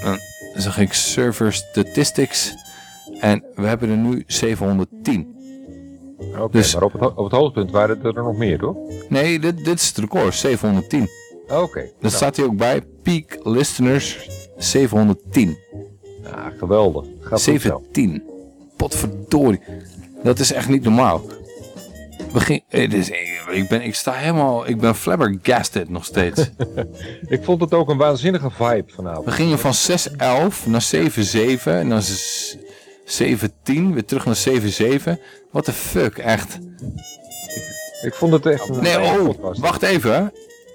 Dan zeg ik server statistics. En we hebben er nu 710. Oké, Dus- maar op het, op het hoogtepunt waren er nog meer, toch? Nee, dit, dit is het record, 710. Oké. Daar nou, staat hij ook bij. Peak listeners 710. Ja, geweldig. Gaat goed zo. 710. Potverdorie. Dat is echt niet normaal. Begin, het is, ik, ben, ik sta helemaal, ik ben flabbergasted nog steeds. (laughs) Ik vond het ook een waanzinnige vibe vanavond. We gingen van 611 naar 77 en dan z- 710, weer terug naar 77. What the fuck, echt. Ik vond het echt een Nee, oh, wacht even.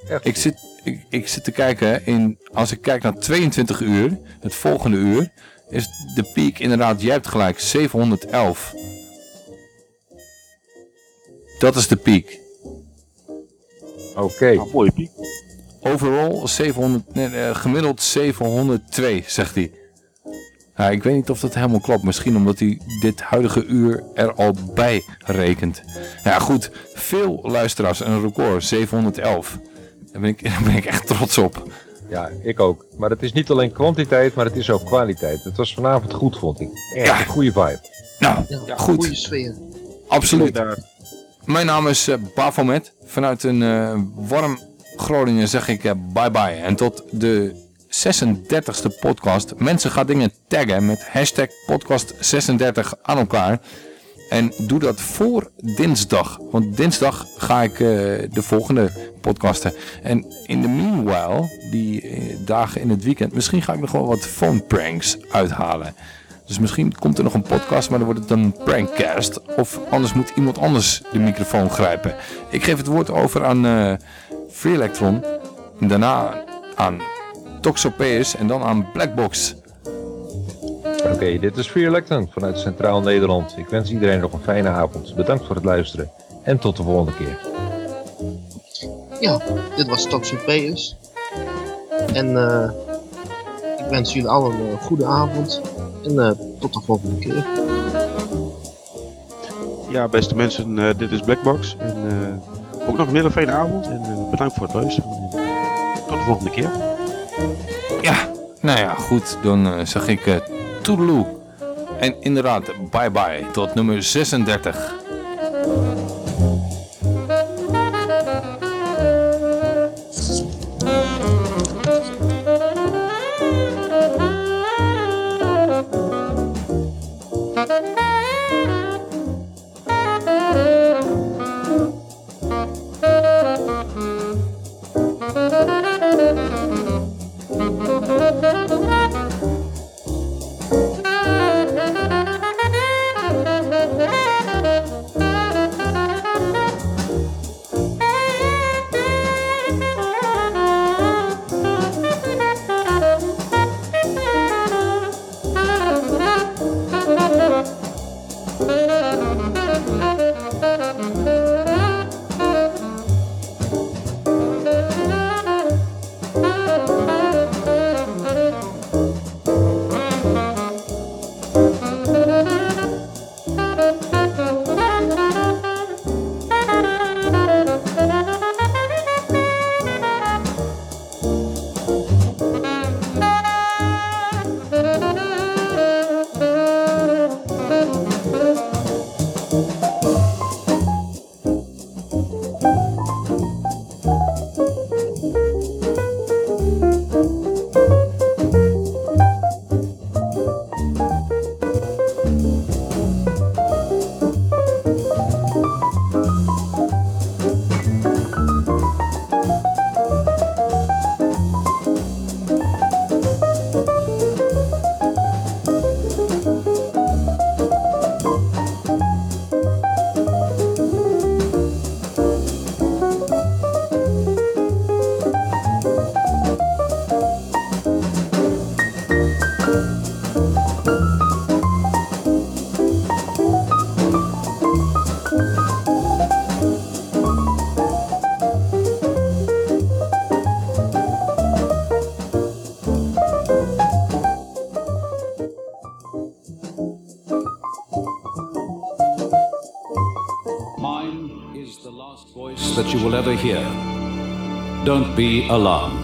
Echt. Ik zit, ik, ik zit te kijken, in, als ik kijk naar 22 uur, het volgende uur, is de piek inderdaad, jij hebt gelijk, 711. Dat is de piek. Oké. Nou, mooie piek. Overall 700, nee, eh, gemiddeld 702, zegt hij. Ja, ik weet niet of dat helemaal klopt. Misschien omdat hij dit huidige uur er al bij rekent. Ja, goed. Veel luisteraars. Een record. 711. Daar ben ik, (laughs) daar ben ik echt trots op. Ja, ik ook. Maar het is niet alleen kwantiteit, maar het is ook kwaliteit. Het was vanavond goed, vond ik. Echt Ja. een goede vibe. Nou, Ja, goed. Goede sfeer. Absoluut. Mijn naam is eh, Bafomet. Vanuit een eh, warm Groningen zeg ik eh, bye bye. En tot de 36e podcast. Mensen gaan dingen taggen met hashtag podcast 36 aan elkaar. En doe dat voor dinsdag. Want dinsdag ga ik eh, de volgende podcasten. En in de meanwhile, die eh, dagen in het weekend, misschien ga ik nog wel wat phone pranks uithalen. Dus misschien komt er nog een podcast, maar dan wordt het een prankcast. Of anders moet iemand anders de microfoon grijpen. Ik geef het woord over aan Free Electron. En daarna aan Toxopeus en dan aan Blackbox. Oké, dit is Fear Electron vanuit Centraal Nederland. Ik wens iedereen nog een fijne avond. Bedankt voor het luisteren. En tot de volgende keer. Ja, dit was Toxopeus. En eh ik wens jullie allen een eh, goede avond. En eh, tot de volgende keer. Ja, beste mensen, dit is Blackbox. En eh, ook nog een hele fijne avond. En bedankt voor het luisteren. En, tot de volgende keer. Ja, nou ja, goed. Dan zeg ik toedeloe. En inderdaad, bye bye. Tot nummer 36. That you will ever hear. Don't be alarmed.